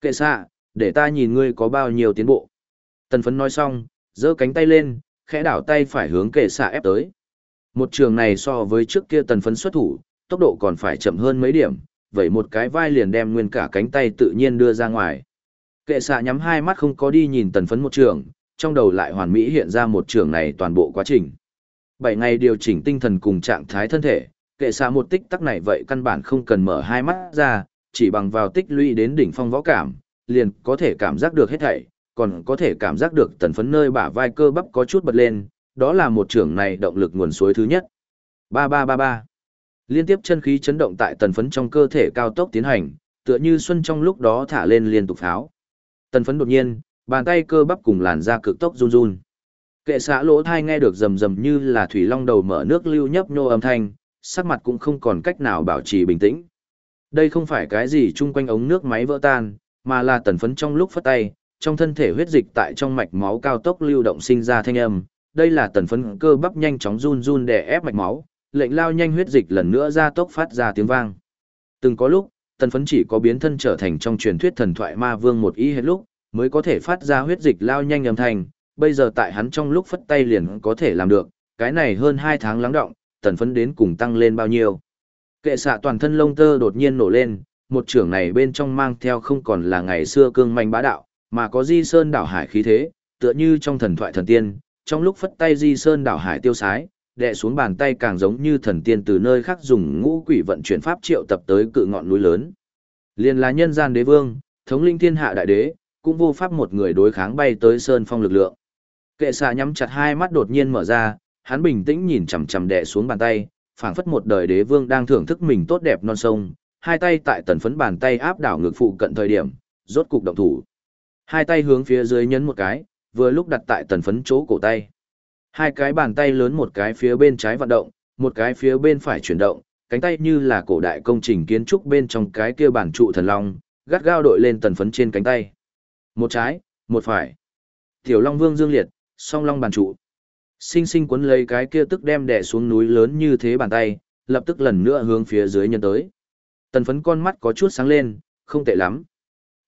Kệ xạ, để ta nhìn ngươi có bao nhiêu tiến bộ. Tần phấn nói xong, giơ cánh tay lên, khẽ đảo tay phải hướng kệ xạ ép tới. Một trường này so với trước kia tần phấn xuất thủ, tốc độ còn phải chậm hơn mấy điểm, vậy một cái vai liền đem nguyên cả cánh tay tự nhiên đưa ra ngoài. Kệ xạ nhắm hai mắt không có đi nhìn tần phấn một trường, trong đầu lại hoàn mỹ hiện ra một trường này toàn bộ quá trình. Bảy ngày điều chỉnh tinh thần cùng trạng thái thân thể, kệ xạ một tích tắc này vậy căn bản không cần mở hai mắt ra, chỉ bằng vào tích lũy đến đỉnh phong võ cảm, liền có thể cảm giác được hết thảy, còn có thể cảm giác được tần phấn nơi bả vai cơ bắp có chút bật lên, đó là một trường này động lực nguồn suối thứ nhất. 3333 Liên tiếp chân khí chấn động tại tần phấn trong cơ thể cao tốc tiến hành, tựa như xuân trong lúc đó thả lên liên tục pháo. Tần phấn đột nhiên, bàn tay cơ bắp cùng làn da cực tốc run run. Kệ xã lỗ thai nghe được rầm rầm như là thủy long đầu mở nước lưu nhấp nhô âm thanh, sắc mặt cũng không còn cách nào bảo trì bình tĩnh. Đây không phải cái gì chung quanh ống nước máy vỡ tan, mà là tần phấn trong lúc phất tay, trong thân thể huyết dịch tại trong mạch máu cao tốc lưu động sinh ra thanh âm. Đây là tần phấn cơ bắp nhanh chóng run run để ép mạch máu, lệnh lao nhanh huyết dịch lần nữa ra tốc phát ra tiếng vang. Từng có lúc, tần phấn chỉ có biến thân trở thành trong truyền thuyết thần thoại ma vương một ý hết lúc, mới có thể phát ra huyết dịch lao nhanh âm thanh, bây giờ tại hắn trong lúc phất tay liền có thể làm được, cái này hơn 2 tháng lắng động, tần phấn đến cùng tăng lên bao nhiêu. Kệ xạ toàn thân lông tơ đột nhiên nổ lên, một trưởng này bên trong mang theo không còn là ngày xưa cương manh bá đạo, mà có di sơn đảo hải khí thế, tựa như trong thần thoại thần tiên, trong lúc phất tay di sơn đảo hải tiêu sái, đệ xuống bàn tay càng giống như thần tiên từ nơi khác dùng ngũ quỷ vận chuyển pháp triệu tập tới cự ngọn núi lớn. Liên là nhân gian đế vương, thống linh thiên hạ đại đế, cũng vô pháp một người đối kháng bay tới sơn phong lực lượng. Kệ xạ nhắm chặt hai mắt đột nhiên mở ra, hắn bình tĩnh nhìn chằm chằm đệ xuống bàn tay, phảng phất một đời đế vương đang thưởng thức mình tốt đẹp non sông, hai tay tại tần phấn bàn tay áp đảo ngực phụ cận thời điểm, rốt cục động thủ. Hai tay hướng phía dưới nhấn một cái, vừa lúc đặt tại tần phấn chỗ cổ tay. Hai cái bàn tay lớn một cái phía bên trái vận động, một cái phía bên phải chuyển động, cánh tay như là cổ đại công trình kiến trúc bên trong cái kia bản trụ thần long, gắt gao đội lên tần phấn trên cánh tay. Một trái, một phải. Tiểu Long Vương dương liệt, song long bàn trụ. Sinh sinh cuốn lấy cái kia tức đem đè xuống núi lớn như thế bàn tay, lập tức lần nữa hướng phía dưới nhân tới. Tần phấn con mắt có chút sáng lên, không tệ lắm.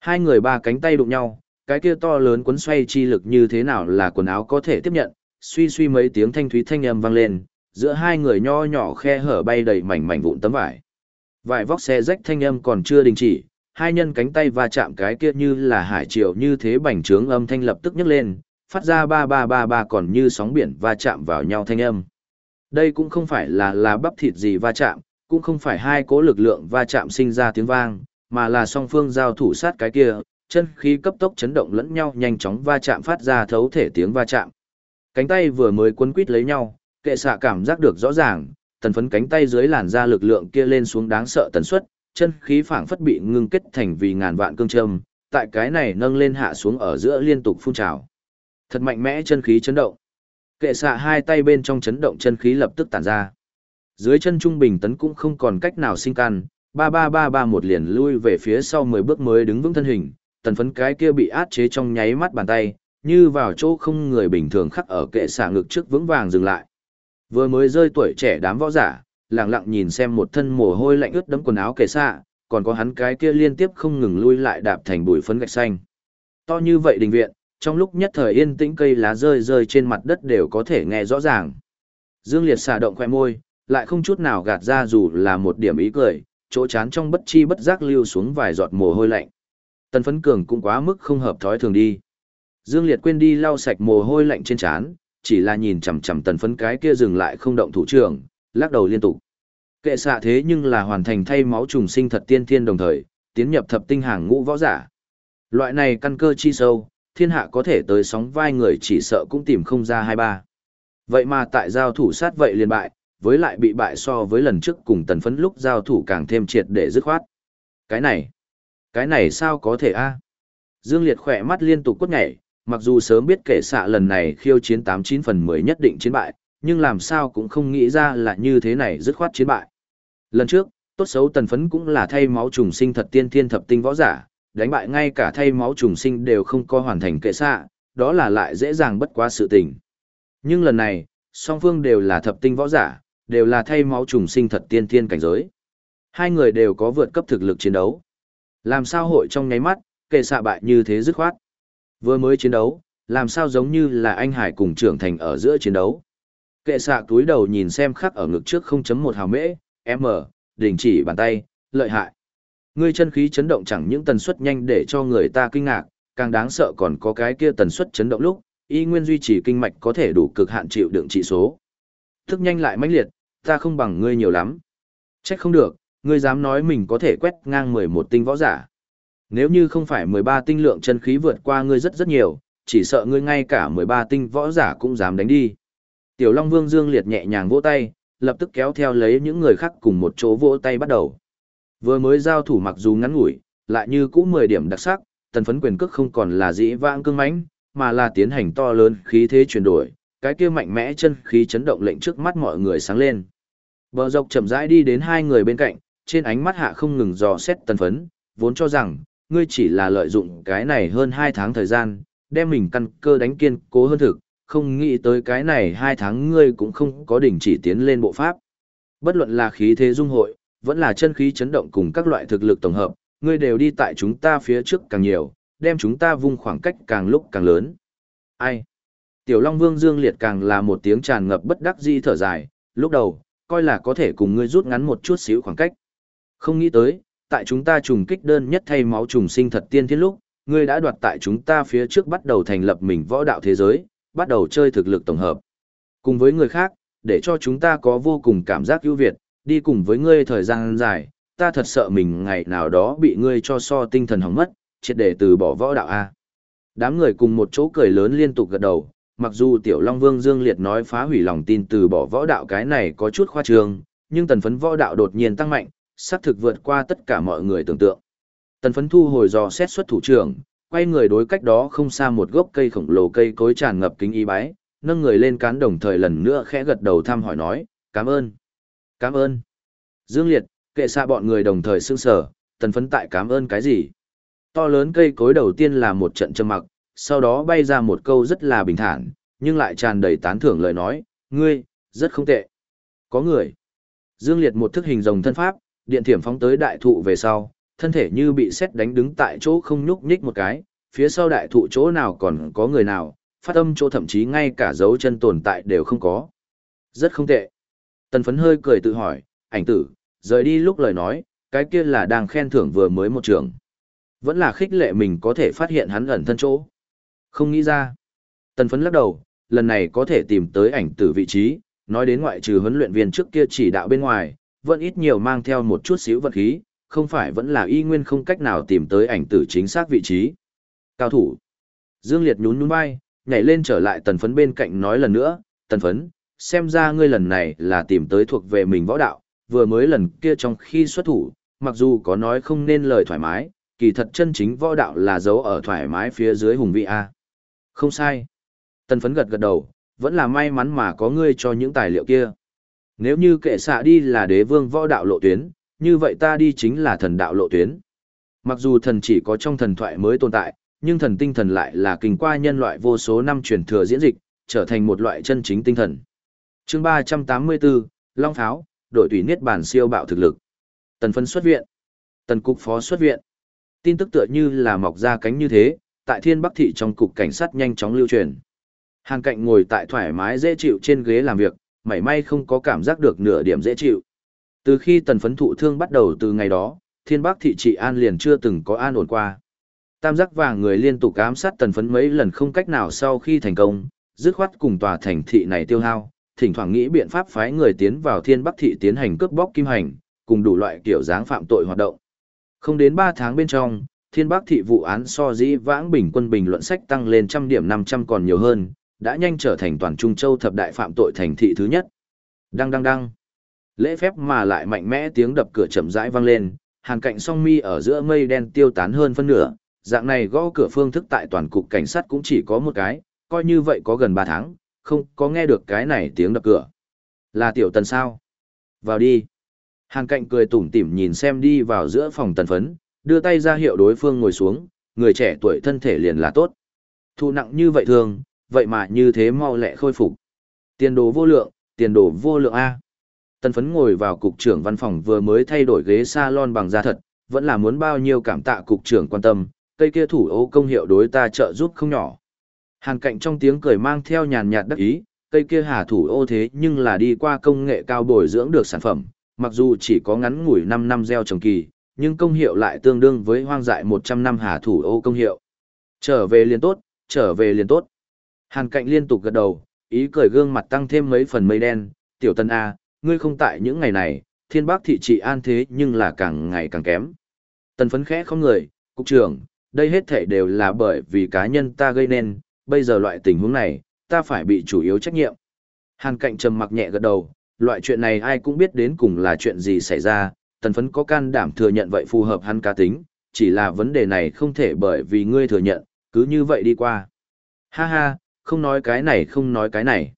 Hai người ba cánh tay đụng nhau, cái kia to lớn cuốn xoay chi lực như thế nào là quần áo có thể tiếp nhận, suy suy mấy tiếng thanh thúy thanh âm vang lên, giữa hai người nho nhỏ khe hở bay đầy mảnh mảnh vụn tấm vải. Vải vóc xe rách thanh âm còn chưa đình chỉ, hai nhân cánh tay va chạm cái kia như là hải triều như thế bành trướng âm thanh lập tức nhấc lên, phát ra ba ba ba ba còn như sóng biển va chạm vào nhau thanh âm. Đây cũng không phải là là bắp thịt gì va chạm, cũng không phải hai cố lực lượng va chạm sinh ra tiếng vang, mà là song phương giao thủ sát cái kia, chân khí cấp tốc chấn động lẫn nhau nhanh chóng va chạm phát ra thấu thể tiếng va chạm. Cánh tay vừa mới quấn quít lấy nhau, kệ xạ cảm giác được rõ ràng, tần phấn cánh tay dưới làn da lực lượng kia lên xuống đáng sợ tần suất, chân khí phảng phất bị ngưng kết thành vì ngàn vạn cương châm, tại cái này nâng lên hạ xuống ở giữa liên tục phun trào. Thật mạnh mẽ chân khí chấn động. Kệ xạ hai tay bên trong chấn động chân khí lập tức tản ra. Dưới chân trung bình tấn cũng không còn cách nào sinh can, ba ba ba ba một liền lui về phía sau 10 bước mới đứng vững thân hình, tần phấn cái kia bị át chế trong nháy mắt bàn tay, như vào chỗ không người bình thường khắc ở kệ xạ ngực trước vững vàng dừng lại. Vừa mới rơi tuổi trẻ đám võ giả, lặng lặng nhìn xem một thân mồ hôi lạnh ướt đẫm quần áo kệ xạ, còn có hắn cái kia liên tiếp không ngừng lui lại đạp thành bụi phấn gạch xanh. To như vậy đình viện, trong lúc nhất thời yên tĩnh cây lá rơi rơi trên mặt đất đều có thể nghe rõ ràng. Dương Liệt xả động khoe môi, lại không chút nào gạt ra dù là một điểm ý cười, chỗ chán trong bất chi bất giác lưu xuống vài giọt mồ hôi lạnh. Tần phấn cường cũng quá mức không hợp thói thường đi. Dương Liệt quên đi lau sạch mồ hôi lạnh trên trán, chỉ là nhìn chằm chằm tần phấn cái kia dừng lại không động thủ trưởng, lắc đầu liên tục. Kệ xạ thế nhưng là hoàn thành thay máu trùng sinh thật tiên thiên đồng thời, tiến nhập thập tinh hàng ngũ võ giả. Loại này căn cơ chi sâu, thiên hạ có thể tới sóng vai người chỉ sợ cũng tìm không ra hai ba. Vậy mà tại giao thủ sát vậy liền bại, với lại bị bại so với lần trước cùng tần phấn lúc giao thủ càng thêm triệt để dứt khoát. Cái này, cái này sao có thể a Dương Liệt khỏe mắt liên tục quất nhảy, mặc dù sớm biết kể xạ lần này khiêu chiến 89 phần 10 nhất định chiến bại, nhưng làm sao cũng không nghĩ ra là như thế này dứt khoát chiến bại. Lần trước, tốt xấu tần phấn cũng là thay máu trùng sinh thật tiên thiên thập tinh võ giả, đánh bại ngay cả thay máu trùng sinh đều không có hoàn thành kệ xạ, đó là lại dễ dàng bất quá sự tình. Nhưng lần này, song phương đều là thập tinh võ giả, đều là thay máu trùng sinh thật tiên thiên cảnh giới. Hai người đều có vượt cấp thực lực chiến đấu. Làm sao hội trong nháy mắt, Kệ xạ bại như thế dứt khoát. Vừa mới chiến đấu, làm sao giống như là anh Hải cùng trưởng thành ở giữa chiến đấu. Kệ xạ túi đầu nhìn xem khắc ở ngực trước 0.1 hào mễ, M, đình chỉ bàn tay, lợi hại. Ngươi chân khí chấn động chẳng những tần suất nhanh để cho người ta kinh ngạc, càng đáng sợ còn có cái kia tần suất chấn động lúc, y nguyên duy trì kinh mạch có thể đủ cực hạn chịu đựng trị số. Thức nhanh lại mãnh liệt, ta không bằng ngươi nhiều lắm. Trách không được, ngươi dám nói mình có thể quét ngang 11 tinh võ giả. Nếu như không phải 13 tinh lượng chân khí vượt qua ngươi rất rất nhiều, chỉ sợ ngươi ngay cả 13 tinh võ giả cũng dám đánh đi. Tiểu Long Vương Dương Liệt nhẹ nhàng vỗ tay, lập tức kéo theo lấy những người khác cùng một chỗ vỗ tay bắt đầu. Vừa mới giao thủ mặc dù ngắn ngủi, lại như cũ 10 điểm đặc sắc, tần phấn quyền cước không còn là dĩ vãng cương mãnh, mà là tiến hành to lớn khí thế chuyển đổi, cái kia mạnh mẽ chân khí chấn động lệnh trước mắt mọi người sáng lên. Bờ dọc chậm rãi đi đến hai người bên cạnh, trên ánh mắt hạ không ngừng dò xét tần phấn, vốn cho rằng, ngươi chỉ là lợi dụng cái này hơn 2 tháng thời gian, đem mình căn cơ đánh kiên cố hơn thực, không nghĩ tới cái này 2 tháng ngươi cũng không có đỉnh chỉ tiến lên bộ pháp. Bất luận là khí thế dung hội, vẫn là chân khí chấn động cùng các loại thực lực tổng hợp, ngươi đều đi tại chúng ta phía trước càng nhiều, đem chúng ta vung khoảng cách càng lúc càng lớn. Ai? Tiểu Long Vương Dương Liệt càng là một tiếng tràn ngập bất đắc dĩ thở dài, lúc đầu, coi là có thể cùng ngươi rút ngắn một chút xíu khoảng cách. Không nghĩ tới, tại chúng ta trùng kích đơn nhất thay máu trùng sinh thật tiên thiên lúc, ngươi đã đoạt tại chúng ta phía trước bắt đầu thành lập mình võ đạo thế giới, bắt đầu chơi thực lực tổng hợp. Cùng với người khác, để cho chúng ta có vô cùng cảm giác ưu việt, đi cùng với ngươi thời gian dài, ta thật sợ mình ngày nào đó bị ngươi cho so tinh thần hỏng mất, triệt để từ bỏ võ đạo A. Đám người cùng một chỗ cười lớn liên tục gật đầu, mặc dù Tiểu Long Vương Dương Liệt nói phá hủy lòng tin từ bỏ võ đạo cái này có chút khoa trương, nhưng tần phấn võ đạo đột nhiên tăng mạnh, sát thực vượt qua tất cả mọi người tưởng tượng. Tần phấn thu hồi dò xét xuất thủ trưởng, quay người đối cách đó không xa một gốc cây khổng lồ cây cối tràn ngập kính y bái, nâng người lên cán đồng thời lần nữa khẽ gật đầu thăm hỏi nói, cảm ơn. Cảm ơn. Dương Liệt, kệ xa bọn người đồng thời sương sở, tần phấn tại cảm ơn cái gì? To lớn cây cối đầu tiên là một trận trầm mặc, sau đó bay ra một câu rất là bình thản, nhưng lại tràn đầy tán thưởng lời nói, ngươi, rất không tệ. Có người. Dương Liệt một thức hình rồng thân pháp, điện thiểm phóng tới đại thụ về sau, thân thể như bị xét đánh đứng tại chỗ không nhúc nhích một cái, phía sau đại thụ chỗ nào còn có người nào, phát âm chỗ thậm chí ngay cả dấu chân tồn tại đều không có. Rất không tệ. Tần phấn hơi cười tự hỏi, ảnh tử, rời đi lúc lời nói, cái kia là đang khen thưởng vừa mới một trường. Vẫn là khích lệ mình có thể phát hiện hắn ẩn thân chỗ. Không nghĩ ra. Tần phấn lắc đầu, lần này có thể tìm tới ảnh tử vị trí, nói đến ngoại trừ huấn luyện viên trước kia chỉ đạo bên ngoài, vẫn ít nhiều mang theo một chút xíu vật khí, không phải vẫn là y nguyên không cách nào tìm tới ảnh tử chính xác vị trí. Cao thủ. Dương Liệt nhún nhún vai, nhảy lên trở lại tần phấn bên cạnh nói lần nữa, tần phấn, xem ra ngươi lần này là tìm tới thuộc về mình võ đạo, vừa mới lần kia trong khi xuất thủ, mặc dù có nói không nên lời thoải mái, kỳ thật chân chính võ đạo là giấu ở thoải mái phía dưới hùng vị A. Không sai. Tần phấn gật gật đầu, vẫn là may mắn mà có ngươi cho những tài liệu kia. Nếu như kệ xạ đi là đế vương võ đạo lộ tuyến, như vậy ta đi chính là thần đạo lộ tuyến. Mặc dù thần chỉ có trong thần thoại mới tồn tại, nhưng thần tinh thần lại là kinh qua nhân loại vô số năm truyền thừa diễn dịch, trở thành một loại chân chính tinh thần chương 384, Long Pháo, đội tùy niết bản siêu bạo thực lực. Tần phân xuất viện. Tần cục phó xuất viện. Tin tức tựa như là mọc ra cánh như thế, tại thiên bắc thị trong cục cảnh sát nhanh chóng lưu truyền. Hàng cạnh ngồi tại thoải mái dễ chịu trên ghế làm việc, mảy may không có cảm giác được nửa điểm dễ chịu. Từ khi tần phấn thụ thương bắt đầu từ ngày đó, thiên bắc thị trị an liền chưa từng có an ổn qua. Tam giác vàng người liên tục ám sát tần phấn mấy lần không cách nào sau khi thành công, dứt khoát cùng tòa thành thị này tiêu hao, thỉnh thoảng nghĩ biện pháp phái người tiến vào thiên bắc thị tiến hành cướp bóc kim hành, cùng đủ loại kiểu dáng phạm tội hoạt động. Không đến 3 tháng bên trong, thiên bắc thị vụ án so dĩ vãng bình quân bình luận sách tăng lên trăm điểm 500 còn nhiều hơn, đã nhanh trở thành toàn Trung Châu thập đại phạm tội thành thị thứ nhất. Đăng đăng đăng. Lễ phép mà lại mạnh mẽ tiếng đập cửa chậm rãi vang lên, hàng cạnh song mi ở giữa mây đen tiêu tán hơn phân nửa, dạng này gõ cửa phương thức tại toàn cục cảnh sát cũng chỉ có một cái, coi như vậy có gần 3 tháng, không có nghe được cái này tiếng đập cửa. Là tiểu tần sao? Vào đi. Hàng cạnh cười tủm tỉm nhìn xem đi vào giữa phòng tần phấn, đưa tay ra hiệu đối phương ngồi xuống, người trẻ tuổi thân thể liền là tốt. Thu nặng như vậy thường, vậy mà như thế mau lẹ khôi phục. Tiền đồ vô lượng, tiền đồ vô lượng A. Tần phấn ngồi vào cục trưởng văn phòng vừa mới thay đổi ghế salon bằng da thật, vẫn là muốn bao nhiêu cảm tạ cục trưởng quan tâm, cây kia thủ ô công hiệu đối ta trợ giúp không nhỏ. Hàn cạnh trong tiếng cười mang theo nhàn nhạt đắc ý, cây kia hà thủ ô thế nhưng là đi qua công nghệ cao bồi dưỡng được sản phẩm, mặc dù chỉ có ngắn ngủi 5 năm gieo trồng kỳ, nhưng công hiệu lại tương đương với hoang dại 100 năm hà thủ ô công hiệu. Trở về liền tốt, trở về liền tốt. Hàn cạnh liên tục gật đầu, ý cười gương mặt tăng thêm mấy phần mây đen, tiểu tân A, ngươi không tại những ngày này, thiên bác thị trị an thế nhưng là càng ngày càng kém. Tần phấn khẽ không người, cục trưởng, đây hết thể đều là bởi vì cá nhân ta gây nên, bây giờ loại tình huống này, ta phải bị chủ yếu trách nhiệm. Hàn cạnh trầm mặc nhẹ gật đầu, loại chuyện này ai cũng biết đến cùng là chuyện gì xảy ra, tần phấn có can đảm thừa nhận vậy phù hợp hắn cá tính, chỉ là vấn đề này không thể bởi vì ngươi thừa nhận, cứ như vậy đi qua. Ha ha, không nói cái này không nói cái này.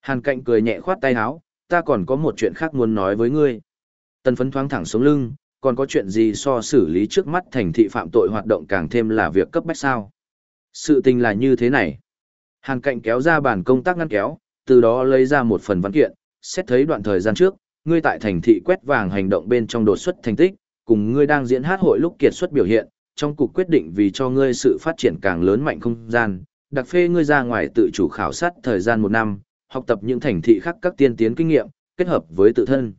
Hàn cạnh cười nhẹ khoát tay áo, ta còn có một chuyện khác muốn nói với ngươi. Tần phấn thoáng thẳng xuống lưng, còn có chuyện gì so xử lý trước mắt thành thị phạm tội hoạt động càng thêm là việc cấp bách sao. Sự tình là như thế này. Hàn cạnh kéo ra bản công tác ngăn kéo, từ đó lấy ra một phần văn kiện, xét thấy đoạn thời gian trước, ngươi tại thành thị quét vàng hành động bên trong đột xuất thành tích, cùng ngươi đang diễn hát hội lúc kiệt xuất biểu hiện, trong cục quyết định vì cho ngươi sự phát triển càng lớn mạnh không gian, đặc phê ngươi ra ngoài tự chủ khảo sát thời gian một năm, học tập những thành thị khác các tiên tiến kinh nghiệm, kết hợp với tự thân.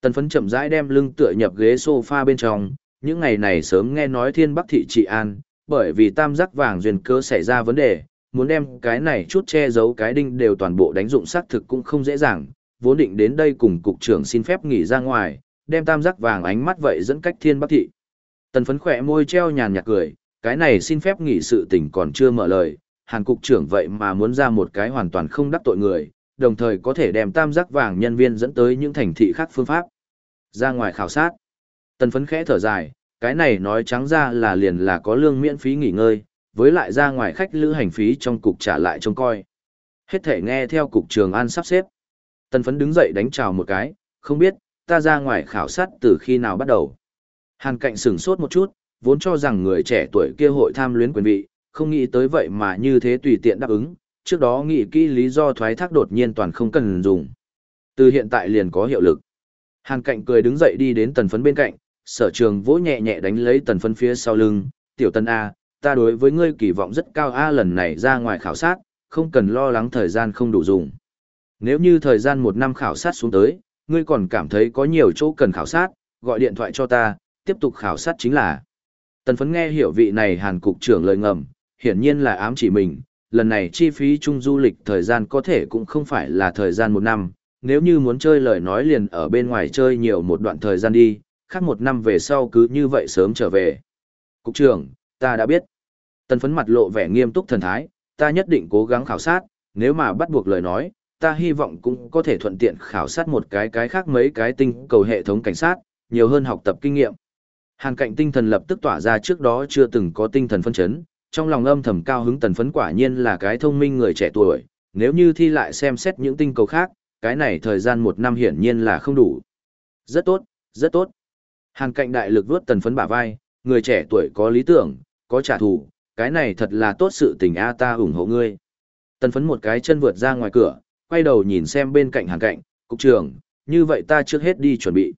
Tần phấn chậm rãi đem lưng tựa nhập ghế sofa bên trong, những ngày này sớm nghe nói thiên bắc thị trị an, bởi vì tam giác vàng duyên cơ xảy ra vấn đề, muốn đem cái này chút che giấu cái đinh đều toàn bộ đánh dụng xác thực cũng không dễ dàng, vốn định đến đây cùng cục trưởng xin phép nghỉ ra ngoài, đem tam giác vàng ánh mắt vậy dẫn cách thiên bắc thị. Tần phấn khỏe môi treo nhàn nhạt cười, cái này xin phép nghỉ sự tình còn chưa mở lời, hàng cục trưởng vậy mà muốn ra một cái hoàn toàn không đắc tội người, đồng thời có thể đem tam giác vàng nhân viên dẫn tới những thành thị khác phương pháp. Ra ngoài khảo sát, tần phấn khẽ thở dài, cái này nói trắng ra là liền là có lương miễn phí nghỉ ngơi, với lại ra ngoài khách lữ hành phí trong cục trả lại trông coi. Hết thể nghe theo cục trường an sắp xếp. Tần phấn đứng dậy đánh chào một cái, không biết, ta ra ngoài khảo sát từ khi nào bắt đầu. Hàn cạnh sửng sốt một chút, vốn cho rằng người trẻ tuổi kia hội tham luyến quyền vị, không nghĩ tới vậy mà như thế tùy tiện đáp ứng, trước đó nghĩ kỹ lý do thoái thác đột nhiên toàn không cần dùng. Từ hiện tại liền có hiệu lực. Hàn cạnh cười đứng dậy đi đến tần phấn bên cạnh, sở trường vỗ nhẹ nhẹ đánh lấy tần phấn phía sau lưng, tiểu tân A, ta đối với ngươi kỳ vọng rất cao A lần này ra ngoài khảo sát, không cần lo lắng thời gian không đủ dùng. Nếu như thời gian một năm khảo sát xuống tới, ngươi còn cảm thấy có nhiều chỗ cần khảo sát, gọi điện thoại cho ta, tiếp tục khảo sát chính là. Tần phấn nghe hiểu vị này hàn cục trưởng lời ngầm, hiển nhiên là ám chỉ mình, lần này chi phí chung du lịch thời gian có thể cũng không phải là thời gian một năm, nếu như muốn chơi lời nói liền ở bên ngoài chơi nhiều một đoạn thời gian đi, khác một năm về sau cứ như vậy sớm trở về. Cục trưởng, ta đã biết. Tần phấn mặt lộ vẻ nghiêm túc thần thái, ta nhất định cố gắng khảo sát, nếu mà bắt buộc lời nói, ta hy vọng cũng có thể thuận tiện khảo sát một cái cái khác mấy cái tinh cầu hệ thống cảnh sát, nhiều hơn học tập kinh nghiệm. Hàn cạnh tinh thần lập tức tỏa ra trước đó chưa từng có tinh thần phân chấn, trong lòng âm thầm cao hứng tần phấn quả nhiên là cái thông minh người trẻ tuổi, nếu như thi lại xem xét những tinh cầu khác, cái này thời gian một năm hiển nhiên là không đủ. Rất tốt, rất tốt. Hàn cạnh đại lực vuốt tần phấn bả vai, người trẻ tuổi có lý tưởng, có trả thù, cái này thật là tốt sự tình a ta ủng hộ ngươi. Tần phấn một cái chân vượt ra ngoài cửa, quay đầu nhìn xem bên cạnh hàn cạnh, cục trưởng, như vậy ta trước hết đi chuẩn bị.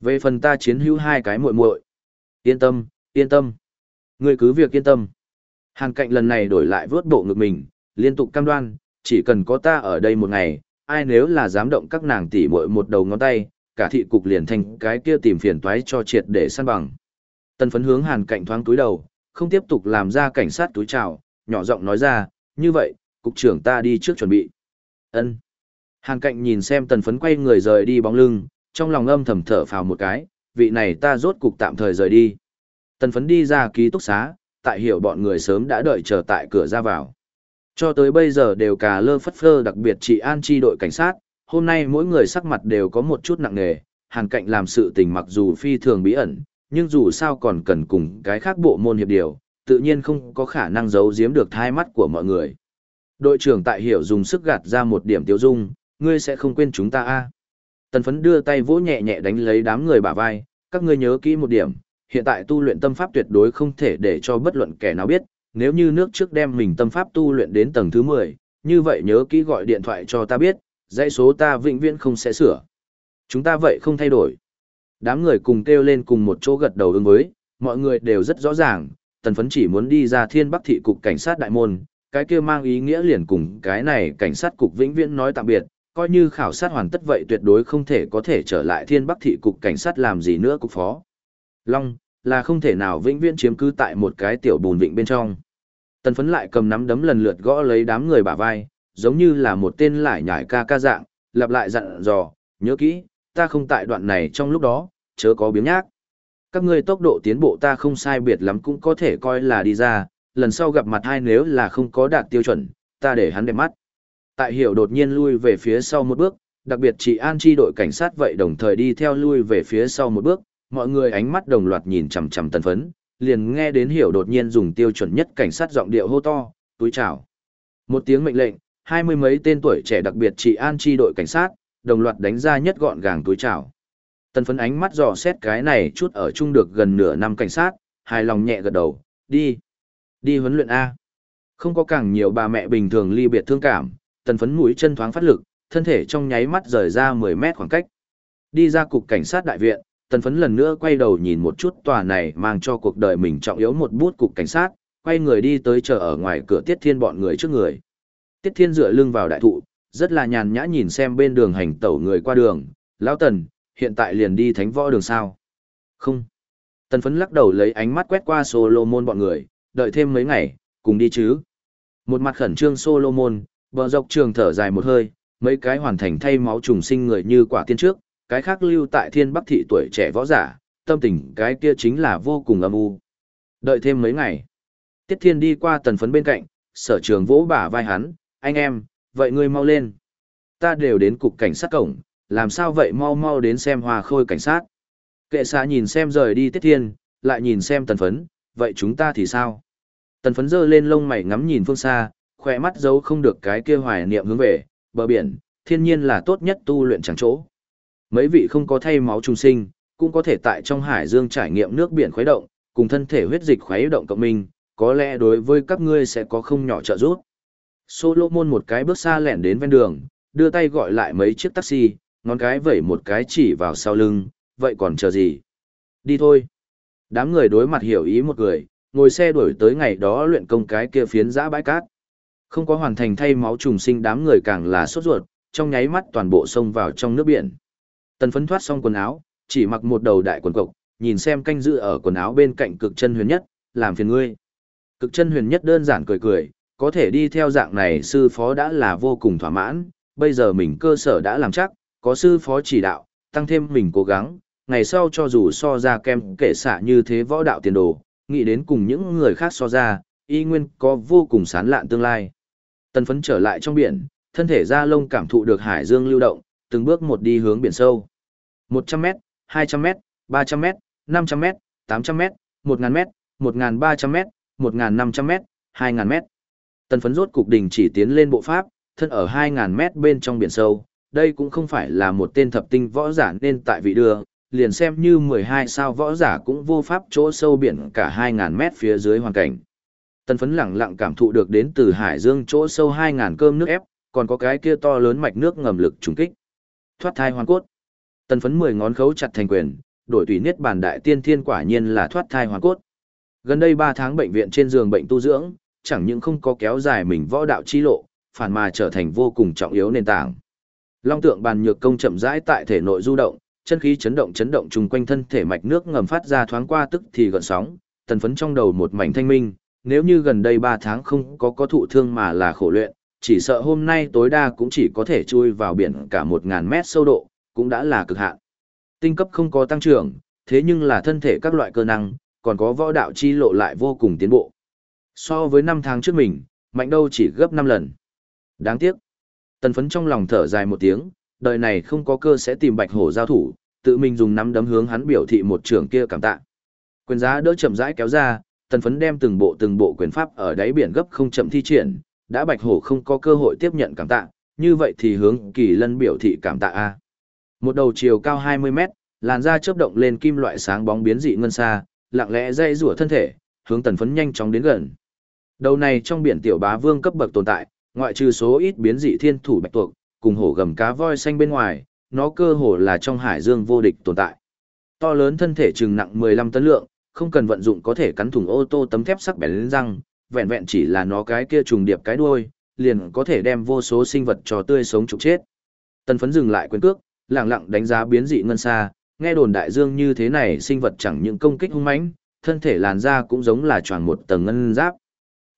Về phần ta chiến hữu hai cái muội muội Yên tâm, yên tâm. Ngươi cứ việc yên tâm. Hàn cạnh lần này đổi lại vớt bộ ngực mình, liên tục cam đoan, chỉ cần có ta ở đây một ngày, ai nếu là dám động các nàng tỉ muội một đầu ngón tay, cả thị cục liền thành cái kia tìm phiền toái cho triệt để săn bằng. Tân phấn hướng hàn cạnh thoáng túi đầu, không tiếp tục làm ra cảnh sát túi chào, nhỏ giọng nói ra, như vậy, cục trưởng ta đi trước chuẩn bị. ân Hàn cạnh nhìn xem tần phấn quay người rời đi bóng lưng, trong lòng âm thầm thở phào một cái, vị này ta rốt cục tạm thời rời đi. Tần phấn đi ra ký túc xá, tại hiểu bọn người sớm đã đợi chờ tại cửa ra vào. Cho tới bây giờ đều cả lơ phất phơ đặc biệt trị an chi đội cảnh sát, hôm nay mỗi người sắc mặt đều có một chút nặng nề, hàn cạnh làm sự tình mặc dù phi thường bí ẩn, nhưng dù sao còn cần cùng cái khác bộ môn hiệp điều, tự nhiên không có khả năng giấu giếm được thai mắt của mọi người. Đội trưởng tại hiểu dùng sức gạt ra một điểm tiêu dung, ngươi sẽ không quên chúng ta a Tần phấn đưa tay vỗ nhẹ nhẹ đánh lấy đám người bả vai, các ngươi nhớ kỹ một điểm, hiện tại tu luyện tâm pháp tuyệt đối không thể để cho bất luận kẻ nào biết, nếu như nước trước đem mình tâm pháp tu luyện đến tầng thứ 10, như vậy nhớ kỹ gọi điện thoại cho ta biết, dãy số ta vĩnh viễn không sẽ sửa. Chúng ta vậy không thay đổi. Đám người cùng kêu lên cùng một chỗ gật đầu ứng với, mọi người đều rất rõ ràng, tần phấn chỉ muốn đi ra thiên bắc thị cục cảnh sát đại môn, cái kia mang ý nghĩa liền cùng cái này cảnh sát cục vĩnh viễn nói tạm biệt, coi như khảo sát hoàn tất vậy tuyệt đối không thể có thể trở lại thiên bắc thị cục cảnh sát làm gì nữa cục phó. Long, là không thể nào vĩnh viễn chiếm cứ tại một cái tiểu bùn vịnh bên trong. Tần phấn lại cầm nắm đấm lần lượt gõ lấy đám người bả vai, giống như là một tên lại nhải ca ca dạng, lặp lại dặn dò, nhớ kỹ, ta không tại đoạn này trong lúc đó, chớ có biếng nhác. Các ngươi tốc độ tiến bộ ta không sai biệt lắm cũng có thể coi là đi ra, lần sau gặp mặt hai nếu là không có đạt tiêu chuẩn, ta để hắn đẹp mắt. Tại hiểu đột nhiên lui về phía sau một bước, đặc biệt chị An chi đội cảnh sát vậy đồng thời đi theo lui về phía sau một bước, mọi người ánh mắt đồng loạt nhìn chằm chằm tần phấn, liền nghe đến hiểu đột nhiên dùng tiêu chuẩn nhất cảnh sát giọng điệu hô to, túi chào. Một tiếng mệnh lệnh, hai mươi mấy tên tuổi trẻ đặc biệt chị An chi đội cảnh sát, đồng loạt đánh ra nhất gọn gàng túi chảo. Tần phấn ánh mắt dò xét cái này chút ở chung được gần nửa năm cảnh sát, hài lòng nhẹ gật đầu, đi. Đi huấn luyện A. Không có càng nhiều bà mẹ bình thường ly biệt thương cảm, tần phấn mũi chân thoáng phát lực, thân thể trong nháy mắt rời ra 10 mét khoảng cách. Đi ra cục cảnh sát đại viện, tần phấn lần nữa quay đầu nhìn một chút tòa này mang cho cuộc đời mình trọng yếu một bút cục cảnh sát, quay người đi tới chờ ở ngoài cửa Tiết Thiên bọn người trước người. Tiết Thiên dựa lưng vào đại thụ, rất là nhàn nhã nhìn xem bên đường hành tẩu người qua đường, lão tần, hiện tại liền đi thánh võ đường sao. Không. Tần phấn lắc đầu lấy ánh mắt quét qua Solomon bọn người, đợi thêm mấy ngày, cùng đi chứ. Một mặt khẩn trương Solomon, bờ dọc trường thở dài một hơi, mấy cái hoàn thành thay máu trùng sinh người như quả tiên trước, cái khác lưu tại thiên bắc thị tuổi trẻ võ giả, tâm tình cái kia chính là vô cùng âm u. Đợi thêm mấy ngày. Tiết thiên đi qua tần phấn bên cạnh, sở trường vỗ bả vai hắn, anh em, vậy ngươi mau lên. Ta đều đến cục cảnh sát cổng, làm sao vậy mau mau đến xem hòa khôi cảnh sát. Kệ xã nhìn xem rời đi tiết thiên, lại nhìn xem tần phấn, vậy chúng ta thì sao? Tần phấn dơ lên lông mày ngắm nhìn phương xa, khỏe mắt giấu không được cái kia hoài niệm hướng về, bờ biển, thiên nhiên là tốt nhất tu luyện chẳng chỗ. Mấy vị không có thay máu trùng sinh, cũng có thể tại trong hải dương trải nghiệm nước biển khuấy động, cùng thân thể huyết dịch khuấy động cộng minh, có lẽ đối với các ngươi sẽ có không nhỏ trợ giúp. Solomon một cái bước xa lẻn đến ven đường, đưa tay gọi lại mấy chiếc taxi, ngón cái vẩy một cái chỉ vào sau lưng, vậy còn chờ gì? Đi thôi. Đám người đối mặt hiểu ý một người, ngồi xe đuổi tới ngày đó luyện công cái kia phiến giã bãi cát. Không có hoàn thành thay máu trùng sinh đám người càng là sốt ruột, trong nháy mắt toàn bộ xông vào trong nước biển. Tần phấn thoát xong quần áo, chỉ mặc một đầu đại quần cộc, nhìn xem canh dự ở quần áo bên cạnh cực chân huyền nhất, làm phiền ngươi. Cực chân huyền nhất đơn giản cười cười, có thể đi theo dạng này sư phó đã là vô cùng thỏa mãn, bây giờ mình cơ sở đã làm chắc, có sư phó chỉ đạo, tăng thêm mình cố gắng, ngày sau cho dù so ra kem kể xả như thế võ đạo tiền đồ, nghĩ đến cùng những người khác so ra, y nguyên có vô cùng sán lạn tương lai. Tần phấn trở lại trong biển, thân thể da lông cảm thụ được hải dương lưu động, từng bước một đi hướng biển sâu. 100m, 200m, 300m, 500m, 800m, 1000m, 1300m, 1500m, 2000m. Tần phấn rốt cục đình chỉ tiến lên bộ pháp, thân ở 2000m bên trong biển sâu. Đây cũng không phải là một tên thập tinh võ giả nên tại vị đưa, liền xem như 12 sao võ giả cũng vô pháp chỗ sâu biển cả 2000 mét phía dưới hoàn cảnh. Tần phấn lặng lặng cảm thụ được đến từ hải dương chỗ sâu 2000 cơm nước ép, còn có cái kia to lớn mạch nước ngầm lực trùng kích. Thoát thai hoàn cốt. Tần phấn 10 ngón khấu chặt thành quyền, đổi tùy niết bản đại tiên thiên quả nhiên là thoát thai hoàn cốt. Gần đây 3 tháng bệnh viện trên giường bệnh tu dưỡng, chẳng những không có kéo dài mình võ đạo chi lộ, phản mà trở thành vô cùng trọng yếu nền tảng. Long tượng bàn nhược công chậm rãi tại thể nội du động, chân khí chấn động chấn động chung quanh thân thể mạch nước ngầm phát ra thoáng qua tức thì gợn sóng, tần phấn trong đầu một mảnh thanh minh, nếu như gần đây 3 tháng không có có thụ thương mà là khổ luyện, chỉ sợ hôm nay tối đa cũng chỉ có thể chui vào biển cả 1000 mét sâu độ, cũng đã là cực hạn. Tinh cấp không có tăng trưởng, thế nhưng là thân thể các loại cơ năng, còn có võ đạo chi lộ lại vô cùng tiến bộ. So với năm tháng trước mình, mạnh đâu chỉ gấp 5 lần. Đáng tiếc. Tần phấn trong lòng thở dài một tiếng, đời này không có cơ sẽ tìm bạch hổ giao thủ, tự mình dùng nắm đấm hướng hắn biểu thị một trường kia cảm tạ. Quyền giá đỡ chậm rãi kéo ra, tần phấn đem từng bộ từng bộ quyền pháp ở đáy biển gấp không chậm thi triển, đã bạch hổ không có cơ hội tiếp nhận cảm tạ, như vậy thì hướng kỳ lân biểu thị cảm tạ A. Một đầu chiều cao 20 mét, làn da chớp động lên kim loại sáng bóng biến dị ngân xa, lặng lẽ dây rủa thân thể, hướng tần phấn nhanh chóng đến gần. Đầu này trong biển tiểu bá vương cấp bậc tồn tại, ngoại trừ số ít biến dị thiên thủ bạch tuộc, cùng hổ gầm cá voi xanh bên ngoài, nó cơ hồ là trong hải dương vô địch tồn tại. To lớn thân thể chừng nặng 15 tấn lượng, không cần vận dụng có thể cắn thủng ô tô tấm thép sắc bén lên răng, vẹn vẹn chỉ là nó cái kia trùng điệp cái đuôi, liền có thể đem vô số sinh vật cho tươi sống trục chết. Tần phấn dừng lại quyền cước, lặng lặng đánh giá biến dị ngân xa, nghe đồn đại dương như thế này sinh vật chẳng những công kích hung mãnh, thân thể làn da cũng giống là tròn một tầng ngân giáp.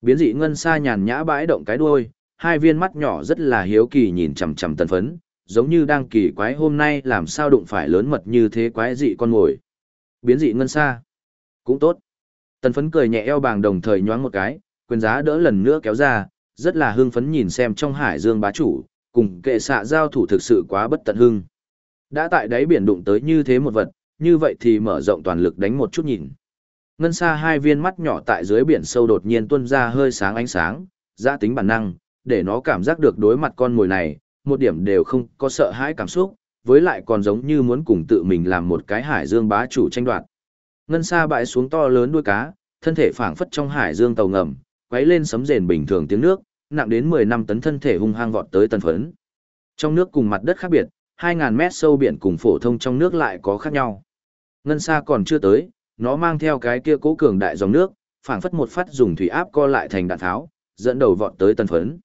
Biến dị ngân xa nhàn nhã bãi động cái đuôi, hai viên mắt nhỏ rất là hiếu kỳ nhìn chằm chằm tần phấn, giống như đang kỳ quái hôm nay làm sao đụng phải lớn mật như thế quái dị con ngồi. Biến dị ngân xa. Cũng tốt. Tần phấn cười nhẹ eo bàng đồng thời nhoáng một cái, quyền giá đỡ lần nữa kéo ra, rất là hưng phấn nhìn xem trong hải dương bá chủ, cùng kệ xạ giao thủ thực sự quá bất tận hưng. Đã tại đáy biển đụng tới như thế một vật, như vậy thì mở rộng toàn lực đánh một chút nhìn. Ngân xa hai viên mắt nhỏ tại dưới biển sâu đột nhiên tuôn ra hơi sáng ánh sáng, giã tính bản năng, để nó cảm giác được đối mặt con mồi này, một điểm đều không có sợ hãi cảm xúc, với lại còn giống như muốn cùng tự mình làm một cái hải dương bá chủ tranh đoạt. Ngân xa bãi xuống to lớn đuôi cá, thân thể phảng phất trong hải dương tàu ngầm, quấy lên sấm rền bình thường tiếng nước, nặng đến 10 năm tấn thân thể hung hăng vọt tới tần phấn. Trong nước cùng mặt đất khác biệt, 2.000 mét sâu biển cùng phổ thông trong nước lại có khác nhau. Ngân xa còn chưa tới, nó mang theo cái kia cố cường đại dòng nước, phảng phất một phát dùng thủy áp co lại thành đạn tháo, dẫn đầu vọt tới tần phấn.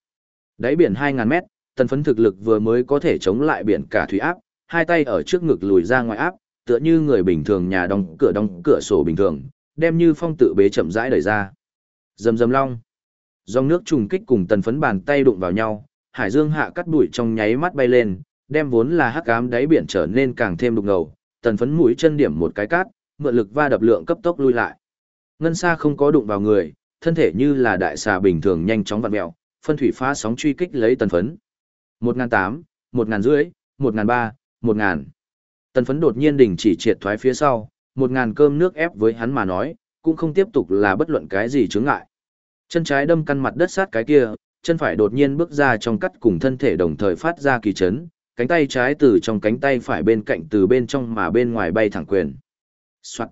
Đáy biển 2.000 mét, tần phấn thực lực vừa mới có thể chống lại biển cả thủy áp, hai tay ở trước ngực lùi ra ngoài áp, tựa như người bình thường nhà đóng cửa đóng cửa sổ bình thường, đem như phong tự bế chậm rãi đẩy ra. Rầm rầm long. Dòng nước trùng kích cùng tần phấn bàn tay đụng vào nhau, hải dương hạ cắt bụi trong nháy mắt bay lên, đem vốn là hắc ám đáy biển trở nên càng thêm đục ngầu, tần phấn mũi chân điểm một cái cát, mượn lực va đập lượng cấp tốc lui lại. Ngân xa không có đụng vào người, thân thể như là đại xà bình thường nhanh chóng vặn mèo, phân thủy phá sóng truy kích lấy tần phấn. 1008, 1000 rưỡi, 1003, 1000. Tần phấn đột nhiên đình chỉ triệt thoái phía sau, 1000 cơm nước ép với hắn mà nói, cũng không tiếp tục là bất luận cái gì chướng ngại. Chân trái đâm căn mặt đất sát cái kia, chân phải đột nhiên bước ra trong cắt cùng thân thể đồng thời phát ra kỳ chấn, cánh tay trái từ trong cánh tay phải bên cạnh từ bên trong mà bên ngoài bay thẳng quyền. Soạn.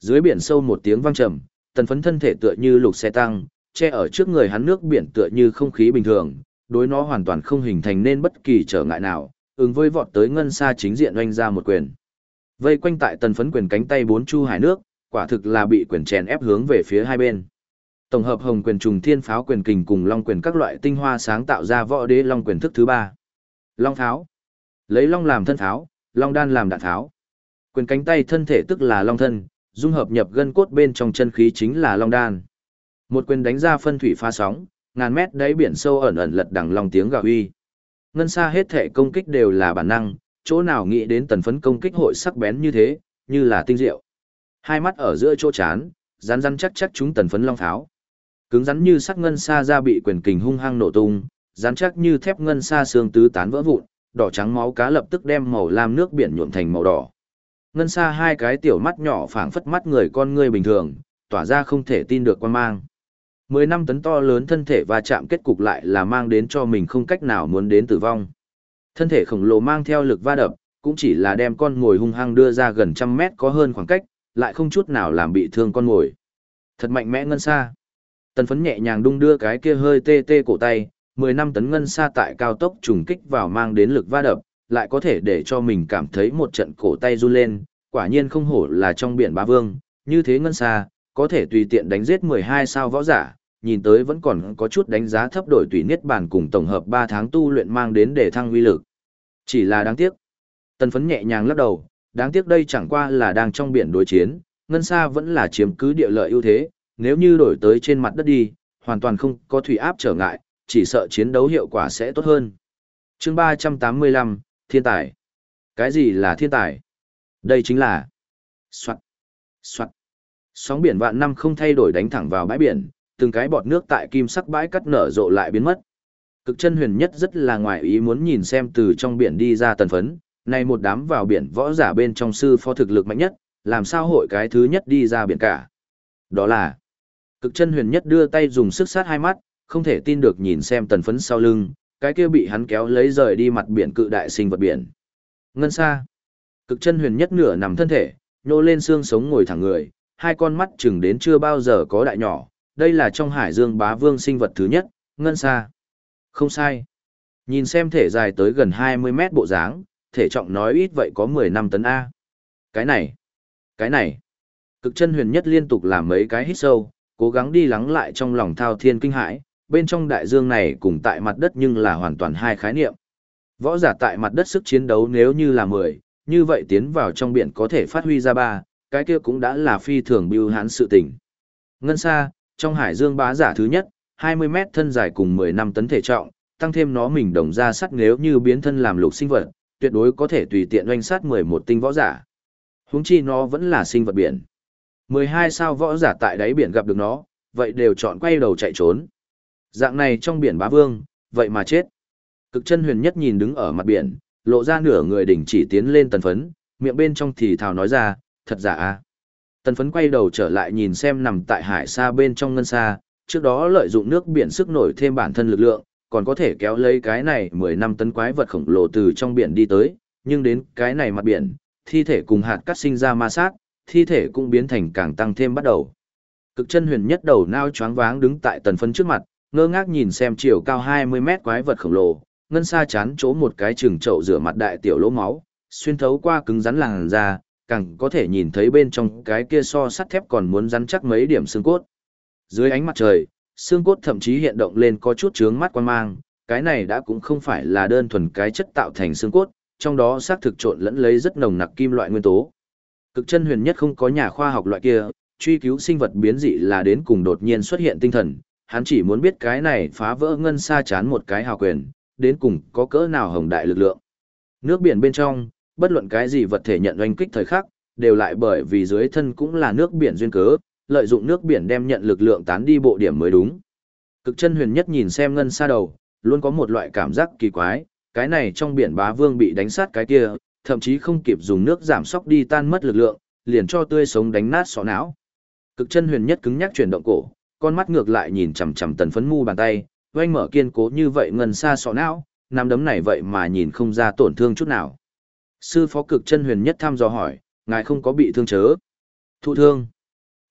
Dưới biển sâu một tiếng vang trầm, tần phấn thân thể tựa như lục xe tăng, che ở trước người hắn nước biển tựa như không khí bình thường, đối nó hoàn toàn không hình thành nên bất kỳ trở ngại nào, ứng với vọt tới ngân xa chính diện oanh ra một quyền. Vây quanh tại tần phấn quyền cánh tay bốn chu hải nước, quả thực là bị quyền chèn ép hướng về phía hai bên. Tổng hợp hồng quyền trùng thiên pháo quyền kình cùng long quyền các loại tinh hoa sáng tạo ra võ đế long quyền thức thứ ba. Long pháo. Lấy long làm thân pháo, long đan làm đạn pháo. Quyền cánh tay thân thể tức là long thân, dung hợp nhập gân cốt bên trong chân khí chính là long đan. Một quyền đánh ra phân thủy pha sóng, ngàn mét đáy biển sâu ẩn ẩn lật đằng long tiếng gào uy. Ngân xa hết thể công kích đều là bản năng, chỗ nào nghĩ đến tần phấn công kích hội sắc bén như thế, như là tinh diệu. Hai mắt ở giữa chỗ chán, rắn rắn chắc chắc chúng tần phấn long pháo. Cứng rắn như sắc ngân xa ra bị quyền kình hung hăng nổ tung, rắn chắc như thép ngân xa xương tứ tán vỡ vụn, đỏ trắng máu cá lập tức đem màu lam nước biển nhuộm thành màu đỏ. Ngân xa hai cái tiểu mắt nhỏ phảng phất mắt người con người bình thường, tỏa ra không thể tin được quan mang. Mười năm tấn to lớn thân thể và chạm kết cục lại là mang đến cho mình không cách nào muốn đến tử vong. Thân thể khổng lồ mang theo lực va đập, cũng chỉ là đem con ngồi hung hăng đưa ra gần trăm mét có hơn khoảng cách, lại không chút nào làm bị thương con ngồi. Thật mạnh mẽ ngân xa. Tần phấn nhẹ nhàng đung đưa cái kia hơi tê tê cổ tay, 10 năm tấn ngân xa tại cao tốc trùng kích vào mang đến lực va đập, lại có thể để cho mình cảm thấy một trận cổ tay run lên, quả nhiên không hổ là trong biển bá vương, như thế ngân xa, có thể tùy tiện đánh giết 12 sao võ giả, nhìn tới vẫn còn có chút đánh giá thấp đổi tùy niết bàn cùng tổng hợp 3 tháng tu luyện mang đến để thăng uy lực. Chỉ là đáng tiếc. Tần phấn nhẹ nhàng lắc đầu, đáng tiếc đây chẳng qua là đang trong biển đối chiến, ngân xa vẫn là chiếm cứ địa lợi ưu thế, nếu như đổi tới trên mặt đất đi, hoàn toàn không có thủy áp trở ngại, chỉ sợ chiến đấu hiệu quả sẽ tốt hơn. chương 385, Thiên tài. Cái gì là thiên tài? Đây chính là soạn, soạn. Sóng biển vạn năm không thay đổi đánh thẳng vào bãi biển, từng cái bọt nước tại kim sắc bãi cắt nở rộ lại biến mất. Cực chân huyền nhất rất là ngoài ý muốn nhìn xem từ trong biển đi ra tần phấn, này một đám vào biển võ giả bên trong sư phó thực lực mạnh nhất, làm sao hội cái thứ nhất đi ra biển cả. Đó là, cực chân huyền nhất đưa tay dùng sức sát hai mắt, không thể tin được nhìn xem tần phấn sau lưng, cái kia bị hắn kéo lấy rời đi mặt biển cự đại sinh vật biển. Ngân xa, cực chân huyền nhất nửa nằm thân thể, nhô lên xương sống ngồi thẳng người, hai con mắt chừng đến chưa bao giờ có đại nhỏ, đây là trong hải dương bá vương sinh vật thứ nhất, ngân xa. Không sai. Nhìn xem thể dài tới gần 20 mét bộ dáng, thể trọng nói ít vậy có 10 năm tấn A. Cái này, cái này, Cực chân huyền nhất liên tục làm mấy cái hít sâu, cố gắng đi lắng lại trong lòng thao thiên kinh hãi, bên trong đại dương này cùng tại mặt đất nhưng là hoàn toàn hai khái niệm. Võ giả tại mặt đất sức chiến đấu nếu như là 10, như vậy tiến vào trong biển có thể phát huy ra 3, cái kia cũng đã là phi thường bưu hán sự tình. Ngân xa, trong hải dương bá giả thứ nhất, 20 mét thân dài cùng 10 năm tấn thể trọng, tăng thêm nó mình đồng ra sắt nếu như biến thân làm lục sinh vật, tuyệt đối có thể tùy tiện oanh sát 11 tinh võ giả. Huống chi nó vẫn là sinh vật biển. 12 sao võ giả tại đáy biển gặp được nó, vậy đều chọn quay đầu chạy trốn. Dạng này trong biển bá vương, vậy mà chết. Cực chân huyền nhất nhìn đứng ở mặt biển, lộ ra nửa người đỉnh chỉ tiến lên tần phấn, miệng bên trong thì thào nói ra, thật giả a Tần phấn quay đầu trở lại nhìn xem nằm tại hải xa bên trong ngân xa, trước đó lợi dụng nước biển sức nổi thêm bản thân lực lượng, còn có thể kéo lấy cái này 10 năm tấn quái vật khổng lồ từ trong biển đi tới, nhưng đến cái này mặt biển, thi thể cùng hạt cắt sinh ra ma sát, thi thể cũng biến thành càng tăng thêm bắt đầu. Cực chân huyền nhất đầu nao choáng váng đứng tại tần phấn trước mặt, ngơ ngác nhìn xem chiều cao 20 mét quái vật khổng lồ, ngân xa chán chỗ một cái chừng chậu rửa mặt đại tiểu lỗ máu, xuyên thấu qua cứng rắn làn da, càng có thể nhìn thấy bên trong cái kia so sắt thép còn muốn rắn chắc mấy điểm xương cốt. Dưới ánh mặt trời, xương cốt thậm chí hiện động lên có chút trướng mắt quan mang, cái này đã cũng không phải là đơn thuần cái chất tạo thành xương cốt, trong đó xác thực trộn lẫn lấy rất nồng nặc kim loại nguyên tố. Cực chân huyền nhất không có nhà khoa học loại kia, truy cứu sinh vật biến dị là đến cùng đột nhiên xuất hiện tinh thần, hắn chỉ muốn biết cái này phá vỡ ngân xa chán một cái hào quyền, đến cùng có cỡ nào hồng đại lực lượng. Nước biển bên trong, bất luận cái gì vật thể nhận oanh kích thời khắc, đều lại bởi vì dưới thân cũng là nước biển duyên cớ, lợi dụng nước biển đem nhận lực lượng tán đi bộ điểm mới đúng. Cực chân huyền nhất nhìn xem ngân xa đầu, luôn có một loại cảm giác kỳ quái, cái này trong biển bá vương bị đánh sát cái kia, thậm chí không kịp dùng nước giảm sóc đi tan mất lực lượng, liền cho tươi sống đánh nát sọ não. Cực chân huyền nhất cứng nhắc chuyển động cổ, con mắt ngược lại nhìn chằm chằm tần phấn mu bàn tay, oanh mở kiên cố như vậy ngân xa sọ não, nắm đấm này vậy mà nhìn không ra tổn thương chút nào. Sư phó cực chân huyền nhất thăm dò hỏi, ngài không có bị thương chớ. Thụ thương.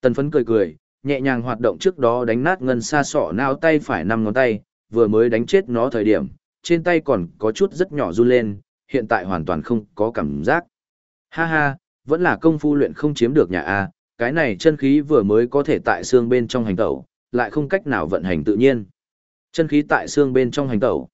Tần phấn cười cười, nhẹ nhàng hoạt động trước đó đánh nát ngân xa sọ não tay phải năm ngón tay, vừa mới đánh chết nó thời điểm, trên tay còn có chút rất nhỏ run lên, hiện tại hoàn toàn không có cảm giác. Ha ha, vẫn là công phu luyện không chiếm được nhà A, cái này chân khí vừa mới có thể tại xương bên trong hành tẩu, lại không cách nào vận hành tự nhiên. Chân khí tại xương bên trong hành tẩu.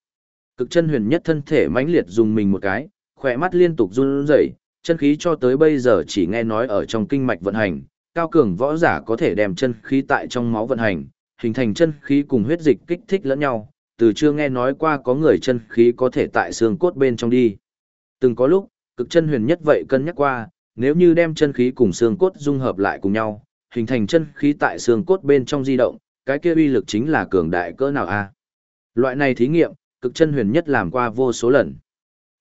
Cực chân huyền nhất thân thể mãnh liệt dùng mình một cái, khỏe mắt liên tục run rẩy, chân khí cho tới bây giờ chỉ nghe nói ở trong kinh mạch vận hành, cao cường võ giả có thể đem chân khí tại trong máu vận hành, hình thành chân khí cùng huyết dịch kích thích lẫn nhau, từ chưa nghe nói qua có người chân khí có thể tại xương cốt bên trong đi. Từng có lúc, cực chân huyền nhất vậy cân nhắc qua, nếu như đem chân khí cùng xương cốt dung hợp lại cùng nhau, hình thành chân khí tại xương cốt bên trong di động, cái kia uy lực chính là cường đại cỡ nào a? Loại này thí nghiệm, cực chân huyền nhất làm qua vô số lần.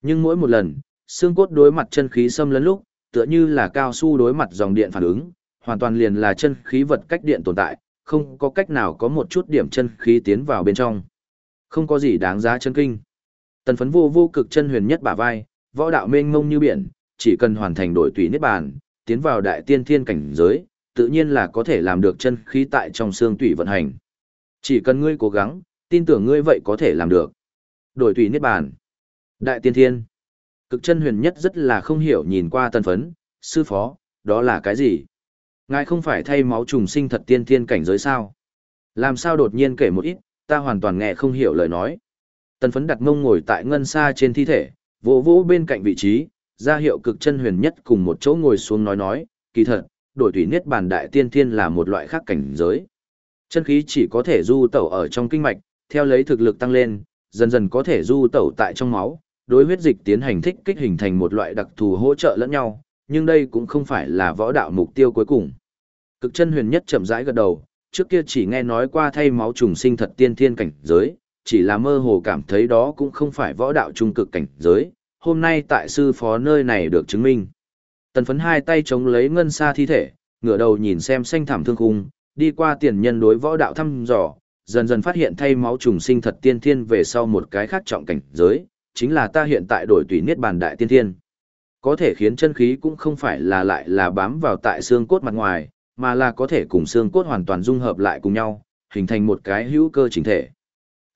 Nhưng mỗi một lần, xương cốt đối mặt chân khí xâm lấn lúc, tựa như là cao su đối mặt dòng điện phản ứng, hoàn toàn liền là chân khí vật cách điện tồn tại, không có cách nào có một chút điểm chân khí tiến vào bên trong. Không có gì đáng giá chân kinh. Tần phấn vô vô cực chân huyền nhất bả vai, võ đạo mênh mông như biển, chỉ cần hoàn thành đổi tùy niết bàn, tiến vào đại tiên thiên cảnh giới, tự nhiên là có thể làm được chân khí tại trong xương tủy vận hành. Chỉ cần ngươi cố gắng, tin tưởng ngươi vậy có thể làm được. Đổi tùy niết bàn. Đại tiên thiên. Cực chân huyền nhất rất là không hiểu nhìn qua tân phấn, sư phó, đó là cái gì? Ngài không phải thay máu trùng sinh thật tiên thiên cảnh giới sao? Làm sao đột nhiên kể một ít, ta hoàn toàn nghe không hiểu lời nói. tân phấn đặt mông ngồi tại ngân xa trên thi thể, vỗ vỗ bên cạnh vị trí, ra hiệu cực chân huyền nhất cùng một chỗ ngồi xuống nói nói, kỳ thật, đổi thủy niết bàn đại tiên thiên là một loại khác cảnh giới. Chân khí chỉ có thể du tẩu ở trong kinh mạch, theo lấy thực lực tăng lên, dần dần có thể du tẩu tại trong máu, đối huyết dịch tiến hành thích kích hình thành một loại đặc thù hỗ trợ lẫn nhau, nhưng đây cũng không phải là võ đạo mục tiêu cuối cùng. Cực chân huyền nhất chậm rãi gật đầu, trước kia chỉ nghe nói qua thay máu trùng sinh thật tiên thiên cảnh giới, chỉ là mơ hồ cảm thấy đó cũng không phải võ đạo trung cực cảnh giới, hôm nay tại sư phó nơi này được chứng minh. Tần phấn hai tay chống lấy ngân xa thi thể, ngửa đầu nhìn xem xanh thảm thương khung, đi qua tiền nhân đối võ đạo thăm dò, dần dần phát hiện thay máu trùng sinh thật tiên thiên về sau một cái khác trọng cảnh giới, chính là ta hiện tại đổi tùy niết bàn đại tiên thiên. Có thể khiến chân khí cũng không phải là lại là bám vào tại xương cốt mặt ngoài, mà là có thể cùng xương cốt hoàn toàn dung hợp lại cùng nhau, hình thành một cái hữu cơ chính thể.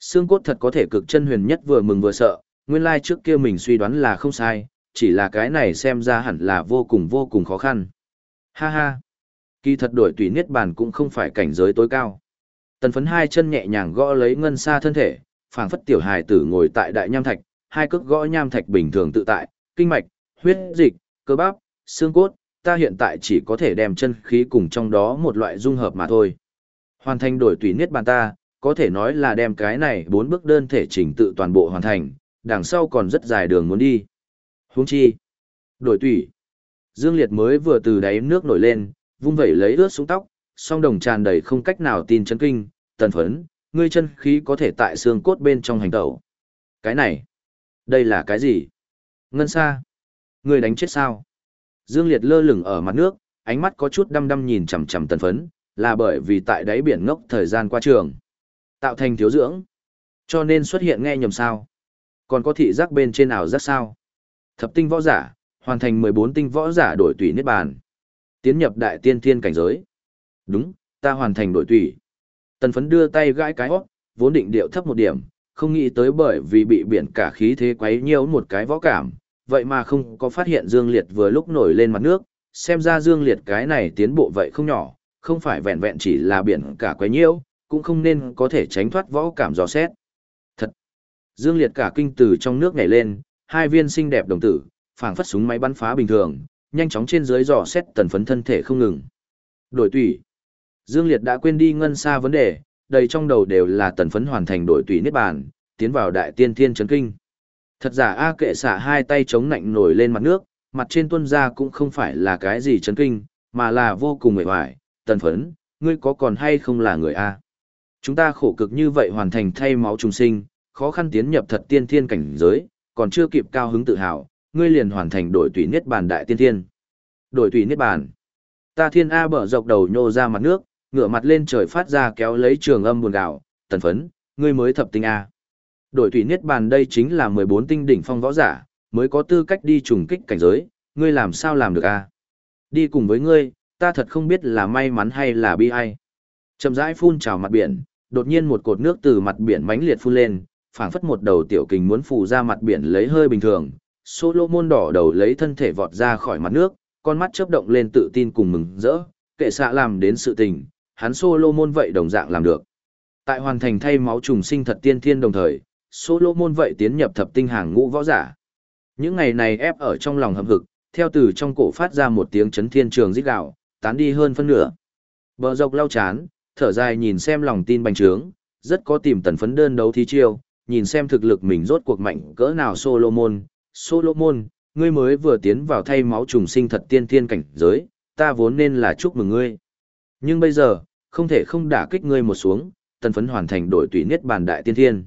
Xương cốt thật có thể cực chân huyền nhất vừa mừng vừa sợ, nguyên lai trước kia mình suy đoán là không sai, chỉ là cái này xem ra hẳn là vô cùng vô cùng khó khăn. Ha ha! Kỳ thật đổi tùy niết bàn cũng không phải cảnh giới tối cao. Tần phấn hai chân nhẹ nhàng gõ lấy ngân xa thân thể, phảng phất tiểu hài tử ngồi tại đại nham thạch, hai cước gõ nham thạch bình thường tự tại, kinh mạch, huyết dịch, cơ bắp, xương cốt, ta hiện tại chỉ có thể đem chân khí cùng trong đó một loại dung hợp mà thôi. Hoàn thành đổi tùy niết bàn ta, có thể nói là đem cái này bốn bước đơn thể chỉnh tự toàn bộ hoàn thành, đằng sau còn rất dài đường muốn đi. Huống chi, đổi Tủy, Dương Liệt mới vừa từ đáy nước nổi lên, vung vẩy lấy ướt xuống tóc, song đồng tràn đầy không cách nào tin chấn kinh, tần phấn, ngươi chân khí có thể tại xương cốt bên trong hành tẩu. Cái này, đây là cái gì? Ngân xa. Ngươi đánh chết sao? Dương Liệt lơ lửng ở mặt nước, ánh mắt có chút đăm đăm nhìn chằm chằm tần phấn, là bởi vì tại đáy biển ngốc thời gian qua trường. Tạo thành thiếu dưỡng. Cho nên xuất hiện nghe nhầm sao. Còn có thị giác bên trên ảo giác sao. Thập tinh võ giả, hoàn thành 14 tinh võ giả đổi tùy niết bàn. Tiến nhập đại tiên thiên cảnh giới. Đúng, ta hoàn thành đổi tùy. Tần phấn đưa tay gãi cái hót, vốn định điệu thấp một điểm, không nghĩ tới bởi vì bị biển cả khí thế quấy nhiễu một cái võ cảm, vậy mà không có phát hiện Dương Liệt vừa lúc nổi lên mặt nước, xem ra Dương Liệt cái này tiến bộ vậy không nhỏ, không phải vẹn vẹn chỉ là biển cả quấy nhiễu, cũng không nên có thể tránh thoát võ cảm dò xét. Dương Liệt cả kinh từ trong nước nhảy lên, hai viên xinh đẹp đồng tử, phảng phất súng máy bắn phá bình thường, nhanh chóng trên dưới dò xét tần phấn thân thể không ngừng. Đổi Tủy, Dương Liệt đã quên đi ngân xa vấn đề, đầy trong đầu đều là tần phấn hoàn thành đổi Tủy niết bàn, tiến vào đại tiên thiên chấn kinh. Thật giả A kệ xả hai tay chống nạnh nổi lên mặt nước, mặt trên tuân ra cũng không phải là cái gì chấn kinh, mà là vô cùng mệt mỏi. Tần phấn, ngươi có còn hay không là người A? Chúng ta khổ cực như vậy hoàn thành thay máu trùng sinh, khó khăn tiến nhập thật tiên thiên cảnh giới, còn chưa kịp cao hứng tự hào, ngươi liền hoàn thành đổi tùy niết bàn đại tiên thiên. Đổi tùy niết bàn. Ta thiên A bở dọc đầu nhô ra mặt nước, ngửa mặt lên trời phát ra kéo lấy trường âm buồn gạo, tần phấn, ngươi mới thập tinh A. Đổi tùy niết bàn đây chính là 14 tinh đỉnh phong võ giả, mới có tư cách đi trùng kích cảnh giới, ngươi làm sao làm được A. Đi cùng với ngươi, ta thật không biết là may mắn hay là bi ai. Chậm rãi phun trào mặt biển, đột nhiên một cột nước từ mặt biển mãnh liệt phun lên, phảng phất một đầu tiểu kình muốn phù ra mặt biển lấy hơi bình thường. Solomon đỏ đầu lấy thân thể vọt ra khỏi mặt nước, con mắt chớp động lên tự tin cùng mừng rỡ, kệ xạ làm đến sự tình, hắn Solomon vậy đồng dạng làm được. Tại hoàn thành thay máu trùng sinh thật tiên thiên đồng thời, Solomon vậy tiến nhập thập tinh hàng ngũ võ giả. Những ngày này ép ở trong lòng hầm hực, theo từ trong cổ phát ra một tiếng chấn thiên trường rít gạo, tán đi hơn phân nửa. Bờ dọc lau chán, thở dài nhìn xem lòng tin bành trướng, rất có tìm tần phấn đơn đấu thi chiêu, nhìn xem thực lực mình rốt cuộc mạnh cỡ nào Solomon. Solomon, ngươi mới vừa tiến vào thay máu trùng sinh thật tiên thiên cảnh giới, ta vốn nên là chúc mừng ngươi. Nhưng bây giờ, không thể không đả kích ngươi một xuống, tần phấn hoàn thành đổi tùy niết bàn đại tiên thiên.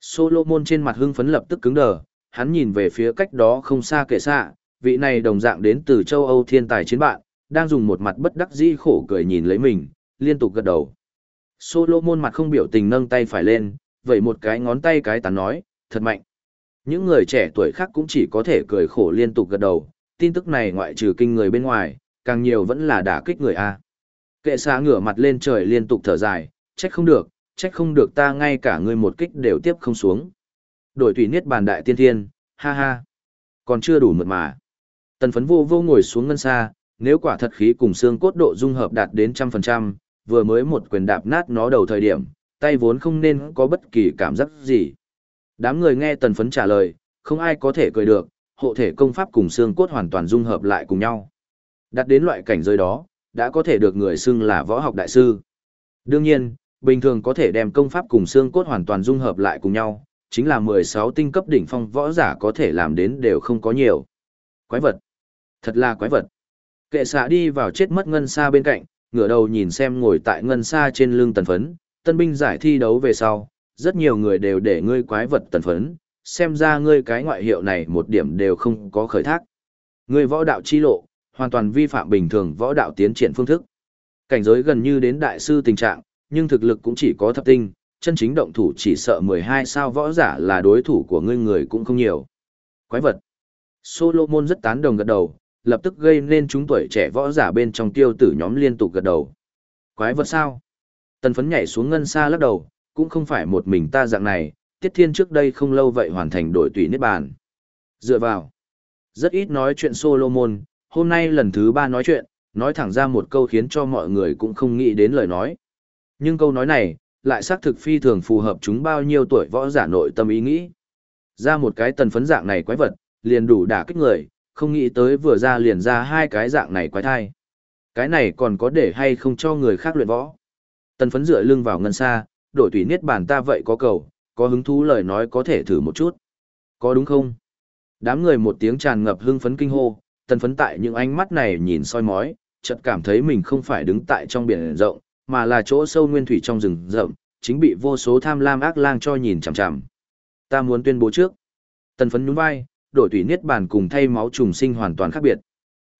Solomon trên mặt hưng phấn lập tức cứng đờ, hắn nhìn về phía cách đó không xa kệ xạ, vị này đồng dạng đến từ châu Âu thiên tài chiến bạn, đang dùng một mặt bất đắc dĩ khổ cười nhìn lấy mình, liên tục gật đầu. Solomon mặt không biểu tình nâng tay phải lên, vậy một cái ngón tay cái tán nói, thật mạnh. Những người trẻ tuổi khác cũng chỉ có thể cười khổ liên tục gật đầu, tin tức này ngoại trừ kinh người bên ngoài, càng nhiều vẫn là đả kích người A. Kệ xa ngửa mặt lên trời liên tục thở dài, trách không được, trách không được ta ngay cả người một kích đều tiếp không xuống. Đổi thủy niết bàn đại tiên thiên, ha ha. Còn chưa đủ mượt mà. Tần phấn vô vô ngồi xuống ngân xa, nếu quả thật khí cùng xương cốt độ dung hợp đạt đến trăm phần trăm, vừa mới một quyền đạp nát nó đầu thời điểm, tay vốn không nên có bất kỳ cảm giác gì. Đám người nghe tần phấn trả lời, không ai có thể cười được, hộ thể công pháp cùng xương cốt hoàn toàn dung hợp lại cùng nhau. Đạt đến loại cảnh giới đó, đã có thể được người xưng là võ học đại sư. Đương nhiên, bình thường có thể đem công pháp cùng xương cốt hoàn toàn dung hợp lại cùng nhau, chính là 16 tinh cấp đỉnh phong võ giả có thể làm đến đều không có nhiều. Quái vật. Thật là quái vật. Kệ xạ đi vào chết mất ngân xa bên cạnh, ngửa đầu nhìn xem ngồi tại ngân xa trên lưng tần phấn, tân binh giải thi đấu về sau, rất nhiều người đều để ngươi quái vật tần phấn, xem ra ngươi cái ngoại hiệu này một điểm đều không có khởi thác. Ngươi võ đạo chi lộ, hoàn toàn vi phạm bình thường võ đạo tiến triển phương thức. Cảnh giới gần như đến đại sư tình trạng, nhưng thực lực cũng chỉ có thập tinh, chân chính động thủ chỉ sợ 12 sao võ giả là đối thủ của ngươi người cũng không nhiều. Quái vật. Solomon rất tán đồng gật đầu, lập tức gây nên chúng tuổi trẻ võ giả bên trong tiêu tử nhóm liên tục gật đầu. Quái vật sao? Tần phấn nhảy xuống ngân xa lắc đầu, cũng không phải một mình ta dạng này, tiết thiên trước đây không lâu vậy hoàn thành đổi tùy niết bàn. Dựa vào. Rất ít nói chuyện Solomon, hôm nay lần thứ ba nói chuyện, nói thẳng ra một câu khiến cho mọi người cũng không nghĩ đến lời nói. Nhưng câu nói này, lại xác thực phi thường phù hợp chúng bao nhiêu tuổi võ giả nội tâm ý nghĩ. Ra một cái tần phấn dạng này quái vật, liền đủ đả kích người, không nghĩ tới vừa ra liền ra hai cái dạng này quái thai. Cái này còn có để hay không cho người khác luyện võ. Tần phấn dựa lưng vào ngân xa, đổi tùy niết bàn ta vậy có cầu, có hứng thú lời nói có thể thử một chút. Có đúng không? Đám người một tiếng tràn ngập hưng phấn kinh hô, tần phấn tại những ánh mắt này nhìn soi mói, chợt cảm thấy mình không phải đứng tại trong biển rộng, mà là chỗ sâu nguyên thủy trong rừng rậm, chính bị vô số tham lam ác lang cho nhìn chằm chằm. Ta muốn tuyên bố trước. Tần phấn nhún vai, đổi tùy niết bàn cùng thay máu trùng sinh hoàn toàn khác biệt.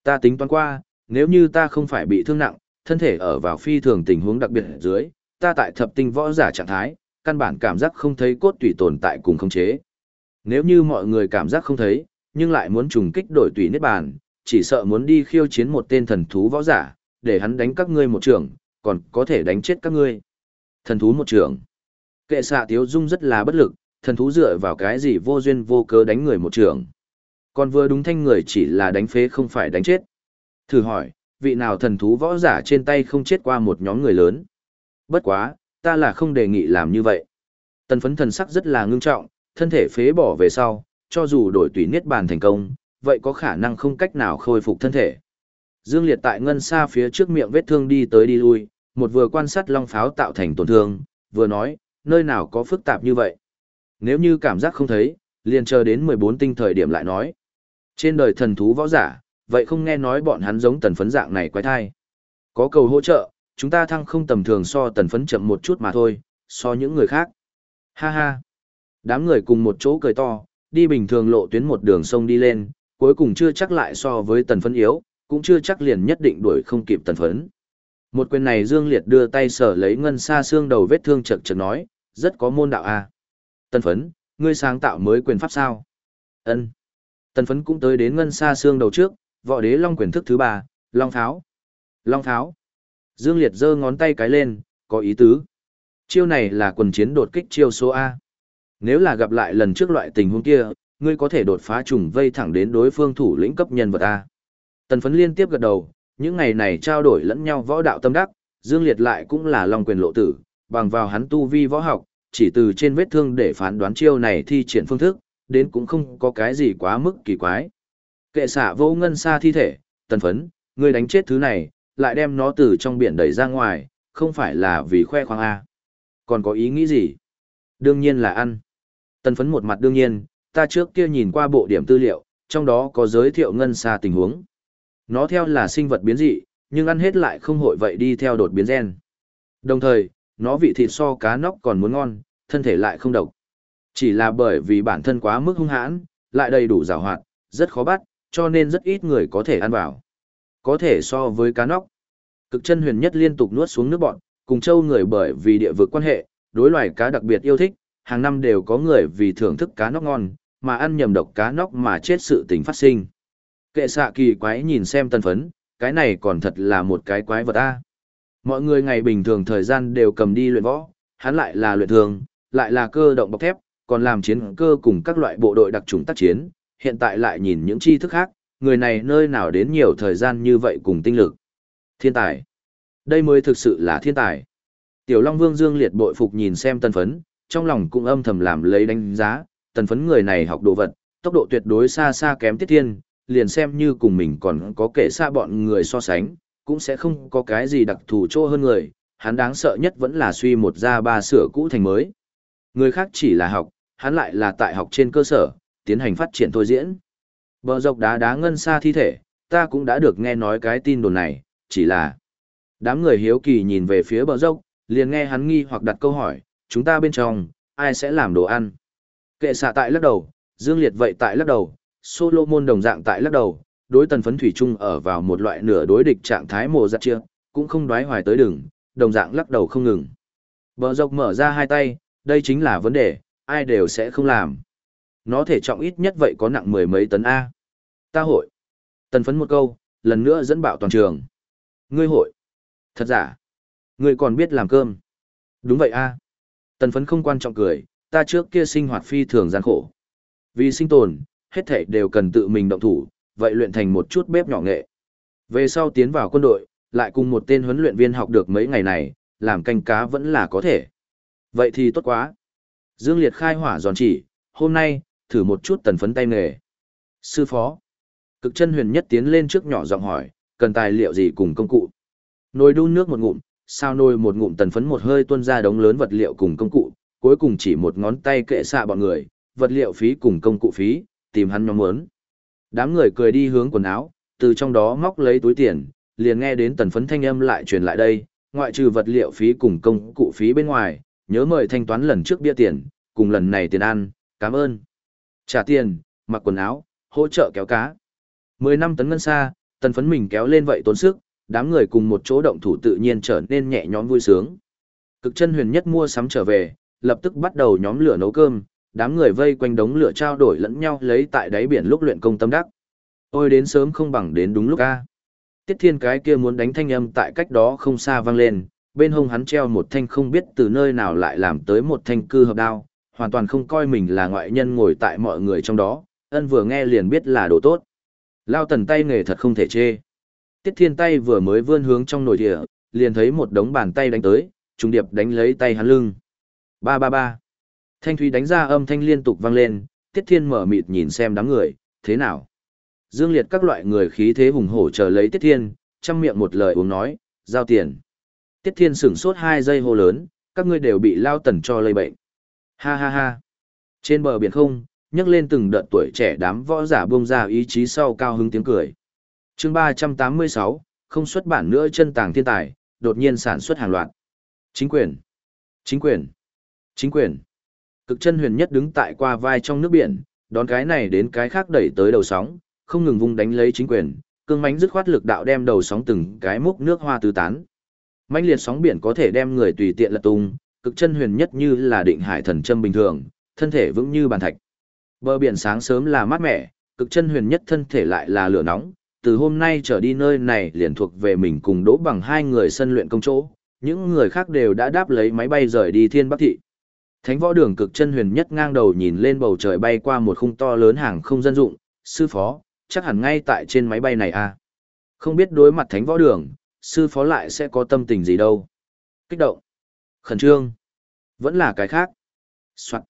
Ta tính toán qua, nếu như ta không phải bị thương nặng, thân thể ở vào phi thường tình huống đặc biệt dưới, ta tại thập tinh võ giả trạng thái, căn bản cảm giác không thấy cốt tùy tồn tại cùng khống chế. Nếu như mọi người cảm giác không thấy, nhưng lại muốn trùng kích đổi tùy niết bàn, chỉ sợ muốn đi khiêu chiến một tên thần thú võ giả, để hắn đánh các ngươi một trường, còn có thể đánh chết các ngươi. Thần thú một trường. Kệ xạ tiếu dung rất là bất lực, thần thú dựa vào cái gì vô duyên vô cớ đánh người một trường. Còn vừa đúng thanh người chỉ là đánh phế không phải đánh chết. Thử hỏi, vị nào thần thú võ giả trên tay không chết qua một nhóm người lớn. Bất quá, ta là không đề nghị làm như vậy. Tần phấn thần sắc rất là ngưng trọng, thân thể phế bỏ về sau, cho dù đổi tùy niết bàn thành công, vậy có khả năng không cách nào khôi phục thân thể. Dương Liệt tại ngân xa phía trước miệng vết thương đi tới đi lui, một vừa quan sát long pháo tạo thành tổn thương, vừa nói, nơi nào có phức tạp như vậy. Nếu như cảm giác không thấy, liền chờ đến 14 tinh thời điểm lại nói. Trên đời thần thú võ giả, vậy không nghe nói bọn hắn giống tần phấn dạng này quái thai. Có cầu hỗ trợ, chúng ta thăng không tầm thường so tần phấn chậm một chút mà thôi, so những người khác. Ha ha. Đám người cùng một chỗ cười to, đi bình thường lộ tuyến một đường sông đi lên, cuối cùng chưa chắc lại so với tần phấn yếu, cũng chưa chắc liền nhất định đuổi không kịp tần phấn. Một quyền này Dương Liệt đưa tay sở lấy ngân xa xương đầu vết thương chật chật nói, rất có môn đạo a. À. Tần phấn, ngươi sáng tạo mới quyền pháp sao? Ân. Tần phấn cũng tới đến ngân xa xương đầu trước, võ đế long quyền thức thứ ba, long tháo. Long tháo. Dương Liệt giơ ngón tay cái lên, có ý tứ. Chiêu này là quần chiến đột kích chiêu số A. Nếu là gặp lại lần trước loại tình huống kia, ngươi có thể đột phá trùng vây thẳng đến đối phương thủ lĩnh cấp nhân vật A. Tần phấn liên tiếp gật đầu, những ngày này trao đổi lẫn nhau võ đạo tâm đắc, Dương Liệt lại cũng là Long quyền lộ tử, bằng vào hắn tu vi võ học, chỉ từ trên vết thương để phán đoán chiêu này thi triển phương thức, đến cũng không có cái gì quá mức kỳ quái. Kệ xạ vô ngân xa thi thể, tần phấn, ngươi đánh chết thứ này, lại đem nó từ trong biển đẩy ra ngoài, không phải là vì khoe khoang A. Còn có ý nghĩ gì? Đương nhiên là ăn. Tần phấn một mặt đương nhiên, ta trước kia nhìn qua bộ điểm tư liệu, trong đó có giới thiệu ngân xa tình huống. Nó theo là sinh vật biến dị, nhưng ăn hết lại không hội vậy đi theo đột biến gen. Đồng thời, nó vị thịt so cá nóc còn muốn ngon, thân thể lại không độc. Chỉ là bởi vì bản thân quá mức hung hãn, lại đầy đủ rào hoạt, rất khó bắt, cho nên rất ít người có thể ăn vào. Có thể so với cá nóc. Cực chân huyền nhất liên tục nuốt xuống nước bọn, cùng châu người bởi vì địa vực quan hệ, đối loài cá đặc biệt yêu thích, hàng năm đều có người vì thưởng thức cá nóc ngon, mà ăn nhầm độc cá nóc mà chết sự tình phát sinh. Kệ xạ kỳ quái nhìn xem tân phấn, cái này còn thật là một cái quái vật a. Mọi người ngày bình thường thời gian đều cầm đi luyện võ, hắn lại là luyện thường, lại là cơ động bọc thép, còn làm chiến cơ cùng các loại bộ đội đặc trùng tác chiến, hiện tại lại nhìn những tri thức khác, người này nơi nào đến nhiều thời gian như vậy cùng tinh lực. Thiên tài. Đây mới thực sự là thiên tài. Tiểu Long Vương Dương liệt bội phục nhìn xem tân phấn, trong lòng cũng âm thầm làm lấy đánh giá, tần phấn người này học đồ vật, tốc độ tuyệt đối xa xa kém tiết thiên, liền xem như cùng mình còn có kể xa bọn người so sánh, cũng sẽ không có cái gì đặc thù chỗ hơn người, hắn đáng sợ nhất vẫn là suy một ra ba sửa cũ thành mới. Người khác chỉ là học, hắn lại là tại học trên cơ sở, tiến hành phát triển thôi diễn. Bờ dọc đá đá ngân xa thi thể, ta cũng đã được nghe nói cái tin đồn này, chỉ là đám người hiếu kỳ nhìn về phía bờ dốc, liền nghe hắn nghi hoặc đặt câu hỏi, chúng ta bên trong, ai sẽ làm đồ ăn? Kệ xạ tại lắc đầu, Dương Liệt vậy tại lắc đầu, Solomon đồng dạng tại lắc đầu, đối tần phấn thủy chung ở vào một loại nửa đối địch trạng thái mồ giặt chia, cũng không đoái hoài tới đường đồng dạng lắc đầu không ngừng. Bờ dọc mở ra hai tay, đây chính là vấn đề, ai đều sẽ không làm. Nó thể trọng ít nhất vậy có nặng mười mấy tấn A. Ta hội. Tần phấn một câu, lần nữa dẫn bạo toàn trường. Ngươi hội. Thật giả. Ngươi còn biết làm cơm. Đúng vậy A. Tần phấn không quan trọng cười, ta trước kia sinh hoạt phi thường gian khổ. Vì sinh tồn, hết thảy đều cần tự mình động thủ, vậy luyện thành một chút bếp nhỏ nghệ. Về sau tiến vào quân đội, lại cùng một tên huấn luyện viên học được mấy ngày này, làm canh cá vẫn là có thể. Vậy thì tốt quá. Dương Liệt khai hỏa giòn chỉ, hôm nay, thử một chút tần phấn tay nghề. Sư phó. Cực chân huyền nhất tiến lên trước nhỏ giọng hỏi, cần tài liệu gì cùng công cụ. Nồi đun nước một ngụm, sao nồi một ngụm tần phấn một hơi tuôn ra đống lớn vật liệu cùng công cụ, cuối cùng chỉ một ngón tay kệ xạ bọn người, vật liệu phí cùng công cụ phí, tìm hắn nhóm muốn. Đám người cười đi hướng quần áo, từ trong đó móc lấy túi tiền, liền nghe đến tần phấn thanh âm lại truyền lại đây, ngoại trừ vật liệu phí cùng công cụ phí bên ngoài, nhớ mời thanh toán lần trước bia tiền, cùng lần này tiền ăn, cảm ơn. Trả tiền, mặc quần áo, hỗ trợ kéo cá. Mười năm tấn ngân xa, tần phấn mình kéo lên vậy tốn sức, đám người cùng một chỗ động thủ tự nhiên trở nên nhẹ nhõm vui sướng. Cực chân huyền nhất mua sắm trở về, lập tức bắt đầu nhóm lửa nấu cơm, đám người vây quanh đống lửa trao đổi lẫn nhau lấy tại đáy biển lúc luyện công tâm đắc. Ôi đến sớm không bằng đến đúng lúc a. Tiết Thiên cái kia muốn đánh thanh âm tại cách đó không xa vang lên, bên hông hắn treo một thanh không biết từ nơi nào lại làm tới một thanh cư hợp đao, hoàn toàn không coi mình là ngoại nhân ngồi tại mọi người trong đó, ân vừa nghe liền biết là đồ tốt. Lao tần tay nghề thật không thể chê. Tiết Thiên tay vừa mới vươn hướng trong nồi địa, liền thấy một đống bàn tay đánh tới, trùng điệp đánh lấy tay hắn lưng. Ba ba ba. Thanh thủy đánh ra âm thanh liên tục vang lên, Tiết Thiên mở mịt nhìn xem đám người, thế nào? Dương liệt các loại người khí thế hùng hổ chờ lấy Tiết Thiên, chăm miệng một lời uống nói, giao tiền. Tiết Thiên sửng sốt hai giây hô lớn, các ngươi đều bị lao tần cho lây bệnh. Ha ha ha. Trên bờ biển không, nhấc lên từng đợt tuổi trẻ đám võ giả bông ra ý chí sau cao hứng tiếng cười. chương ba trăm tám mươi sáu, không xuất bản nữa chân tàng thiên tài, đột nhiên sản xuất hàng loạt. Chính quyền. Chính quyền. Chính quyền. Cực chân huyền nhất đứng tại qua vai trong nước biển, đón cái này đến cái khác đẩy tới đầu sóng, không ngừng vung đánh lấy chính quyền, cương mãnh dứt khoát lực đạo đem đầu sóng từng cái múc nước hoa tứ tán. Mãnh liệt sóng biển có thể đem người tùy tiện lật tung, cực chân huyền nhất như là định hải thần châm bình thường, thân thể vững như bàn thạch. Bờ biển sáng sớm là mát mẻ, cực chân huyền nhất thân thể lại là lửa nóng, từ hôm nay trở đi nơi này liền thuộc về mình cùng đỗ bằng hai người sân luyện công chỗ, những người khác đều đã đáp lấy máy bay rời đi thiên bắc thị. Thánh võ đường cực chân huyền nhất ngang đầu nhìn lên bầu trời bay qua một khung to lớn hàng không dân dụng, sư phó, chắc hẳn ngay tại trên máy bay này à. Không biết đối mặt thánh võ đường, sư phó lại sẽ có tâm tình gì đâu. Kích động, khẩn trương, vẫn là cái khác. Soạn.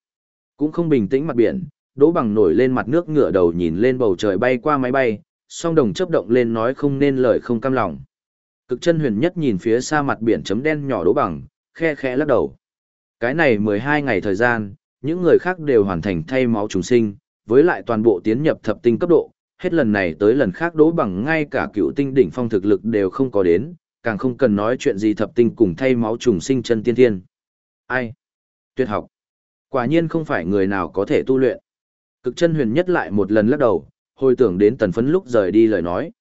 Cũng không bình tĩnh mặt biển, đỗ bằng nổi lên mặt nước ngửa đầu nhìn lên bầu trời bay qua máy bay, song đồng chấp động lên nói không nên lời không cam lòng. Cực chân huyền nhất nhìn phía xa mặt biển chấm đen nhỏ đỗ bằng, khe khẽ lắc đầu. Cái này 12 ngày thời gian, những người khác đều hoàn thành thay máu trùng sinh, với lại toàn bộ tiến nhập thập tinh cấp độ, hết lần này tới lần khác đỗ bằng ngay cả cựu tinh đỉnh phong thực lực đều không có đến, càng không cần nói chuyện gì thập tinh cùng thay máu trùng sinh chân tiên thiên. Ai? Tuyệt học. Quả nhiên không phải người nào có thể tu luyện. Cực chân huyền nhất lại một lần lắc đầu, hồi tưởng đến tần phấn lúc rời đi lời nói.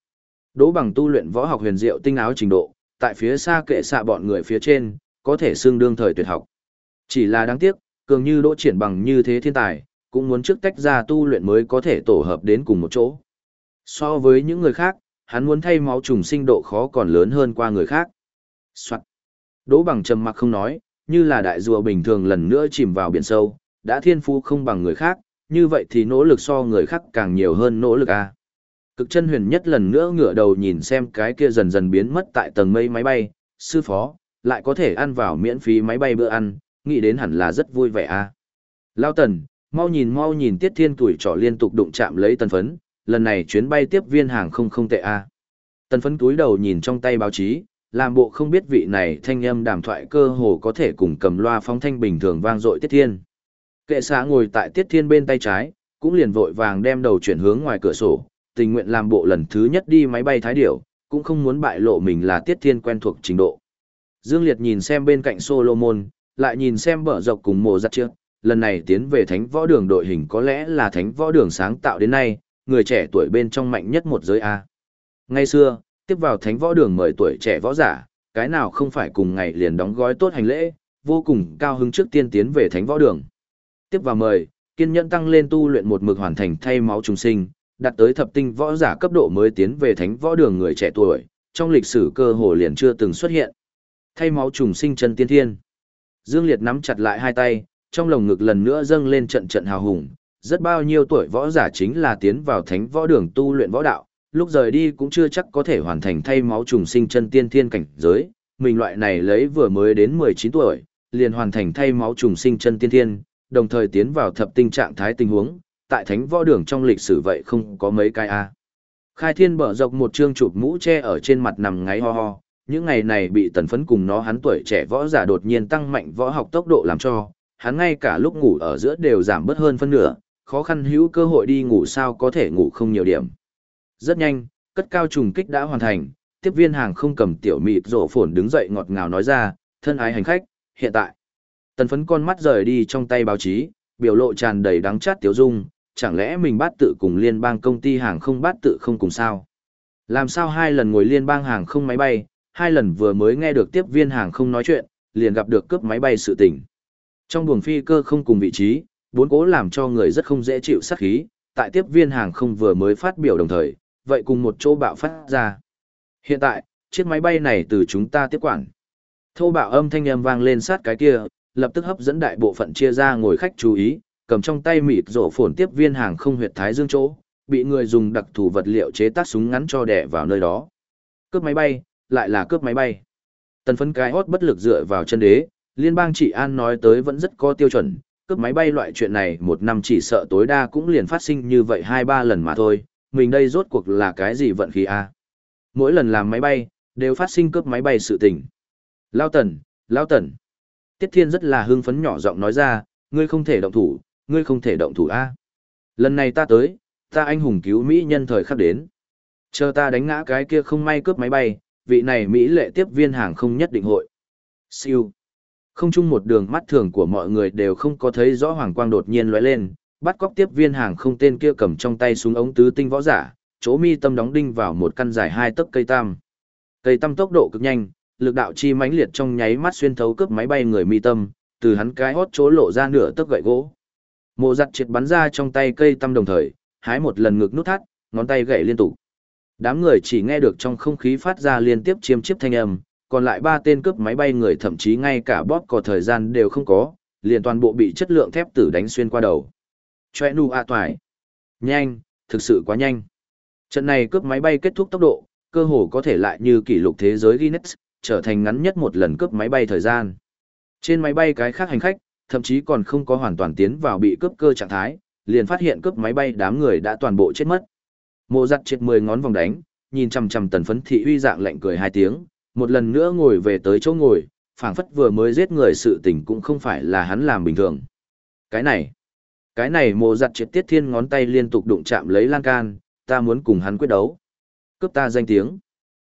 Đỗ bằng tu luyện võ học huyền diệu tinh áo trình độ, tại phía xa kệ xạ bọn người phía trên, có thể xương đương thời tuyệt học. Chỉ là đáng tiếc, cường như đỗ triển bằng như thế thiên tài, cũng muốn trước tách ra tu luyện mới có thể tổ hợp đến cùng một chỗ. So với những người khác, hắn muốn thay máu trùng sinh độ khó còn lớn hơn qua người khác. Soạn. Đỗ bằng trầm mặc không nói, như là đại rùa bình thường lần nữa chìm vào biển sâu, đã thiên phú không bằng người khác, như vậy thì nỗ lực so người khác càng nhiều hơn nỗ lực a. Cực chân huyền nhất lần nữa ngửa đầu nhìn xem cái kia dần dần biến mất tại tầng mây máy bay, sư phó, lại có thể ăn vào miễn phí máy bay bữa ăn, nghĩ đến hẳn là rất vui vẻ a. Lao tần, mau nhìn mau nhìn tiết thiên tuổi trỏ liên tục đụng chạm lấy tần phấn, lần này chuyến bay tiếp viên hàng không không tệ a. Tần phấn túi đầu nhìn trong tay báo chí, làm bộ không biết vị này thanh âm đàm thoại cơ hồ có thể cùng cầm loa phóng thanh bình thường vang dội tiết thiên. Kệ xã ngồi tại tiết thiên bên tay trái, cũng liền vội vàng đem đầu chuyển hướng ngoài cửa sổ, tình nguyện làm bộ lần thứ nhất đi máy bay thái điểu, cũng không muốn bại lộ mình là tiết thiên quen thuộc trình độ. Dương Liệt nhìn xem bên cạnh Solomon, lại nhìn xem bờ dọc cùng mộ giặt trước, lần này tiến về thánh võ đường đội hình có lẽ là thánh võ đường sáng tạo đến nay, người trẻ tuổi bên trong mạnh nhất một giới A. Ngay xưa, tiếp vào thánh võ đường mời tuổi trẻ võ giả, cái nào không phải cùng ngày liền đóng gói tốt hành lễ, vô cùng cao hứng trước tiên tiến về thánh võ đường. Tiếp vào mời, kiên nhẫn tăng lên tu luyện một mực hoàn thành thay máu trùng sinh, đạt tới thập tinh võ giả cấp độ mới tiến về thánh võ đường người trẻ tuổi, trong lịch sử cơ hồ liền chưa từng xuất hiện. Thay máu trùng sinh chân tiên thiên. Dương Liệt nắm chặt lại hai tay, trong lồng ngực lần nữa dâng lên trận trận hào hùng, rất bao nhiêu tuổi võ giả chính là tiến vào thánh võ đường tu luyện võ đạo, lúc rời đi cũng chưa chắc có thể hoàn thành thay máu trùng sinh chân tiên thiên cảnh giới, mình loại này lấy vừa mới đến 19 tuổi, liền hoàn thành thay máu trùng sinh chân tiên thiên, đồng thời tiến vào thập tinh trạng thái tình huống, tại thánh võ đường trong lịch sử vậy không có mấy cái a. Khai thiên bở dọc một chương chụp mũ che ở trên mặt nằm ngáy ho ho, những ngày này bị tần phấn cùng nó hắn tuổi trẻ võ giả đột nhiên tăng mạnh võ học tốc độ làm cho, hắn ngay cả lúc ngủ ở giữa đều giảm bớt hơn phân nửa, khó khăn hữu cơ hội đi ngủ sao có thể ngủ không nhiều điểm. Rất nhanh, cất cao trùng kích đã hoàn thành, tiếp viên hàng không cầm tiểu mịt rổ phồn đứng dậy ngọt ngào nói ra, thân ái hành khách, hiện tại. Tần phấn con mắt rời đi trong tay báo chí, biểu lộ tràn đầy đắng chát tiếu dung, chẳng lẽ mình bắt tự cùng liên bang công ty hàng không bắt tự không cùng sao? Làm sao hai lần ngồi liên bang hàng không máy bay, hai lần vừa mới nghe được tiếp viên hàng không nói chuyện, liền gặp được cướp máy bay sự tình. Trong buồng phi cơ không cùng vị trí, bốn cố làm cho người rất không dễ chịu sát khí, tại tiếp viên hàng không vừa mới phát biểu đồng thời, vậy cùng một chỗ bạo phát ra. Hiện tại, chiếc máy bay này từ chúng ta tiếp quản. Thô bạo âm thanh âm vang lên sát cái kia, lập tức hấp dẫn đại bộ phận chia ra ngồi khách chú ý, cầm trong tay mịt rổ phồn tiếp viên hàng không huyệt thái dương chỗ, bị người dùng đặc thù vật liệu chế tác súng ngắn cho đẻ vào nơi đó. Cướp máy bay, lại là cướp máy bay. Tần phấn cái hót bất lực dựa vào chân đế, liên bang trị an nói tới vẫn rất có tiêu chuẩn, cướp máy bay loại chuyện này một năm chỉ sợ tối đa cũng liền phát sinh như vậy hai ba lần mà thôi, mình đây rốt cuộc là cái gì vận khí a Mỗi lần làm máy bay, đều phát sinh cướp máy bay sự tình. Lao tần, lao tần. Tiết Thiên rất là hưng phấn nhỏ giọng nói ra, ngươi không thể động thủ, ngươi không thể động thủ a. Lần này ta tới, ta anh hùng cứu Mỹ nhân thời khắc đến. Chờ ta đánh ngã cái kia không may cướp máy bay, vị này Mỹ lệ tiếp viên hàng không nhất định hội. Siêu. Không chung một đường mắt thường của mọi người đều không có thấy rõ hoàng quang đột nhiên lóe lên, bắt cóc tiếp viên hàng không tên kia cầm trong tay súng ống tứ tinh võ giả, chỗ mi tâm đóng đinh vào một căn dài hai tấc cây tam. Cây tam tốc độ cực nhanh, lực đạo chi mãnh liệt trong nháy mắt xuyên thấu cướp máy bay người mi tâm, từ hắn cái hót chỗ lộ ra nửa tấc gậy gỗ. Mộ giặt triệt bắn ra trong tay cây tam đồng thời, hái một lần ngực nút thắt, ngón tay gậy liên tục. Đám người chỉ nghe được trong không khí phát ra liên tiếp chiêm chiếp thanh âm, còn lại ba tên cướp máy bay người thậm chí ngay cả bóp cò thời gian đều không có, liền toàn bộ bị chất lượng thép tử đánh xuyên qua đầu. Choe nu a toài. Nhanh, thực sự quá nhanh. Trận này cướp máy bay kết thúc tốc độ, cơ hồ có thể lại như kỷ lục thế giới Guinness, trở thành ngắn nhất một lần cướp máy bay thời gian. Trên máy bay cái khác hành khách, thậm chí còn không có hoàn toàn tiến vào bị cướp cơ trạng thái, liền phát hiện cướp máy bay đám người đã toàn bộ chết mất. Mộ giặt chết mười ngón vòng đánh, nhìn chằm chằm tần phấn thị uy dạng lạnh cười hai tiếng, một lần nữa ngồi về tới chỗ ngồi, phảng phất vừa mới giết người sự tình cũng không phải là hắn làm bình thường. Cái này, cái này mộ giặt triệt tiết thiên ngón tay liên tục đụng chạm lấy lan can, ta muốn cùng hắn quyết đấu. Cướp ta danh tiếng.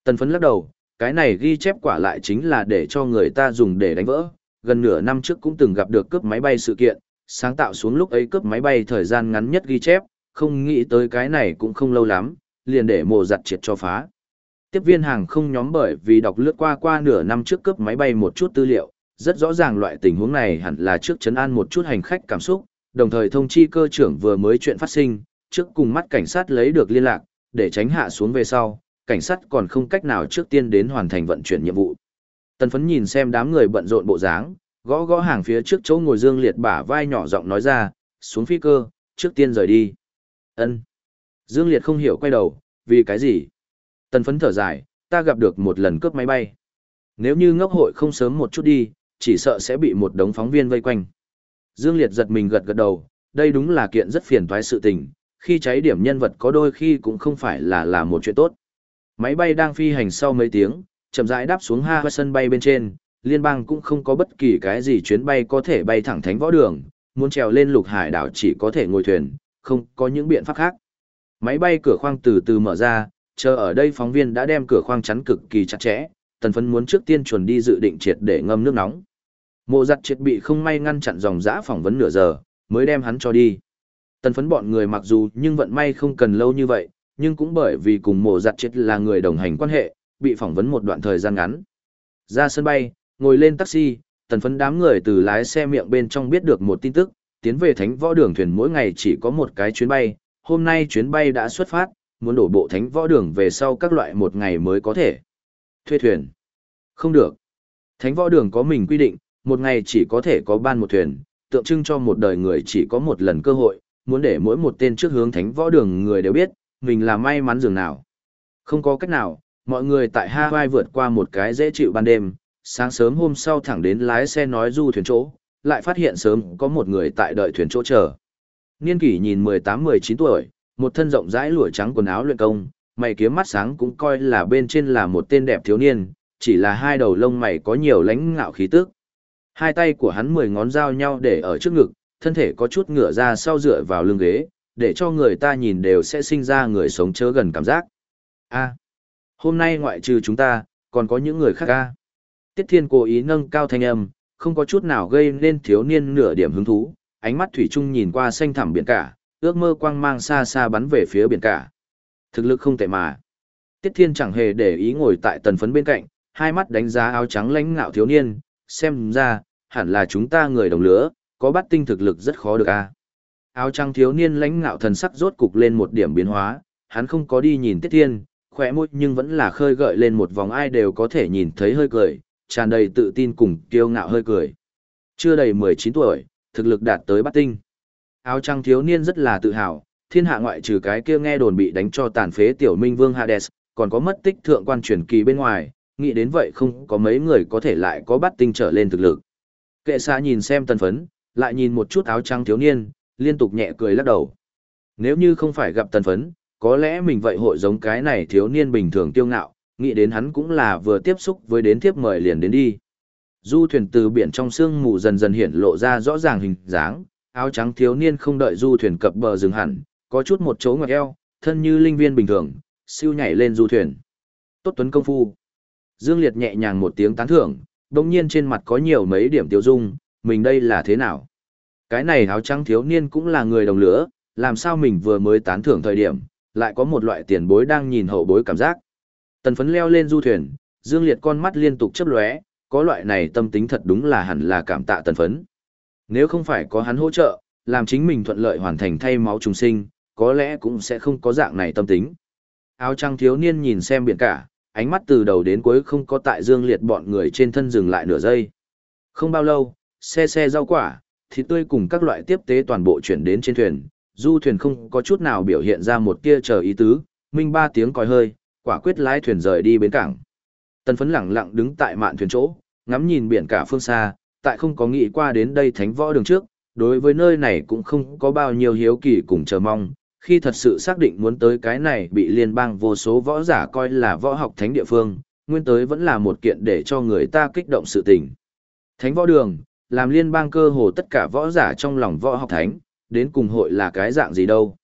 Tần phấn lắc đầu, cái này ghi chép quả lại chính là để cho người ta dùng để đánh vỡ. Gần nửa năm trước cũng từng gặp được cướp máy bay sự kiện, sáng tạo xuống lúc ấy cướp máy bay thời gian ngắn nhất ghi chép, không nghĩ tới cái này cũng không lâu lắm, liền để mồ giặt triệt cho phá. Tiếp viên hàng không nhóm bởi vì đọc lướt qua qua nửa năm trước cướp máy bay một chút tư liệu, rất rõ ràng loại tình huống này hẳn là trước chấn an một chút hành khách cảm xúc, đồng thời thông chi cơ trưởng vừa mới chuyện phát sinh, trước cùng mắt cảnh sát lấy được liên lạc, để tránh hạ xuống về sau, cảnh sát còn không cách nào trước tiên đến hoàn thành vận chuyển nhiệm vụ. Tần phấn nhìn xem đám người bận rộn bộ dáng, gõ gõ hàng phía trước chỗ ngồi dương liệt bả vai nhỏ giọng nói ra, xuống phi cơ, trước tiên rời đi. ân Dương liệt không hiểu quay đầu, vì cái gì? Tần phấn thở dài, ta gặp được một lần cướp máy bay. Nếu như ngốc hội không sớm một chút đi, chỉ sợ sẽ bị một đống phóng viên vây quanh. Dương liệt giật mình gật gật đầu, đây đúng là kiện rất phiền toái sự tình, khi cháy điểm nhân vật có đôi khi cũng không phải là là một chuyện tốt. Máy bay đang phi hành sau mấy tiếng, chậm rãi đáp xuống ha sân bay bên trên, liên bang cũng không có bất kỳ cái gì chuyến bay có thể bay thẳng thánh võ đường, muốn trèo lên lục hải đảo chỉ có thể ngồi thuyền, không có những biện pháp khác. Máy bay cửa khoang từ từ mở ra, chờ ở đây phóng viên đã đem cửa khoang chắn cực kỳ chặt chẽ, tần phấn muốn trước tiên chuẩn đi dự định triệt để ngâm nước nóng. Mộ giặt triệt bị không may ngăn chặn dòng dã phỏng vấn nửa giờ, mới đem hắn cho đi. Tần phấn bọn người mặc dù nhưng vận may không cần lâu như vậy, nhưng cũng bởi vì cùng mộ giặt triệt là người đồng hành quan hệ, bị phỏng vấn một đoạn thời gian ngắn. Ra sân bay, ngồi lên taxi, tần phấn đám người từ lái xe miệng bên trong biết được một tin tức, tiến về thánh võ đường thuyền mỗi ngày chỉ có một cái chuyến bay, hôm nay chuyến bay đã xuất phát, muốn đổ bộ thánh võ đường về sau các loại một ngày mới có thể. Thuê thuyền. Không được. Thánh võ đường có mình quy định, một ngày chỉ có thể có ban một thuyền, tượng trưng cho một đời người chỉ có một lần cơ hội, muốn để mỗi một tên trước hướng thánh võ đường người đều biết, mình là may mắn dường nào. Không có cách nào, mọi người tại Hawaii vượt qua một cái dễ chịu ban đêm, sáng sớm hôm sau thẳng đến lái xe nói du thuyền chỗ, lại phát hiện sớm có một người tại đợi thuyền chỗ chờ. Niên kỷ nhìn 18-19 tuổi, một thân rộng rãi lụa trắng quần áo luyện công, mày kiếm mắt sáng cũng coi là bên trên là một tên đẹp thiếu niên, chỉ là hai đầu lông mày có nhiều lãnh ngạo khí tức. Hai tay của hắn mười ngón giao nhau để ở trước ngực, thân thể có chút ngửa ra sau dựa vào lưng ghế, để cho người ta nhìn đều sẽ sinh ra người sống chớ gần cảm giác. A, hôm nay ngoại trừ chúng ta, còn có những người khác a. Tiết Thiên cố ý nâng cao thanh âm, không có chút nào gây nên thiếu niên nửa điểm hứng thú, ánh mắt thủy chung nhìn qua xanh thẳm biển cả, ước mơ quang mang xa xa bắn về phía biển cả. Thực lực không tệ mà. Tiết Thiên chẳng hề để ý ngồi tại tần phấn bên cạnh, hai mắt đánh giá áo trắng lãnh ngạo thiếu niên, xem ra, hẳn là chúng ta người đồng lứa, có bắt tinh thực lực rất khó được a. Áo trắng thiếu niên lãnh ngạo thần sắc rốt cục lên một điểm biến hóa, hắn không có đi nhìn Tiết Thiên, khỏe môi nhưng vẫn là khơi gợi lên một vòng ai đều có thể nhìn thấy hơi cười, tràn đầy tự tin cùng kiêu ngạo hơi cười. Chưa đầy 19 tuổi, thực lực đạt tới bắt tinh. Áo trăng thiếu niên rất là tự hào, thiên hạ ngoại trừ cái kia nghe đồn bị đánh cho tàn phế tiểu minh vương Hades, còn có mất tích thượng quan truyền kỳ bên ngoài, nghĩ đến vậy không có mấy người có thể lại có bắt tinh trở lên thực lực. Kệ xa nhìn xem tân phấn, lại nhìn một chút áo trăng thiếu niên, liên tục nhẹ cười lắc đầu. Nếu như không phải gặp tân phấn, có lẽ mình vậy hội giống cái này thiếu niên bình thường tiêu ngạo, nghĩ đến hắn cũng là vừa tiếp xúc với đến tiếp mời liền đến đi. Du thuyền từ biển trong sương mù dần dần hiện lộ ra rõ ràng hình dáng, áo trắng thiếu niên không đợi du thuyền cập bờ dừng hẳn, có chút một chỗ ngoặt eo, thân như linh viên bình thường, siêu nhảy lên du thuyền. Tốt tuấn công phu. Dương Liệt nhẹ nhàng một tiếng tán thưởng, đồng nhiên trên mặt có nhiều mấy điểm tiêu dung, mình đây là thế nào? Cái này áo trắng thiếu niên cũng là người đồng lửa, làm sao mình vừa mới tán thưởng thời điểm, lại có một loại tiền bối đang nhìn hậu bối cảm giác. Tần phấn leo lên du thuyền, Dương Liệt con mắt liên tục chớp lóe, có loại này tâm tính thật đúng là hẳn là cảm tạ tần phấn. Nếu không phải có hắn hỗ trợ, làm chính mình thuận lợi hoàn thành thay máu trùng sinh, có lẽ cũng sẽ không có dạng này tâm tính. Áo trăng thiếu niên nhìn xem biển cả, ánh mắt từ đầu đến cuối không có tại Dương Liệt bọn người trên thân dừng lại nửa giây. Không bao lâu, xe xe rau quả, thịt tươi cùng các loại tiếp tế toàn bộ chuyển đến trên thuyền, du thuyền không có chút nào biểu hiện ra một tia chờ ý tứ, minh ba tiếng còi hơi, quả quyết lái thuyền rời đi bến cảng. Tần phấn lẳng lặng đứng tại mạn thuyền chỗ, ngắm nhìn biển cả phương xa, tại không có nghĩ qua đến đây thánh võ đường trước, đối với nơi này cũng không có bao nhiêu hiếu kỳ cùng chờ mong, khi thật sự xác định muốn tới cái này bị liên bang vô số võ giả coi là võ học thánh địa phương, nguyên tới vẫn là một kiện để cho người ta kích động sự tình. Thánh võ đường, làm liên bang cơ hồ tất cả võ giả trong lòng võ học thánh, đến cùng hội là cái dạng gì đâu.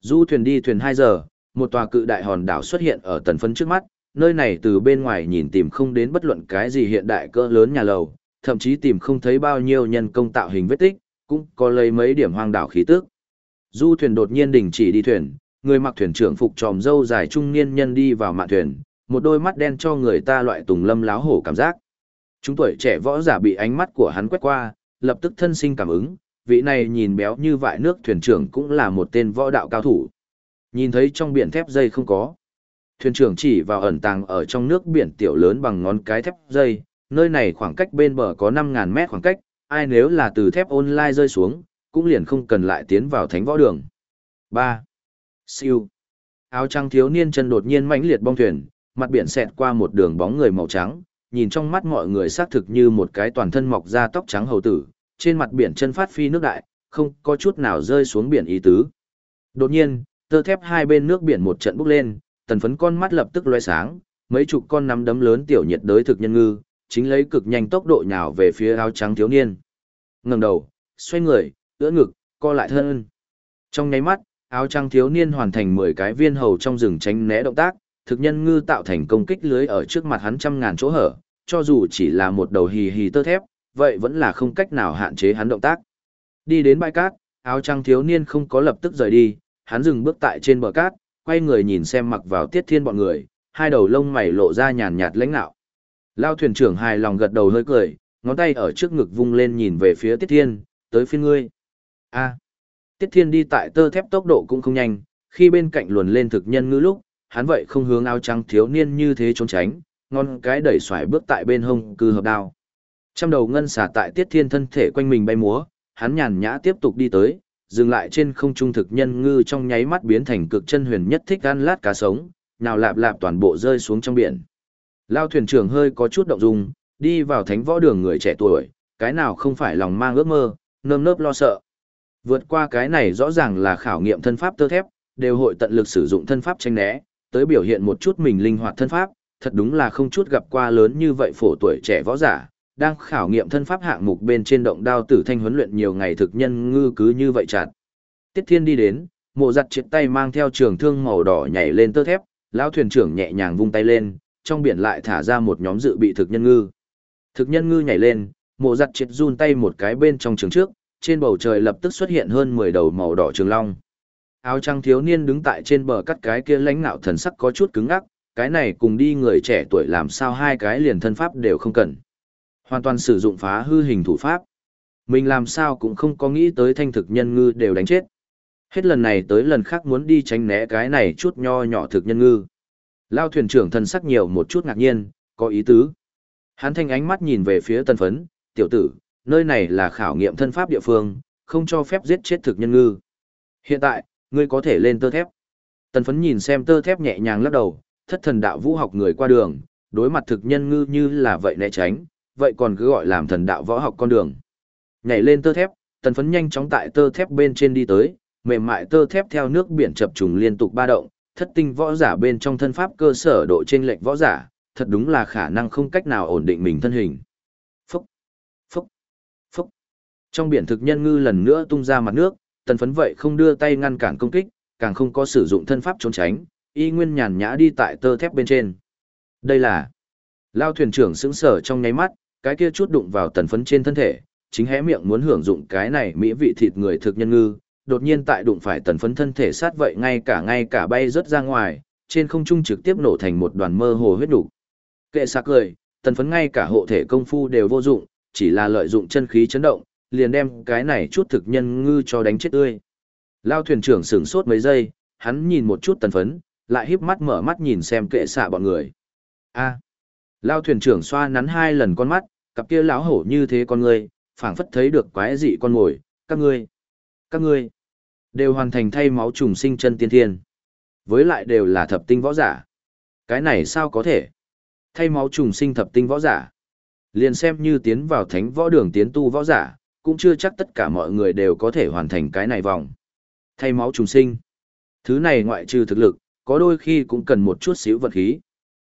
Du thuyền đi thuyền 2 giờ, một tòa cự đại hòn đảo xuất hiện ở tần phấn trước mắt, nơi này từ bên ngoài nhìn tìm không đến bất luận cái gì hiện đại cỡ lớn nhà lầu, thậm chí tìm không thấy bao nhiêu nhân công tạo hình vết tích, cũng có lấy mấy điểm hoang đảo khí tức. Du thuyền đột nhiên đình chỉ đi thuyền, người mặc thuyền trưởng phục tròm dâu dài trung niên nhân đi vào mạn thuyền, một đôi mắt đen cho người ta loại tùng lâm láo hổ cảm giác. Chúng tuổi trẻ võ giả bị ánh mắt của hắn quét qua, lập tức thân sinh cảm ứng, vị này nhìn béo như vại nước thuyền trưởng cũng là một tên võ đạo cao thủ. Nhìn thấy trong biển thép dây không có. Thuyền trưởng chỉ vào ẩn tàng ở trong nước biển tiểu lớn bằng ngón cái thép dây, nơi này khoảng cách bên bờ có 5.000 mét khoảng cách, ai nếu là từ thép online rơi xuống, cũng liền không cần lại tiến vào thánh võ đường. 3. Siêu. Áo trăng thiếu niên chân đột nhiên mãnh liệt bong thuyền, mặt biển xẹt qua một đường bóng người màu trắng, nhìn trong mắt mọi người xác thực như một cái toàn thân mọc ra tóc trắng hầu tử, trên mặt biển chân phát phi nước đại, không có chút nào rơi xuống biển ý tứ. Đột nhiên, tơ thép hai bên nước biển một trận bốc lên, tần phấn con mắt lập tức loe sáng, mấy chục con nắm đấm lớn tiểu nhiệt đới thực nhân ngư, chính lấy cực nhanh tốc độ nhào về phía áo trắng thiếu niên. Ngẩng đầu, xoay người, ưỡn ngực, co lại thân. Trong nháy mắt, áo trắng thiếu niên hoàn thành 10 cái viên hầu trong rừng tránh né động tác, thực nhân ngư tạo thành công kích lưới ở trước mặt hắn trăm ngàn chỗ hở, cho dù chỉ là một đầu hì hì tơ thép, vậy vẫn là không cách nào hạn chế hắn động tác. Đi đến bãi cát, áo trắng thiếu niên không có lập tức rời đi, hắn dừng bước tại trên bờ cát, quay người nhìn xem mặc vào tiết thiên bọn người, hai đầu lông mày lộ ra nhàn nhạt lãnh nạo. Lao thuyền trưởng hài lòng gật đầu hơi cười, ngón tay ở trước ngực vung lên nhìn về phía tiết thiên, tới phiên ngươi. A. Tiết thiên đi tại tơ thép tốc độ cũng không nhanh, khi bên cạnh luồn lên thực nhân ngữ lúc, hắn vậy không hướng áo trắng thiếu niên như thế trốn tránh, ngon cái đẩy xoải bước tại bên hông cư hợp đao. Trăm đầu ngân xả tại tiết thiên thân thể quanh mình bay múa, hắn nhàn nhã tiếp tục đi tới, dừng lại trên không trung thực nhân ngư trong nháy mắt biến thành cực chân huyền nhất thích ăn lát cá sống, nào lạp lạp toàn bộ rơi xuống trong biển. Lao thuyền trưởng hơi có chút động dung, đi vào thánh võ đường người trẻ tuổi, cái nào không phải lòng mang ước mơ, nơm nớp lo sợ. Vượt qua cái này rõ ràng là khảo nghiệm thân pháp tơ thép, đều hội tận lực sử dụng thân pháp tranh né, tới biểu hiện một chút mình linh hoạt thân pháp, thật đúng là không chút gặp qua lớn như vậy phổ tuổi trẻ võ giả, đang khảo nghiệm thân pháp hạng mục bên trên động đao tử thanh huấn luyện nhiều ngày thực nhân ngư cứ như vậy chặt. Tiết Thiên đi đến, mộ giặt triệt tay mang theo trường thương màu đỏ nhảy lên tơ thép, lão thuyền trưởng nhẹ nhàng vung tay lên, trong biển lại thả ra một nhóm dự bị thực nhân ngư. Thực nhân ngư nhảy lên, mộ giặt triệt run tay một cái bên trong trường trước, trên bầu trời lập tức xuất hiện hơn 10 đầu màu đỏ trường long. Áo trăng thiếu niên đứng tại trên bờ cắt cái kia lãnh nạo thần sắc có chút cứng ngắc, cái này cùng đi người trẻ tuổi làm sao hai cái liền thân pháp đều không cần. Hoàn toàn sử dụng phá hư hình thủ pháp. Mình làm sao cũng không có nghĩ tới thanh thực nhân ngư đều đánh chết. Hết lần này tới lần khác muốn đi tránh né cái này chút nho nhỏ thực nhân ngư. Lao thuyền trưởng thân sắc nhiều một chút ngạc nhiên, có ý tứ. Hắn thanh ánh mắt nhìn về phía tân phấn, tiểu tử, nơi này là khảo nghiệm thân pháp địa phương, không cho phép giết chết thực nhân ngư. Hiện tại, ngươi có thể lên tơ thép. Tần phấn nhìn xem tơ thép nhẹ nhàng lắc đầu, thất thần đạo vũ học người qua đường, đối mặt thực nhân ngư như là vậy né tránh, vậy còn cứ gọi làm thần đạo võ học con đường. Nhảy lên tơ thép, tần phấn nhanh chóng tại tơ thép bên trên đi tới, mềm mại tơ thép theo nước biển chập trùng liên tục ba động, thất tinh võ giả bên trong thân pháp cơ sở độ trên lệnh võ giả, thật đúng là khả năng không cách nào ổn định mình thân hình. Phúc, phúc, phúc. Trong biển thực nhân ngư lần nữa tung ra mặt nước, tần phấn vậy không đưa tay ngăn cản công kích, càng không có sử dụng thân pháp trốn tránh, y nguyên nhàn nhã đi tại tơ thép bên trên. Đây là Lao thuyền trưởng sững sở trong nháy mắt, cái kia chút đụng vào tần phấn trên thân thể, chính hé miệng muốn hưởng dụng cái này mỹ vị thịt người thực nhân ngư, đột nhiên tại đụng phải tần phấn thân thể sát vậy ngay cả ngay cả bay rớt ra ngoài, trên không trung trực tiếp nổ thành một đoàn mơ hồ huyết đủ. Kệ sạc cười, tần phấn ngay cả hộ thể công phu đều vô dụng, chỉ là lợi dụng chân khí chấn động, liền đem cái này chút thực nhân ngư cho đánh chết tươi. Lao thuyền trưởng sửng sốt mấy giây, hắn nhìn một chút tần phấn, lại híp mắt mở mắt nhìn xem kệ xạ bọn người. a Lao thuyền trưởng xoa nắn hai lần con mắt, cặp kia lão hổ như thế con người, phảng phất thấy được quái dị con ngồi, các ngươi, các ngươi, đều hoàn thành thay máu trùng sinh chân tiên thiên. Với lại đều là thập tinh võ giả. Cái này sao có thể? Thay máu trùng sinh thập tinh võ giả. Liền xem như tiến vào thánh võ đường tiến tu võ giả, cũng chưa chắc tất cả mọi người đều có thể hoàn thành cái này vòng. Thay máu trùng sinh. Thứ này ngoại trừ thực lực, có đôi khi cũng cần một chút xíu vật khí.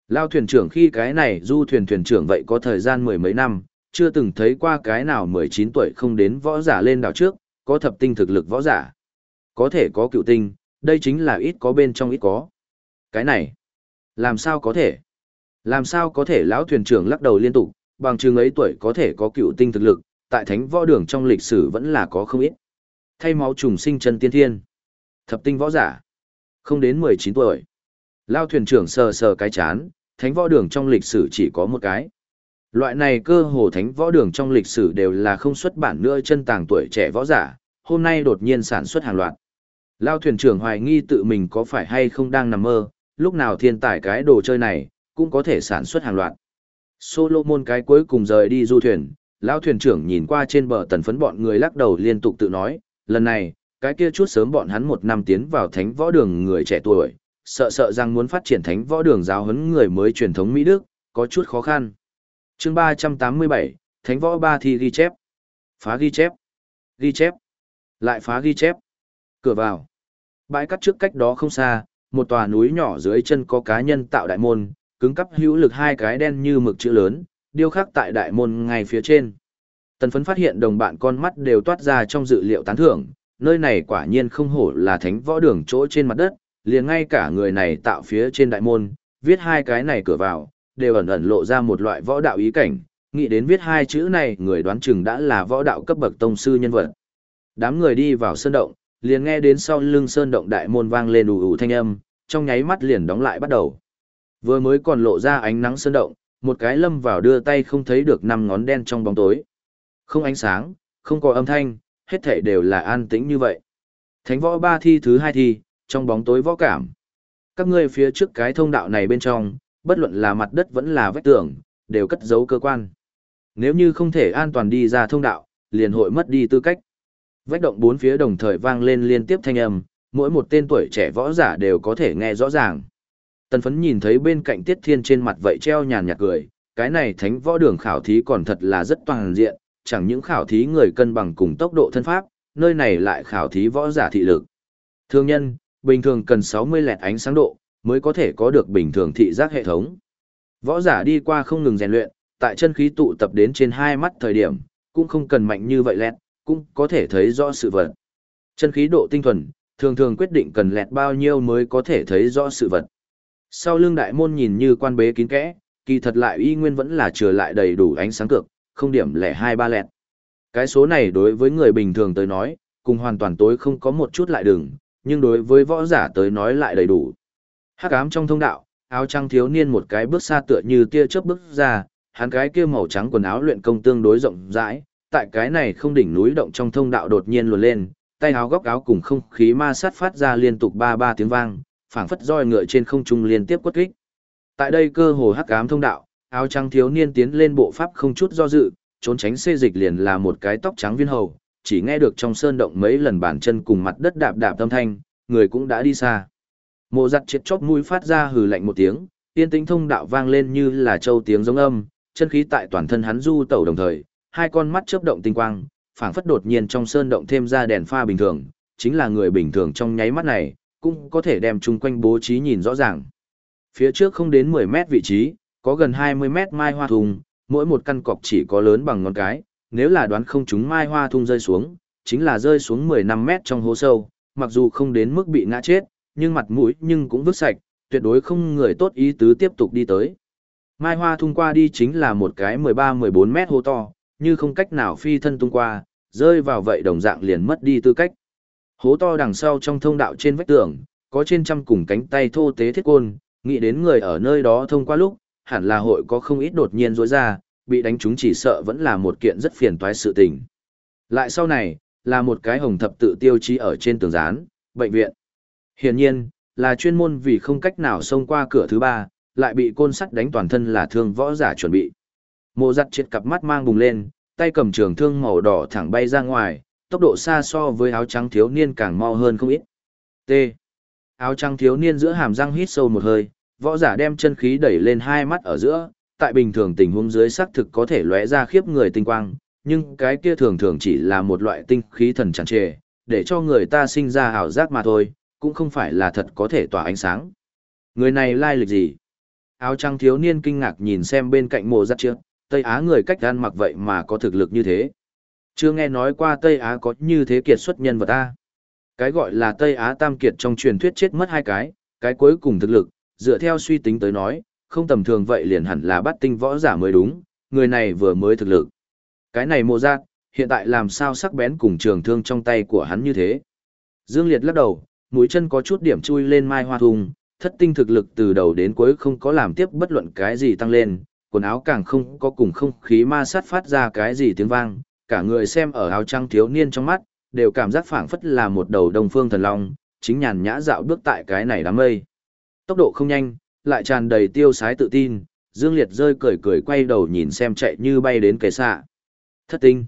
Lao thuyền trưởng khi cái này du thuyền thuyền trưởng vậy có thời gian mười mấy năm, chưa từng thấy qua cái nào 19 tuổi không đến võ giả lên đảo trước, có thập tinh thực lực võ giả. Có thể có cựu tinh, đây chính là ít có bên trong ít có. Cái này, làm sao có thể? Làm sao có thể lão thuyền trưởng lắc đầu liên tục, bằng chừng ấy tuổi có thể có cựu tinh thực lực, tại thánh võ đường trong lịch sử vẫn là có không ít. Thay máu trùng sinh chân tiên thiên. Thập tinh võ giả. Không đến 19 tuổi. Lao thuyền trưởng sờ sờ cái chán, thánh võ đường trong lịch sử chỉ có một cái. Loại này cơ hồ thánh võ đường trong lịch sử đều là không xuất bản nữa chân tàng tuổi trẻ võ giả, hôm nay đột nhiên sản xuất hàng loạt. Lao thuyền trưởng hoài nghi tự mình có phải hay không đang nằm mơ, lúc nào thiên tài cái đồ chơi này, cũng có thể sản xuất hàng loạt. Solomon cái cuối cùng rời đi du thuyền, Lao thuyền trưởng nhìn qua trên bờ tần phấn bọn người lắc đầu liên tục tự nói, lần này, cái kia chút sớm bọn hắn một năm tiến vào thánh võ đường người trẻ tuổi, sợ sợ rằng muốn phát triển thánh võ đường giáo huấn người mới truyền thống Mỹ Đức, có chút khó khăn. chương 387, Thánh võ ba thi ghi chép. Phá ghi chép. Ghi chép. Lại phá ghi chép. Cửa vào. Bãi cắt trước cách đó không xa, một tòa núi nhỏ dưới chân có cá nhân tạo đại môn, cứng cắp hữu lực hai cái đen như mực chữ lớn, điêu khắc tại đại môn ngay phía trên. Tần phấn phát hiện đồng bạn con mắt đều toát ra trong dự liệu tán thưởng, nơi này quả nhiên không hổ là thánh võ đường chỗ trên mặt đất, liền ngay cả người này tạo phía trên đại môn, viết hai cái này cửa vào, đều ẩn ẩn lộ ra một loại võ đạo ý cảnh, nghĩ đến viết hai chữ này người đoán chừng đã là võ đạo cấp bậc tông sư nhân vật. Đám người đi vào sơn động, liền nghe đến sau lưng sơn động đại môn vang lên ù ù thanh âm, trong nháy mắt liền đóng lại bắt đầu. Vừa mới còn lộ ra ánh nắng sơn động, một cái lâm vào đưa tay không thấy được năm ngón đen trong bóng tối. Không ánh sáng, không có âm thanh, hết thảy đều là an tĩnh như vậy. Thánh võ ba thi thứ hai thi, trong bóng tối võ cảm. Các ngươi phía trước cái thông đạo này bên trong, bất luận là mặt đất vẫn là vách tường, đều cất giấu cơ quan. Nếu như không thể an toàn đi ra thông đạo, liền hội mất đi tư cách. Vách động bốn phía đồng thời vang lên liên tiếp thanh âm, mỗi một tên tuổi trẻ võ giả đều có thể nghe rõ ràng. Tần phấn nhìn thấy bên cạnh Tiết Thiên trên mặt vậy treo nhàn nhạt cười, cái này thánh võ đường khảo thí còn thật là rất toàn diện, chẳng những khảo thí người cân bằng cùng tốc độ thân pháp, nơi này lại khảo thí võ giả thị lực. Thương nhân, bình thường cần 60 lẹt ánh sáng độ, mới có thể có được bình thường thị giác hệ thống. Võ giả đi qua không ngừng rèn luyện, tại chân khí tụ tập đến trên hai mắt thời điểm, cũng không cần mạnh như vậy lẹt, cũng có thể thấy rõ sự vật. Chân khí độ tinh thuần, thường thường quyết định cần lẹt bao nhiêu mới có thể thấy rõ sự vật. Sau lưng đại môn nhìn như quan bế kín kẽ, kỳ thật lại y nguyên vẫn là chừa lại đầy đủ ánh sáng cực, không điểm lẻ hai ba lẹt. Cái số này đối với người bình thường tới nói, cùng hoàn toàn tối không có một chút lại đường, nhưng đối với võ giả tới nói lại đầy đủ. Hắc ám trong thông đạo, áo trắng thiếu niên một cái bước xa tựa như tia chớp bước ra, hắn cái kia màu trắng quần áo luyện công tương đối rộng rãi, tại cái này không đỉnh núi động trong thông đạo đột nhiên luồn lên, tay áo góc áo cùng không khí ma sát phát ra liên tục ba ba tiếng vang, phảng phất roi ngựa trên không trung liên tiếp quất kích. Tại đây cơ hồ hắc ám thông đạo, áo trắng thiếu niên tiến lên bộ pháp không chút do dự, trốn tránh xê dịch liền là một cái tóc trắng viên hầu, chỉ nghe được trong sơn động mấy lần bàn chân cùng mặt đất đạp đạp âm thanh, người cũng đã đi xa. Mộ giặt triệt chóp mũi phát ra hừ lạnh một tiếng, tiên tính thông đạo vang lên như là châu tiếng giống âm, chân khí tại toàn thân hắn du tẩu đồng thời, hai con mắt chớp động tinh quang, phảng phất đột nhiên trong sơn động thêm ra đèn pha bình thường, chính là người bình thường trong nháy mắt này, cũng có thể đem chung quanh bố trí nhìn rõ ràng. Phía trước không đến 10 mét vị trí, có gần 20 mét mai hoa thùng, mỗi một căn cọc chỉ có lớn bằng ngón cái, nếu là đoán không chúng mai hoa thung rơi xuống, chính là rơi xuống 15 mét trong hố sâu, mặc dù không đến mức bị ngã chết, nhưng mặt mũi nhưng cũng vứt sạch, tuyệt đối không người tốt ý tứ tiếp tục đi tới. Mai hoa thung qua đi chính là một cái 13-14 mét hố to, như không cách nào phi thân tung qua, rơi vào vậy đồng dạng liền mất đi tư cách. Hố to đằng sau trong thông đạo trên vách tường, có trên trăm cùng cánh tay thô tế thiết côn, nghĩ đến người ở nơi đó thông qua lúc, hẳn là hội có không ít đột nhiên rối ra, bị đánh chúng chỉ sợ vẫn là một kiện rất phiền toái sự tình. Lại sau này, là một cái hồng thập tự tiêu chí ở trên tường rán, bệnh viện. Hiển nhiên, là chuyên môn vì không cách nào xông qua cửa thứ ba, lại bị côn sắt đánh toàn thân là thương võ giả chuẩn bị. Mộ giặt triệt cặp mắt mang bùng lên, tay cầm trường thương màu đỏ thẳng bay ra ngoài, tốc độ xa so với áo trắng thiếu niên càng mau hơn không ít. T. Áo trắng thiếu niên giữa hàm răng hít sâu một hơi, võ giả đem chân khí đẩy lên hai mắt ở giữa, tại bình thường tình huống dưới xác thực có thể lóe ra khiếp người tinh quang, nhưng cái kia thường thường chỉ là một loại tinh khí thần tràn trề, để cho người ta sinh ra ảo giác mà thôi, cũng không phải là thật có thể tỏa ánh sáng. Người này lai lịch gì? Áo trắng thiếu niên kinh ngạc nhìn xem bên cạnh mộ giặt trước, Tây Á người cách ăn mặc vậy mà có thực lực như thế. Chưa nghe nói qua Tây Á có như thế kiệt xuất nhân vật ta. Cái gọi là Tây Á tam kiệt trong truyền thuyết chết mất hai cái, cái cuối cùng thực lực, dựa theo suy tính tới nói, không tầm thường vậy liền hẳn là bắt tinh võ giả mới đúng, người này vừa mới thực lực. Cái này mộ giác, hiện tại làm sao sắc bén cùng trường thương trong tay của hắn như thế. Dương Liệt lắc đầu, mũi chân có chút điểm chui lên mai hoa thùng, thất tinh thực lực từ đầu đến cuối không có làm tiếp bất luận cái gì tăng lên, quần áo càng không có cùng không khí ma sát phát ra cái gì tiếng vang, cả người xem ở áo trăng thiếu niên trong mắt, đều cảm giác phảng phất là một đầu đông phương thần long, chính nhàn nhã dạo bước tại cái này đám mây. Tốc độ không nhanh, lại tràn đầy tiêu sái tự tin, Dương Liệt rơi cười cười quay đầu nhìn xem chạy như bay đến kề xạ. Thất tinh.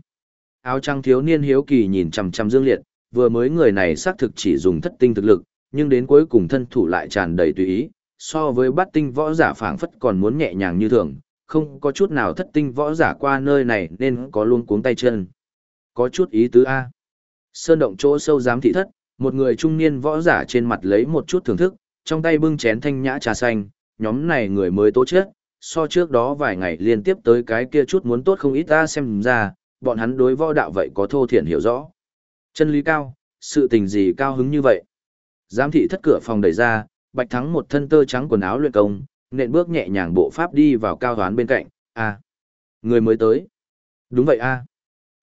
Áo trăng thiếu niên hiếu kỳ nhìn chằm chằm Dương Liệt, vừa mới người này xác thực chỉ dùng thất tinh thực lực, nhưng đến cuối cùng thân thủ lại tràn đầy tùy ý, so với bát tinh võ giả phảng phất còn muốn nhẹ nhàng như thường, không có chút nào thất tinh võ giả qua nơi này nên có luôn cuống tay chân. Có chút ý tứ A. Sơn động chỗ sâu giám thị thất, một người trung niên võ giả trên mặt lấy một chút thưởng thức, trong tay bưng chén thanh nhã trà xanh, nhóm này người mới tố chết, so trước đó vài ngày liên tiếp tới cái kia chút muốn tốt không ít ta xem ra, bọn hắn đối võ đạo vậy có thô thiển hiểu rõ. Chân lý cao, sự tình gì cao hứng như vậy? Giám thị thất cửa phòng đẩy ra, Bạch Thắng một thân tơ trắng quần áo luyện công, nện bước nhẹ nhàng bộ pháp đi vào cao toán bên cạnh, a người mới tới. Đúng vậy a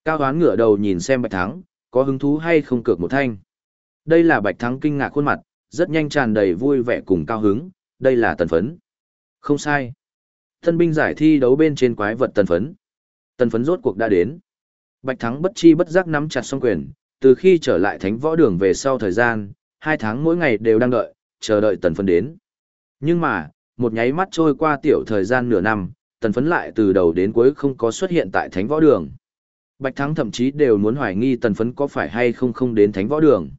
Cao toán ngửa đầu nhìn xem Bạch Thắng, có hứng thú hay không cược một thanh. Đây là Bạch Thắng kinh ngạc khuôn mặt, rất nhanh tràn đầy vui vẻ cùng cao hứng, đây là tần phấn. Không sai. Thân binh giải thi đấu bên trên quái vật tần phấn. Tần phấn rốt cuộc đã đến. Bạch Thắng bất chi bất giác nắm chặt song quyền, từ khi trở lại thánh võ đường về sau thời gian, hai tháng mỗi ngày đều đang đợi, chờ đợi tần phấn đến. Nhưng mà, một nháy mắt trôi qua tiểu thời gian nửa năm, tần phấn lại từ đầu đến cuối không có xuất hiện tại thánh võ đường. Bạch Thắng thậm chí đều muốn hoài nghi tần phấn có phải hay không không đến thánh võ đường.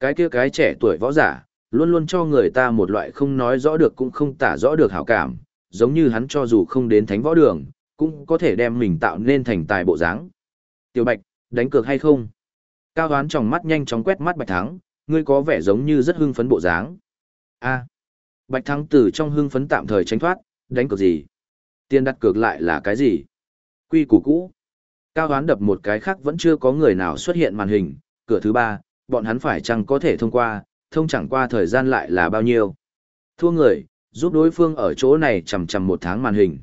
Cái kia cái trẻ tuổi võ giả, luôn luôn cho người ta một loại không nói rõ được cũng không tả rõ được hảo cảm, giống như hắn cho dù không đến thánh võ đường, cũng có thể đem mình tạo nên thành tài bộ dáng. Tiểu Bạch, đánh cược hay không? Cao Hoán trong mắt nhanh chóng quét mắt Bạch Thắng, ngươi có vẻ giống như rất hưng phấn bộ dáng. A. Bạch Thắng từ trong hưng phấn tạm thời tránh thoát, đánh cược gì? Tiền đặt cược lại là cái gì? Quy củ cũ. Cao Hoán đập một cái khác vẫn chưa có người nào xuất hiện màn hình, cửa thứ ba, bọn hắn phải chăng có thể thông qua, thông chẳng qua thời gian lại là bao nhiêu. Thua người, giúp đối phương ở chỗ này chầm chầm một tháng màn hình.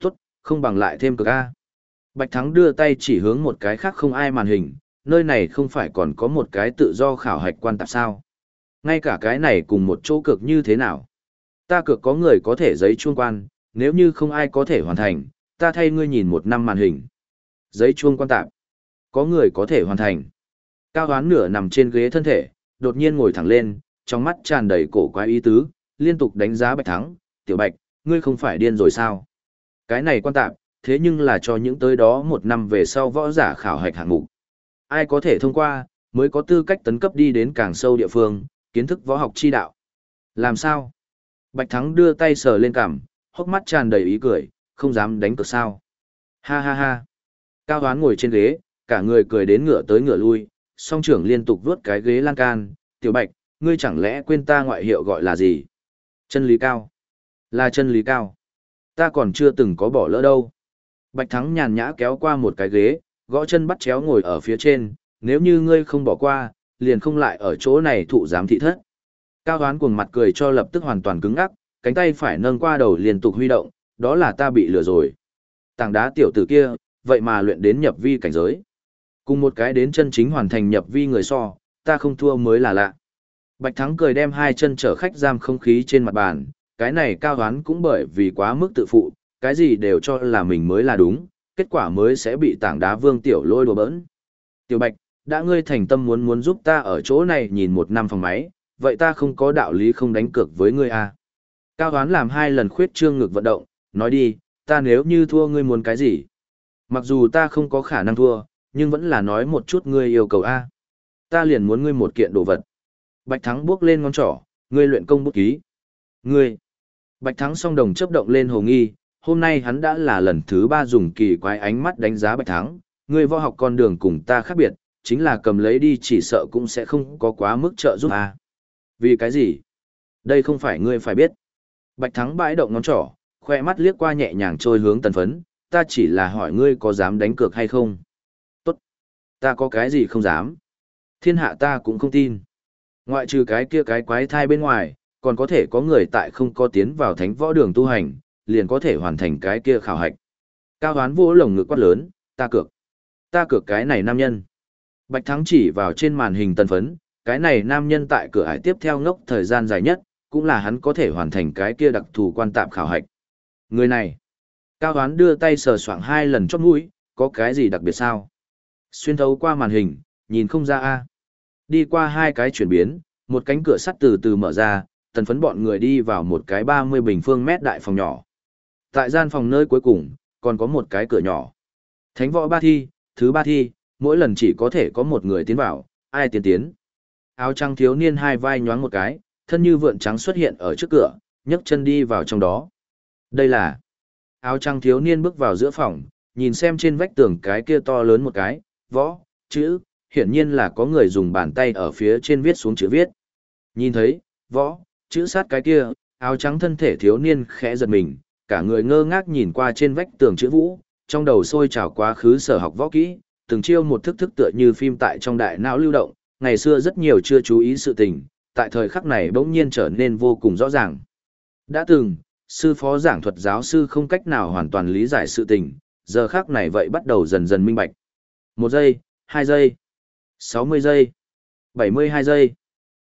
Tốt, không bằng lại thêm cực A. Bạch Thắng đưa tay chỉ hướng một cái khác không ai màn hình, nơi này không phải còn có một cái tự do khảo hạch quan tạp sao. Ngay cả cái này cùng một chỗ cực như thế nào. Ta cực có người có thể giấy chuông quan, nếu như không ai có thể hoàn thành, ta thay ngươi nhìn một năm màn hình. Giấy chuông quan tạp. Có người có thể hoàn thành. Cao hoán nửa nằm trên ghế thân thể, đột nhiên ngồi thẳng lên, trong mắt tràn đầy cổ quái ý tứ, liên tục đánh giá bạch thắng, tiểu bạch, ngươi không phải điên rồi sao? Cái này quan tạp, thế nhưng là cho những tới đó một năm về sau võ giả khảo hạch hạng mục. Ai có thể thông qua, mới có tư cách tấn cấp đi đến càng sâu địa phương, kiến thức võ học chi đạo. Làm sao? Bạch Thắng đưa tay sờ lên cằm, hốc mắt tràn đầy ý cười, không dám đánh cược sao. Ha ha ha. Cao Hoán ngồi trên ghế, cả người cười đến ngựa tới ngựa lui, song trưởng liên tục vuốt cái ghế lan can, tiểu bạch, ngươi chẳng lẽ quên ta ngoại hiệu gọi là gì? Chân lý cao. Là chân lý cao. Ta còn chưa từng có bỏ lỡ đâu. Bạch Thắng nhàn nhã kéo qua một cái ghế, gõ chân bắt chéo ngồi ở phía trên, nếu như ngươi không bỏ qua, liền không lại ở chỗ này thụ giám thị thất. Cao Hoán cuồng mặt cười cho lập tức hoàn toàn cứng ngắc, cánh tay phải nâng qua đầu liên tục huy động, đó là ta bị lừa rồi. Tảng đá tiểu tử kia, vậy mà luyện đến nhập vi cảnh giới. Cùng một cái đến chân chính hoàn thành nhập vi người so, ta không thua mới là lạ. Bạch Thắng cười đem hai chân chở khách giam không khí trên mặt bàn, cái này cao hoán cũng bởi vì quá mức tự phụ, cái gì đều cho là mình mới là đúng, kết quả mới sẽ bị tảng đá vương tiểu lôi đùa bỡn. Tiểu Bạch, đã ngươi thành tâm muốn muốn giúp ta ở chỗ này nhìn một năm phòng máy, vậy ta không có đạo lý không đánh cược với ngươi à. Cao hoán làm hai lần khuyết trương ngực vận động, nói đi, ta nếu như thua ngươi muốn cái gì? Mặc dù ta không có khả năng thua, nhưng vẫn là nói một chút ngươi yêu cầu A. Ta liền muốn ngươi một kiện đồ vật. Bạch Thắng bước lên ngón trỏ, ngươi luyện công bút ký. Ngươi. Bạch Thắng song đồng chấp động lên hồ nghi, hôm nay hắn đã là lần thứ ba dùng kỳ quái ánh mắt đánh giá Bạch Thắng, ngươi võ học con đường cùng ta khác biệt, chính là cầm lấy đi chỉ sợ cũng sẽ không có quá mức trợ giúp à Vì cái gì? Đây không phải ngươi phải biết. Bạch Thắng bãi động ngón trỏ, khoe mắt liếc qua nhẹ nhàng trôi hướng tần phấn, ta chỉ là hỏi ngươi có dám đánh cược hay không. Tốt. Ta có cái gì không dám. Thiên hạ ta cũng không tin. Ngoại trừ cái kia cái quái thai bên ngoài, còn có thể có người tại không có tiến vào thánh võ đường tu hành, liền có thể hoàn thành cái kia khảo hạch. Cao hoán vô lồng ngực quát lớn, ta cược. Ta cược cái này nam nhân. Bạch Thắng chỉ vào trên màn hình tần phấn, cái này nam nhân tại cửa ải tiếp theo ngốc thời gian dài nhất, cũng là hắn có thể hoàn thành cái kia đặc thù quan tạm khảo hạch. Người này, Cao Hoán đưa tay sờ soạng hai lần chót mũi, có cái gì đặc biệt sao? Xuyên thấu qua màn hình, nhìn không ra a. Đi qua hai cái chuyển biến, một cánh cửa sắt từ từ mở ra, tần phấn bọn người đi vào một cái 30 bình phương mét đại phòng nhỏ. Tại gian phòng nơi cuối cùng, còn có một cái cửa nhỏ. Thánh võ ba thi, thứ ba thi, mỗi lần chỉ có thể có một người tiến vào, ai tiến tiến. Áo trắng thiếu niên hai vai nhoáng một cái, thân như vượn trắng xuất hiện ở trước cửa, nhấc chân đi vào trong đó. Đây là áo trắng thiếu niên bước vào giữa phòng, nhìn xem trên vách tường cái kia to lớn một cái, võ, chữ, hiển nhiên là có người dùng bàn tay ở phía trên viết xuống chữ viết. Nhìn thấy, võ, chữ sát cái kia, áo trắng thân thể thiếu niên khẽ giật mình, cả người ngơ ngác nhìn qua trên vách tường chữ vũ, trong đầu sôi trào quá khứ sở học võ kỹ, từng chiêu một thức thức tựa như phim tại trong đại não lưu động, ngày xưa rất nhiều chưa chú ý sự tình, tại thời khắc này bỗng nhiên trở nên vô cùng rõ ràng. Đã từng, sư phó giảng thuật giáo sư không cách nào hoàn toàn lý giải sự tình, giờ khắc này vậy bắt đầu dần dần minh bạch. Một giây, hai giây, sáu mươi giây, bảy mươi hai giây.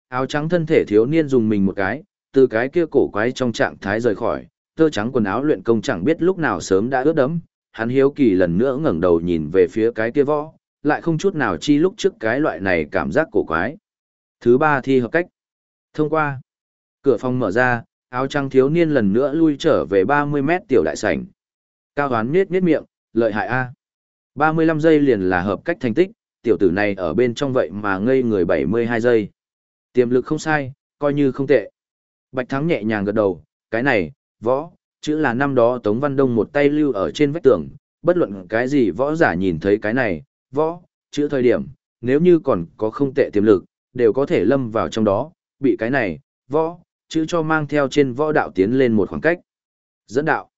Áo trắng thân thể thiếu niên dùng mình một cái, từ cái kia cổ quái trong trạng thái rời khỏi, tơ trắng quần áo luyện công chẳng biết lúc nào sớm đã ướt đẫm, hắn hiếu kỳ lần nữa ngẩng đầu nhìn về phía cái kia võ, lại không chút nào chi lúc trước cái loại này cảm giác cổ quái. Thứ ba thi hợp cách. Thông qua. Cửa phòng mở ra, áo trăng thiếu niên lần nữa lui trở về 30 mét tiểu đại sảnh. Cao hoán miết miết miệng, lợi hại A. 35 giây liền là hợp cách thành tích, tiểu tử này ở bên trong vậy mà ngây người 72 giây. Tiềm lực không sai, coi như không tệ. Bạch Thắng nhẹ nhàng gật đầu, cái này, võ, chữ là năm đó Tống Văn Đông một tay lưu ở trên vách tường, bất luận cái gì võ giả nhìn thấy cái này, võ, chữ thời điểm, nếu như còn có không tệ tiềm lực, đều có thể lâm vào trong đó, bị cái này, võ, chữ cho mang theo trên võ đạo tiến lên một khoảng cách. Dẫn đạo.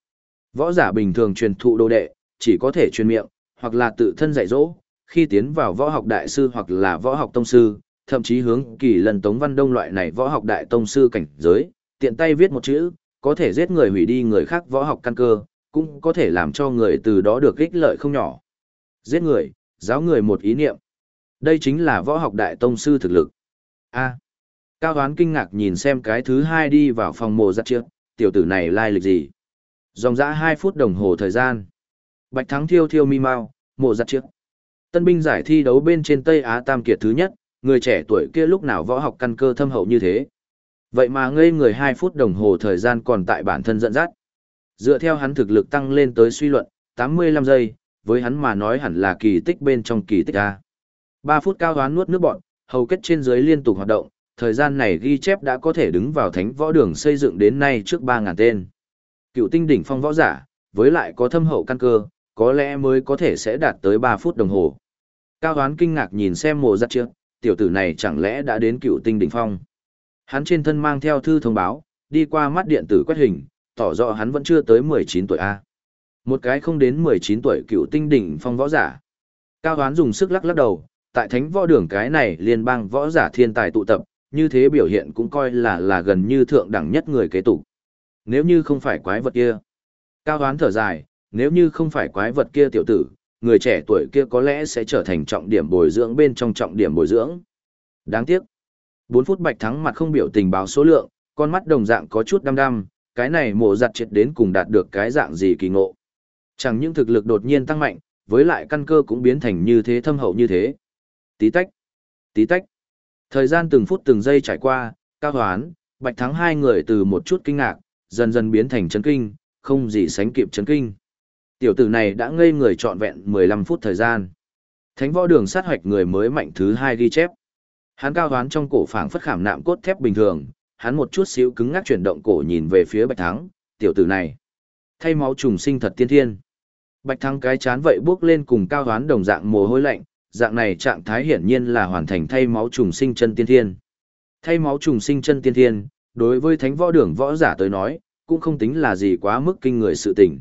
Võ giả bình thường truyền thụ đồ đệ, chỉ có thể truyền miệng, hoặc là tự thân dạy dỗ, khi tiến vào võ học đại sư hoặc là võ học tông sư, thậm chí hướng kỳ lần Tống Văn Đông loại này võ học đại tông sư cảnh giới, tiện tay viết một chữ, có thể giết người hủy đi người khác võ học căn cơ, cũng có thể làm cho người từ đó được ích lợi không nhỏ. Giết người, giáo người một ý niệm. Đây chính là võ học đại tông sư thực lực. A. Cao Hoán kinh ngạc nhìn xem cái thứ hai đi vào phòng mộ giặt trước, tiểu tử này lai lịch gì. Dòng dã 2 phút đồng hồ thời gian. Bạch Thắng thiêu thiêu mi mau, mộ giặt trước. Tân binh giải thi đấu bên trên Tây Á Tam Kiệt thứ nhất, người trẻ tuổi kia lúc nào võ học căn cơ thâm hậu như thế. Vậy mà ngây người 2 phút đồng hồ thời gian còn tại bản thân dẫn dắt. Dựa theo hắn thực lực tăng lên tới suy luận, 85 giây, với hắn mà nói hẳn là kỳ tích bên trong kỳ tích A. 3 phút cao hoán nuốt nước bọn, hầu kết trên dưới liên tục hoạt động, thời gian này ghi chép đã có thể đứng vào thánh võ đường xây dựng đến nay trước 3.000 tên. Cựu tinh đỉnh phong võ giả, với lại có thâm hậu căn cơ, có lẽ mới có thể sẽ đạt tới 3 phút đồng hồ. Cao hoán kinh ngạc nhìn xem mộ giặt trước, tiểu tử này chẳng lẽ đã đến cựu tinh đỉnh phong. Hắn trên thân mang theo thư thông báo, đi qua mắt điện tử quét hình, tỏ rõ hắn vẫn chưa tới 19 tuổi A. Một cái không đến 19 tuổi cựu tinh đỉnh phong võ giả. Cao hoán dùng sức lắc lắc đầu, tại thánh võ đường cái này liên bang võ giả thiên tài tụ tập, như thế biểu hiện cũng coi là là gần như thượng đẳng nhất người kế tục. Nếu như không phải quái vật kia. Cao hoán thở dài, nếu như không phải quái vật kia tiểu tử, người trẻ tuổi kia có lẽ sẽ trở thành trọng điểm bồi dưỡng bên trong trọng điểm bồi dưỡng. Đáng tiếc. 4 phút bạch thắng mặt không biểu tình báo số lượng, con mắt đồng dạng có chút đăm đăm, cái này mộ giặt triệt đến cùng đạt được cái dạng gì kỳ ngộ. Chẳng những thực lực đột nhiên tăng mạnh, với lại căn cơ cũng biến thành như thế thâm hậu như thế. Tí tách, tí tách. Thời gian từng phút từng giây trải qua, cao hoán, bạch thắng hai người từ một chút kinh ngạc, dần dần biến thành chấn kinh, không gì sánh kịp chấn kinh. Tiểu tử này đã ngây người trọn vẹn 15 phút thời gian. Thánh võ đường sát hoạch người mới mạnh thứ hai ghi chép. Hắn cao đoán trong cổ phảng phất khảm nạm cốt thép bình thường, hắn một chút xíu cứng ngắc chuyển động cổ nhìn về phía Bạch Thắng, tiểu tử này. Thay máu trùng sinh thật tiên thiên. Bạch Thắng cái chán vậy bước lên cùng cao đoán đồng dạng mồ hôi lạnh, dạng này trạng thái hiển nhiên là hoàn thành thay máu trùng sinh chân tiên thiên. Thay máu trùng sinh chân tiên thiên, đối với thánh võ đường võ giả tới nói, cũng không tính là gì quá mức kinh người sự tình.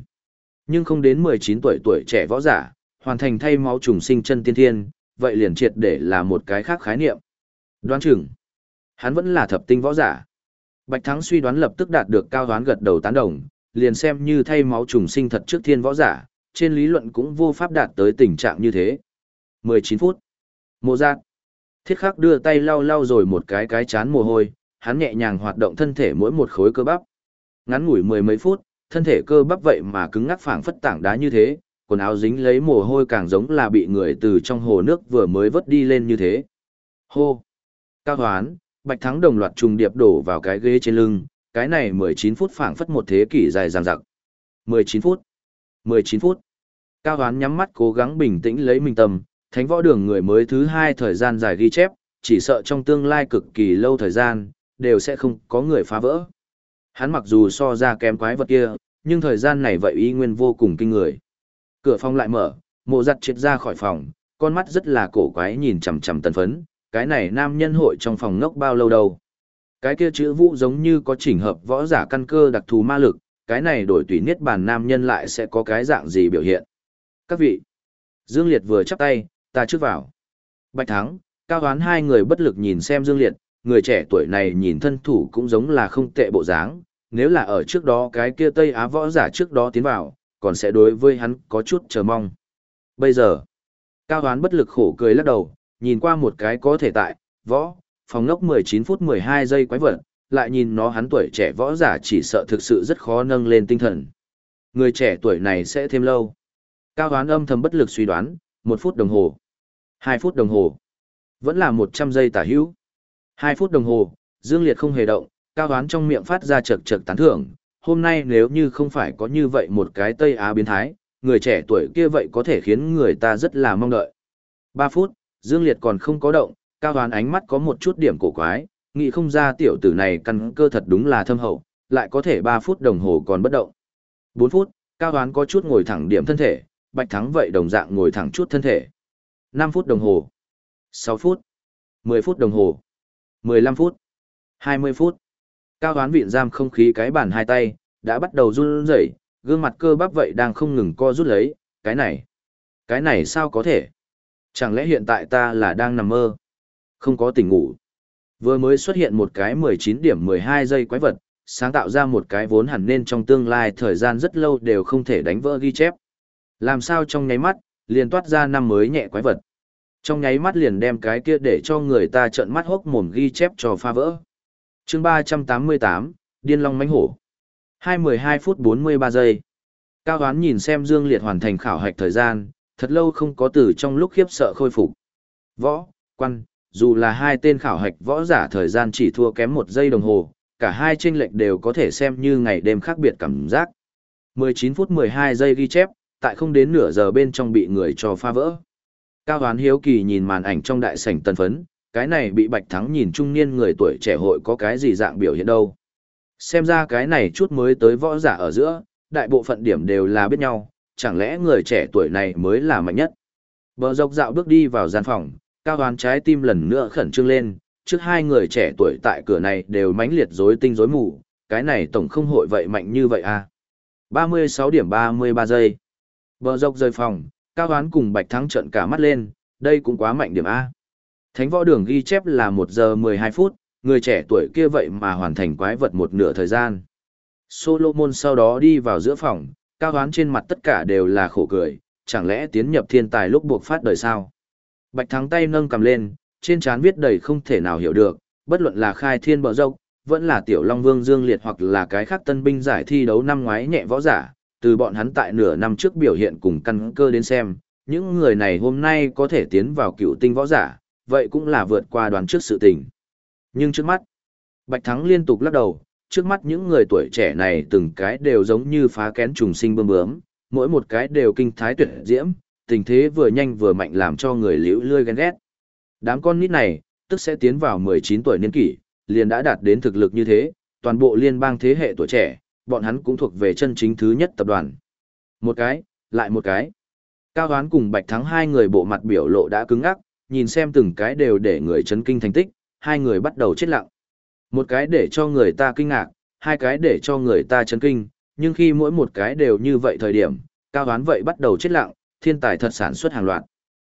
Nhưng không đến 19 tuổi tuổi trẻ võ giả, hoàn thành thay máu trùng sinh chân tiên thiên, vậy liền triệt để là một cái khác khái niệm. Đoán chừng, hắn vẫn là thập tinh võ giả. Bạch Thắng suy đoán lập tức đạt được cao đoán gật đầu tán đồng, liền xem như thay máu trùng sinh thật trước thiên võ giả, trên lý luận cũng vô pháp đạt tới tình trạng như thế. 19 phút. Mộ giác. Thiết khắc đưa tay lau lau rồi một cái cái chán mồ hôi, hắn nhẹ nhàng hoạt động thân thể mỗi một khối cơ bắp. Ngắn ngủi mười mấy phút, thân thể cơ bắp vậy mà cứng ngắc phảng phất tảng đá như thế, quần áo dính lấy mồ hôi càng giống là bị người từ trong hồ nước vừa mới vớt đi lên như thế. Hô! Cao hoán, bạch thắng đồng loạt trùng điệp đổ vào cái ghế trên lưng, cái này 19 phút phảng phất một thế kỷ dài dằng dặc. 19 phút! 19 phút! Cao hoán nhắm mắt cố gắng bình tĩnh lấy mình tâm, thánh võ đường người mới thứ hai thời gian dài ghi chép, chỉ sợ trong tương lai cực kỳ lâu thời gian, đều sẽ không có người phá vỡ. Hắn mặc dù so ra kém quái vật kia, nhưng thời gian này vậy y nguyên vô cùng kinh người. Cửa phòng lại mở, mộ giặt triệt ra khỏi phòng, con mắt rất là cổ quái nhìn chằm chằm tần phấn, cái này nam nhân hội trong phòng ngốc bao lâu đâu. Cái kia chữ vũ giống như có chỉnh hợp võ giả căn cơ đặc thù ma lực, cái này đổi tùy niết bàn nam nhân lại sẽ có cái dạng gì biểu hiện. Các vị, Dương Liệt vừa chắp tay, ta trước vào. Bạch Thắng, Cao Hoán hai người bất lực nhìn xem Dương Liệt, người trẻ tuổi này nhìn thân thủ cũng giống là không tệ bộ dáng, nếu là ở trước đó cái kia Tây Á võ giả trước đó tiến vào, còn sẽ đối với hắn có chút chờ mong. Bây giờ, Cao Hoán bất lực khổ cười lắc đầu, nhìn qua một cái có thể tại, võ, phòng ngốc 19 phút 12 giây quái vật, lại nhìn nó hắn tuổi trẻ võ giả chỉ sợ thực sự rất khó nâng lên tinh thần. Người trẻ tuổi này sẽ thêm lâu. Cao đoán âm thầm bất lực suy đoán, một phút đồng hồ, hai phút đồng hồ, vẫn là một trăm giây tả hữu. Hai phút đồng hồ, Dương Liệt không hề động, cao đoán trong miệng phát ra chật chật tán thưởng. Hôm nay nếu như không phải có như vậy một cái Tây Á biến thái, người trẻ tuổi kia vậy có thể khiến người ta rất là mong đợi. 3 phút, Dương Liệt còn không có động, cao hoán ánh mắt có một chút điểm cổ quái, nghĩ không ra tiểu tử này căn cơ thật đúng là thâm hậu, lại có thể 3 phút đồng hồ còn bất động. 4 phút, cao hoán có chút ngồi thẳng điểm thân thể, bạch thắng vậy đồng dạng ngồi thẳng chút thân thể. 5 phút đồng hồ, 6 phút, 10 phút đồng hồ, 15 phút, 20 phút. Cao hoán vịn giam không khí cái bàn hai tay, đã bắt đầu run rẩy, gương mặt cơ bắp vậy đang không ngừng co rút lấy, cái này, cái này sao có thể? Chẳng lẽ hiện tại ta là đang nằm mơ? Không có tỉnh ngủ. Vừa mới xuất hiện một cái 19 điểm 12 giây quái vật, sáng tạo ra một cái vốn hẳn nên trong tương lai thời gian rất lâu đều không thể đánh vỡ ghi chép. Làm sao trong nháy mắt, liền toát ra năm mới nhẹ quái vật. Trong nháy mắt liền đem cái kia để cho người ta trợn mắt hốc mồm ghi chép cho pha vỡ. chương 388, Điên Long Mánh Hổ. 2:12 phút 43 giây. Cao Hoán nhìn xem Dương Liệt hoàn thành khảo hạch thời gian, thật lâu không có từ trong lúc khiếp sợ khôi phục. Võ, quan, dù là hai tên khảo hạch võ giả thời gian chỉ thua kém một giây đồng hồ, cả hai chênh lệch đều có thể xem như ngày đêm khác biệt cảm giác. 19 phút 12 giây ghi chép, tại không đến nửa giờ bên trong bị người cho phá vỡ. Cao Hoán hiếu kỳ nhìn màn ảnh trong đại sảnh tân phấn, cái này bị Bạch Thắng nhìn trung niên người tuổi trẻ hội có cái gì dạng biểu hiện đâu. Xem ra cái này chút mới tới võ giả ở giữa, đại bộ phận điểm đều là biết nhau, chẳng lẽ người trẻ tuổi này mới là mạnh nhất. Bờ dọc dạo bước đi vào gian phòng, cao đoán trái tim lần nữa khẩn trương lên, trước hai người trẻ tuổi tại cửa này đều mãnh liệt rối tinh rối mù, cái này tổng không hội vậy mạnh như vậy à. 36 điểm 33 giây. Bờ dọc rời phòng, cao đoán cùng bạch thắng trận cả mắt lên, đây cũng quá mạnh điểm A. Thánh võ đường ghi chép là 1 giờ 12 phút, người trẻ tuổi kia vậy mà hoàn thành quái vật một nửa thời gian. Solomon sau đó đi vào giữa phòng, cao hoán trên mặt tất cả đều là khổ cười, chẳng lẽ tiến nhập thiên tài lúc buộc phát đời sao? Bạch thắng tay nâng cầm lên, trên trán viết đầy không thể nào hiểu được, bất luận là khai thiên bờ dốc, vẫn là tiểu long vương dương liệt hoặc là cái khác tân binh giải thi đấu năm ngoái nhẹ võ giả, từ bọn hắn tại nửa năm trước biểu hiện cùng căn cơ đến xem, những người này hôm nay có thể tiến vào cựu tinh võ giả, vậy cũng là vượt qua đoán trước sự tình. Nhưng trước mắt, Bạch Thắng liên tục lắc đầu, trước mắt những người tuổi trẻ này từng cái đều giống như phá kén trùng sinh bơm bướm, mỗi một cái đều kinh thái tuyệt diễm, tình thế vừa nhanh vừa mạnh làm cho người liễu lươi ghen ghét. Đám con nít này, tức sẽ tiến vào 19 tuổi niên kỷ, liền đã đạt đến thực lực như thế, toàn bộ liên bang thế hệ tuổi trẻ, bọn hắn cũng thuộc về chân chính thứ nhất tập đoàn. Một cái, lại một cái. Cao Hoán cùng Bạch Thắng hai người bộ mặt biểu lộ đã cứng ngắc, nhìn xem từng cái đều để người chấn kinh thành tích, hai người bắt đầu chết lặng. Một cái để cho người ta kinh ngạc, hai cái để cho người ta chấn kinh, nhưng khi mỗi một cái đều như vậy thời điểm, Cao đoán vậy bắt đầu chết lặng, thiên tài thật sản xuất hàng loạt.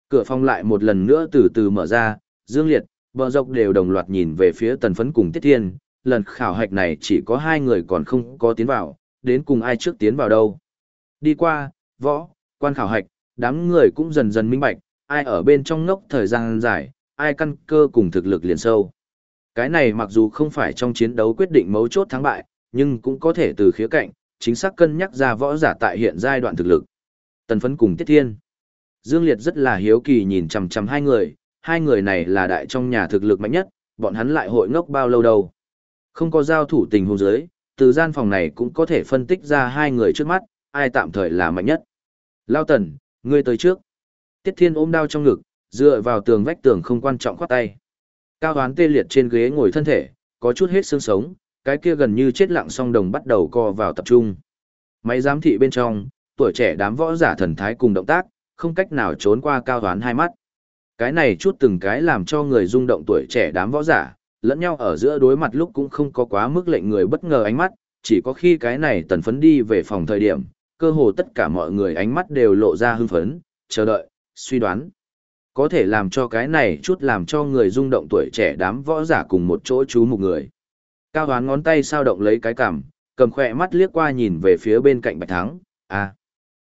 Cửa phòng lại một lần nữa từ từ mở ra, Dương Liệt, bờ dọc đều đồng loạt nhìn về phía tần phấn cùng Tiết Thiên, lần khảo hạch này chỉ có hai người còn không có tiến vào, đến cùng ai trước tiến vào đâu. Đi qua, võ, quan khảo hạch, đám người cũng dần dần minh bạch, ai ở bên trong ngốc thời gian dài, ai căn cơ cùng thực lực liền sâu. Cái này mặc dù không phải trong chiến đấu quyết định mấu chốt thắng bại, nhưng cũng có thể từ khía cạnh, chính xác cân nhắc ra võ giả tại hiện giai đoạn thực lực. Tần phấn cùng Tiết Thiên. Dương Liệt rất là hiếu kỳ nhìn chằm chằm hai người, hai người này là đại trong nhà thực lực mạnh nhất, bọn hắn lại hội ngốc bao lâu đâu. Không có giao thủ tình huống dưới, từ gian phòng này cũng có thể phân tích ra hai người trước mắt, ai tạm thời là mạnh nhất. Lao Tần, ngươi tới trước. Tiết Thiên ôm đao trong ngực, dựa vào tường vách tường không quan trọng khoát tay. Cao toán tê liệt trên ghế ngồi thân thể, có chút hết xương sống, cái kia gần như chết lặng song đồng bắt đầu co vào tập trung. Máy giám thị bên trong, tuổi trẻ đám võ giả thần thái cùng động tác, không cách nào trốn qua Cao toán hai mắt. Cái này chút từng cái làm cho người rung động tuổi trẻ đám võ giả, lẫn nhau ở giữa đối mặt lúc cũng không có quá mức lệnh người bất ngờ ánh mắt, chỉ có khi cái này tần phấn đi về phòng thời điểm, cơ hồ tất cả mọi người ánh mắt đều lộ ra hưng phấn, chờ đợi, suy đoán. Có thể làm cho cái này chút làm cho người rung động tuổi trẻ đám võ giả cùng một chỗ chú một người. Cao hoán ngón tay sao động lấy cái cằm, cầm khỏe mắt liếc qua nhìn về phía bên cạnh bạch thắng, à.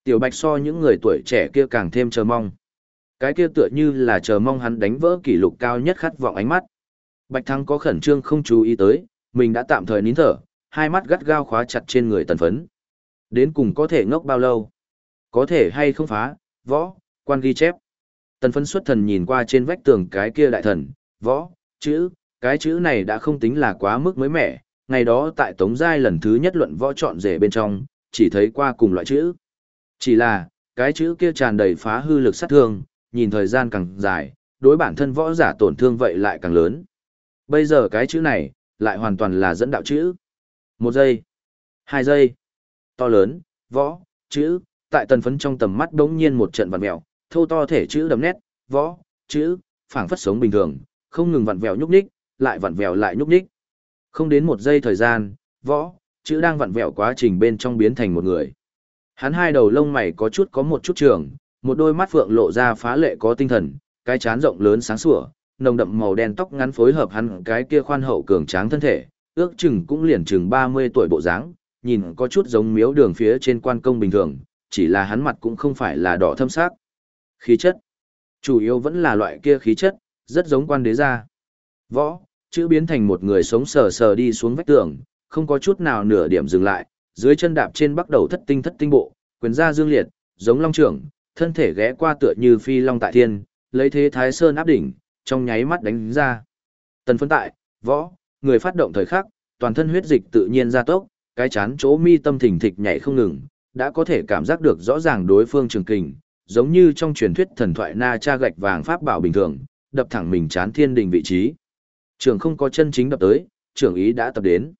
Tiểu bạch so những người tuổi trẻ kia càng thêm chờ mong. Cái kia tựa như là chờ mong hắn đánh vỡ kỷ lục cao nhất khát vọng ánh mắt. Bạch Thắng có khẩn trương không chú ý tới, mình đã tạm thời nín thở, hai mắt gắt gao khóa chặt trên người tần phấn. Đến cùng có thể ngốc bao lâu? Có thể hay không phá, võ, quan ghi chép. Tần phấn xuất thần nhìn qua trên vách tường cái kia đại thần, võ, chữ, cái chữ này đã không tính là quá mức mới mẻ, ngày đó tại Tống Giai lần thứ nhất luận võ chọn rể bên trong, chỉ thấy qua cùng loại chữ. Chỉ là, cái chữ kia tràn đầy phá hư lực sát thương, nhìn thời gian càng dài, đối bản thân võ giả tổn thương vậy lại càng lớn. Bây giờ cái chữ này, lại hoàn toàn là dẫn đạo chữ. Một giây, hai giây, to lớn, võ, chữ, tại tần phấn trong tầm mắt đống nhiên một trận vặn mèo, thô to thể chữ đậm nét, võ, chữ, phảng phất sống bình thường, không ngừng vặn vẹo nhúc nhích, lại vặn vẹo lại nhúc nhích. Không đến một giây thời gian, võ, chữ đang vặn vẹo quá trình bên trong biến thành một người. Hắn hai đầu lông mày có chút có một chút trường, một đôi mắt phượng lộ ra phá lệ có tinh thần, cái chán rộng lớn sáng sủa, nồng đậm màu đen tóc ngắn phối hợp hắn cái kia khoan hậu cường tráng thân thể, ước chừng cũng liền chừng 30 tuổi bộ dáng, nhìn có chút giống miếu đường phía trên quan công bình thường, chỉ là hắn mặt cũng không phải là đỏ thâm sắc. Khí chất, chủ yếu vẫn là loại kia khí chất, rất giống quan đế gia. Võ, chữ biến thành một người sống sờ sờ đi xuống vách tường, không có chút nào nửa điểm dừng lại, dưới chân đạp trên bắt đầu thất tinh thất tinh bộ, quyền ra dương liệt, giống long trưởng, thân thể ghé qua tựa như phi long tại thiên, lấy thế thái sơn áp đỉnh, trong nháy mắt đánh ra. Tần phấn tại, võ, người phát động thời khắc, toàn thân huyết dịch tự nhiên ra tốc, cái chán chỗ mi tâm thỉnh thịch nhảy không ngừng, đã có thể cảm giác được rõ ràng đối phương trường kình, giống như trong truyền thuyết thần thoại na cha gạch vàng pháp bảo bình thường, đập thẳng mình chán thiên đình vị trí. trưởng không có chân chính đập tới, trưởng ý đã tập đến.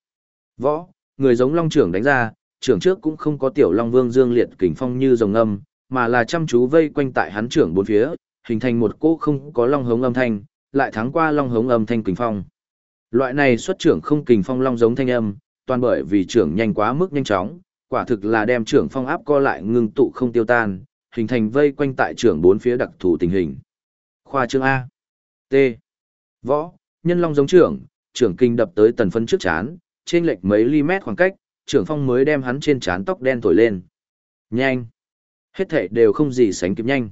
Võ, người giống long trưởng đánh ra, trưởng trước cũng không có tiểu long vương dương liệt kình phong như rồng âm, mà là chăm chú vây quanh tại hắn trưởng bốn phía, hình thành một cỗ không có long hống âm thanh, lại thắng qua long hống âm thanh kình phong. Loại này xuất trưởng không kình phong long giống thanh âm, toàn bởi vì trưởng nhanh quá mức nhanh chóng, quả thực là đem trưởng phong áp co lại ngưng tụ không tiêu tan, hình thành vây quanh tại trưởng bốn phía đặc thù tình hình. Khoa trương A. T. Võ, nhân long giống trưởng, trưởng kinh đập tới tần phân trước chán, trên lệch mấy ly mét khoảng cách, trưởng phong mới đem hắn trên chán tóc đen thổi lên. Nhanh. Hết thể đều không gì sánh kịp nhanh.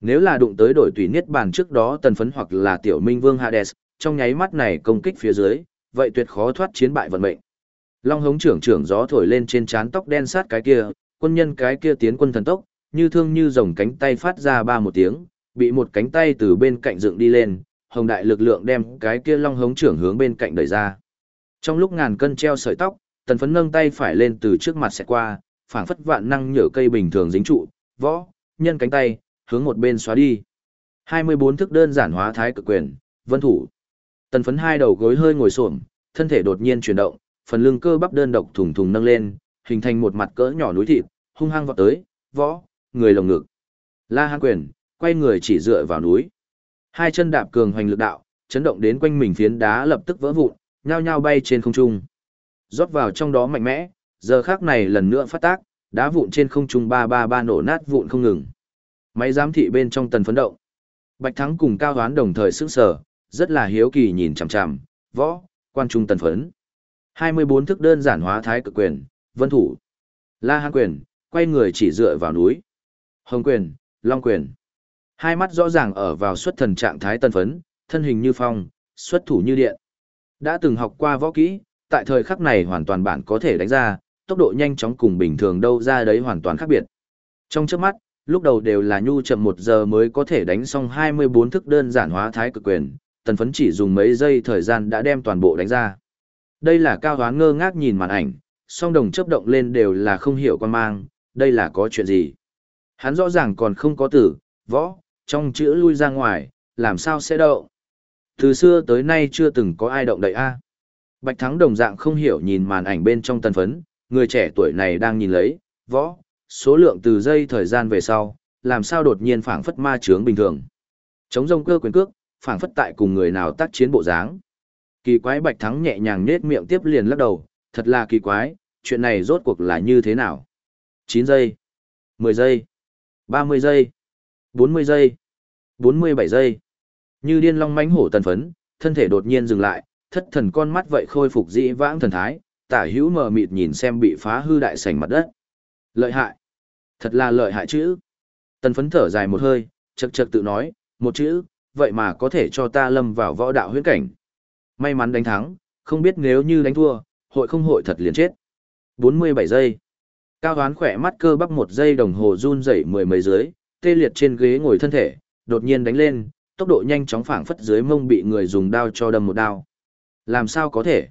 Nếu là đụng tới đổi tùy niết bàn trước đó tần phấn hoặc là tiểu minh vương Hades, trong nháy mắt này công kích phía dưới, vậy tuyệt khó thoát chiến bại vận mệnh. Long hống trưởng trưởng gió thổi lên trên trán tóc đen sát cái kia, quân nhân cái kia tiến quân thần tốc, như thương như rồng cánh tay phát ra ba một tiếng, bị một cánh tay từ bên cạnh dựng đi lên, hồng đại lực lượng đem cái kia long hống trưởng hướng bên cạnh đẩy ra. Trong lúc ngàn cân treo sợi tóc, tần phấn nâng tay phải lên từ trước mặt sẽ qua, phảng phất vạn năng nhở cây bình thường dính trụ, võ, nhân cánh tay, hướng một bên xóa đi. 24 thức đơn giản hóa thái cực quyền, vân thủ. Tần phấn hai đầu gối hơi ngồi xổm, thân thể đột nhiên chuyển động, phần lưng cơ bắp đơn độc thùng thùng nâng lên, hình thành một mặt cỡ nhỏ núi thịt, hung hăng vọt tới, võ, người lồng ngực. La Hán quyền, quay người chỉ dựa vào núi. Hai chân đạp cường hoành lực đạo, chấn động đến quanh mình phiến đá lập tức vỡ vụn, nhao nhao bay trên không trung. Rót vào trong đó mạnh mẽ, giờ khác này lần nữa phát tác, đá vụn trên không trung ba ba ba nổ nát vụn không ngừng. Máy giám thị bên trong tần phấn động. Bạch Thắng cùng Cao Hoán đồng thời sững sờ, rất là hiếu kỳ nhìn chằm chằm, võ, quan trung tần phấn. 24 thức đơn giản hóa thái cực quyền, vân thủ. La Hán quyền, quay người chỉ dựa vào núi. Hồng quyền, long quyền. Hai mắt rõ ràng ở vào xuất thần trạng thái tân phấn, thân hình như phong, xuất thủ như điện. Đã từng học qua võ kỹ, tại thời khắc này hoàn toàn bạn có thể đánh ra, tốc độ nhanh chóng cùng bình thường đâu ra đấy hoàn toàn khác biệt. Trong trước mắt, lúc đầu đều là nhu chậm một giờ mới có thể đánh xong 24 thức đơn giản hóa thái cực quyền, tần phấn chỉ dùng mấy giây thời gian đã đem toàn bộ đánh ra. Đây là cao hoán ngơ ngác nhìn màn ảnh, song đồng chấp động lên đều là không hiểu quan mang, đây là có chuyện gì. Hắn rõ ràng còn không có tử, võ, trong chữ lui ra ngoài, làm sao sẽ đậu. Từ xưa tới nay chưa từng có ai động đậy a. Bạch Thắng đồng dạng không hiểu nhìn màn ảnh bên trong tần phấn, người trẻ tuổi này đang nhìn lấy, võ, số lượng từ giây thời gian về sau, làm sao đột nhiên phảng phất ma chướng bình thường. Chống rông cơ quyền cước, phảng phất tại cùng người nào tác chiến bộ dáng. Kỳ quái Bạch Thắng nhẹ nhàng nết miệng tiếp liền lắc đầu, thật là kỳ quái, chuyện này rốt cuộc là như thế nào? 9 giây, 10 giây, 30 giây, 40 giây, 47 giây. Như điên long mãnh hổ tần phấn, thân thể đột nhiên dừng lại, thất thần con mắt vậy khôi phục dĩ vãng thần thái, tả hữu mờ mịt nhìn xem bị phá hư đại sảnh mặt đất. Lợi hại. Thật là lợi hại chữ. Tần phấn thở dài một hơi, chật chật tự nói, một chữ, vậy mà có thể cho ta lâm vào võ đạo huyễn cảnh. May mắn đánh thắng, không biết nếu như đánh thua, hội không hội thật liền chết. 47 giây. Cao hoán khỏe mắt cơ bắp một giây đồng hồ run rẩy mười mấy dưới, tê liệt trên ghế ngồi thân thể, đột nhiên đánh lên, tốc độ nhanh chóng phảng phất dưới mông bị người dùng đao cho đâm một đao. Làm sao có thể?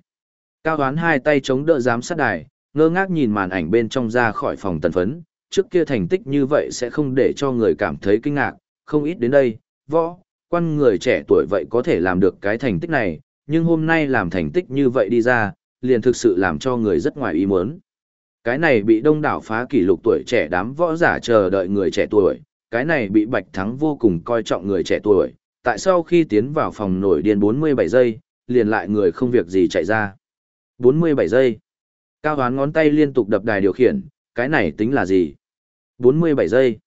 Cao hoán hai tay chống đỡ giám sát đài, ngơ ngác nhìn màn ảnh bên trong ra khỏi phòng tần phấn, trước kia thành tích như vậy sẽ không để cho người cảm thấy kinh ngạc, không ít đến đây, võ, quan người trẻ tuổi vậy có thể làm được cái thành tích này, nhưng hôm nay làm thành tích như vậy đi ra, liền thực sự làm cho người rất ngoài ý muốn. Cái này bị đông đảo phá kỷ lục tuổi trẻ đám võ giả chờ đợi người trẻ tuổi, cái này bị Bạch Thắng vô cùng coi trọng người trẻ tuổi, tại sao khi tiến vào phòng nổi điên 47 giây, liền lại người không việc gì chạy ra. 47 giây. Cao hoán ngón tay liên tục đập đài điều khiển, cái này tính là gì? 47 giây.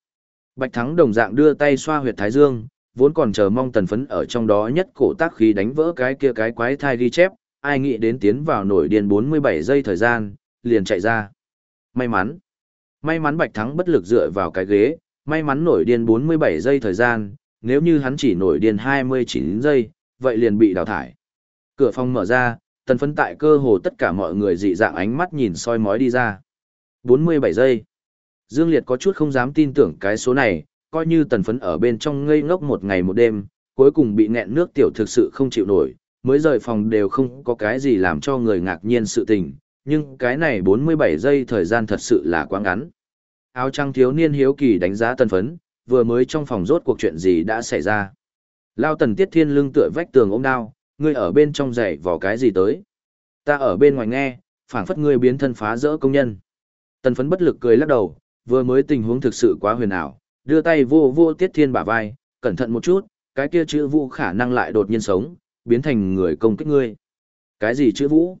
Bạch Thắng đồng dạng đưa tay xoa huyệt thái dương, vốn còn chờ mong tần phấn ở trong đó nhất cổ tác khí đánh vỡ cái kia cái quái thai ghi chép, ai nghĩ đến tiến vào nổi điên 47 giây thời gian, liền chạy ra. May mắn. May mắn Bạch Thắng bất lực dựa vào cái ghế, may mắn nổi điên 47 giây thời gian, nếu như hắn chỉ nổi điên 29 giây, vậy liền bị đào thải. Cửa phòng mở ra, tần phấn tại cơ hồ tất cả mọi người dị dạng ánh mắt nhìn soi mói đi ra. 47 giây. Dương Liệt có chút không dám tin tưởng cái số này, coi như tần phấn ở bên trong ngây ngốc một ngày một đêm, cuối cùng bị nghẹn nước tiểu thực sự không chịu nổi, mới rời phòng đều không có cái gì làm cho người ngạc nhiên sự tình, nhưng cái này 47 giây thời gian thật sự là quá ngắn. Áo trăng thiếu niên hiếu kỳ đánh giá tần phấn, vừa mới trong phòng rốt cuộc chuyện gì đã xảy ra. Lao tần tiết thiên lưng tựa vách tường ôm đao, ngươi ở bên trong dậy vào cái gì tới. Ta ở bên ngoài nghe, phảng phất ngươi biến thân phá rỡ công nhân. Tần phấn bất lực cười lắc đầu, vừa mới tình huống thực sự quá huyền ảo, đưa tay vô vô tiết thiên bả vai, cẩn thận một chút, cái kia chữ vũ khả năng lại đột nhiên sống, biến thành người công kích ngươi. Cái gì chữ vũ?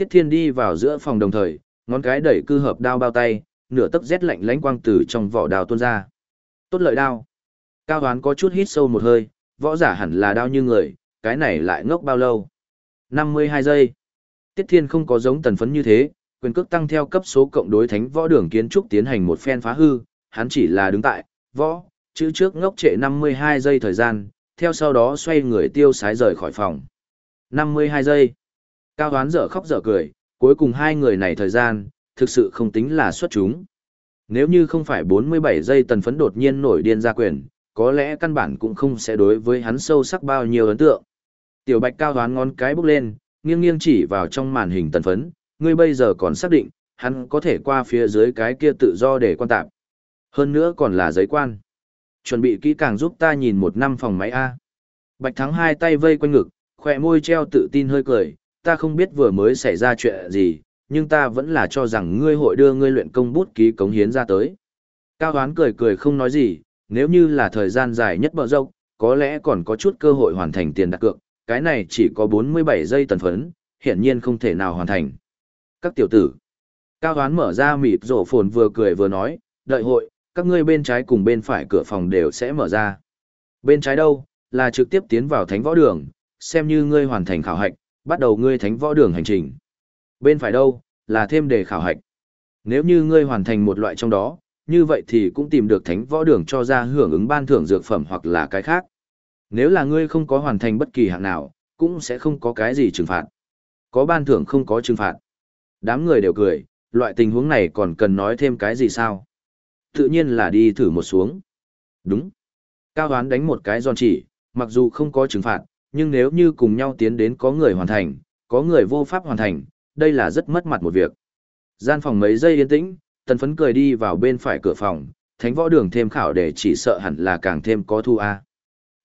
Tiết thiên đi vào giữa phòng đồng thời, ngón cái đẩy cư hợp đao bao tay, nửa tấc rét lạnh lánh quang từ trong vỏ đao tuôn ra. Tốt lợi đao. Cao hoán có chút hít sâu một hơi, võ giả hẳn là đao như người, cái này lại ngốc bao lâu? 52 giây. Tiết thiên không có giống tần phấn như thế, quyền cước tăng theo cấp số cộng đối thánh võ đường kiến trúc tiến hành một phen phá hư, hắn chỉ là đứng tại, võ, chữ trước ngốc trệ 52 giây thời gian, theo sau đó xoay người tiêu sái rời khỏi phòng. 52 giây. Cao hoán dở khóc dở cười, cuối cùng hai người này thời gian, thực sự không tính là xuất chúng. Nếu như không phải 47 giây tần phấn đột nhiên nổi điên ra quyền, có lẽ căn bản cũng không sẽ đối với hắn sâu sắc bao nhiêu ấn tượng. Tiểu bạch cao hoán ngón cái bước lên, nghiêng nghiêng chỉ vào trong màn hình tần phấn, ngươi bây giờ còn xác định, hắn có thể qua phía dưới cái kia tự do để quan tạp. Hơn nữa còn là giấy quan. Chuẩn bị kỹ càng giúp ta nhìn một năm phòng máy A. Bạch Thắng hai tay vây quanh ngực, khỏe môi treo tự tin hơi cười, ta không biết vừa mới xảy ra chuyện gì, nhưng ta vẫn là cho rằng ngươi hội đưa ngươi luyện công bút ký cống hiến ra tới. Cao Hoán cười cười không nói gì, nếu như là thời gian dài nhất bờ rộng, có lẽ còn có chút cơ hội hoàn thành tiền đặt cược, cái này chỉ có 47 giây tần phấn, hiển nhiên không thể nào hoàn thành. Các tiểu tử. Cao Hoán mở ra mịp rổ phồn vừa cười vừa nói, đợi hội, các ngươi bên trái cùng bên phải cửa phòng đều sẽ mở ra. Bên trái đâu, là trực tiếp tiến vào thánh võ đường, xem như ngươi hoàn thành khảo hạch, bắt đầu ngươi thánh võ đường hành trình. Bên phải đâu, là thêm đề khảo hạch. Nếu như ngươi hoàn thành một loại trong đó, như vậy thì cũng tìm được thánh võ đường cho ra hưởng ứng ban thưởng dược phẩm hoặc là cái khác. Nếu là ngươi không có hoàn thành bất kỳ hạng nào, cũng sẽ không có cái gì trừng phạt. Có ban thưởng không có trừng phạt. Đám người đều cười, loại tình huống này còn cần nói thêm cái gì sao? Tự nhiên là đi thử một xuống. Đúng. Cao đoán đánh một cái giòn chỉ, mặc dù không có trừng phạt, nhưng nếu như cùng nhau tiến đến có người hoàn thành, có người vô pháp hoàn thành, đây là rất mất mặt một việc. Gian phòng mấy giây yên tĩnh, tần phấn cười đi vào bên phải cửa phòng, thánh võ đường thêm khảo để chỉ sợ hẳn là càng thêm có thu A.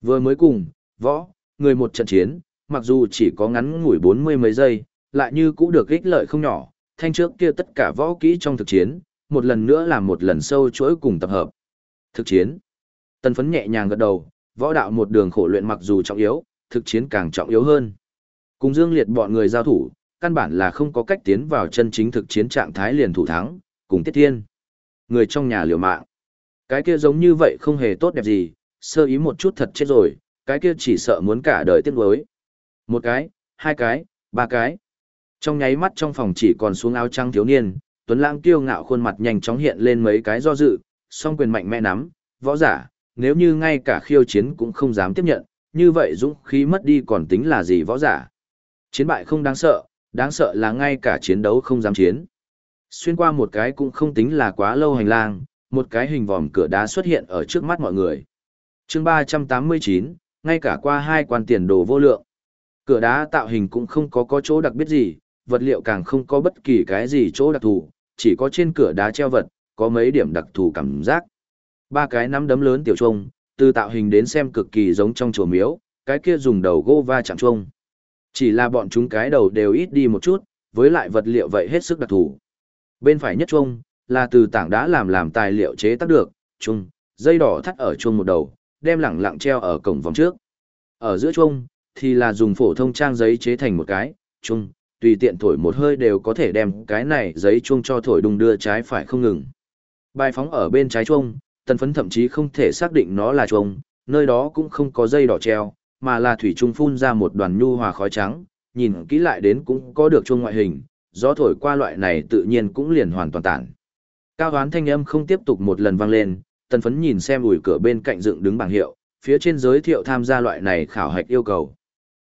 Vừa mới cùng, võ, người một trận chiến, mặc dù chỉ có ngắn ngủi bốn mươi mấy giây, lại như cũng được ích lợi không nhỏ, thanh trước kia tất cả võ kỹ trong thực chiến, một lần nữa là một lần sâu chuỗi cùng tập hợp. Thực chiến. Tần phấn nhẹ nhàng gật đầu, võ đạo một đường khổ luyện mặc dù trọng yếu, thực chiến càng trọng yếu hơn. Cùng Dương Liệt bọn người giao thủ, căn bản là không có cách tiến vào chân chính thực chiến trạng thái liền thủ thắng, cùng Tiết Thiên. Người trong nhà liều mạng. Cái kia giống như vậy không hề tốt đẹp gì, sơ ý một chút thật chết rồi, cái kia chỉ sợ muốn cả đời tiếc nuối. Một cái, hai cái, ba cái. Trong nháy mắt trong phòng chỉ còn xuống áo trăng thiếu niên, Tuấn Lãng kiêu ngạo khuôn mặt nhanh chóng hiện lên mấy cái do dự, song quyền mạnh mẽ nắm, võ giả, nếu như ngay cả khiêu chiến cũng không dám tiếp nhận, như vậy dũng khí mất đi còn tính là gì võ giả. Chiến bại không đáng sợ, đáng sợ là ngay cả chiến đấu không dám chiến. Xuyên qua một cái cũng không tính là quá lâu hành lang, một cái hình vòm cửa đá xuất hiện ở trước mắt mọi người. chương 389, ngay cả qua hai quan tiền đồ vô lượng. Cửa đá tạo hình cũng không có có chỗ đặc biệt gì, vật liệu càng không có bất kỳ cái gì chỗ đặc thù, chỉ có trên cửa đá treo vật, có mấy điểm đặc thù cảm giác. Ba cái nắm đấm lớn tiểu trung, từ tạo hình đến xem cực kỳ giống trong chùa miếu, cái kia dùng đầu gỗ va chạm chuông Chỉ là bọn chúng cái đầu đều ít đi một chút, với lại vật liệu vậy hết sức đặc thù. Bên phải nhất chuông là từ tảng đá làm làm tài liệu chế tác được, chuông dây đỏ thắt ở chuông một đầu, đem lẳng lặng treo ở cổng vòng trước. Ở giữa chuông, thì là dùng phổ thông trang giấy chế thành một cái, chuông, tùy tiện thổi một hơi đều có thể đem cái này giấy chuông cho thổi đung đưa trái phải không ngừng. Bài phóng ở bên trái chuông, tần phấn thậm chí không thể xác định nó là chuông, nơi đó cũng không có dây đỏ treo, mà là thủy trung phun ra một đoàn nhu hòa khói trắng, nhìn kỹ lại đến cũng có được chuông ngoại hình, gió thổi qua loại này tự nhiên cũng liền hoàn toàn tản. Cao hoán thanh âm không tiếp tục một lần vang lên, tần phấn nhìn xem ủi cửa bên cạnh dựng đứng bảng hiệu, phía trên giới thiệu tham gia loại này khảo hạch yêu cầu.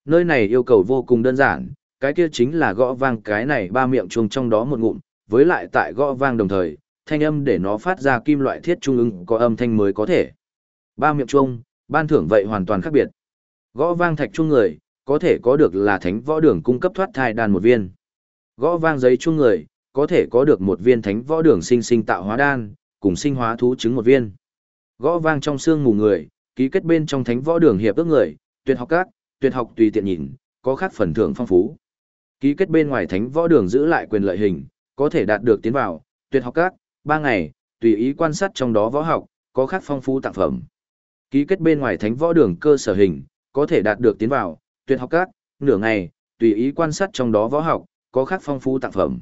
Nơi này yêu cầu vô cùng đơn giản, cái kia chính là gõ vang cái này ba miệng chuông trong đó một ngụm, với lại tại gõ vang đồng thời, thanh âm để nó phát ra kim loại thiết trung ứng có âm thanh mới có thể. Ba miệng chuông, ban thưởng vậy hoàn toàn khác biệt. Gõ vang thạch chuông người, có thể có được là thánh võ đường cung cấp thoát thai đan một viên. Gõ vang giấy chuông người, có thể có được một viên thánh võ đường sinh sinh tạo hóa đan, cùng sinh hóa thú trứng một viên. Gõ vang trong xương mù người, ký kết bên trong thánh võ đường hiệp ước người, tuyệt học các, tuyệt học tùy tiện nhìn, có khác phần thưởng phong phú. Ký kết bên ngoài thánh võ đường giữ lại quyền lợi hình, có thể đạt được tiến vào, tuyệt học các, ba ngày, tùy ý quan sát trong đó võ học, có khác phong phú tặng phẩm. Ký kết bên ngoài thánh võ đường cơ sở hình, có thể đạt được tiến vào, tuyệt học các, nửa ngày, tùy ý quan sát trong đó võ học, có khác phong phú tặng phẩm.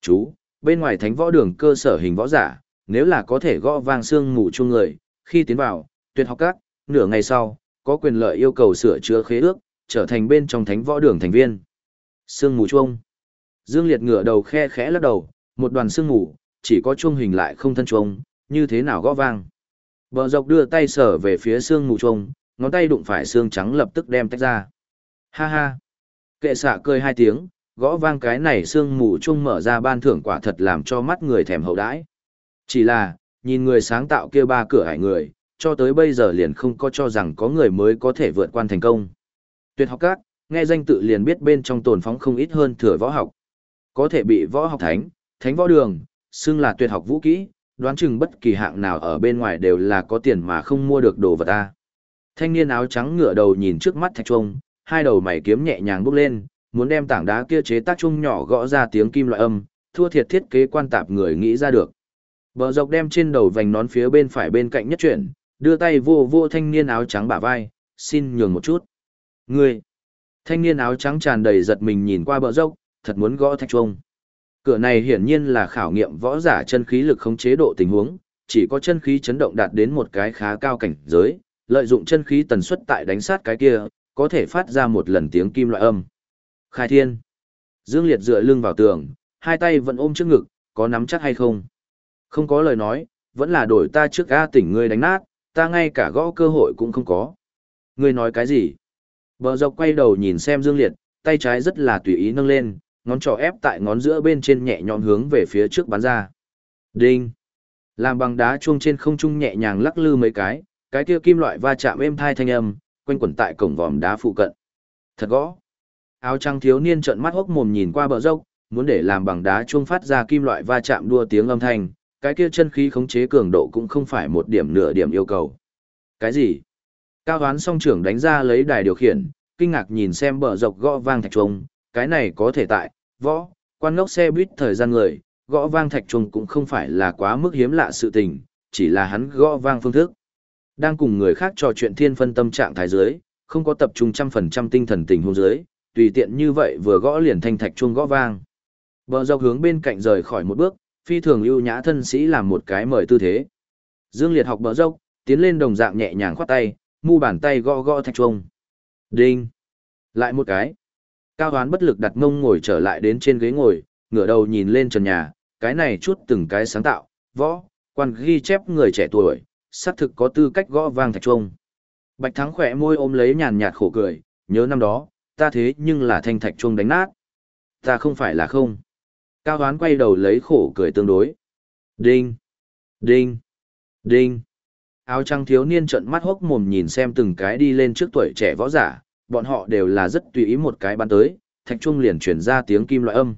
Chú, bên ngoài thánh võ đường cơ sở hình võ giả, nếu là có thể gõ vang xương ngủ chung người, khi tiến vào, tuyệt học các, nửa ngày sau, có quyền lợi yêu cầu sửa chữa khế ước, trở thành bên trong thánh võ đường thành viên. Sương mù chuông. Dương Liệt ngửa đầu khe khẽ lắc đầu, một đoàn sương mù, chỉ có chuông hình lại không thân chuông, như thế nào gõ vang. Bờ dọc đưa tay sở về phía xương mù chuông, ngón tay đụng phải xương trắng lập tức đem tách ra. Ha ha. Kệ xạ cười hai tiếng, gõ vang cái này xương mù chuông mở ra ban thưởng quả thật làm cho mắt người thèm hậu đãi. Chỉ là, nhìn người sáng tạo kia ba cửa hải người, cho tới bây giờ liền không có cho rằng có người mới có thể vượt quan thành công. Tuyệt học các, nghe danh tự liền biết bên trong tồn phóng không ít hơn thừa võ học. Có thể bị võ học thánh, thánh võ đường, xưng là tuyệt học vũ kỹ, đoán chừng bất kỳ hạng nào ở bên ngoài đều là có tiền mà không mua được đồ vật ta. Thanh niên áo trắng ngửa đầu nhìn trước mắt thạch trung, hai đầu mày kiếm nhẹ nhàng bước lên, muốn đem tảng đá kia chế tác trung nhỏ gõ ra tiếng kim loại âm, thua thiệt thiết kế quan tạp người nghĩ ra được. Bờ dọc đem trên đầu vành nón phía bên phải bên cạnh nhất chuyển, đưa tay vô vô thanh niên áo trắng bả vai, xin nhường một chút. Ngươi! Thanh niên áo trắng tràn đầy giật mình nhìn qua bờ dốc, thật muốn gõ thạch trung. Cửa này hiển nhiên là khảo nghiệm võ giả chân khí lực không chế độ tình huống, chỉ có chân khí chấn động đạt đến một cái khá cao cảnh giới, lợi dụng chân khí tần suất tại đánh sát cái kia, có thể phát ra một lần tiếng kim loại âm. Khai thiên. Dương Liệt dựa lưng vào tường, hai tay vẫn ôm trước ngực, có nắm chắc hay không? Không có lời nói, vẫn là đổi ta trước A tỉnh ngươi đánh nát, ta ngay cả gõ cơ hội cũng không có. Ngươi nói cái gì? Bờ dọc quay đầu nhìn xem Dương Liệt, tay trái rất là tùy ý nâng lên, ngón trỏ ép tại ngón giữa bên trên nhẹ nhõm hướng về phía trước bắn ra. Đinh! Làm bằng đá chuông trên không trung nhẹ nhàng lắc lư mấy cái, cái kia kim loại va chạm êm thai thanh âm, quanh quẩn tại cổng vòm đá phụ cận. Thật gõ! Áo trắng thiếu niên trợn mắt hốc mồm nhìn qua bờ dốc, muốn để làm bằng đá chuông phát ra kim loại va chạm đua tiếng âm thanh, cái kia chân khí khống chế cường độ cũng không phải một điểm nửa điểm yêu cầu. Cái gì? Cao đoán song trưởng đánh ra lấy đài điều khiển, kinh ngạc nhìn xem bờ dọc gõ vang thạch chuông, cái này có thể tại, võ, quan ngốc xe buýt thời gian người, gõ vang thạch chuông cũng không phải là quá mức hiếm lạ sự tình, chỉ là hắn gõ vang phương thức. Đang cùng người khác trò chuyện thiên phân tâm trạng thái dưới, không có tập trung trăm phần trăm tinh thần tình hôn dưới, tùy tiện như vậy vừa gõ liền thanh thạch chuông gõ vang. Bờ dọc hướng bên cạnh rời khỏi một bước, phi thường ưu nhã thân sĩ làm một cái mời tư thế. Dương Liệt học bờ dốc, tiến lên đồng dạng nhẹ nhàng khoát tay, mu bàn tay gõ gõ thạch chuông. Đinh. Lại một cái. Cao Hoán bất lực đặt mông ngồi trở lại đến trên ghế ngồi, ngửa đầu nhìn lên trần nhà, cái này chút từng cái sáng tạo, võ, quan ghi chép người trẻ tuổi, xác thực có tư cách gõ vang thạch chuông. Bạch Thắng khỏe môi ôm lấy nhàn nhạt khổ cười, nhớ năm đó, ta thế nhưng là thanh thạch chuông đánh nát. Ta không phải là không. Cao Hoán quay đầu lấy khổ cười tương đối. Đinh! Đinh! Đinh! Áo trắng thiếu niên trận mắt hốc mồm nhìn xem từng cái đi lên trước tuổi trẻ võ giả, bọn họ đều là rất tùy ý một cái bắn tới, thạch trung liền chuyển ra tiếng kim loại âm.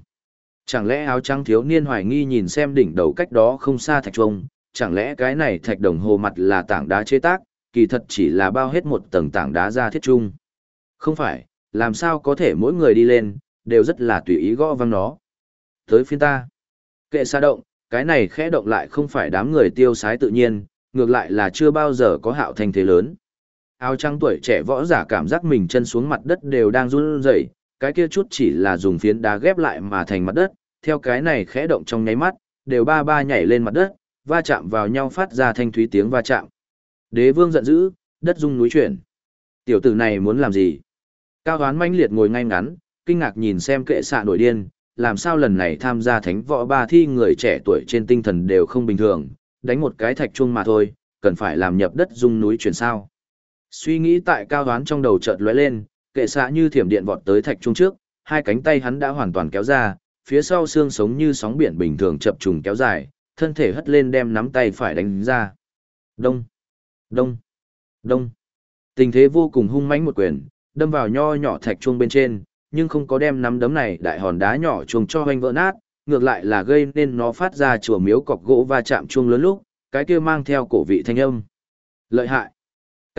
Chẳng lẽ áo trắng thiếu niên hoài nghi nhìn xem đỉnh đầu cách đó không xa thạch trung, chẳng lẽ cái này thạch đồng hồ mặt là tảng đá chế tác, kỳ thật chỉ là bao hết một tầng tảng đá ra thiết trung. Không phải, làm sao có thể mỗi người đi lên, đều rất là tùy ý gõ văng nó. Tới phiên ta. Kệ xa động, cái này khẽ động lại không phải đám người tiêu sái tự nhiên, ngược lại là chưa bao giờ có hạo thành thế lớn. Áo trắng tuổi trẻ võ giả cảm giác mình chân xuống mặt đất đều đang run rẩy, cái kia chút chỉ là dùng phiến đá ghép lại mà thành mặt đất, theo cái này khẽ động trong nháy mắt, đều ba ba nhảy lên mặt đất, va chạm vào nhau phát ra thanh thúy tiếng va chạm. Đế vương giận dữ, đất rung núi chuyển. Tiểu tử này muốn làm gì? Cao Hoán manh liệt ngồi ngay ngắn, kinh ngạc nhìn xem kệ xạ nổi điên, làm sao lần này tham gia thánh võ ba thi người trẻ tuổi trên tinh thần đều không bình thường, đánh một cái thạch chuông mà thôi, cần phải làm nhập đất rung núi chuyển sao. Suy nghĩ tại cao đoán trong đầu chợt lóe lên, kệ xạ như thiểm điện vọt tới thạch chuông trước, hai cánh tay hắn đã hoàn toàn kéo ra, phía sau xương sống như sóng biển bình thường chập trùng kéo dài, thân thể hất lên đem nắm tay phải đánh ra. Đông, đông, đông. Tình thế vô cùng hung mãnh một quyền, đâm vào nho nhỏ thạch chuông bên trên, nhưng không có đem nắm đấm này đại hòn đá nhỏ chuông cho hoanh vỡ nát, ngược lại là gây nên nó phát ra chùa miếu cọc gỗ va chạm chuông lớn lúc, cái kia mang theo cổ vị thanh âm. Lợi hại.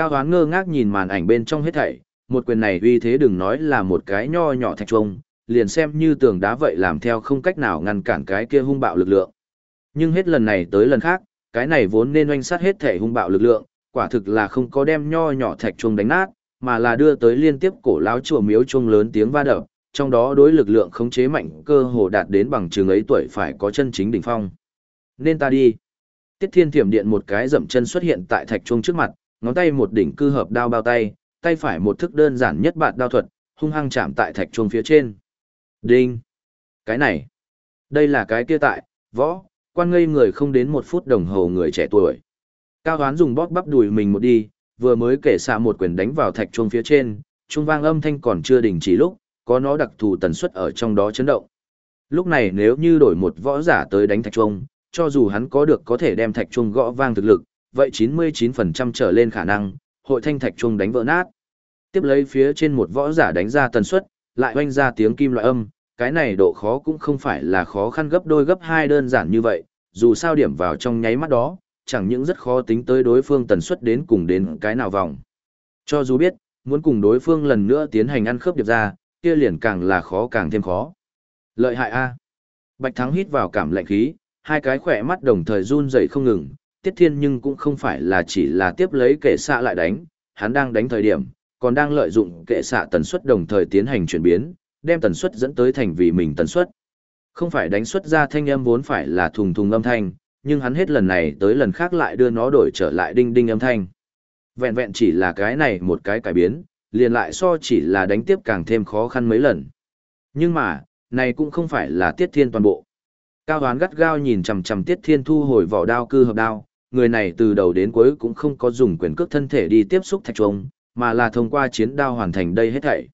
Cao Hoán ngơ ngác nhìn màn ảnh bên trong hết thảy, một quyền này uy thế đừng nói là một cái nho nhỏ thạch chuông, liền xem như tường đá vậy làm theo không cách nào ngăn cản cái kia hung bạo lực lượng. Nhưng hết lần này tới lần khác, cái này vốn nên oanh sát hết thể hung bạo lực lượng, quả thực là không có đem nho nhỏ thạch chuông đánh nát, mà là đưa tới liên tiếp cổ láo chùa miếu chuông lớn tiếng va đập, trong đó đối lực lượng khống chế mạnh cơ hồ đạt đến bằng trường ấy tuổi phải có chân chính đỉnh phong. Nên ta đi. Tiết Thiên Thiểm Điện một cái dậm chân xuất hiện tại thạch chuông trước mặt, ngón tay một đỉnh cư hợp đao bao tay, tay phải một thức đơn giản nhất bạt đao thuật, hung hăng chạm tại thạch chuông phía trên. Đinh. Cái này. Đây là cái kia tại, võ, quan ngây người không đến một phút đồng hồ người trẻ tuổi. Cao Hoán dùng bóp bắp đùi mình một đi, vừa mới kể xạ một quyền đánh vào thạch chuông phía trên, trung vang âm thanh còn chưa đình chỉ lúc, có nó đặc thù tần suất ở trong đó chấn động. Lúc này nếu như đổi một võ giả tới đánh thạch chuông, cho dù hắn có được có thể đem thạch chuông gõ vang thực lực, vậy 99% trở lên khả năng, hội thanh thạch chuông đánh vỡ nát. Tiếp lấy phía trên một võ giả đánh ra tần suất, lại oanh ra tiếng kim loại âm, cái này độ khó cũng không phải là khó khăn gấp đôi gấp hai đơn giản như vậy, dù sao điểm vào trong nháy mắt đó, chẳng những rất khó tính tới đối phương tần suất đến cùng đến cái nào vòng. Cho dù biết, muốn cùng đối phương lần nữa tiến hành ăn khớp điệp ra, kia liền càng là khó càng thêm khó. Lợi hại A. Bạch Thắng hít vào cảm lạnh khí, hai cái khỏe mắt đồng thời run rẩy không ngừng, Tiết Thiên nhưng cũng không phải là chỉ là tiếp lấy kệ xạ lại đánh, hắn đang đánh thời điểm, còn đang lợi dụng kệ xạ tần suất đồng thời tiến hành chuyển biến, đem tần suất dẫn tới thành vì mình tần suất. Không phải đánh xuất ra thanh âm vốn phải là thùng thùng âm thanh, nhưng hắn hết lần này tới lần khác lại đưa nó đổi trở lại đinh đinh âm thanh. Vẹn vẹn chỉ là cái này một cái cải biến, liền lại so chỉ là đánh tiếp càng thêm khó khăn mấy lần. Nhưng mà, này cũng không phải là tiết thiên toàn bộ. Cao đoán gắt gao nhìn chằm chằm tiết thiên thu hồi vỏ đao cư hợp đao, người này từ đầu đến cuối cũng không có dùng quyền cước thân thể đi tiếp xúc thạch trùng, mà là thông qua chiến đao hoàn thành đây hết thảy.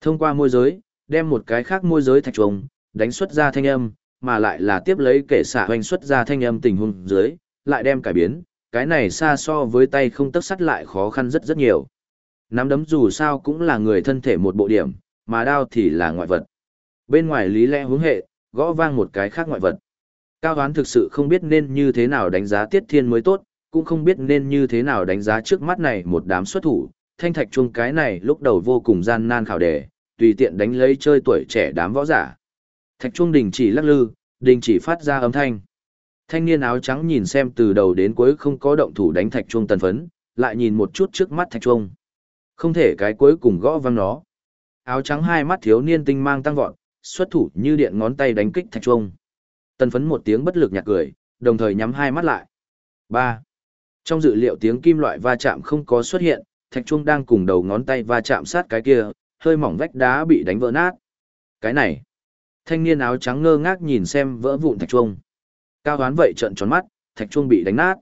Thông qua môi giới, đem một cái khác môi giới thạch trùng, đánh xuất ra thanh âm, mà lại là tiếp lấy kể xạ hoành xuất ra thanh âm tình huống dưới, lại đem cải biến, cái này xa so với tay không tấc sắt lại khó khăn rất rất nhiều. Nắm đấm dù sao cũng là người thân thể một bộ điểm, mà đao thì là ngoại vật. Bên ngoài lý lẽ hướng hệ, gõ vang một cái khác ngoại vật. Cao Hoán thực sự không biết nên như thế nào đánh giá Tiết Thiên mới tốt, cũng không biết nên như thế nào đánh giá trước mắt này một đám xuất thủ, thanh thạch chuông cái này lúc đầu vô cùng gian nan khảo đề, tùy tiện đánh lấy chơi tuổi trẻ đám võ giả. Thạch chuông đình chỉ lắc lư, đình chỉ phát ra âm thanh. Thanh niên áo trắng nhìn xem từ đầu đến cuối không có động thủ đánh thạch chuông tần phấn, lại nhìn một chút trước mắt thạch chuông. Không thể cái cuối cùng gõ văng nó. Áo trắng hai mắt thiếu niên tinh mang tăng vọt, xuất thủ như điện ngón tay đánh kích thạch chuông. Tần phấn một tiếng bất lực nhạt cười, đồng thời nhắm hai mắt lại. 3. Trong dự liệu tiếng kim loại va chạm không có xuất hiện, thạch chuông đang cùng đầu ngón tay va chạm sát cái kia, hơi mỏng vách đá bị đánh vỡ nát. Cái này, thanh niên áo trắng ngơ ngác nhìn xem vỡ vụn thạch chuông. Cao đoán vậy trận tròn mắt, thạch chuông bị đánh nát.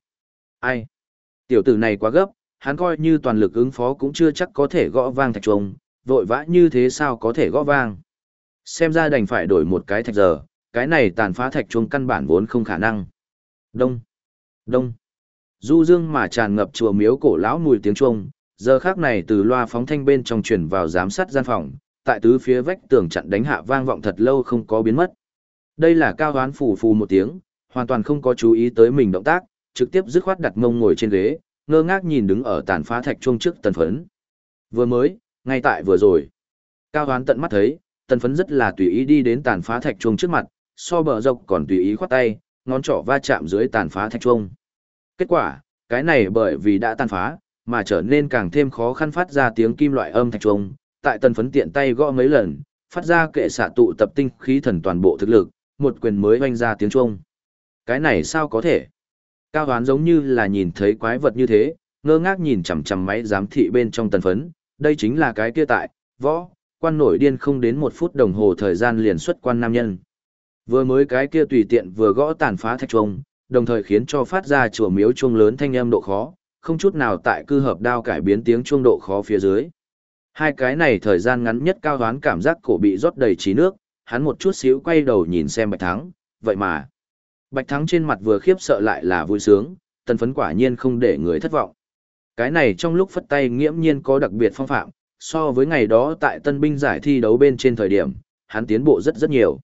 Ai? Tiểu tử này quá gấp, hắn coi như toàn lực ứng phó cũng chưa chắc có thể gõ vang thạch chuông, vội vã như thế sao có thể gõ vang. Xem ra đành phải đổi một cái thạch giờ, cái này tàn phá thạch chuông căn bản vốn không khả năng. Đông, đông. Du dương mà tràn ngập chùa miếu cổ lão mùi tiếng chuông, giờ khác này từ loa phóng thanh bên trong truyền vào giám sát gian phòng, tại tứ phía vách tường chặn đánh hạ vang vọng thật lâu không có biến mất. Đây là cao hoán phù phù một tiếng, hoàn toàn không có chú ý tới mình động tác, trực tiếp dứt khoát đặt mông ngồi trên ghế, ngơ ngác nhìn đứng ở tàn phá thạch chuông trước tần phấn. Vừa mới, ngay tại vừa rồi. Cao hoán tận mắt thấy, tần phấn rất là tùy ý đi đến tàn phá thạch chuông trước mặt, so bờ dọc còn tùy ý khoát tay, ngón trỏ va chạm dưới tàn phá thạch chuông. Kết quả, cái này bởi vì đã tàn phá, mà trở nên càng thêm khó khăn phát ra tiếng kim loại âm thạch chuông, tại tần phấn tiện tay gõ mấy lần, phát ra kệ xạ tụ tập tinh khí thần toàn bộ thực lực, một quyền mới vang ra tiếng chuông. Cái này sao có thể? Cao Hoán giống như là nhìn thấy quái vật như thế, ngơ ngác nhìn chằm chằm máy giám thị bên trong tần phấn, đây chính là cái kia tại, võ, quan nổi điên không đến một phút đồng hồ thời gian liền xuất quan nam nhân. Vừa mới cái kia tùy tiện vừa gõ tàn phá thạch chuông, đồng thời khiến cho phát ra chùa miếu chuông lớn thanh âm độ khó, không chút nào tại cư hợp đao cải biến tiếng chuông độ khó phía dưới. Hai cái này thời gian ngắn nhất cao đoán cảm giác cổ bị rót đầy trí nước, hắn một chút xíu quay đầu nhìn xem Bạch Thắng, vậy mà. Bạch Thắng trên mặt vừa khiếp sợ lại là vui sướng, tần phấn quả nhiên không để người thất vọng. Cái này trong lúc phất tay nghiễm nhiên có đặc biệt phong phạm, so với ngày đó tại tân binh giải thi đấu bên trên thời điểm, hắn tiến bộ rất rất nhiều.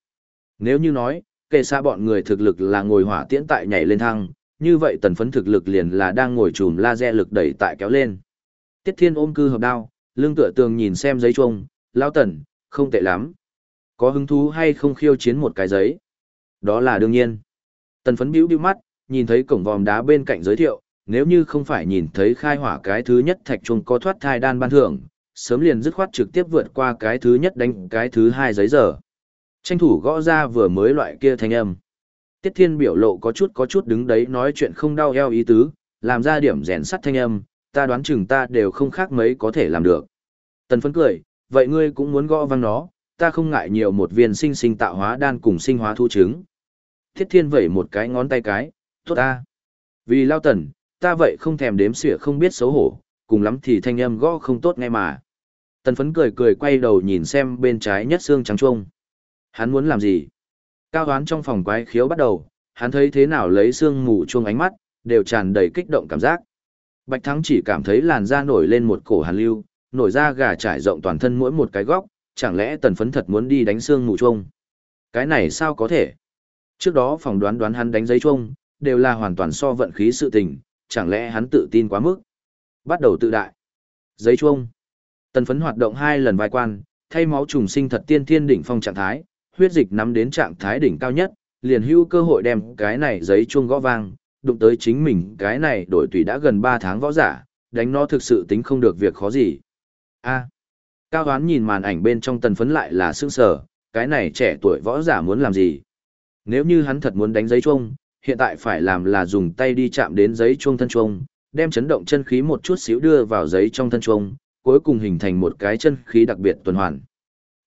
Nếu như nói, kể xa bọn người thực lực là ngồi hỏa tiễn tại nhảy lên thăng, như vậy tần phấn thực lực liền là đang ngồi chùm laser lực đẩy tại kéo lên. Tiết thiên ôm cư hợp đao, lưng tựa tường nhìn xem giấy chuông, lao tần, không tệ lắm. Có hứng thú hay không khiêu chiến một cái giấy? Đó là đương nhiên. Tần phấn bĩu bĩu mắt, nhìn thấy cổng vòm đá bên cạnh giới thiệu, nếu như không phải nhìn thấy khai hỏa cái thứ nhất thạch chuông có thoát thai đan ban thưởng, sớm liền dứt khoát trực tiếp vượt qua cái thứ nhất đánh cái thứ hai giấy giờ. Tranh thủ gõ ra vừa mới loại kia thanh âm. Tiết Thiên biểu lộ có chút có chút đứng đấy nói chuyện không đau eo ý tứ, làm ra điểm rèn sắt thanh âm, ta đoán chừng ta đều không khác mấy có thể làm được. Tần phấn cười, vậy ngươi cũng muốn gõ văng nó, ta không ngại nhiều một viên sinh sinh tạo hóa đan cùng sinh hóa thu trứng. Thiết thiên vẩy một cái ngón tay cái, tốt ta. Vì lao tần, ta vậy không thèm đếm xỉa không biết xấu hổ, cùng lắm thì thanh âm gõ không tốt ngay mà. Tần phấn cười cười quay đầu nhìn xem bên trái nhất xương trắng trung. Hắn muốn làm gì? Cao đoán trong phòng quái khiếu bắt đầu, hắn thấy thế nào lấy xương mù chuông ánh mắt, đều tràn đầy kích động cảm giác. Bạch Thắng chỉ cảm thấy làn da nổi lên một cổ hàn lưu, nổi da gà trải rộng toàn thân mỗi một cái góc, chẳng lẽ tần phấn thật muốn đi đánh xương mù chuông? Cái này sao có thể? Trước đó phòng đoán đoán hắn đánh giấy chuông, đều là hoàn toàn so vận khí sự tình, chẳng lẽ hắn tự tin quá mức? Bắt đầu tự đại. Giấy chuông. Tần phấn hoạt động hai lần vai quan, thay máu trùng sinh thật tiên thiên đỉnh phong trạng thái, huyết dịch nắm đến trạng thái đỉnh cao nhất, liền hưu cơ hội đem cái này giấy chuông gõ vang, đụng tới chính mình cái này đổi tùy đã gần 3 tháng võ giả, đánh nó thực sự tính không được việc khó gì. a Cao Hoán nhìn màn ảnh bên trong tần phấn lại là sương sở, cái này trẻ tuổi võ giả muốn làm gì? Nếu như hắn thật muốn đánh giấy chuông, hiện tại phải làm là dùng tay đi chạm đến giấy chuông thân chuông, đem chấn động chân khí một chút xíu đưa vào giấy trong thân chuông, cuối cùng hình thành một cái chân khí đặc biệt tuần hoàn.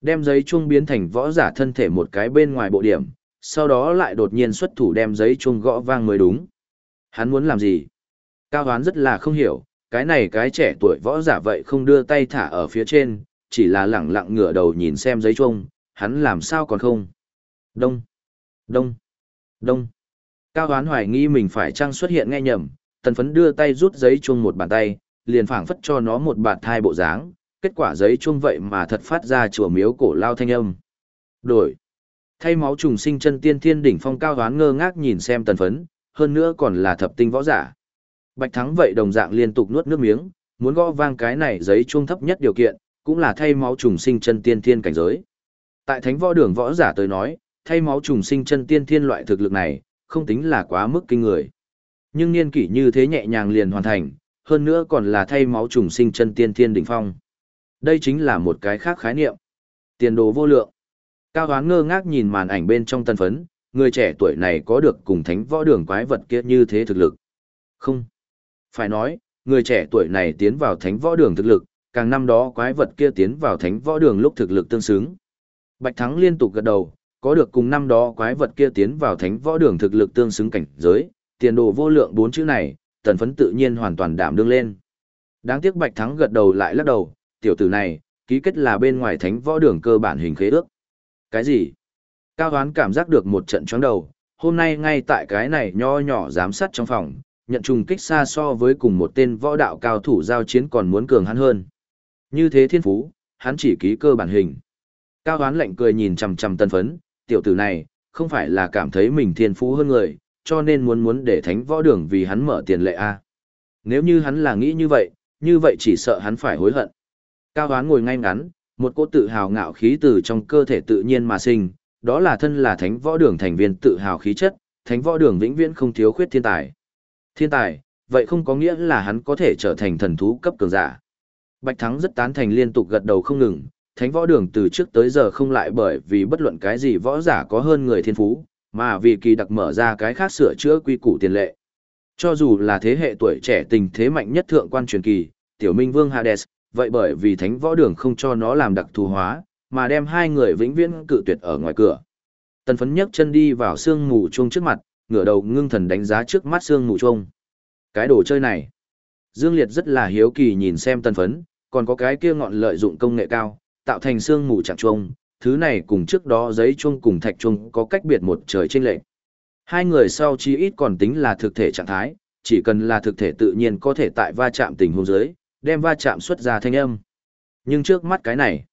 Đem giấy chuông biến thành võ giả thân thể một cái bên ngoài bộ điểm, sau đó lại đột nhiên xuất thủ đem giấy chuông gõ vang mới đúng. Hắn muốn làm gì? Cao Hoán rất là không hiểu, cái này cái trẻ tuổi võ giả vậy không đưa tay thả ở phía trên, chỉ là lẳng lặng ngửa đầu nhìn xem giấy chuông, hắn làm sao còn không? Đông, đông, đông. Cao Hoán hoài nghi mình phải chăng xuất hiện nghe nhầm, tần phấn đưa tay rút giấy chuông một bàn tay, liền phảng phất cho nó một bàn thai bộ dáng, kết quả giấy chuông vậy mà thật phát ra chùa miếu cổ lao thanh âm. Đổi. Thay máu trùng sinh chân tiên thiên đỉnh phong cao hoán ngơ ngác nhìn xem tần phấn, hơn nữa còn là thập tinh võ giả. Bạch Thắng vậy đồng dạng liên tục nuốt nước miếng, muốn gõ vang cái này giấy chuông thấp nhất điều kiện, cũng là thay máu trùng sinh chân tiên thiên cảnh giới. Tại thánh võ đường võ giả tới nói, thay máu trùng sinh chân tiên thiên loại thực lực này, không tính là quá mức kinh người. Nhưng niên kỷ như thế nhẹ nhàng liền hoàn thành, hơn nữa còn là thay máu trùng sinh chân tiên thiên đỉnh phong. Đây chính là một cái khác khái niệm. Tiền đồ vô lượng. Cao Hoán ngơ ngác nhìn màn ảnh bên trong tân phấn, người trẻ tuổi này có được cùng thánh võ đường quái vật kia như thế thực lực. Không. Phải nói, người trẻ tuổi này tiến vào thánh võ đường thực lực, càng năm đó quái vật kia tiến vào thánh võ đường lúc thực lực tương xứng. Bạch Thắng liên tục gật đầu, có được cùng năm đó quái vật kia tiến vào thánh võ đường thực lực tương xứng cảnh giới, tiền đồ vô lượng bốn chữ này, tần phấn tự nhiên hoàn toàn đảm đương lên. Đáng tiếc Bạch Thắng gật đầu lại lắc đầu, tiểu tử này, ký kết là bên ngoài thánh võ đường cơ bản hình khế ước. Cái gì? Cao Hoán cảm giác được một trận chóng đầu, hôm nay ngay tại cái này nho nhỏ giám sát trong phòng, nhận trùng kích xa so với cùng một tên võ đạo cao thủ giao chiến còn muốn cường hắn hơn. Như thế thiên phú, hắn chỉ ký cơ bản hình. Cao Hoán lạnh cười nhìn chằm chằm tân phấn, tiểu tử này, không phải là cảm thấy mình thiên phú hơn người, cho nên muốn muốn để thánh võ đường vì hắn mở tiền lệ A. Nếu như hắn là nghĩ như vậy, như vậy chỉ sợ hắn phải hối hận. Cao Hoán ngồi ngay ngắn, một cỗ tự hào ngạo khí từ trong cơ thể tự nhiên mà sinh, đó là thân là thánh võ đường thành viên tự hào khí chất, thánh võ đường vĩnh viễn không thiếu khuyết thiên tài. Thiên tài, vậy không có nghĩa là hắn có thể trở thành thần thú cấp cường giả. Bạch Thắng rất tán thành liên tục gật đầu không ngừng, thánh võ đường từ trước tới giờ không lại bởi vì bất luận cái gì võ giả có hơn người thiên phú, mà vì kỳ đặc mở ra cái khác sửa chữa quy củ tiền lệ. Cho dù là thế hệ tuổi trẻ tình thế mạnh nhất thượng quan truyền kỳ, tiểu minh vương Hades, vậy bởi vì thánh võ đường không cho nó làm đặc thù hóa, mà đem hai người vĩnh viễn cự tuyệt ở ngoài cửa. Tần phấn nhấc chân đi vào sương mù chuông trước mặt, ngửa đầu ngưng thần đánh giá trước mắt sương mù chuông. Cái đồ chơi này. Dương Liệt rất là hiếu kỳ nhìn xem tần phấn, còn có cái kia ngọn lợi dụng công nghệ cao, tạo thành sương mù chạm chuông, thứ này cùng trước đó giấy chuông cùng thạch chuông có cách biệt một trời trên lệch. Hai người sau chi ít còn tính là thực thể trạng thái, chỉ cần là thực thể tự nhiên có thể tại va chạm tình huống dưới, đem va chạm xuất ra thanh âm. Nhưng trước mắt cái này,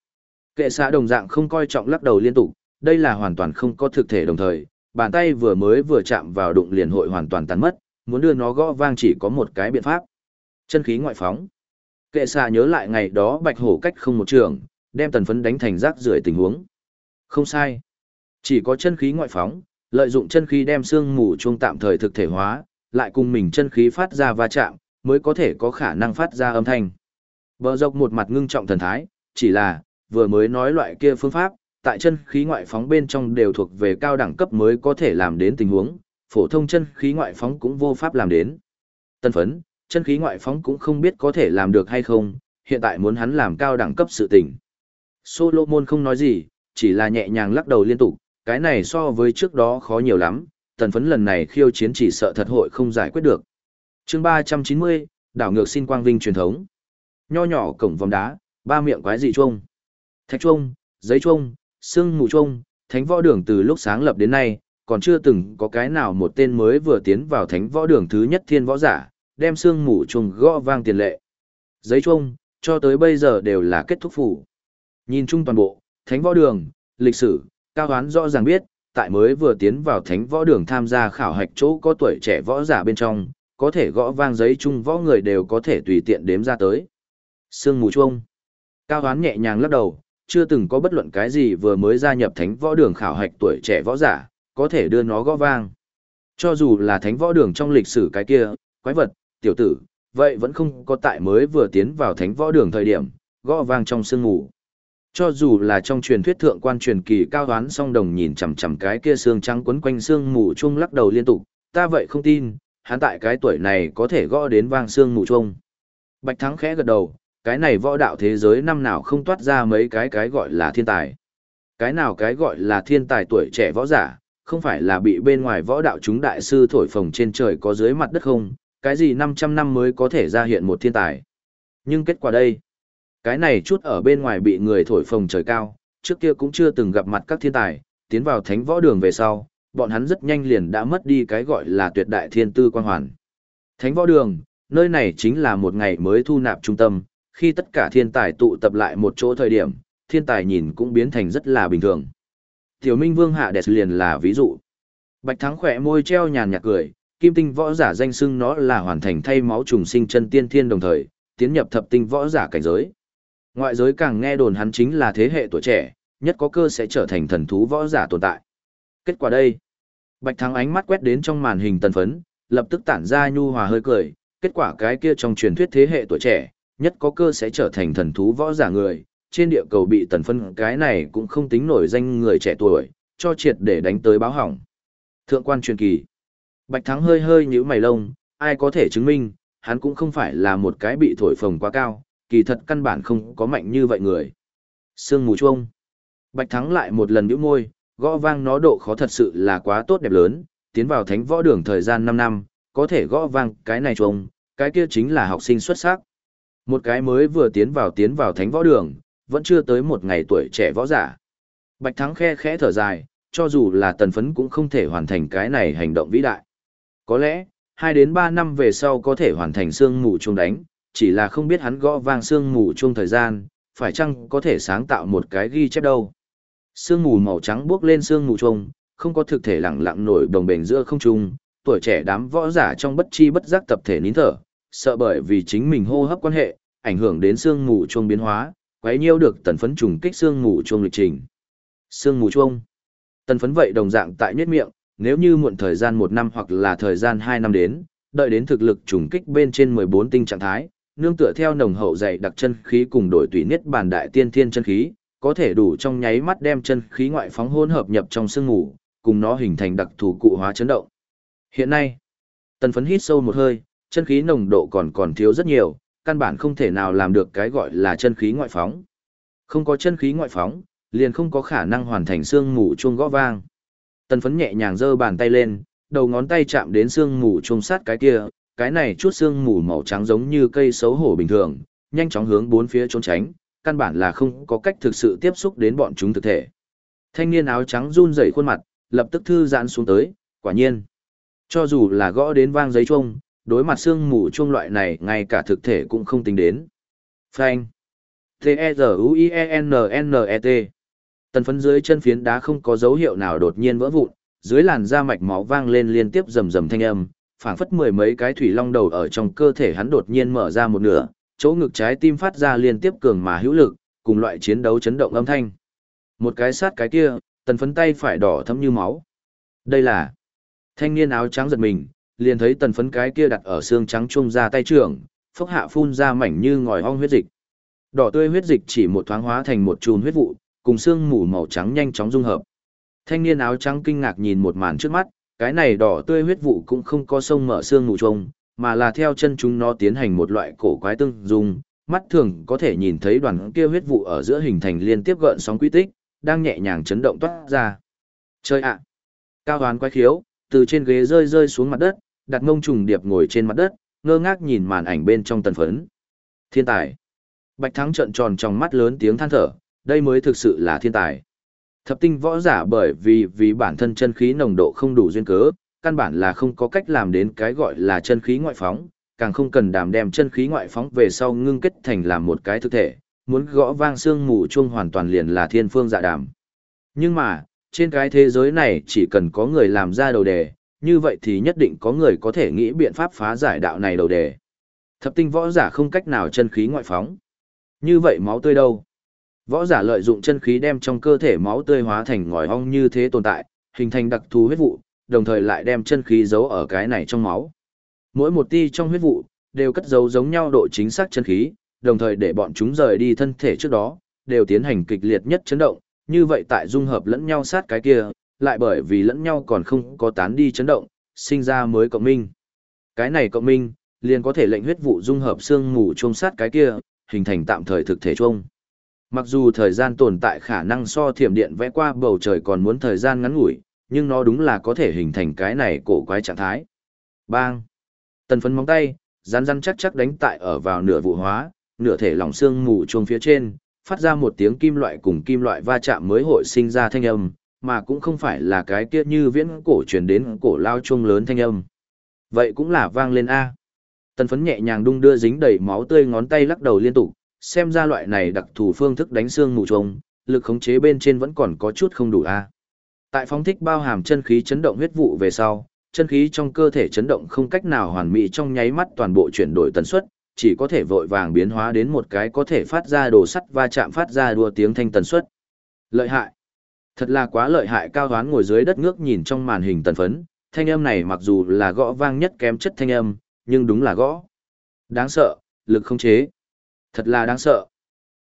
kệ xã đồng dạng không coi trọng lắc đầu liên tục, đây là hoàn toàn không có thực thể đồng thời, bàn tay vừa mới vừa chạm vào đụng liền hội hoàn toàn tan mất, muốn đưa nó gõ vang chỉ có một cái biện pháp. Chân khí ngoại phóng. Kệ xã nhớ lại ngày đó bạch hổ cách không một trường, đem tần phấn đánh thành rác rưởi tình huống. Không sai. Chỉ có chân khí ngoại phóng, lợi dụng chân khí đem xương mù chuông tạm thời thực thể hóa, lại cùng mình chân khí phát ra va chạm, mới có thể có khả năng phát ra âm thanh. Bờ dọc một mặt ngưng trọng thần thái, chỉ là, vừa mới nói loại kia phương pháp, tại chân khí ngoại phóng bên trong đều thuộc về cao đẳng cấp mới có thể làm đến tình huống, phổ thông chân khí ngoại phóng cũng vô pháp làm đến. Tân phấn, chân khí ngoại phóng cũng không biết có thể làm được hay không, hiện tại muốn hắn làm cao đẳng cấp sự tình. Solomon không nói gì, chỉ là nhẹ nhàng lắc đầu liên tục, cái này so với trước đó khó nhiều lắm, tần phấn lần này khiêu chiến chỉ sợ thật hội không giải quyết được chương 390, đảo ngược xin quang vinh truyền thống. Nho nhỏ cổng vòng đá, ba miệng quái dị chuông. Thạch chuông, giấy chuông, sương mù chuông, thánh võ đường từ lúc sáng lập đến nay, còn chưa từng có cái nào một tên mới vừa tiến vào thánh võ đường thứ nhất thiên võ giả, đem sương mù chuông gõ vang tiền lệ. Giấy chuông, cho tới bây giờ đều là kết thúc phủ. Nhìn chung toàn bộ, thánh võ đường, lịch sử, cao hoán rõ ràng biết, tại mới vừa tiến vào thánh võ đường tham gia khảo hạch chỗ có tuổi trẻ võ giả bên trong, có thể gõ vang giấy chung võ người đều có thể tùy tiện đếm ra tới. Sương mù chuông. Cao hoán nhẹ nhàng lắc đầu, chưa từng có bất luận cái gì vừa mới gia nhập thánh võ đường khảo hạch tuổi trẻ võ giả, có thể đưa nó gõ vang. Cho dù là thánh võ đường trong lịch sử cái kia, quái vật, tiểu tử, vậy vẫn không có tại mới vừa tiến vào thánh võ đường thời điểm, gõ vang trong sương mù. Cho dù là trong truyền thuyết thượng quan truyền kỳ cao đoán song đồng nhìn chằm chằm cái kia xương trắng quấn quanh xương mù chung lắc đầu liên tục, ta vậy không tin, hắn tại cái tuổi này có thể gõ đến vang xương mù chung. Bạch Thắng khẽ gật đầu, cái này võ đạo thế giới năm nào không toát ra mấy cái cái gọi là thiên tài. Cái nào cái gọi là thiên tài tuổi trẻ võ giả, không phải là bị bên ngoài võ đạo chúng đại sư thổi phồng trên trời có dưới mặt đất không, cái gì 500 năm mới có thể ra hiện một thiên tài. Nhưng kết quả đây, cái này chút ở bên ngoài bị người thổi phồng trời cao, trước kia cũng chưa từng gặp mặt các thiên tài, tiến vào thánh võ đường về sau, bọn hắn rất nhanh liền đã mất đi cái gọi là tuyệt đại thiên tư quan hoàn. Thánh võ đường, nơi này chính là một ngày mới thu nạp trung tâm, khi tất cả thiên tài tụ tập lại một chỗ thời điểm, thiên tài nhìn cũng biến thành rất là bình thường. Tiểu Minh Vương Hạ Đẹp liền là ví dụ. Bạch Thắng khỏe môi treo nhàn nhạt cười, kim tinh võ giả danh xưng nó là hoàn thành thay máu trùng sinh chân tiên thiên đồng thời, tiến nhập thập tinh võ giả cảnh giới. Ngoại giới càng nghe đồn hắn chính là thế hệ tuổi trẻ, nhất có cơ sẽ trở thành thần thú võ giả tồn tại. Kết quả đây, Bạch Thắng ánh mắt quét đến trong màn hình tần phấn, lập tức tản ra nhu hòa hơi cười, kết quả cái kia trong truyền thuyết thế hệ tuổi trẻ, nhất có cơ sẽ trở thành thần thú võ giả người, trên địa cầu bị tần phân cái này cũng không tính nổi danh người trẻ tuổi, cho triệt để đánh tới báo hỏng. Thượng quan truyền kỳ. Bạch Thắng hơi hơi nhíu mày lông, ai có thể chứng minh, hắn cũng không phải là một cái bị thổi phồng quá cao, kỳ thật căn bản không có mạnh như vậy người. Sương mù chuông. Bạch Thắng lại một lần bĩu môi, gõ vang nó độ khó thật sự là quá tốt đẹp lớn, tiến vào thánh võ đường thời gian 5 năm, có thể gõ vang cái này trông, cái kia chính là học sinh xuất sắc. Một cái mới vừa tiến vào tiến vào thánh võ đường, vẫn chưa tới một ngày tuổi trẻ võ giả. Bạch Thắng khe khẽ thở dài, cho dù là tần phấn cũng không thể hoàn thành cái này hành động vĩ đại. Có lẽ, 2 đến 3 năm về sau có thể hoàn thành xương mù chuông đánh, chỉ là không biết hắn gõ vang xương mù chuông thời gian, phải chăng có thể sáng tạo một cái ghi chép đâu. Sương mù màu trắng bước lên sương mù chuông, không có thực thể lẳng lặng nổi đồng bền giữa không trung, tuổi trẻ đám võ giả trong bất chi bất giác tập thể nín thở, sợ bởi vì chính mình hô hấp quan hệ, ảnh hưởng đến sương mù chuông biến hóa, quấy nhiêu được tần phấn trùng kích sương mù chuông lịch trình. Sương mù chuông. Tần phấn vậy đồng dạng tại nhất miệng, nếu như muộn thời gian một năm hoặc là thời gian hai năm đến, đợi đến thực lực trùng kích bên trên 14 tinh trạng thái, nương tựa theo nồng hậu dày đặc chân khí cùng đổi tùy niết bàn đại tiên thiên chân khí, có thể đủ trong nháy mắt đem chân khí ngoại phóng hỗn hợp nhập trong xương ngủ, cùng nó hình thành đặc thù cụ hóa chấn động. Hiện nay, tần phấn hít sâu một hơi, chân khí nồng độ còn còn thiếu rất nhiều, căn bản không thể nào làm được cái gọi là chân khí ngoại phóng. Không có chân khí ngoại phóng, liền không có khả năng hoàn thành xương ngủ chuông gõ vang. Tần phấn nhẹ nhàng giơ bàn tay lên, đầu ngón tay chạm đến xương mù chuông sát cái kia, cái này chút xương mù màu trắng giống như cây xấu hổ bình thường, nhanh chóng hướng bốn phía trốn tránh, căn bản là không có cách thực sự tiếp xúc đến bọn chúng thực thể. Thanh niên áo trắng run rẩy khuôn mặt, lập tức thư giãn xuống tới, quả nhiên. Cho dù là gõ đến vang giấy chuông, đối mặt xương mù chuông loại này ngay cả thực thể cũng không tính đến. Phanh. T-E-Z-U-I-E-N-N-E-T Tần phấn dưới chân phiến đá không có dấu hiệu nào đột nhiên vỡ vụn, dưới làn da mạch máu vang lên liên tiếp rầm rầm thanh âm, phảng phất mười mấy cái thủy long đầu ở trong cơ thể hắn đột nhiên mở ra một nửa, chỗ ngực trái tim phát ra liên tiếp cường mà hữu lực, cùng loại chiến đấu chấn động âm thanh. Một cái sát cái kia, tần phấn tay phải đỏ thấm như máu. Đây là thanh niên áo trắng giật mình, liền thấy tần phấn cái kia đặt ở xương trắng trung ra tay trưởng, phốc hạ phun ra mảnh như ngòi ong huyết dịch. Đỏ tươi huyết dịch chỉ một thoáng hóa thành một chùm huyết vụ, cùng xương mù màu trắng nhanh chóng dung hợp. Thanh niên áo trắng kinh ngạc nhìn một màn trước mắt, cái này đỏ tươi huyết vụ cũng không có sông mở xương mù trông, mà là theo chân chúng nó tiến hành một loại cổ quái tương dung, mắt thường có thể nhìn thấy đoàn kia huyết vụ ở giữa hình thành liên tiếp gợn sóng quy tích, đang nhẹ nhàng chấn động toát ra. Chơi ạ! Cao đoán quái khiếu, từ trên ghế rơi rơi xuống mặt đất, đặt ngông trùng điệp ngồi trên mặt đất, ngơ ngác nhìn màn ảnh bên trong tần phấn. Thiên tài! Bạch Thắng trợn tròn trong mắt lớn tiếng than thở, đây mới thực sự là thiên tài. Thập tinh võ giả bởi vì vì bản thân chân khí nồng độ không đủ duyên cớ, căn bản là không có cách làm đến cái gọi là chân khí ngoại phóng, càng không cần đảm đem chân khí ngoại phóng về sau ngưng kết thành làm một cái thực thể, muốn gõ vang xương mù chuông hoàn toàn liền là thiên phương dạ đàm. Nhưng mà, trên cái thế giới này chỉ cần có người làm ra đầu đề, như vậy thì nhất định có người có thể nghĩ biện pháp phá giải đạo này đầu đề. Thập tinh võ giả không cách nào chân khí ngoại phóng. Như vậy máu tươi đâu? Võ giả lợi dụng chân khí đem trong cơ thể máu tươi hóa thành ngòi ong như thế tồn tại, hình thành đặc thù huyết vụ, đồng thời lại đem chân khí giấu ở cái này trong máu. Mỗi một ti trong huyết vụ đều cất giấu giống nhau độ chính xác chân khí, đồng thời để bọn chúng rời đi thân thể trước đó, đều tiến hành kịch liệt nhất chấn động, như vậy tại dung hợp lẫn nhau sát cái kia, lại bởi vì lẫn nhau còn không có tán đi chấn động, sinh ra mới cộng minh. Cái này cộng minh, liền có thể lệnh huyết vụ dung hợp xương mù chung sát cái kia, hình thành tạm thời thực thể chung. Mặc dù thời gian tồn tại khả năng so thiểm điện vẽ qua bầu trời còn muốn thời gian ngắn ngủi, nhưng nó đúng là có thể hình thành cái này cổ quái trạng thái. Bang! Tần phấn móng tay, rắn rắn chắc chắc đánh tại ở vào nửa vụ hóa, nửa thể lỏng xương mù chuông phía trên, phát ra một tiếng kim loại cùng kim loại va chạm mới hội sinh ra thanh âm, mà cũng không phải là cái kia như viễn cổ truyền đến cổ lao chuông lớn thanh âm. Vậy cũng là vang lên A. Tần phấn nhẹ nhàng đung đưa dính đầy máu tươi ngón tay lắc đầu liên tục, xem ra loại này đặc thù phương thức đánh xương mù chuông, lực khống chế bên trên vẫn còn có chút không đủ a. Tại phóng thích bao hàm chân khí chấn động huyết vụ về sau, chân khí trong cơ thể chấn động không cách nào hoàn mỹ trong nháy mắt toàn bộ chuyển đổi tần suất, chỉ có thể vội vàng biến hóa đến một cái có thể phát ra đồ sắt va chạm phát ra đua tiếng thanh tần suất. Lợi hại. Thật là quá lợi hại cao hoán ngồi dưới đất ngước nhìn trong màn hình tần phấn, thanh âm này mặc dù là gõ vang nhất kém chất thanh âm, nhưng đúng là gõ. Đáng sợ, lực không chế. Thật là đáng sợ.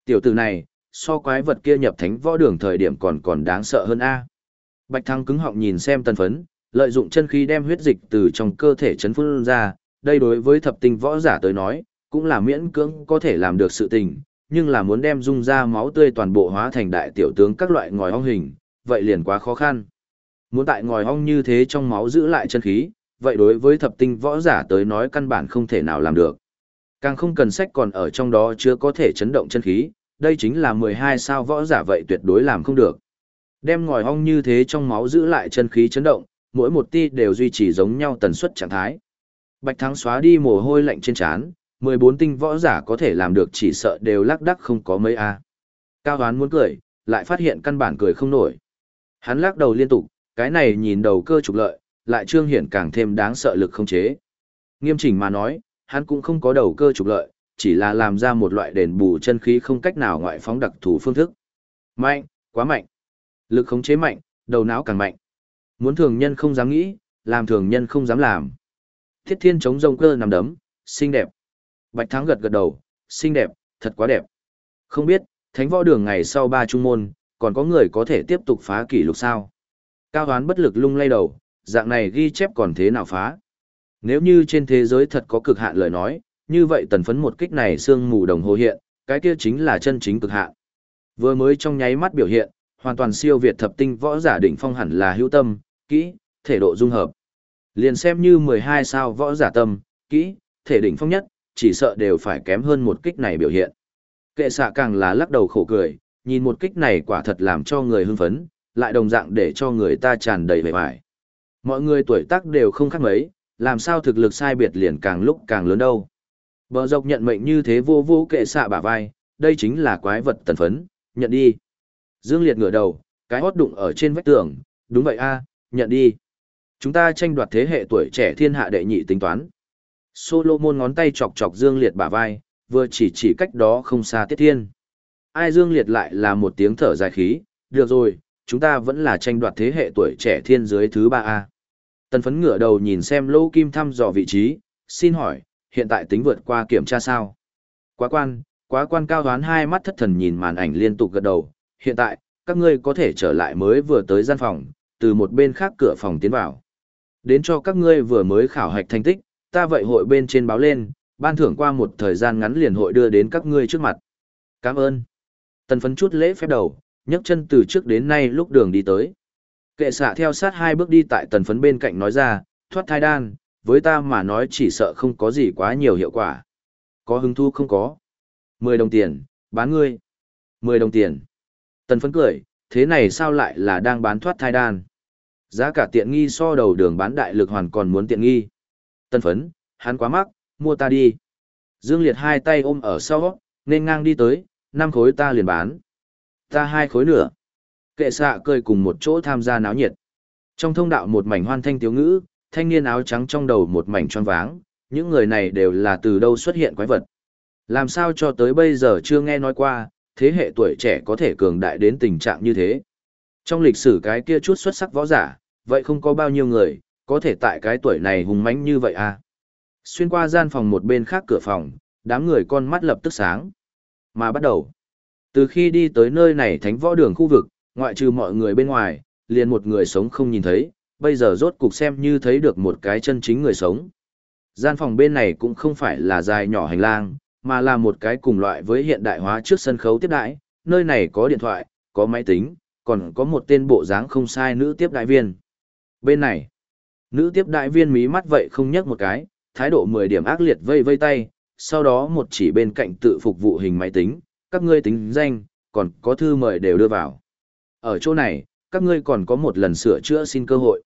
Tiểu tử này, so quái vật kia nhập thánh võ đường thời điểm còn còn đáng sợ hơn A. Bạch Thăng cứng họng nhìn xem tần phấn, lợi dụng chân khí đem huyết dịch từ trong cơ thể chấn phun ra, đây đối với thập tinh võ giả tới nói, cũng là miễn cưỡng có thể làm được sự tình, nhưng là muốn đem dung ra máu tươi toàn bộ hóa thành đại tiểu tướng các loại ngòi ong hình, vậy liền quá khó khăn. Muốn tại ngòi ong như thế trong máu giữ lại chân khí, vậy đối với thập tinh võ giả tới nói căn bản không thể nào làm được. Càng không cần sách còn ở trong đó chưa có thể chấn động chân khí, đây chính là 12 sao võ giả vậy tuyệt đối làm không được. Đem ngòi hong như thế trong máu giữ lại chân khí chấn động, mỗi một ti đều duy trì giống nhau tần suất trạng thái. Bạch Thắng xóa đi mồ hôi lạnh trên trán, 14 tinh võ giả có thể làm được chỉ sợ đều lắc đắc không có mấy a. Cao Hoán muốn cười, lại phát hiện căn bản cười không nổi. Hắn lắc đầu liên tục, Cái này nhìn đầu cơ trục lợi, lại trương hiển càng thêm đáng sợ lực không chế. Nghiêm chỉnh mà nói, hắn cũng không có đầu cơ trục lợi, chỉ là làm ra một loại đền bù chân khí không cách nào ngoại phóng đặc thù phương thức. Mạnh, quá mạnh. Lực khống chế mạnh, đầu não càng mạnh. Muốn thường nhân không dám nghĩ, làm thường nhân không dám làm. Thiết thiên chống rông cơ nằm đấm, xinh đẹp. Bạch Thắng gật gật đầu, xinh đẹp, thật quá đẹp. Không biết, thánh võ đường ngày sau ba trung môn, còn có người có thể tiếp tục phá kỷ lục sao? Cao hoán bất lực lung lay đầu, dạng này ghi chép còn thế nào phá? Nếu như trên thế giới thật có cực hạn lời nói, như vậy tần phấn một kích này xương mù đồng hồ hiện, cái kia chính là chân chính cực hạn. Vừa mới trong nháy mắt biểu hiện, hoàn toàn siêu việt thập tinh võ giả đỉnh phong hẳn là hữu tâm, kỹ, thể độ dung hợp. Liền xem như 12 sao võ giả tâm, kỹ, thể đỉnh phong nhất, chỉ sợ đều phải kém hơn một kích này biểu hiện. Kệ xạ càng là lắc đầu khổ cười, nhìn một kích này quả thật làm cho người hưng phấn, lại đồng dạng để cho người ta tràn đầy vẻ vải. Mọi người tuổi tác đều không khác mấy, làm sao thực lực sai biệt liền càng lúc càng lớn đâu. Bờ dọc nhận mệnh như thế vô vô kệ xạ bả vai, đây chính là quái vật tần phấn, nhận đi. Dương Liệt ngửa đầu, cái hót đụng ở trên vách tường, đúng vậy a, nhận đi. Chúng ta tranh đoạt thế hệ tuổi trẻ thiên hạ đệ nhị tính toán. Solomon ngón tay chọc chọc Dương Liệt bả vai, vừa chỉ chỉ cách đó không xa Tiết Thiên. Ai Dương Liệt lại là một tiếng thở dài khí, được rồi, chúng ta vẫn là tranh đoạt thế hệ tuổi trẻ thiên dưới thứ ba a Tần phấn ngửa đầu nhìn xem Lô Kim thăm dò vị trí, xin hỏi, hiện tại tính vượt qua kiểm tra sao? Quá quan, quá quan cao đoán hai mắt thất thần nhìn màn ảnh liên tục gật đầu, hiện tại, các ngươi có thể trở lại mới vừa tới gian phòng, từ một bên khác cửa phòng tiến vào. Đến cho các ngươi vừa mới khảo hạch thành tích, ta vậy hội bên trên báo lên, ban thưởng qua một thời gian ngắn liền hội đưa đến các ngươi trước mặt. Cảm ơn. Tần phấn chút lễ phép đầu, nhấc chân từ trước đến nay lúc đường đi tới. Kệ xạ theo sát hai bước đi tại tần phấn bên cạnh nói ra, thoát thai đan, với ta mà nói chỉ sợ không có gì quá nhiều hiệu quả. Có hứng thu không có. 10 đồng tiền, bán ngươi. 10 đồng tiền. Tần phấn cười, thế này sao lại là đang bán thoát thai đan? Giá cả tiện nghi so đầu đường bán đại lực hoàn còn muốn tiện nghi. Tần phấn, hắn quá mắc, mua ta đi. Dương Liệt hai tay ôm ở sau, nên ngang đi tới, năm khối ta liền bán. Ta hai khối nữa. Kệ xạ cười cùng một chỗ tham gia náo nhiệt. Trong thông đạo một mảnh hoan thanh tiếu ngữ, thanh niên áo trắng trong đầu một mảnh tròn váng, những người này đều là từ đâu xuất hiện quái vật. Làm sao cho tới bây giờ chưa nghe nói qua, thế hệ tuổi trẻ có thể cường đại đến tình trạng như thế. Trong lịch sử cái kia chút xuất sắc võ giả, vậy không có bao nhiêu người, có thể tại cái tuổi này hùng mãnh như vậy à. Xuyên qua gian phòng một bên khác cửa phòng, đám người con mắt lập tức sáng. Mà bắt đầu, từ khi đi tới nơi này thánh võ đường khu vực, ngoại trừ mọi người bên ngoài, liền một người sống không nhìn thấy, bây giờ rốt cục xem như thấy được một cái chân chính người sống. Gian phòng bên này cũng không phải là dài nhỏ hành lang, mà là một cái cùng loại với hiện đại hóa trước sân khấu tiếp đãi, nơi này có điện thoại, có máy tính, còn có một tên bộ dáng không sai nữ tiếp đại viên. Bên này, nữ tiếp đại viên mí mắt vậy không nhấc một cái, thái độ 10 điểm ác liệt vây vây tay, sau đó một chỉ bên cạnh tự phục vụ hình máy tính, các ngươi tính danh, còn có thư mời đều đưa vào. Ở chỗ này, các ngươi còn có một lần sửa chữa xin cơ hội.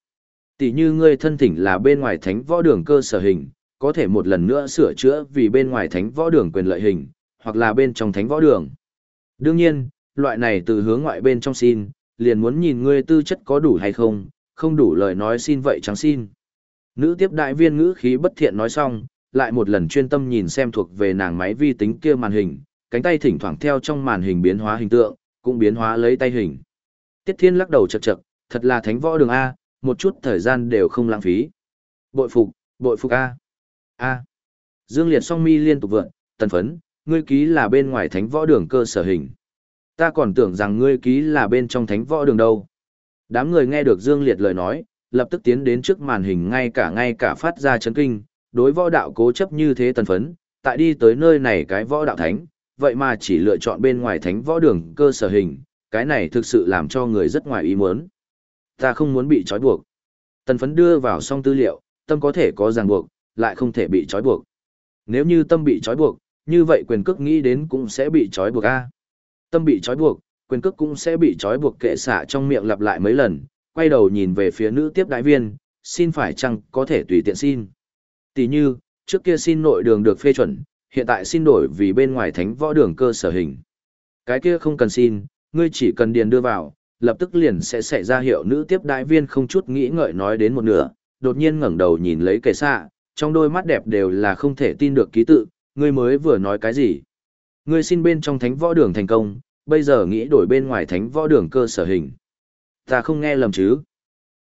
Tỷ như ngươi thân thỉnh là bên ngoài thánh võ đường cơ sở hình, có thể một lần nữa sửa chữa vì bên ngoài thánh võ đường quyền lợi hình, hoặc là bên trong thánh võ đường. Đương nhiên, loại này từ hướng ngoại bên trong xin, liền muốn nhìn ngươi tư chất có đủ hay không, không đủ lời nói xin vậy chẳng xin. Nữ tiếp đại viên ngữ khí bất thiện nói xong, lại một lần chuyên tâm nhìn xem thuộc về nàng máy vi tính kia màn hình, cánh tay thỉnh thoảng theo trong màn hình biến hóa hình tượng, cũng biến hóa lấy tay hình. Tiết Thiên lắc đầu chật chật, thật là thánh võ đường A, một chút thời gian đều không lãng phí. Bội phục, bội phục A. A. Dương Liệt song mi liên tục vượn, tần phấn, ngươi ký là bên ngoài thánh võ đường cơ sở hình. Ta còn tưởng rằng ngươi ký là bên trong thánh võ đường đâu. Đám người nghe được Dương Liệt lời nói, lập tức tiến đến trước màn hình ngay cả ngay cả phát ra chấn kinh, đối võ đạo cố chấp như thế tần phấn, tại đi tới nơi này cái võ đạo thánh, vậy mà chỉ lựa chọn bên ngoài thánh võ đường cơ sở hình, cái này thực sự làm cho người rất ngoài ý muốn. Ta không muốn bị trói buộc. Tần phấn đưa vào xong tư liệu, tâm có thể có ràng buộc, lại không thể bị trói buộc. Nếu như tâm bị trói buộc, như vậy quyền cước nghĩ đến cũng sẽ bị trói buộc a. Tâm bị trói buộc, quyền cước cũng sẽ bị trói buộc kệ xả trong miệng lặp lại mấy lần, quay đầu nhìn về phía nữ tiếp đại viên, xin phải chăng có thể tùy tiện xin. Tỷ như, trước kia xin nội đường được phê chuẩn, hiện tại xin đổi vì bên ngoài thánh võ đường cơ sở hình. Cái kia không cần xin, ngươi chỉ cần điền đưa vào, lập tức liền sẽ xảy ra hiệu nữ tiếp đại viên không chút nghĩ ngợi nói đến một nửa, đột nhiên ngẩng đầu nhìn lấy kệ xạ, trong đôi mắt đẹp đều là không thể tin được ký tự, ngươi mới vừa nói cái gì. Ngươi xin bên trong thánh võ đường thành công, bây giờ nghĩ đổi bên ngoài thánh võ đường cơ sở hình. Ta không nghe lầm chứ.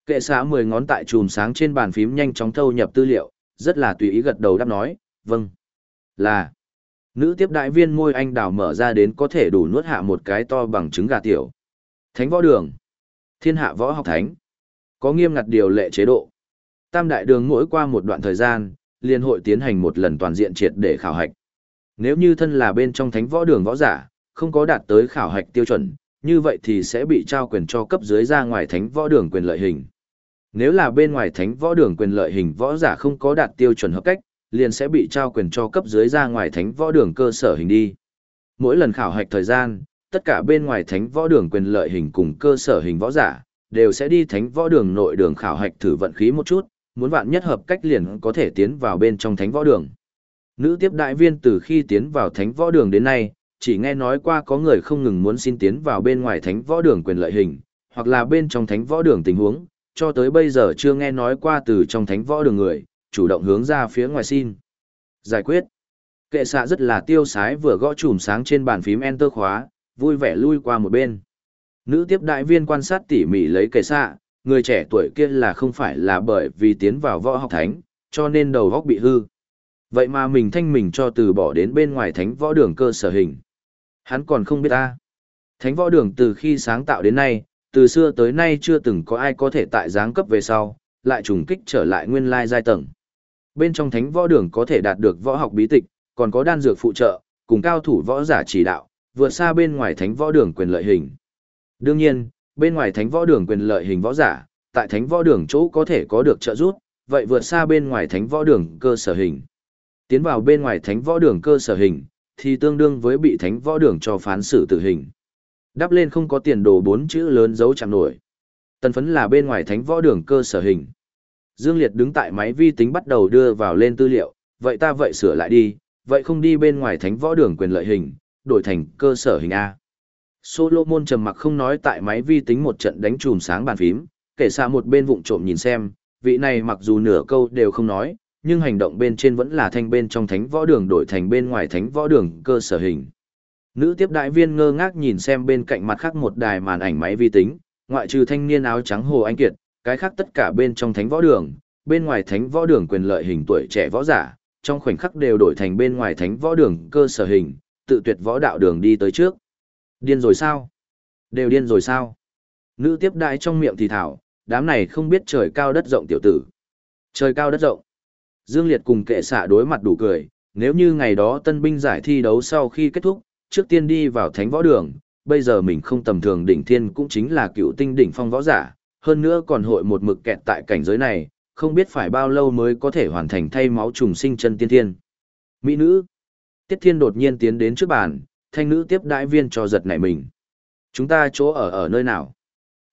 Kệ xã mười ngón tại chùm sáng trên bàn phím nhanh chóng thâu nhập tư liệu, rất là tùy ý gật đầu đáp nói, vâng. Là. Nữ tiếp đại viên môi anh đào mở ra đến có thể đủ nuốt hạ một cái to bằng trứng gà tiểu. Thánh võ đường. Thiên hạ võ học thánh. Có nghiêm ngặt điều lệ chế độ. Tam đại đường mỗi qua một đoạn thời gian, liên hội tiến hành một lần toàn diện triệt để khảo hạch. Nếu như thân là bên trong thánh võ đường võ giả, không có đạt tới khảo hạch tiêu chuẩn, như vậy thì sẽ bị trao quyền cho cấp dưới ra ngoài thánh võ đường quyền lợi hình. Nếu là bên ngoài thánh võ đường quyền lợi hình võ giả không có đạt tiêu chuẩn hợp cách, liền sẽ bị trao quyền cho cấp dưới ra ngoài thánh võ đường cơ sở hình đi. Mỗi lần khảo hạch thời gian, tất cả bên ngoài thánh võ đường quyền lợi hình cùng cơ sở hình võ giả, đều sẽ đi thánh võ đường nội đường khảo hạch thử vận khí một chút, muốn vạn nhất hợp cách liền có thể tiến vào bên trong thánh võ đường. Nữ tiếp đại viên từ khi tiến vào thánh võ đường đến nay, chỉ nghe nói qua có người không ngừng muốn xin tiến vào bên ngoài thánh võ đường quyền lợi hình, hoặc là bên trong thánh võ đường tình huống, cho tới bây giờ chưa nghe nói qua từ trong thánh võ đường người, chủ động hướng ra phía ngoài xin. Giải quyết. Kệ xạ rất là tiêu sái vừa gõ chùm sáng trên bàn phím Enter khóa, vui vẻ lui qua một bên. Nữ tiếp đại viên quan sát tỉ mỉ lấy kệ xạ, người trẻ tuổi kia là không phải là bởi vì tiến vào võ học thánh, cho nên đầu góc bị hư. Vậy mà mình thanh mình cho từ bỏ đến bên ngoài thánh võ đường cơ sở hình. Hắn còn không biết ta. Thánh võ đường từ khi sáng tạo đến nay, từ xưa tới nay chưa từng có ai có thể tại giáng cấp về sau, lại trùng kích trở lại nguyên lai giai tầng. Bên trong thánh võ đường có thể đạt được võ học bí tịch, còn có đan dược phụ trợ, cùng cao thủ võ giả chỉ đạo, vượt xa bên ngoài thánh võ đường quyền lợi hình. Đương nhiên, bên ngoài thánh võ đường quyền lợi hình võ giả, tại thánh võ đường chỗ có thể có được trợ giúp, vậy vượt xa bên ngoài thánh võ đường cơ sở hình. Tiến vào bên ngoài thánh võ đường cơ sở hình, thì tương đương với bị thánh võ đường cho phán xử tử hình. Đắp lên không có tiền đồ bốn chữ lớn dấu chạm nổi. Tần phấn là bên ngoài thánh võ đường cơ sở hình. Dương Liệt đứng tại máy vi tính bắt đầu đưa vào lên tư liệu, vậy ta vậy sửa lại đi, vậy không đi bên ngoài thánh võ đường quyền lợi hình, đổi thành cơ sở hình A. Solomon trầm mặc không nói tại máy vi tính một trận đánh chùm sáng bàn phím, kể xa một bên vụng trộm nhìn xem, vị này mặc dù nửa câu đều không nói, nhưng hành động bên trên vẫn là thanh bên trong thánh võ đường đổi thành bên ngoài thánh võ đường cơ sở hình. Nữ tiếp đại viên ngơ ngác nhìn xem bên cạnh mặt khác một đài màn ảnh máy vi tính, ngoại trừ thanh niên áo trắng Hồ Anh Kiệt, cái khác tất cả bên trong thánh võ đường, bên ngoài thánh võ đường quyền lợi hình tuổi trẻ võ giả, trong khoảnh khắc đều đổi thành bên ngoài thánh võ đường cơ sở hình, tự tuyệt võ đạo đường đi tới trước. Điên rồi sao? Đều điên rồi sao? Nữ tiếp đại trong miệng thì thảo, đám này không biết trời cao đất rộng tiểu tử. Trời cao đất rộng. Dương Liệt cùng kệ xạ đối mặt đủ cười, nếu như ngày đó tân binh giải thi đấu sau khi kết thúc, trước tiên đi vào thánh võ đường, bây giờ mình không tầm thường đỉnh thiên cũng chính là cựu tinh đỉnh phong võ giả, hơn nữa còn hội một mực kẹt tại cảnh giới này, không biết phải bao lâu mới có thể hoàn thành thay máu trùng sinh chân tiên thiên. Mỹ nữ. Tiết Thiên đột nhiên tiến đến trước bàn, thanh nữ tiếp đại viên cho giật nảy mình. Chúng ta chỗ ở ở nơi nào?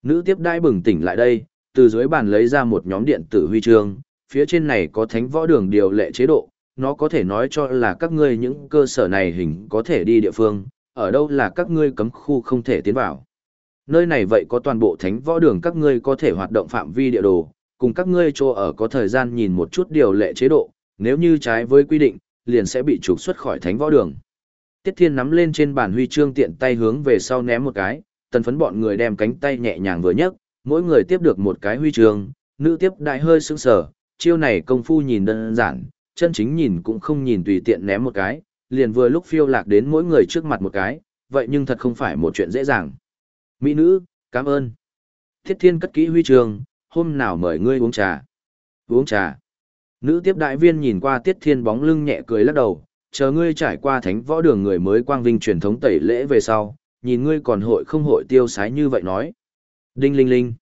Nữ tiếp đại bừng tỉnh lại đây, từ dưới bàn lấy ra một nhóm điện tử huy chương, phía trên này có thánh võ đường điều lệ chế độ, nó có thể nói cho là các ngươi những cơ sở này hình có thể đi địa phương, ở đâu là các ngươi cấm khu không thể tiến vào. Nơi này vậy có toàn bộ thánh võ đường các ngươi có thể hoạt động phạm vi địa đồ, cùng các ngươi chỗ ở có thời gian nhìn một chút điều lệ chế độ, nếu như trái với quy định, liền sẽ bị trục xuất khỏi thánh võ đường. Tiết Thiên nắm lên trên bàn huy chương tiện tay hướng về sau ném một cái, tần phấn bọn người đem cánh tay nhẹ nhàng vừa nhấc, mỗi người tiếp được một cái huy chương, nữ tiếp đại hơi sững sờ, chiêu này công phu nhìn đơn giản, chân chính nhìn cũng không nhìn tùy tiện ném một cái, liền vừa lúc phiêu lạc đến mỗi người trước mặt một cái, vậy nhưng thật không phải một chuyện dễ dàng. Mỹ nữ, cảm ơn. Thiết thiên cất kỹ huy chương, hôm nào mời ngươi uống trà. Uống trà. Nữ tiếp đại viên nhìn qua tiết thiên bóng lưng nhẹ cười lắc đầu, chờ ngươi trải qua thánh võ đường người mới quang vinh truyền thống tẩy lễ về sau, nhìn ngươi còn hội không hội tiêu sái như vậy nói. Đinh linh linh.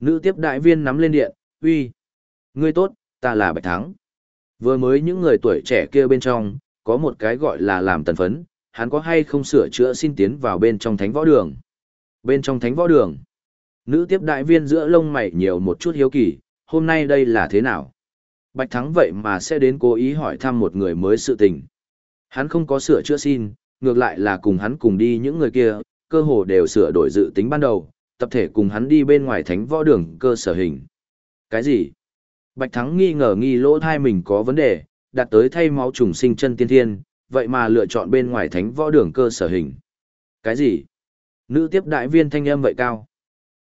Nữ tiếp đại viên nắm lên điện, uy. Ngươi tốt, ta là Bạch Thắng. Vừa mới những người tuổi trẻ kia bên trong, có một cái gọi là làm tần phấn, hắn có hay không sửa chữa xin tiến vào bên trong thánh võ đường. Bên trong thánh võ đường, nữ tiếp đại viên giữa lông mày nhiều một chút hiếu kỳ, hôm nay đây là thế nào? Bạch Thắng vậy mà sẽ đến cố ý hỏi thăm một người mới sự tình. Hắn không có sửa chữa xin, ngược lại là cùng hắn cùng đi những người kia, cơ hồ đều sửa đổi dự tính ban đầu, tập thể cùng hắn đi bên ngoài thánh võ đường cơ sở hình. Cái gì? Bạch Thắng nghi ngờ nghi lỗ thai mình có vấn đề, đặt tới thay máu trùng sinh chân tiên thiên, vậy mà lựa chọn bên ngoài thánh võ đường cơ sở hình. Cái gì? Nữ tiếp đại viên thanh âm vậy cao.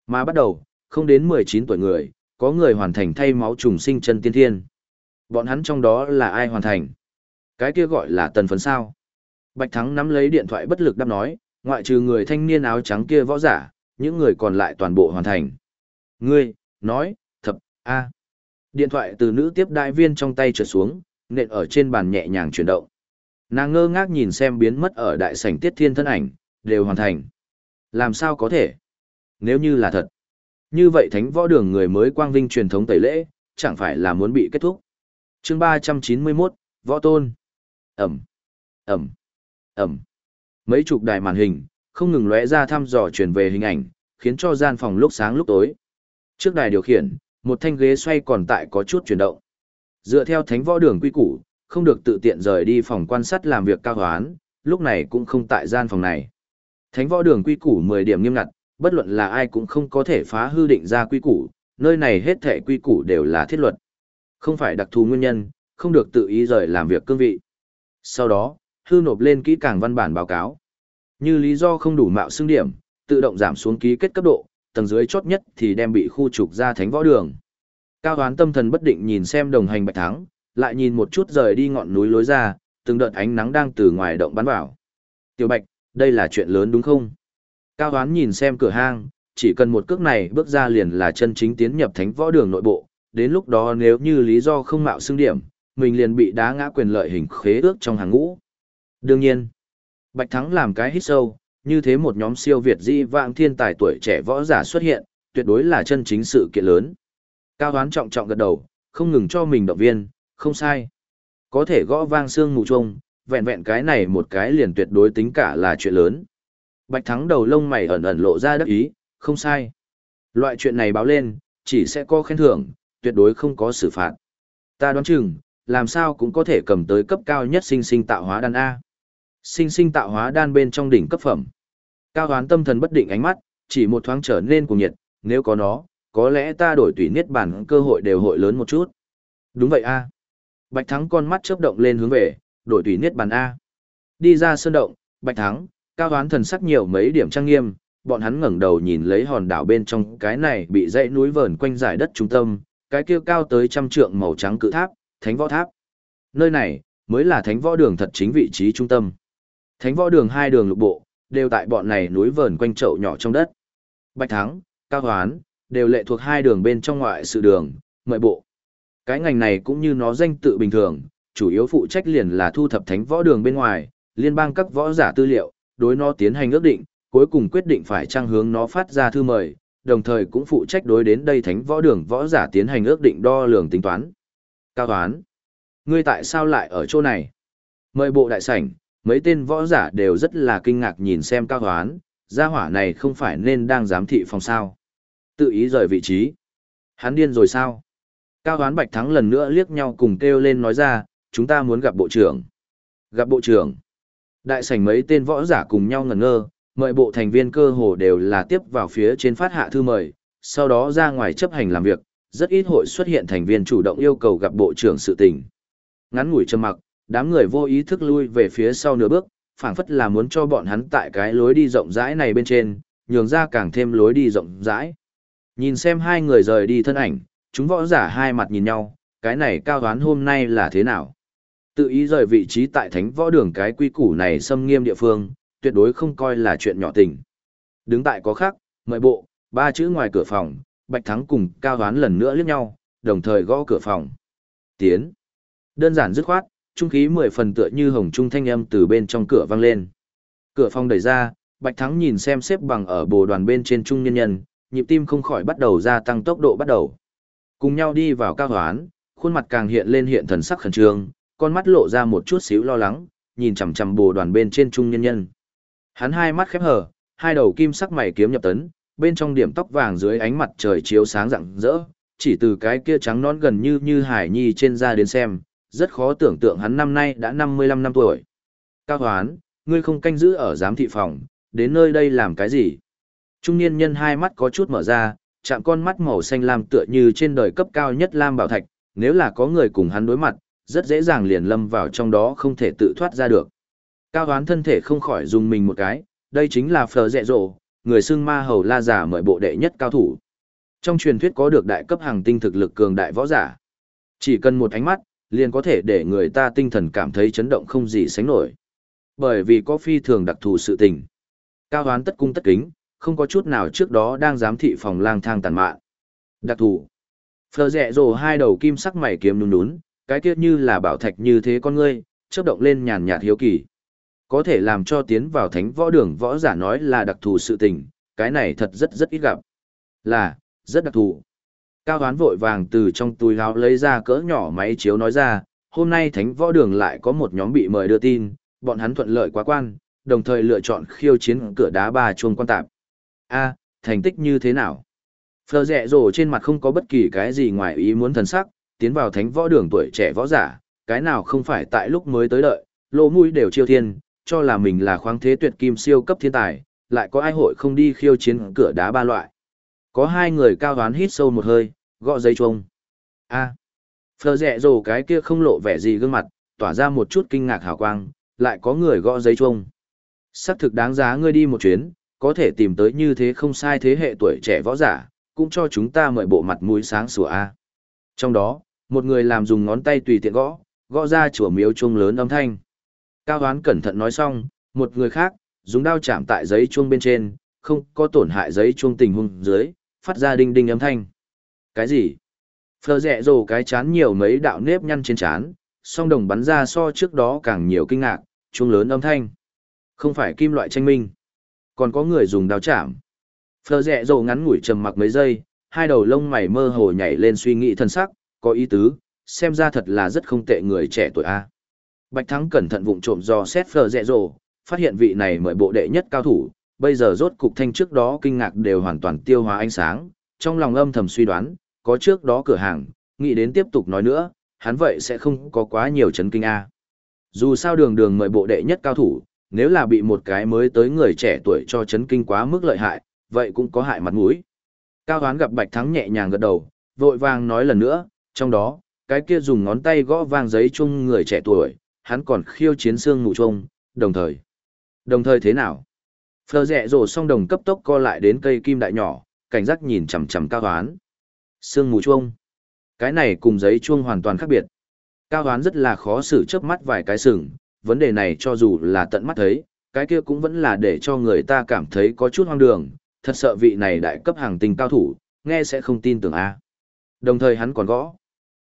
Mà bắt đầu, không đến 19 tuổi người, có người hoàn thành thay máu trùng sinh chân tiên thiên. Bọn hắn trong đó là ai hoàn thành? Cái kia gọi là tần phấn sao. Bạch Thắng nắm lấy điện thoại bất lực đáp nói, ngoại trừ người thanh niên áo trắng kia võ giả, những người còn lại toàn bộ hoàn thành. Ngươi, nói, thập, a. Điện thoại từ nữ tiếp đại viên trong tay trượt xuống, nện ở trên bàn nhẹ nhàng chuyển động. Nàng ngơ ngác nhìn xem biến mất ở đại sảnh tiết thiên thân ảnh, đều hoàn thành. Làm sao có thể? Nếu như là thật. Như vậy thánh võ đường người mới quang vinh truyền thống tẩy lễ, chẳng phải là muốn bị kết thúc. chương 391, Võ Tôn. Ẩm, Ẩm, Ẩm. Mấy chục đài màn hình, không ngừng lóe ra thăm dò truyền về hình ảnh, khiến cho gian phòng lúc sáng lúc tối. Trước đài điều khiển, một thanh ghế xoay còn tại có chút chuyển động. Dựa theo thánh võ đường quy củ, không được tự tiện rời đi phòng quan sát làm việc cao hoán, lúc này cũng không tại gian phòng này. Thánh võ đường quy củ 10 điểm nghiêm ngặt, bất luận là ai cũng không có thể phá hư định ra quy củ, nơi này hết thể quy củ đều là thiết luật. Không phải đặc thù nguyên nhân, không được tự ý rời làm việc cương vị. Sau đó, hư nộp lên kỹ càng văn bản báo cáo. Như lý do không đủ mạo xưng điểm, tự động giảm xuống ký kết cấp độ, tầng dưới chót nhất thì đem bị khu trục ra thánh võ đường. Cao toán tâm thần bất định nhìn xem đồng hành Bạch Thắng, lại nhìn một chút rời đi ngọn núi lối ra, từng đợt ánh nắng đang từ ngoài động bắn vào. Tiểu Bạch, đây là chuyện lớn đúng không? Cao toán nhìn xem cửa hang, chỉ cần một cước này bước ra liền là chân chính tiến nhập thánh võ đường nội bộ, đến lúc đó nếu như lý do không mạo xưng điểm, mình liền bị đá ngã quyền lợi hình khế ước trong hàng ngũ. Đương nhiên, Bạch Thắng làm cái hít sâu, như thế một nhóm siêu Việt di vạng thiên tài tuổi trẻ võ giả xuất hiện, tuyệt đối là chân chính sự kiện lớn. Cao Hoán trọng trọng gật đầu, không ngừng cho mình động viên, không sai. Có thể gõ vang xương mù trông, vẹn vẹn cái này một cái liền tuyệt đối tính cả là chuyện lớn. Bạch Thắng đầu lông mày ẩn ẩn lộ ra đắc ý, không sai. Loại chuyện này báo lên, chỉ sẽ có khen thưởng, tuyệt đối không có xử phạt. Ta đoán chừng, làm sao cũng có thể cầm tới cấp cao nhất sinh sinh tạo hóa đan A. Sinh sinh tạo hóa đan bên trong đỉnh cấp phẩm. Cao hoán tâm thần bất định ánh mắt, chỉ một thoáng trở nên cuồng nhiệt, nếu có nó, có lẽ ta đổi tùy niết bản cơ hội đều hội lớn một chút. Đúng vậy A. Bạch Thắng con mắt chớp động lên hướng về, đổi tùy niết bàn A. Đi ra sơn động, Bạch Thắng, cao hoán thần sắc nhiều mấy điểm trang nghiêm, bọn hắn ngẩng đầu nhìn lấy hòn đảo bên trong cái này bị dãy núi vờn quanh giải đất trung tâm, cái kia cao tới trăm trượng màu trắng cự tháp, thánh võ tháp. Nơi này, mới là thánh võ đường thật chính vị trí trung tâm. Thánh võ đường hai đường lục bộ, đều tại bọn này núi vờn quanh chậu nhỏ trong đất. Bạch Thắng, Cao Hoán, đều lệ thuộc hai đường bên trong ngoại sự đường, mời bộ. Cái ngành này cũng như nó danh tự bình thường, chủ yếu phụ trách liền là thu thập thánh võ đường bên ngoài, liên bang các võ giả tư liệu, đối nó tiến hành ước định, cuối cùng quyết định phải trang hướng nó phát ra thư mời, đồng thời cũng phụ trách đối đến đây thánh võ đường võ giả tiến hành ước định đo lường tính toán. Cao toán, ngươi tại sao lại ở chỗ này? Mời bộ đại sảnh, mấy tên võ giả đều rất là kinh ngạc nhìn xem cao toán, gia hỏa này không phải nên đang giám thị phòng sao. Tự ý rời vị trí. Hắn điên rồi sao? Cao toán bạch thắng lần nữa liếc nhau cùng kêu lên nói ra, chúng ta muốn gặp bộ trưởng. Gặp bộ trưởng. Đại sảnh mấy tên võ giả cùng nhau ngẩn ngơ, mời bộ thành viên cơ hồ đều là tiếp vào phía trên phát hạ thư mời, sau đó ra ngoài chấp hành làm việc, rất ít hội xuất hiện thành viên chủ động yêu cầu gặp bộ trưởng sự tình. Ngắn ngủi trầm mặc, đám người vô ý thức lui về phía sau nửa bước, phảng phất là muốn cho bọn hắn tại cái lối đi rộng rãi này bên trên, nhường ra càng thêm lối đi rộng rãi. Nhìn xem hai người rời đi thân ảnh, chúng võ giả hai mặt nhìn nhau, cái này cao đoán hôm nay là thế nào? Tự ý rời vị trí tại thánh võ đường cái quy củ này xâm nghiêm địa phương, tuyệt đối không coi là chuyện nhỏ tình. Đứng tại có khác, mời bộ, ba chữ ngoài cửa phòng, Bạch Thắng cùng Cao Hoán lần nữa liếc nhau, đồng thời gõ cửa phòng. Tiến. Đơn giản dứt khoát, trung khí mười phần tựa như hồng trung thanh âm từ bên trong cửa vang lên. Cửa phòng đẩy ra, Bạch Thắng nhìn xem xếp bằng ở bồ đoàn bên trên trung nhân nhân, nhịp tim không khỏi bắt đầu gia tăng tốc độ bắt đầu. Cùng nhau đi vào Cao Hoán, khuôn mặt càng hiện lên hiện thần sắc khẩn trương, con mắt lộ ra một chút xíu lo lắng, nhìn chằm chằm bồ đoàn bên trên trung nhân nhân. Hắn hai mắt khép hờ, hai đầu kim sắc mày kiếm nhập tấn, bên trong điểm tóc vàng dưới ánh mặt trời chiếu sáng rạng rỡ, chỉ từ cái kia trắng nón gần như như hải nhi trên da đến xem, rất khó tưởng tượng hắn năm nay đã 55 năm tuổi. Cao Hoán, ngươi không canh giữ ở giám thị phòng, đến nơi đây làm cái gì? Trung niên nhân hai mắt có chút mở ra, chạm con mắt màu xanh lam tựa như trên đời cấp cao nhất lam bảo thạch, nếu là có người cùng hắn đối mặt, rất dễ dàng liền lâm vào trong đó không thể tự thoát ra được. Cao hoán thân thể không khỏi dùng mình một cái, đây chính là phờ dẹ rộ, người xưng ma hầu la giả mời bộ đệ nhất cao thủ. Trong truyền thuyết có được đại cấp hàng tinh thực lực cường đại võ giả. Chỉ cần một ánh mắt, liền có thể để người ta tinh thần cảm thấy chấn động không gì sánh nổi. Bởi vì có phi thường đặc thù sự tình. Cao hoán tất cung tất kính, không có chút nào trước đó đang giám thị phòng lang thang tàn mạn. Đặc thù. Phờ rẹ rồ hai đầu kim sắc mày kiếm nún nún, cái kia như là bảo thạch như thế con ngươi, chớp động lên nhàn nhạt hiếu kỳ. Có thể làm cho tiến vào thánh võ đường võ giả nói là đặc thù sự tình, cái này thật rất rất ít gặp. Là, rất đặc thù. Cao Hoán vội vàng từ trong túi áo lấy ra cỡ nhỏ máy chiếu nói ra, hôm nay thánh võ đường lại có một nhóm bị mời đưa tin, bọn hắn thuận lợi quá quan, đồng thời lựa chọn khiêu chiến cửa đá ba chuông quan tạp. A, thành tích như thế nào? Phờ rẹ rồ trên mặt không có bất kỳ cái gì ngoài ý muốn thần sắc, tiến vào thánh võ đường tuổi trẻ võ giả, cái nào không phải tại lúc mới tới đợi, lỗ mũi đều chiêu thiên, cho là mình là khoáng thế tuyệt kim siêu cấp thiên tài, lại có ai hội không đi khiêu chiến cửa đá ba loại. Có hai người cao đoán hít sâu một hơi, gõ dây chuông. A. Phờ rẹ rồ cái kia không lộ vẻ gì gương mặt, tỏa ra một chút kinh ngạc hào quang, lại có người gõ dây chuông. Sắc thực đáng giá ngươi đi một chuyến, có thể tìm tới như thế không sai thế hệ tuổi trẻ võ giả, cũng cho chúng ta mời bộ mặt mũi sáng sủa A. Trong đó, một người làm dùng ngón tay tùy tiện gõ, gõ ra chùa miếu chuông lớn âm thanh. Cao Hoán cẩn thận nói xong, một người khác, dùng đao chạm tại giấy chuông bên trên, không có tổn hại giấy chuông tình huống dưới, phát ra đinh đinh âm thanh. Cái gì? Phờ rẹ rồ cái chán nhiều mấy đạo nếp nhăn trên chán, song đồng bắn ra so trước đó càng nhiều kinh ngạc, chuông lớn âm thanh. Không phải kim loại tranh minh. Còn có người dùng đao chạm. Phờ rẹ rồ ngắn ngủi trầm mặc mấy giây, hai đầu lông mày mơ hồ nhảy lên suy nghĩ thân sắc, có ý tứ, xem ra thật là rất không tệ người trẻ tuổi A. Bạch Thắng cẩn thận vụng trộm do xét phờ rẹ rồ, phát hiện vị này mời bộ đệ nhất cao thủ, bây giờ rốt cục thanh trước đó kinh ngạc đều hoàn toàn tiêu hóa ánh sáng, trong lòng âm thầm suy đoán, có trước đó cửa hàng, nghĩ đến tiếp tục nói nữa, hắn vậy sẽ không có quá nhiều chấn kinh A. Dù sao đường đường mời bộ đệ nhất cao thủ, nếu là bị một cái mới tới người trẻ tuổi cho chấn kinh quá mức lợi hại, vậy cũng có hại mặt mũi. Cao Hoán gặp Bạch Thắng nhẹ nhàng gật đầu, vội vàng nói lần nữa, trong đó, cái kia dùng ngón tay gõ vang giấy chung người trẻ tuổi, hắn còn khiêu chiến xương mù trông, đồng thời. Đồng thời thế nào? Phờ rẹ rổ song đồng cấp tốc co lại đến cây kim đại nhỏ, cảnh giác nhìn chằm chằm cao hoán. Sương mù chuông. Cái này cùng giấy chuông hoàn toàn khác biệt. Cao hoán rất là khó xử chớp mắt vài cái sừng, vấn đề này cho dù là tận mắt thấy, cái kia cũng vẫn là để cho người ta cảm thấy có chút hoang đường, thật sợ vị này đại cấp hàng tình cao thủ, nghe sẽ không tin tưởng a. Đồng thời hắn còn gõ.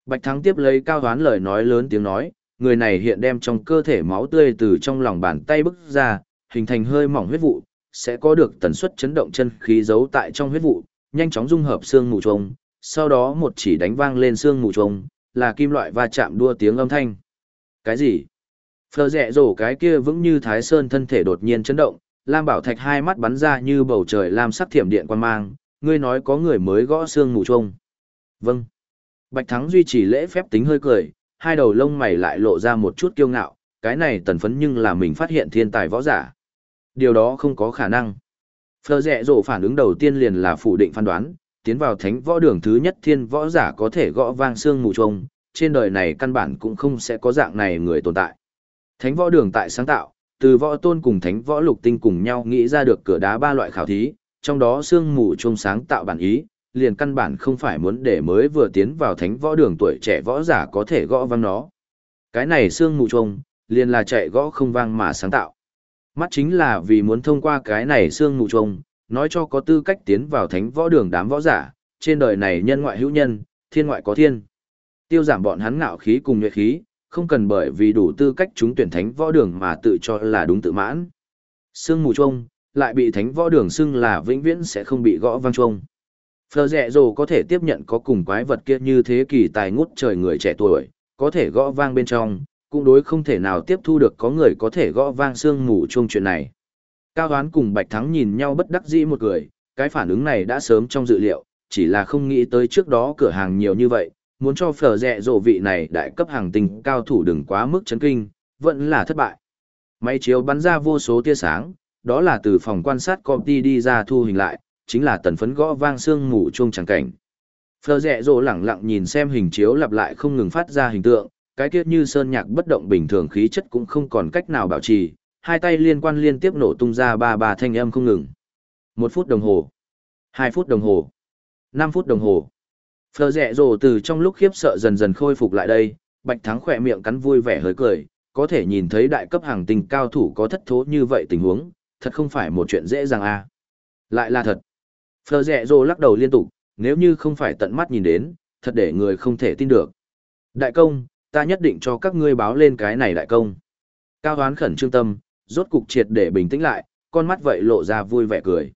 Bạch Thắng tiếp lấy cao hoán lời nói lớn tiếng nói, người này hiện đem trong cơ thể máu tươi từ trong lòng bàn tay bức ra, hình thành hơi mỏng huyết vụ, sẽ có được tần suất chấn động chân khí giấu tại trong huyết vụ, nhanh chóng dung hợp xương mù trùng, sau đó một chỉ đánh vang lên xương mù trùng, là kim loại va chạm đua tiếng âm thanh. Cái gì? Phờ rẹ rổ cái kia vững như thái sơn thân thể đột nhiên chấn động, Lam Bảo Thạch hai mắt bắn ra như bầu trời lam sắc thiểm điện quan mang, ngươi nói có người mới gõ xương mù trùng. Vâng. Bạch Thắng duy trì lễ phép tính hơi cười, hai đầu lông mày lại lộ ra một chút kiêu ngạo, cái này tần phấn nhưng là mình phát hiện thiên tài võ giả. Điều đó không có khả năng. Phờ rẹ rộ phản ứng đầu tiên liền là phủ định phán đoán, tiến vào thánh võ đường thứ nhất thiên võ giả có thể gõ vang xương mù trông, trên đời này căn bản cũng không sẽ có dạng này người tồn tại. Thánh võ đường tại sáng tạo, từ võ tôn cùng thánh võ lục tinh cùng nhau nghĩ ra được cửa đá ba loại khảo thí, trong đó xương mù trông sáng tạo bản ý, liền căn bản không phải muốn để mới vừa tiến vào thánh võ đường tuổi trẻ võ giả có thể gõ vang nó. Cái này xương mù trông, liền là chạy gõ không vang mà sáng tạo. Mắt chính là vì muốn thông qua cái này xương mù trông, nói cho có tư cách tiến vào thánh võ đường đám võ giả, trên đời này nhân ngoại hữu nhân, thiên ngoại có thiên. Tiêu giảm bọn hắn ngạo khí cùng nhuệ khí, không cần bởi vì đủ tư cách chúng tuyển thánh võ đường mà tự cho là đúng tự mãn. Sương mù trông, lại bị thánh võ đường xưng là vĩnh viễn sẽ không bị gõ vang trông. Phờ rẹ rồ có thể tiếp nhận có cùng quái vật kia như thế kỳ tài ngút trời người trẻ tuổi, có thể gõ vang bên trong, cũng đối không thể nào tiếp thu được có người có thể gõ vang xương mù chung chuyện này. Cao Hoán cùng Bạch Thắng nhìn nhau bất đắc dĩ một người, cái phản ứng này đã sớm trong dự liệu, chỉ là không nghĩ tới trước đó cửa hàng nhiều như vậy, muốn cho phở rẹ rộ vị này đại cấp hàng tình cao thủ đừng quá mức chấn kinh, vẫn là thất bại. Máy chiếu bắn ra vô số tia sáng, đó là từ phòng quan sát công ty đi ra thu hình lại, chính là tần phấn gõ vang xương mù chuông chẳng cảnh. Phờ rẹ rồ lẳng lặng nhìn xem hình chiếu lặp lại không ngừng phát ra hình tượng, cái kiếp như sơn nhạc bất động bình thường khí chất cũng không còn cách nào bảo trì, hai tay liên quan liên tiếp nổ tung ra ba ba thanh âm không ngừng. Một phút đồng hồ, hai phút đồng hồ, năm phút đồng hồ. Phờ rẹ rồ từ trong lúc khiếp sợ dần dần khôi phục lại đây, Bạch Thắng khỏe miệng cắn vui vẻ hơi cười, có thể nhìn thấy đại cấp hàng tình cao thủ có thất thố như vậy tình huống, thật không phải một chuyện dễ dàng à. Lại là thật. Phờ rẹ rồ lắc đầu liên tục, nếu như không phải tận mắt nhìn đến, thật để người không thể tin được. Đại công, ta nhất định cho các ngươi báo lên cái này đại công. Cao hoán khẩn trương tâm, rốt cục triệt để bình tĩnh lại, con mắt vậy lộ ra vui vẻ cười.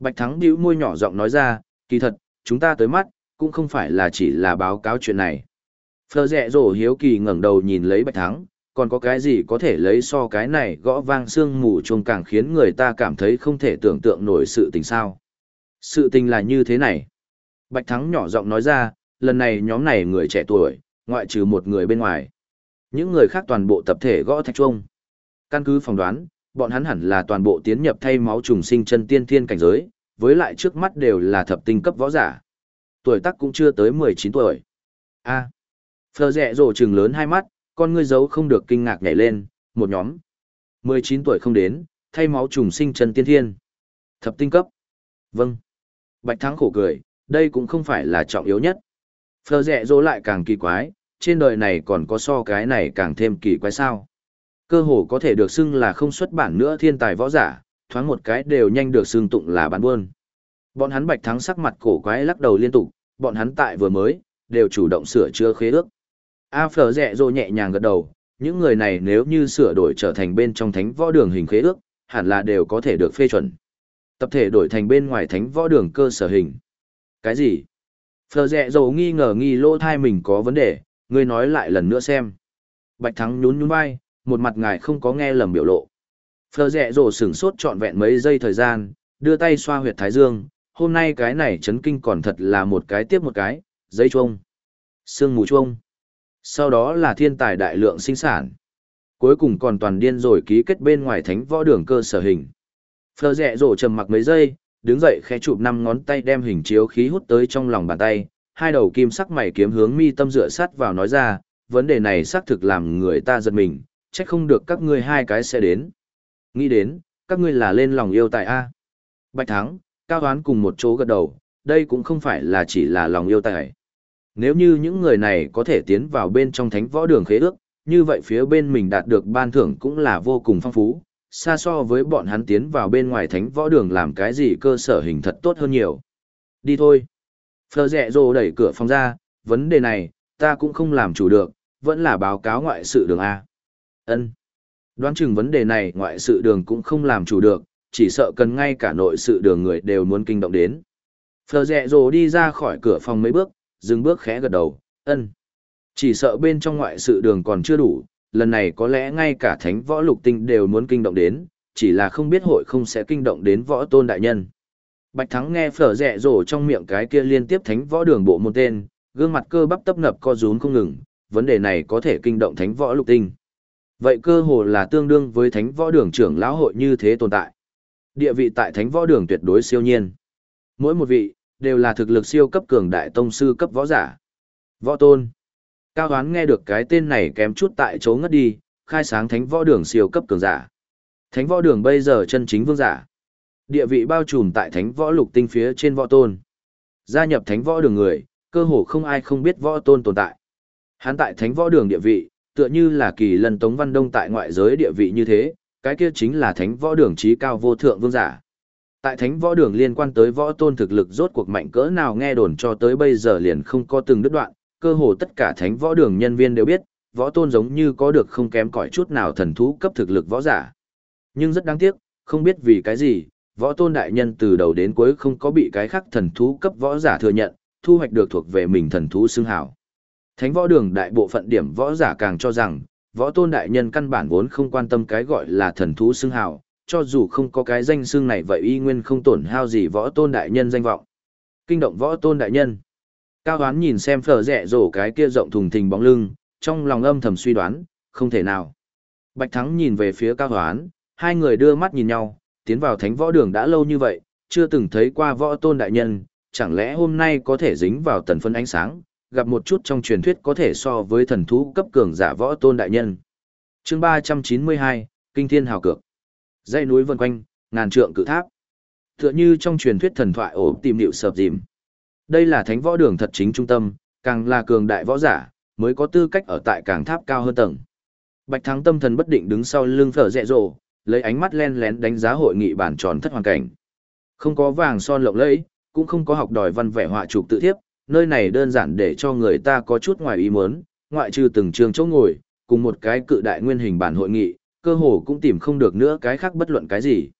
Bạch Thắng bĩu môi nhỏ giọng nói ra, kỳ thật, chúng ta tới mắt, cũng không phải là chỉ là báo cáo chuyện này. Phờ rẹ rổ hiếu kỳ ngẩng đầu nhìn lấy Bạch Thắng, còn có cái gì có thể lấy so cái này gõ vang xương mù chuông càng khiến người ta cảm thấy không thể tưởng tượng nổi sự tình sao. Sự tình là như thế này. Bạch Thắng nhỏ giọng nói ra, lần này nhóm này người trẻ tuổi, ngoại trừ một người bên ngoài. Những người khác toàn bộ tập thể gõ thạch chuông. Căn cứ phỏng đoán, bọn hắn hẳn là toàn bộ tiến nhập thay máu trùng sinh chân tiên thiên cảnh giới, với lại trước mắt đều là thập tinh cấp võ giả. Tuổi tác cũng chưa tới 19 tuổi. A. À. Phờ rẹ rổ trừng lớn hai mắt, con ngươi giấu không được kinh ngạc nhảy lên, một nhóm. 19 tuổi không đến, thay máu trùng sinh chân tiên thiên. Thập tinh cấp. Vâng. Bạch Thắng khổ cười, đây cũng không phải là trọng yếu nhất. Phờ rẹ dỗ lại càng kỳ quái, trên đời này còn có so cái này càng thêm kỳ quái sao. Cơ hồ có thể được xưng là không xuất bản nữa thiên tài võ giả, thoáng một cái đều nhanh được xưng tụng là bán buôn. Bọn hắn Bạch Thắng sắc mặt cổ quái lắc đầu liên tục, bọn hắn tại vừa mới, đều chủ động sửa chữa khế ước. A Phở rẹ rồ nhẹ nhàng gật đầu, những người này nếu như sửa đổi trở thành bên trong thánh võ đường hình khế ước, hẳn là đều có thể được phê chuẩn. Tập thể đổi thành bên ngoài thánh võ đường cơ sở hình. Cái gì? Phờ rẹ dầu nghi ngờ nghi lỗ thai mình có vấn đề, ngươi nói lại lần nữa xem. Bạch Thắng nhún nhún vai, một mặt ngài không có nghe lầm biểu lộ. Phờ rẹ dầu sửng sốt trọn vẹn mấy giây thời gian, đưa tay xoa huyệt thái dương, hôm nay cái này chấn kinh còn thật là một cái tiếp một cái, Dây chuông, sương mù chuông. Sau đó là thiên tài đại lượng sinh sản. Cuối cùng còn toàn điên rồi ký kết bên ngoài thánh võ đường cơ sở hình. Phờ rẹ rổ trầm mặc mấy giây, đứng dậy khẽ chụp năm ngón tay đem hình chiếu khí hút tới trong lòng bàn tay, hai đầu kim sắc mày kiếm hướng mi tâm dựa sát vào nói ra, vấn đề này xác thực làm người ta giật mình, chắc không được các ngươi hai cái sẽ đến. Nghĩ đến, các ngươi là lên lòng yêu tại A. Bạch Thắng, Cao Hoán cùng một chỗ gật đầu, đây cũng không phải là chỉ là lòng yêu tại. Nếu như những người này có thể tiến vào bên trong thánh võ đường khế ước, như vậy phía bên mình đạt được ban thưởng cũng là vô cùng phong phú, xa so với bọn hắn tiến vào bên ngoài thánh võ đường làm cái gì cơ sở hình thật tốt hơn nhiều. Đi thôi. Phờ rẹ rồ đẩy cửa phòng ra, vấn đề này, ta cũng không làm chủ được, vẫn là báo cáo ngoại sự đường A. ân Đoán chừng vấn đề này ngoại sự đường cũng không làm chủ được, chỉ sợ cần ngay cả nội sự đường người đều muốn kinh động đến. Phờ rẹ rồ đi ra khỏi cửa phòng mấy bước, dừng bước khẽ gật đầu, ân. Chỉ sợ bên trong ngoại sự đường còn chưa đủ, lần này có lẽ ngay cả thánh võ lục tinh đều muốn kinh động đến, chỉ là không biết hội không sẽ kinh động đến võ tôn đại nhân. Bạch Thắng nghe phở rẹ rổ trong miệng cái kia liên tiếp thánh võ đường bộ môn tên, gương mặt cơ bắp tấp nập co rúm không ngừng, vấn đề này có thể kinh động thánh võ lục tinh. Vậy cơ hồ là tương đương với thánh võ đường trưởng lão hội như thế tồn tại. Địa vị tại thánh võ đường tuyệt đối siêu nhiên. Mỗi một vị, đều là thực lực siêu cấp cường đại tông sư cấp võ giả. Võ tôn. Cao Hoán nghe được cái tên này kém chút tại chỗ ngất đi, khai sáng thánh võ đường siêu cấp cường giả. Thánh võ đường bây giờ chân chính vương giả. Địa vị bao trùm tại thánh võ lục tinh phía trên võ tôn. Gia nhập thánh võ đường người, cơ hồ không ai không biết võ tôn tồn tại. Hắn tại thánh võ đường địa vị, tựa như là kỳ lần Tống Văn Đông tại ngoại giới địa vị như thế, cái kia chính là thánh võ đường trí cao vô thượng vương giả. Tại thánh võ đường liên quan tới võ tôn thực lực rốt cuộc mạnh cỡ nào nghe đồn cho tới bây giờ liền không có từng đứt đoạn, cơ hồ tất cả thánh võ đường nhân viên đều biết, võ tôn giống như có được không kém cỏi chút nào thần thú cấp thực lực võ giả. Nhưng rất đáng tiếc, không biết vì cái gì, võ tôn đại nhân từ đầu đến cuối không có bị cái khác thần thú cấp võ giả thừa nhận, thu hoạch được thuộc về mình thần thú xưng hảo. Thánh võ đường đại bộ phận điểm võ giả càng cho rằng, võ tôn đại nhân căn bản vốn không quan tâm cái gọi là thần thú xưng hảo, cho dù không có cái danh xưng này vậy y nguyên không tổn hao gì võ tôn đại nhân danh vọng. Kinh động võ tôn đại nhân. Cao Hoán nhìn xem phở rẻ rổ cái kia rộng thùng thình bóng lưng, trong lòng âm thầm suy đoán, không thể nào. Bạch Thắng nhìn về phía Cao Hoán, hai người đưa mắt nhìn nhau, tiến vào thánh võ đường đã lâu như vậy, chưa từng thấy qua võ tôn đại nhân, chẳng lẽ hôm nay có thể dính vào tần phân ánh sáng, gặp một chút trong truyền thuyết có thể so với thần thú cấp cường giả võ tôn đại nhân. chương 392, Kinh Thiên Hào Cược. Dãy núi vân quanh, ngàn trượng cự tháp. Tựa như trong truyền thuyết thần thoại ổ tìm điệu sập dìm. Đây là thánh võ đường thật chính trung tâm, càng là cường đại võ giả, mới có tư cách ở tại càng tháp cao hơn tầng. Bạch Thắng tâm thần bất định đứng sau lưng phở rẹ rồ, lấy ánh mắt len lén đánh giá hội nghị bản tròn thất hoàn cảnh. Không có vàng son lộng lẫy, cũng không có học đòi văn vẻ họa trục tự thiếp, nơi này đơn giản để cho người ta có chút ngoài ý muốn, ngoại trừ từng trường chỗ ngồi, cùng một cái cự đại nguyên hình bản hội nghị, cơ hồ cũng tìm không được nữa cái khác bất luận cái gì.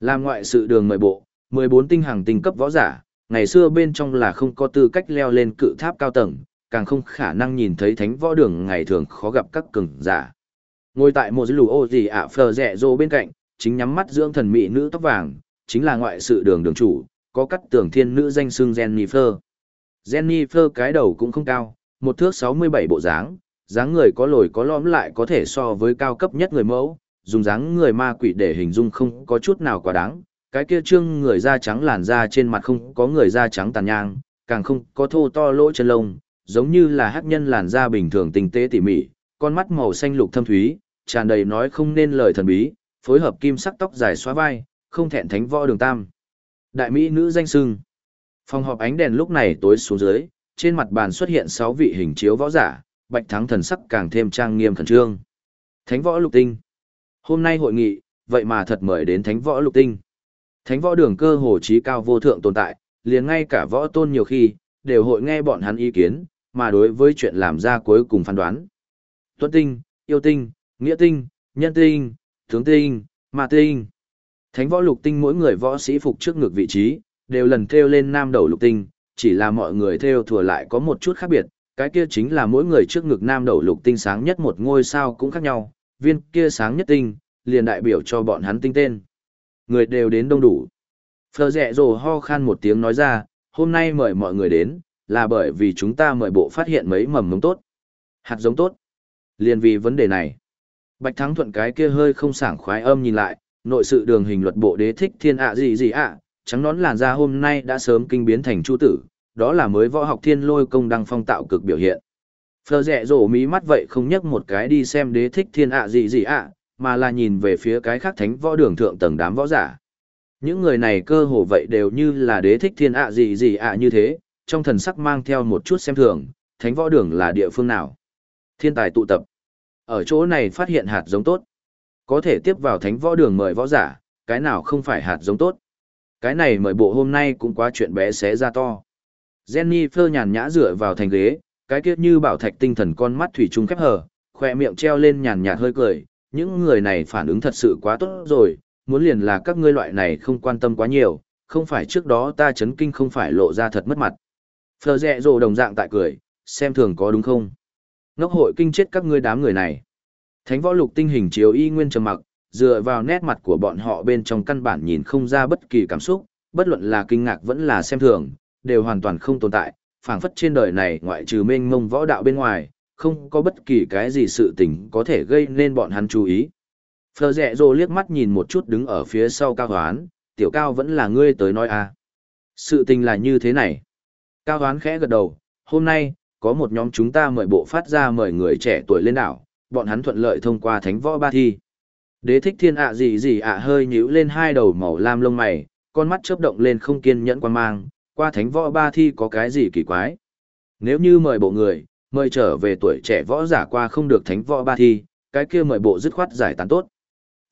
Làm ngoại sự đường mời bộ, 14 tinh hàng tinh cấp võ giả, ngày xưa bên trong là không có tư cách leo lên cự tháp cao tầng, càng không khả năng nhìn thấy thánh võ đường ngày thường khó gặp các cường giả. Ngồi tại một lù ô gì ạ phờ rẻ rô bên cạnh, chính nhắm mắt dưỡng thần mỹ nữ tóc vàng, chính là ngoại sự đường đường chủ, có cắt tưởng thiên nữ danh xưng Jennifer. Jennifer cái đầu cũng không cao, một thước 67 bộ dáng, dáng người có lồi có lõm lại có thể so với cao cấp nhất người mẫu, dùng dáng người ma quỷ để hình dung không có chút nào quá đáng. Cái kia trương người da trắng làn da trên mặt không có người da trắng tàn nhang, càng không có thô to lỗ chân lông, giống như là hắc nhân làn da bình thường tinh tế tỉ mỉ, con mắt màu xanh lục thâm thúy, tràn đầy nói không nên lời thần bí, phối hợp kim sắc tóc dài xóa vai, không thẹn thánh võ đường tam. Đại mỹ nữ danh sưng. Phòng họp ánh đèn lúc này tối xuống dưới, trên mặt bàn xuất hiện 6 vị hình chiếu võ giả, bạch thắng thần sắc càng thêm trang nghiêm khẩn trương. Thánh võ lục tinh. Hôm nay hội nghị, vậy mà thật mời đến thánh võ lục tinh. Thánh võ đường cơ hồ trí cao vô thượng tồn tại, liền ngay cả võ tôn nhiều khi, đều hội nghe bọn hắn ý kiến, mà đối với chuyện làm ra cuối cùng phán đoán. Tuấn tinh, yêu tinh, nghĩa tinh, nhân tinh, tướng tinh, ma tinh. Thánh võ lục tinh mỗi người võ sĩ phục trước ngực vị trí, đều lần theo lên nam đầu lục tinh, chỉ là mọi người theo thừa lại có một chút khác biệt, cái kia chính là mỗi người trước ngực nam đầu lục tinh sáng nhất một ngôi sao cũng khác nhau, viên kia sáng nhất tinh, liền đại biểu cho bọn hắn tinh tên. Người đều đến đông đủ. Phờ rẹ rồ ho khan một tiếng nói ra, hôm nay mời mọi người đến, là bởi vì chúng ta mời bộ phát hiện mấy mầm mống tốt. Hạt giống tốt. Liên vì vấn đề này. Bạch Thắng Thuận cái kia hơi không sảng khoái âm nhìn lại, nội sự đường hình luật bộ đế thích thiên ạ gì gì ạ, trắng nón làn da hôm nay đã sớm kinh biến thành chu tử, đó là mới võ học thiên lôi công đăng phong tạo cực biểu hiện. Phờ rẹ rổ mí mắt vậy không nhấc một cái đi xem đế thích thiên ạ gì gì ạ, mà là nhìn về phía cái khác thánh võ đường thượng tầng đám võ giả. Những người này cơ hồ vậy đều như là đế thích thiên ạ gì gì ạ như thế, trong thần sắc mang theo một chút xem thường, thánh võ đường là địa phương nào. Thiên tài tụ tập. Ở chỗ này phát hiện hạt giống tốt. Có thể tiếp vào thánh võ đường mời võ giả, cái nào không phải hạt giống tốt. Cái này mời bộ hôm nay cũng quá chuyện bé xé ra to. Jenny phơ nhàn nhã dựa vào thành ghế, cái kiếp như bảo thạch tinh thần con mắt thủy chung khép hờ, khoe miệng treo lên nhàn nhạt hơi cười. Những người này phản ứng thật sự quá tốt rồi, muốn liền là các ngươi loại này không quan tâm quá nhiều, không phải trước đó ta chấn kinh không phải lộ ra thật mất mặt. Phờ rẹ rồ đồng dạng tại cười, xem thường có đúng không? Ngốc hội kinh chết các ngươi đám người này. Thánh võ lục tinh hình chiếu y nguyên trầm mặc, dựa vào nét mặt của bọn họ bên trong căn bản nhìn không ra bất kỳ cảm xúc, bất luận là kinh ngạc vẫn là xem thường, đều hoàn toàn không tồn tại, phảng phất trên đời này ngoại trừ mênh mông võ đạo bên ngoài, không có bất kỳ cái gì sự tình có thể gây nên bọn hắn chú ý. Phờ rẹ rồ liếc mắt nhìn một chút đứng ở phía sau cao hoán, tiểu cao vẫn là ngươi tới nói à. Sự tình là như thế này. Cao hoán khẽ gật đầu, hôm nay, có một nhóm chúng ta mời bộ phát ra mời người trẻ tuổi lên đảo, bọn hắn thuận lợi thông qua thánh võ ba thi. Đế thích thiên ạ gì gì ạ hơi nhíu lên hai đầu màu lam lông mày, con mắt chớp động lên không kiên nhẫn quan mang, qua thánh võ ba thi có cái gì kỳ quái. Nếu như mời bộ người, mời trở về tuổi trẻ võ giả qua không được thánh võ ba thi, cái kia mời bộ dứt khoát giải tán tốt.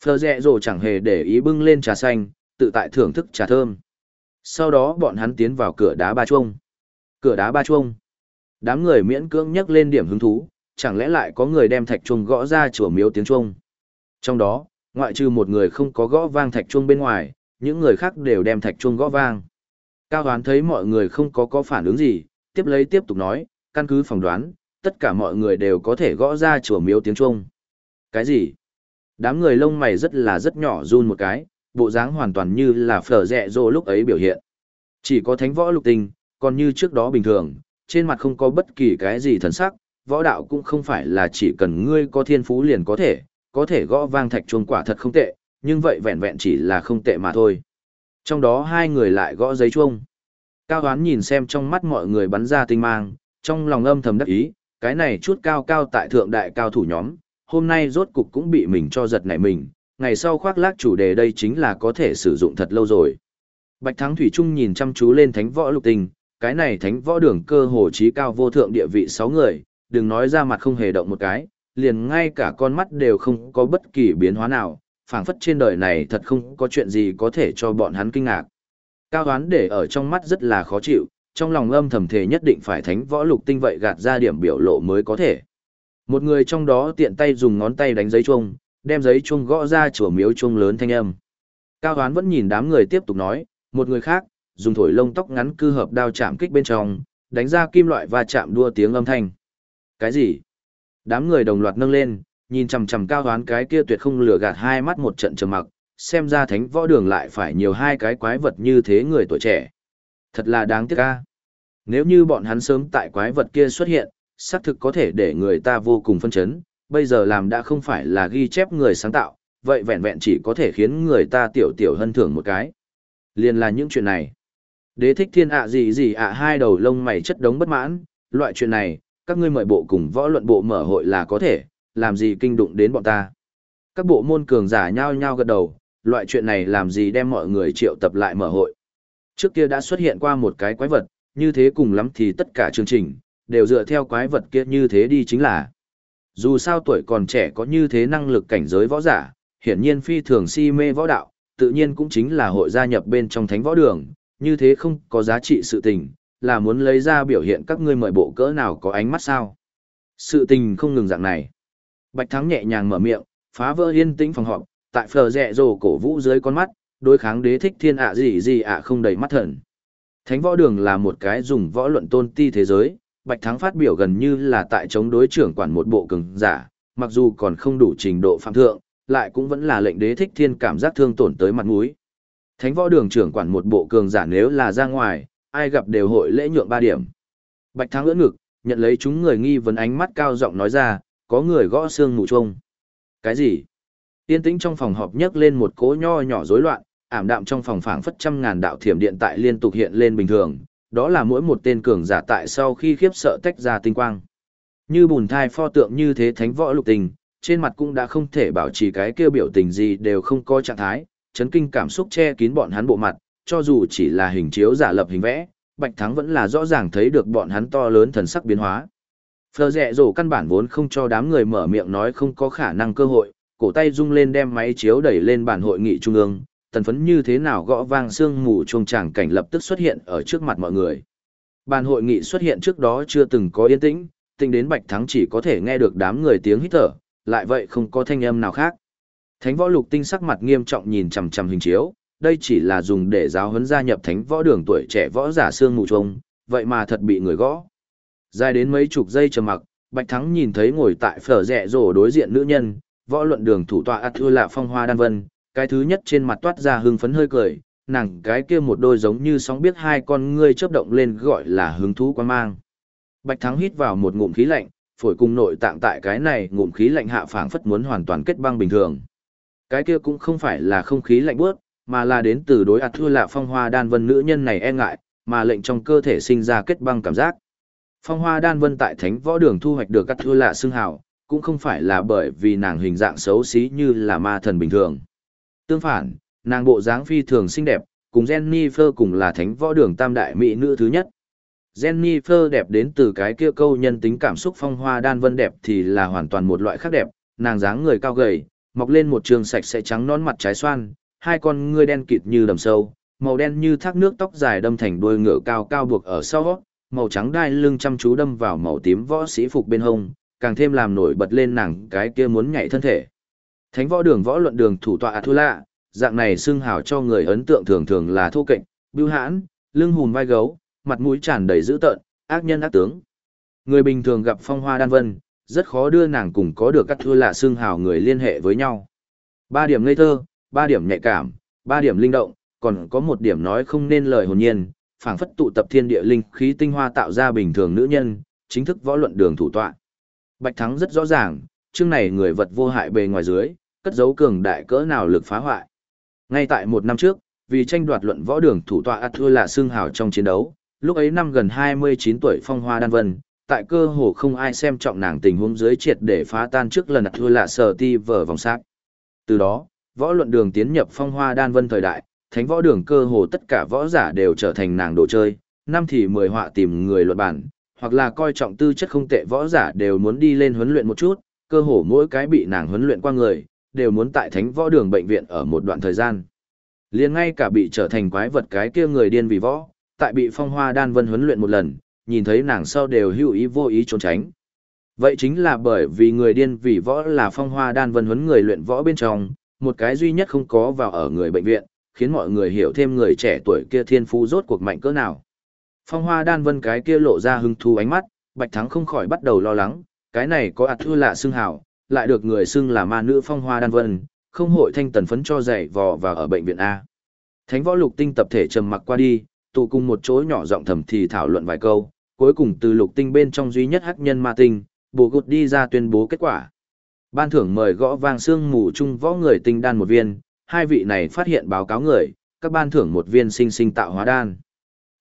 Phờ rẹ rồ chẳng hề để ý bưng lên trà xanh, tự tại thưởng thức trà thơm. Sau đó bọn hắn tiến vào cửa đá ba chuông. Cửa đá ba chuông. Đám người miễn cưỡng nhắc lên điểm hứng thú, chẳng lẽ lại có người đem thạch chuông gõ ra chùa miếu tiếng chuông. Trong đó, ngoại trừ một người không có gõ vang thạch chuông bên ngoài, những người khác đều đem thạch chuông gõ vang. Cao Hoán thấy mọi người không có có phản ứng gì, tiếp lấy tiếp tục nói, căn cứ phỏng đoán, tất cả mọi người đều có thể gõ ra chùa miếu tiếng trung Cái gì? Đám người lông mày rất là rất nhỏ run một cái, bộ dáng hoàn toàn như là phở rẹ rô lúc ấy biểu hiện. Chỉ có thánh võ lục tình, còn như trước đó bình thường, trên mặt không có bất kỳ cái gì thần sắc, võ đạo cũng không phải là chỉ cần ngươi có thiên phú liền có thể, có thể gõ vang thạch chuông quả thật không tệ, nhưng vậy vẹn vẹn chỉ là không tệ mà thôi. Trong đó hai người lại gõ giấy chuông. Cao Hoán nhìn xem trong mắt mọi người bắn ra tinh mang, trong lòng âm thầm đắc ý, cái này chút cao cao tại thượng đại cao thủ nhóm, hôm nay rốt cục cũng bị mình cho giật nảy mình, ngày sau khoác lác chủ đề đây chính là có thể sử dụng thật lâu rồi. Bạch Thắng Thủy Trung nhìn chăm chú lên thánh võ lục tình, cái này thánh võ đường cơ hồ trí cao vô thượng địa vị 6 người, đừng nói ra mặt không hề động một cái, liền ngay cả con mắt đều không có bất kỳ biến hóa nào, phảng phất trên đời này thật không có chuyện gì có thể cho bọn hắn kinh ngạc. Cao đoán để ở trong mắt rất là khó chịu, trong lòng âm thầm thể nhất định phải thánh võ lục tinh vậy gạt ra điểm biểu lộ mới có thể. Một người trong đó tiện tay dùng ngón tay đánh giấy chuông, đem giấy chuông gõ ra chùa miếu chuông lớn thanh âm. Cao đoán vẫn nhìn đám người tiếp tục nói, một người khác, dùng thổi lông tóc ngắn cư hợp đao chạm kích bên trong, đánh ra kim loại và chạm đua tiếng âm thanh. Cái gì? Đám người đồng loạt nâng lên, nhìn chằm chằm cao đoán cái kia tuyệt không lừa gạt hai mắt một trận trầm mặc, xem ra thánh võ đường lại phải nhiều hai cái quái vật như thế người tuổi trẻ. Thật là đáng tiếc ca. Nếu như bọn hắn sớm tại quái vật kia xuất hiện, xác thực có thể để người ta vô cùng phân chấn, bây giờ làm đã không phải là ghi chép người sáng tạo, vậy vẹn vẹn chỉ có thể khiến người ta tiểu tiểu hân thưởng một cái. Liên là những chuyện này. Đế thích thiên ạ gì gì ạ hai đầu lông mày chất đống bất mãn, loại chuyện này, các ngươi mời bộ cùng võ luận bộ mở hội là có thể, làm gì kinh đụng đến bọn ta. Các bộ môn cường giả nhao nhao gật đầu, loại chuyện này làm gì đem mọi người triệu tập lại mở hội. Trước kia đã xuất hiện qua một cái quái vật, như thế cùng lắm thì tất cả chương trình, đều dựa theo quái vật kia như thế đi chính là. Dù sao tuổi còn trẻ có như thế năng lực cảnh giới võ giả, hiển nhiên phi thường si mê võ đạo, tự nhiên cũng chính là hội gia nhập bên trong thánh võ đường, như thế không có giá trị sự tình, là muốn lấy ra biểu hiện các ngươi mời bộ cỡ nào có ánh mắt sao. Sự tình không ngừng dạng này. Bạch Thắng nhẹ nhàng mở miệng, phá vỡ yên tĩnh phòng họp, tại phờ rẹ rồ cổ vũ dưới con mắt, đối kháng đế thích thiên ạ gì gì ạ không đầy mắt thần. Thánh võ đường là một cái dùng võ luận tôn ti thế giới, Bạch Thắng phát biểu gần như là tại chống đối trưởng quản một bộ cường giả, mặc dù còn không đủ trình độ phạm thượng, lại cũng vẫn là lệnh đế thích thiên cảm giác thương tổn tới mặt mũi. Thánh võ đường trưởng quản một bộ cường giả nếu là ra ngoài, ai gặp đều hội lễ nhượng ba điểm. Bạch Thắng ưỡn ngực, nhận lấy chúng người nghi vấn ánh mắt cao giọng nói ra, có người gõ xương ngủ chung. Cái gì? Tiên tĩnh trong phòng họp nhấc lên một cỗ nho nhỏ rối loạn, ảm đạm trong phòng phảng phất trăm ngàn đạo thiểm điện tại liên tục hiện lên bình thường, đó là mỗi một tên cường giả tại sau khi khiếp sợ tách ra tinh quang. Như bùn thai pho tượng như thế thánh võ lục tình, trên mặt cũng đã không thể bảo trì cái kêu biểu tình gì đều không có trạng thái, chấn kinh cảm xúc che kín bọn hắn bộ mặt, cho dù chỉ là hình chiếu giả lập hình vẽ, Bạch Thắng vẫn là rõ ràng thấy được bọn hắn to lớn thần sắc biến hóa. Phờ rẹ rổ căn bản vốn không cho đám người mở miệng nói không có khả năng cơ hội, cổ tay rung lên đem máy chiếu đẩy lên bàn hội nghị trung ương, tần phấn như thế nào gõ vang xương mù chuông tràng cảnh lập tức xuất hiện ở trước mặt mọi người. Bàn hội nghị xuất hiện trước đó chưa từng có yên tĩnh, tính đến Bạch Thắng chỉ có thể nghe được đám người tiếng hít thở, lại vậy không có thanh âm nào khác. Thánh võ lục tinh sắc mặt nghiêm trọng nhìn chằm chằm hình chiếu, đây chỉ là dùng để giáo huấn gia nhập thánh võ đường tuổi trẻ võ giả xương mù trông, vậy mà thật bị người gõ. Dài đến mấy chục giây trầm mặc, Bạch Thắng nhìn thấy ngồi tại phở rẻ rổ đối diện nữ nhân, võ luận đường thủ tọa ắt thưa lạ phong hoa đan vân, cái thứ nhất trên mặt toát ra hưng phấn hơi cười, nàng cái kia một đôi giống như sóng biết hai con ngươi chớp động lên gọi là hứng thú quan mang. Bạch Thắng hít vào một ngụm khí lạnh, phổi cùng nội tạng tại cái này ngụm khí lạnh hạ phảng phất muốn hoàn toàn kết băng bình thường. Cái kia cũng không phải là không khí lạnh bước, mà là đến từ đối ạt thua lạ phong hoa đan vân nữ nhân này e ngại, mà lệnh trong cơ thể sinh ra kết băng cảm giác. Phong hoa đan vân tại thánh võ đường thu hoạch được các thua lạ xưng hào, cũng không phải là bởi vì nàng hình dạng xấu xí như là ma thần bình thường. Tương phản, nàng bộ dáng phi thường xinh đẹp, cùng Jennifer cùng là thánh võ đường tam đại mỹ nữ thứ nhất. Jennifer đẹp đến từ cái kia câu nhân tính cảm xúc phong hoa đan vân đẹp thì là hoàn toàn một loại khác đẹp, nàng dáng người cao gầy, mọc lên một trường sạch sẽ trắng nón mặt trái xoan, hai con ngươi đen kịt như đầm sâu, màu đen như thác nước tóc dài đâm thành đuôi ngựa cao cao buộc ở sau, màu trắng đai lưng chăm chú đâm vào màu tím võ sĩ phục bên hông, càng thêm làm nổi bật lên nàng cái kia muốn nhảy thân thể. Thánh võ đường võ luận đường thủ tọa Thu Lạ, dạng này xưng hào cho người ấn tượng thường thường là thô kệch, bưu hãn, lưng hùn vai gấu, mặt mũi tràn đầy dữ tợn, ác nhân ác tướng. Người bình thường gặp phong hoa đan vân, rất khó đưa nàng cùng có được các thua lạ xương hào người liên hệ với nhau. Ba điểm ngây thơ, ba điểm nhạy cảm, ba điểm linh động, còn có một điểm nói không nên lời hồn nhiên, phảng phất tụ tập thiên địa linh khí tinh hoa tạo ra bình thường nữ nhân, chính thức võ luận đường thủ tọa. Bạch Thắng rất rõ ràng, chương này người vật vô hại bề ngoài dưới, cất giấu cường đại cỡ nào lực phá hoại. Ngay tại một năm trước, vì tranh đoạt luận võ đường thủ tọa Thua là xương hào trong chiến đấu, lúc ấy năm gần 29 tuổi phong hoa đan vân, tại cơ hồ không ai xem trọng nàng tình huống dưới triệt để phá tan trước lần Thua là sở ti vở vòng sát. Từ đó, võ luận đường tiến nhập phong hoa đan vân thời đại, thánh võ đường cơ hồ tất cả võ giả đều trở thành nàng đồ chơi, năm thì mười họa tìm người luận bản, hoặc là coi trọng tư chất không tệ võ giả đều muốn đi lên huấn luyện một chút, cơ hồ mỗi cái bị nàng huấn luyện qua người, đều muốn tại thánh võ đường bệnh viện ở một đoạn thời gian. liền ngay cả bị trở thành quái vật cái kia người điên vì võ, tại bị phong hoa đan vân huấn luyện một lần, nhìn thấy nàng sau đều hữu ý vô ý trốn tránh. Vậy chính là bởi vì người điên vì võ là phong hoa đan vân huấn người luyện võ bên trong, một cái duy nhất không có vào ở người bệnh viện, khiến mọi người hiểu thêm người trẻ tuổi kia thiên phú rốt cuộc mạnh cỡ nào. Phong hoa đan vân cái kia lộ ra hứng thú ánh mắt, Bạch Thắng không khỏi bắt đầu lo lắng, cái này có ạt thư lạ xương hảo, lại được người xưng là ma nữ phong hoa đan vân, không hội thanh tần phấn cho dạy vò và ở bệnh viện A. Thánh võ lục tinh tập thể trầm mặc qua đi, tụ cùng một chỗ nhỏ giọng thầm thì thảo luận vài câu, cuối cùng từ lục tinh bên trong duy nhất hắc nhân ma tinh, bổ gột đi ra tuyên bố kết quả. Ban thưởng mời gõ vang xương mù chung võ người tinh đan một viên, hai vị này phát hiện báo cáo người, các ban thưởng một viên sinh sinh tạo hóa đan.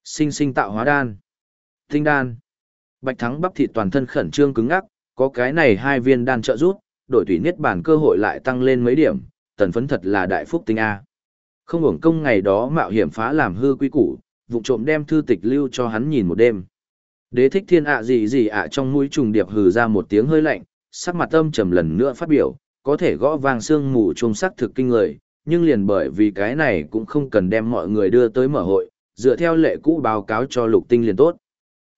Sinh sinh tạo hóa đan. Tinh đan. Bạch Thắng bắp thịt toàn thân khẩn trương cứng ngắc, có cái này hai viên đan trợ rút, đổi thủy niết bàn cơ hội lại tăng lên mấy điểm, tần phấn thật là đại phúc tinh A. Không hưởng công ngày đó mạo hiểm phá làm hư quý củ, vụ trộm đem thư tịch lưu cho hắn nhìn một đêm. Đế thích thiên ạ gì gì ạ trong mũi trùng điệp hừ ra một tiếng hơi lạnh, sắc mặt âm trầm lần nữa phát biểu, có thể gõ vang xương mù trùng sắc thực kinh người, nhưng liền bởi vì cái này cũng không cần đem mọi người đưa tới mở hội, dựa theo lệ cũ báo cáo cho lục tinh liền tốt.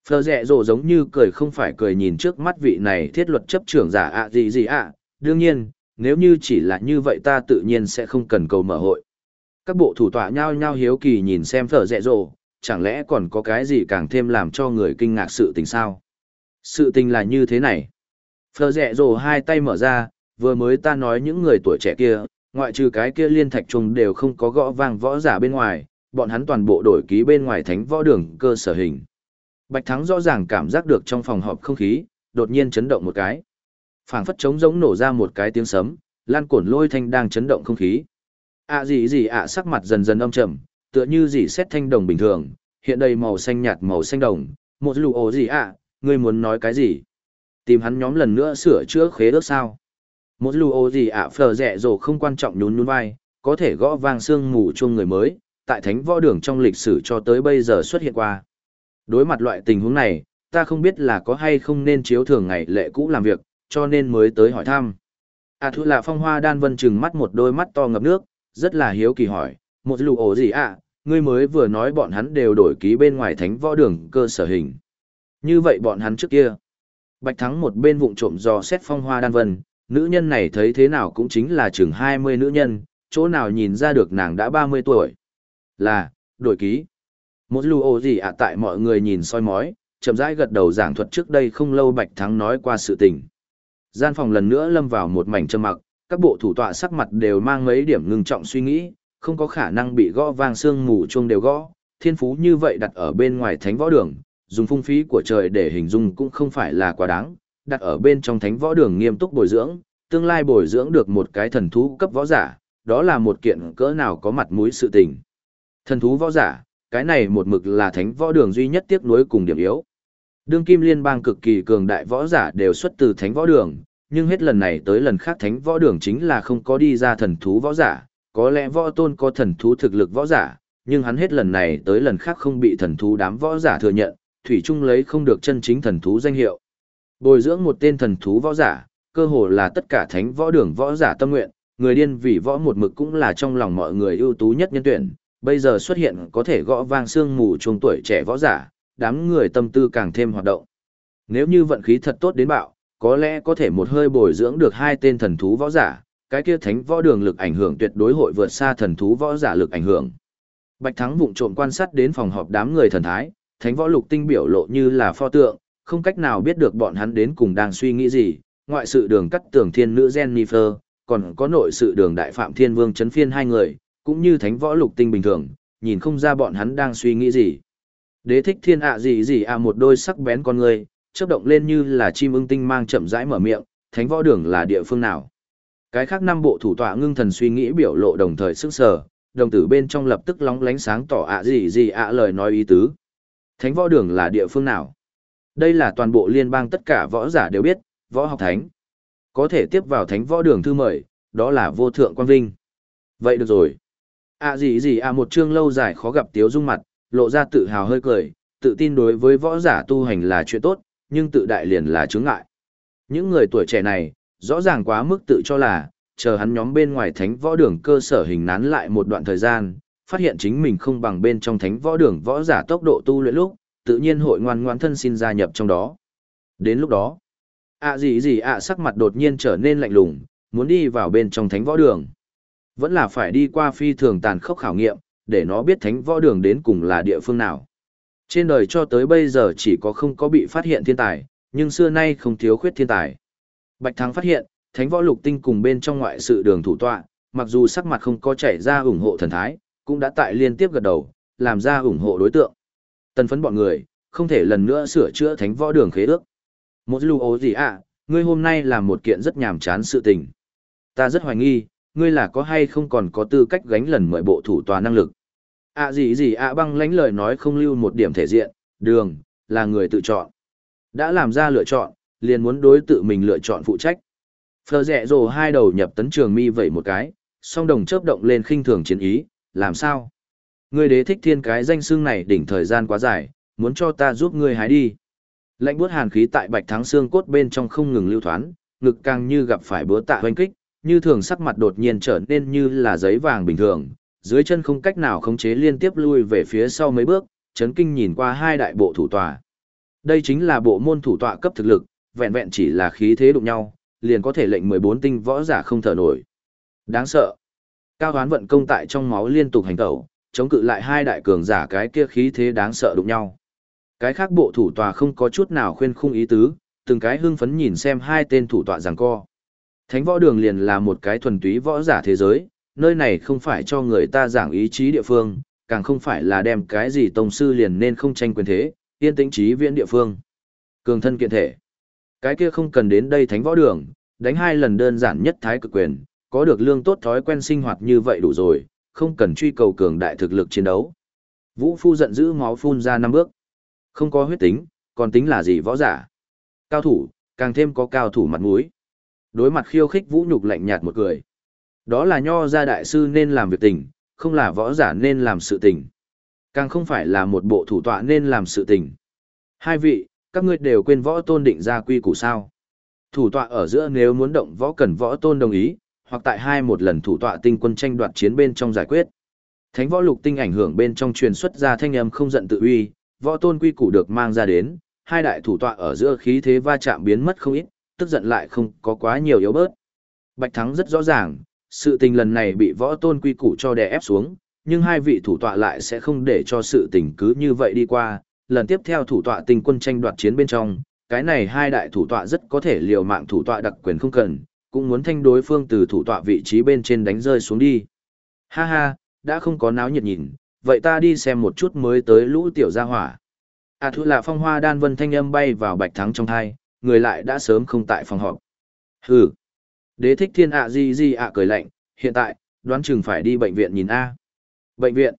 Phờ rẹ rồ giống như cười không phải cười nhìn trước mắt vị này thiết luật chấp trưởng giả ạ gì gì ạ, đương nhiên, nếu như chỉ là như vậy ta tự nhiên sẽ không cần cầu mở hội. Các bộ thủ tọa nhao nhao hiếu kỳ nhìn xem phở rẹ rồ, chẳng lẽ còn có cái gì càng thêm làm cho người kinh ngạc sự tình sao? Sự tình là như thế này. Phở rẹ rồ hai tay mở ra, vừa mới ta nói những người tuổi trẻ kia, ngoại trừ cái kia liên thạch trùng đều không có gõ vang võ giả bên ngoài, bọn hắn toàn bộ đổi ký bên ngoài thánh võ đường cơ sở hình. Bạch Thắng rõ ràng cảm giác được trong phòng họp không khí, đột nhiên chấn động một cái. phảng phất trống giống nổ ra một cái tiếng sấm, lan cổn lôi thanh đang chấn động không khí. À gì gì ạ sắc mặt dần dần âm trầm, tựa như gì xét thanh đồng bình thường, hiện đây màu xanh nhạt màu xanh đồng, một lù ổ gì ạ, ngươi muốn nói cái gì? Tìm hắn nhóm lần nữa sửa chữa khế ước sao? Một lù ổ gì ạ phờ rẻ rồ không quan trọng nhún nhún vai, có thể gõ vang xương mù chuông người mới, tại thánh võ đường trong lịch sử cho tới bây giờ xuất hiện qua. Đối mặt loại tình huống này, ta không biết là có hay không nên chiếu thường ngày lệ cũ làm việc, cho nên mới tới hỏi thăm. À thu là phong hoa đan vân chừng mắt một đôi mắt to ngập nước, rất là hiếu kỳ hỏi, một lù ổ gì ạ, à? ngươi mới vừa nói bọn hắn đều đổi ký bên ngoài thánh võ đường cơ sở hình. Như vậy bọn hắn trước kia. Bạch Thắng một bên vụng trộm dò xét phong hoa đan vân, nữ nhân này thấy thế nào cũng chính là chừng 20 nữ nhân, chỗ nào nhìn ra được nàng đã 30 tuổi. Là, đổi ký. Một lù ô gì ạ tại mọi người nhìn soi mói, chậm rãi gật đầu giảng thuật trước đây không lâu Bạch Thắng nói qua sự tình. Gian phòng lần nữa lâm vào một mảnh trầm mặc, các bộ thủ tọa sắc mặt đều mang mấy điểm ngưng trọng suy nghĩ, không có khả năng bị gõ vang xương mù chuông đều gõ, thiên phú như vậy đặt ở bên ngoài thánh võ đường, dùng phung phí của trời để hình dung cũng không phải là quá đáng, đặt ở bên trong thánh võ đường nghiêm túc bồi dưỡng, tương lai bồi dưỡng được một cái thần thú cấp võ giả, đó là một kiện cỡ nào có mặt mũi sự tình. Thần thú võ giả, cái này một mực là thánh võ đường duy nhất tiếc nuối cùng điểm yếu. Đương kim liên bang cực kỳ cường đại võ giả đều xuất từ thánh võ đường, nhưng hết lần này tới lần khác thánh võ đường chính là không có đi ra thần thú võ giả, có lẽ võ tôn có thần thú thực lực võ giả, nhưng hắn hết lần này tới lần khác không bị thần thú đám võ giả thừa nhận, thủy chung lấy không được chân chính thần thú danh hiệu. Bồi dưỡng một tên thần thú võ giả, cơ hồ là tất cả thánh võ đường võ giả tâm nguyện, người điên vì võ một mực cũng là trong lòng mọi người ưu tú nhất nhân tuyển, bây giờ xuất hiện có thể gõ vang xương mù chuông tuổi trẻ võ giả, đám người tâm tư càng thêm hoạt động. Nếu như vận khí thật tốt đến bạo, có lẽ có thể một hơi bồi dưỡng được hai tên thần thú võ giả, cái kia thánh võ đường lực ảnh hưởng tuyệt đối hội vượt xa thần thú võ giả lực ảnh hưởng. Bạch Thắng vụng trộm quan sát đến phòng họp đám người thần thái, thánh võ lục tinh biểu lộ như là pho tượng, không cách nào biết được bọn hắn đến cùng đang suy nghĩ gì, ngoại sự đường cắt tường thiên nữ Jennifer, còn có nội sự đường đại phạm thiên vương chấn phiên hai người, cũng như thánh võ lục tinh bình thường, nhìn không ra bọn hắn đang suy nghĩ gì. Đế thích thiên ạ gì gì à một đôi sắc bén con người, chớp động lên như là chim ưng tinh mang chậm rãi mở miệng, thánh võ đường là địa phương nào? Cái khác năm bộ thủ tọa ngưng thần suy nghĩ biểu lộ đồng thời sức sở, đồng tử bên trong lập tức lóng lánh sáng tỏ ạ gì gì ạ lời nói ý tứ. Thánh võ đường là địa phương nào? Đây là toàn bộ liên bang tất cả võ giả đều biết, võ học thánh. Có thể tiếp vào thánh võ đường thư mời, đó là vô thượng quan vinh. Vậy được rồi. À gì gì à một chương lâu dài khó gặp tiếu dung mặt, lộ ra tự hào hơi cười, tự tin đối với võ giả tu hành là chuyện tốt, nhưng tự đại liền là chướng ngại. Những người tuổi trẻ này, rõ ràng quá mức tự cho là, chờ hắn nhóm bên ngoài thánh võ đường cơ sở hình nán lại một đoạn thời gian, phát hiện chính mình không bằng bên trong thánh võ đường võ giả tốc độ tu luyện lúc, tự nhiên hội ngoan ngoan thân xin gia nhập trong đó. Đến lúc đó, ạ gì gì ạ sắc mặt đột nhiên trở nên lạnh lùng, muốn đi vào bên trong thánh võ đường. Vẫn là phải đi qua phi thường tàn khốc khảo nghiệm, để nó biết thánh võ đường đến cùng là địa phương nào. Trên đời cho tới bây giờ chỉ có không có bị phát hiện thiên tài, nhưng xưa nay không thiếu khuyết thiên tài. Bạch Thắng phát hiện, thánh võ lục tinh cùng bên trong ngoại sự đường thủ tọa, mặc dù sắc mặt không có chảy ra ủng hộ thần thái, cũng đã tại liên tiếp gật đầu, làm ra ủng hộ đối tượng. tân phấn bọn người, không thể lần nữa sửa chữa thánh võ đường khế ước. Một lưu ố gì ạ, à, ngươi hôm nay làm một kiện rất nhàm chán sự tình. Ta rất hoài nghi, ngươi là có hay không còn có tư cách gánh lần mời bộ thủ tòa năng lực. ạ à gì gì ạ băng lánh lời nói không lưu một điểm thể diện, đường, là người tự chọn. Đã làm ra lựa chọn, liền muốn đối tự mình lựa chọn phụ trách. Phờ rẻ rồ hai đầu nhập tấn trường mi vẩy một cái, song đồng chớp động lên khinh thường chiến ý, làm sao? Ngươi đế thích thiên cái danh xương này đỉnh thời gian quá dài, muốn cho ta giúp ngươi hái đi. Lạnh buốt hàn khí tại bạch thắng xương cốt bên trong không ngừng lưu thoán, ngực càng như gặp phải búa tạ hoanh kích, như thường sắc mặt đột nhiên trở nên như là giấy vàng bình thường, dưới chân không cách nào khống chế liên tiếp lui về phía sau mấy bước, chấn kinh nhìn qua hai đại bộ thủ tòa. Đây chính là bộ môn thủ tọa cấp thực lực, vẹn vẹn chỉ là khí thế đụng nhau, liền có thể lệnh 14 tinh võ giả không thở nổi. Đáng sợ. Cao hoán vận công tại trong máu liên tục hành tẩu, chống cự lại hai đại cường giả cái kia khí thế đáng sợ đụng nhau. Cái khác bộ thủ tòa không có chút nào khuyên khung ý tứ, từng cái hưng phấn nhìn xem hai tên thủ tọa giằng co. Thánh võ đường liền là một cái thuần túy võ giả thế giới, nơi này không phải cho người ta giảng ý chí địa phương, càng không phải là đem cái gì tông sư liền nên không tranh quyền thế, yên tĩnh trí viễn địa phương. Cường thân kiện thể. Cái kia không cần đến đây thánh võ đường, đánh hai lần đơn giản nhất thái cực quyền, có được lương tốt thói quen sinh hoạt như vậy đủ rồi, không cần truy cầu cường đại thực lực chiến đấu. Vũ Phu giận dữ máu phun ra năm bước. Không có huyết tính, còn tính là gì võ giả? Cao thủ, càng thêm có cao thủ mặt mũi. Đối mặt khiêu khích Vũ nhục lạnh nhạt một cười. Đó là nho gia đại sư nên làm việc tình, không là võ giả nên làm sự tình. Càng không phải là một bộ thủ tọa nên làm sự tình. Hai vị, các ngươi đều quên võ tôn định ra quy củ sao. Thủ tọa ở giữa nếu muốn động võ cần võ tôn đồng ý, hoặc tại hai một lần thủ tọa tinh quân tranh đoạt chiến bên trong giải quyết. Thánh võ lục tinh ảnh hưởng bên trong truyền xuất ra thanh âm không giận tự uy, võ tôn quy củ được mang ra đến, hai đại thủ tọa ở giữa khí thế va chạm biến mất không ít, tức giận lại không có quá nhiều yếu bớt. Bạch Thắng rất rõ ràng, sự tình lần này bị võ tôn quy củ cho đè ép xuống, nhưng hai vị thủ tọa lại sẽ không để cho sự tình cứ như vậy đi qua, lần tiếp theo thủ tọa tinh quân tranh đoạt chiến bên trong, cái này hai đại thủ tọa rất có thể liều mạng thủ tọa đặc quyền không cần, cũng muốn thanh đối phương từ thủ tọa vị trí bên trên đánh rơi xuống đi. Ha ha, đã không có náo nhiệt nhìn, vậy ta đi xem một chút mới tới lũ tiểu gia hỏa. À thu là phong hoa đan vân thanh âm bay vào bạch thắng trong thai, người lại đã sớm không tại phòng họp. Hừ. Đế thích thiên ạ di di ạ cười lạnh, hiện tại, đoán chừng phải đi bệnh viện nhìn A. Bệnh viện.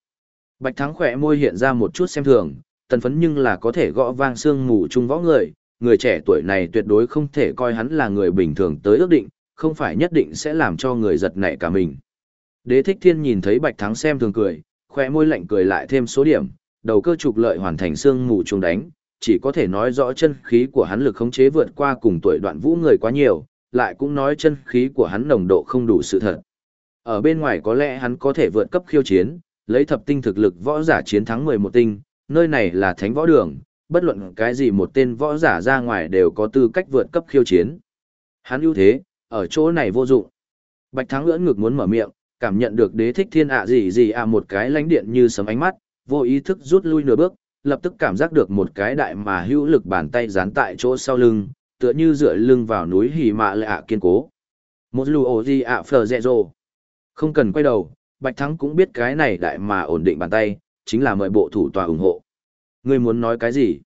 Bạch thắng khỏe môi hiện ra một chút xem thường, tần phấn nhưng là có thể gõ vang xương mù chung võ người, người trẻ tuổi này tuyệt đối không thể coi hắn là người bình thường tới ước định, không phải nhất định sẽ làm cho người giật nảy cả mình. Đế thích thiên nhìn thấy bạch thắng xem thường cười, khoe môi lạnh cười lại thêm số điểm, đầu cơ trục lợi hoàn thành xương mù chung đánh, chỉ có thể nói rõ chân khí của hắn lực khống chế vượt qua cùng tuổi đoạn vũ người quá nhiều, lại cũng nói chân khí của hắn nồng độ không đủ sự thật. Ở bên ngoài có lẽ hắn có thể vượt cấp khiêu chiến, lấy thập tinh thực lực võ giả chiến thắng 11 tinh, nơi này là thánh võ đường, bất luận cái gì một tên võ giả ra ngoài đều có tư cách vượt cấp khiêu chiến. Hắn ưu thế, ở chỗ này vô dụng. Bạch Thắng ưỡn ngực muốn mở miệng, cảm nhận được đế thích thiên ạ gì gì à một cái lánh điện như sấm ánh mắt, vô ý thức rút lui nửa bước, lập tức cảm giác được một cái đại mà hữu lực bàn tay dán tại chỗ sau lưng, tựa như dựa lưng vào núi hỉ mạ lạ kiên cố. Một lù ổ gì ạ phờ dẹ rồ. Không cần quay đầu, Bạch Thắng cũng biết cái này đại mà ổn định bàn tay, chính là mời bộ thủ tòa ủng hộ. Ngươi muốn nói cái gì?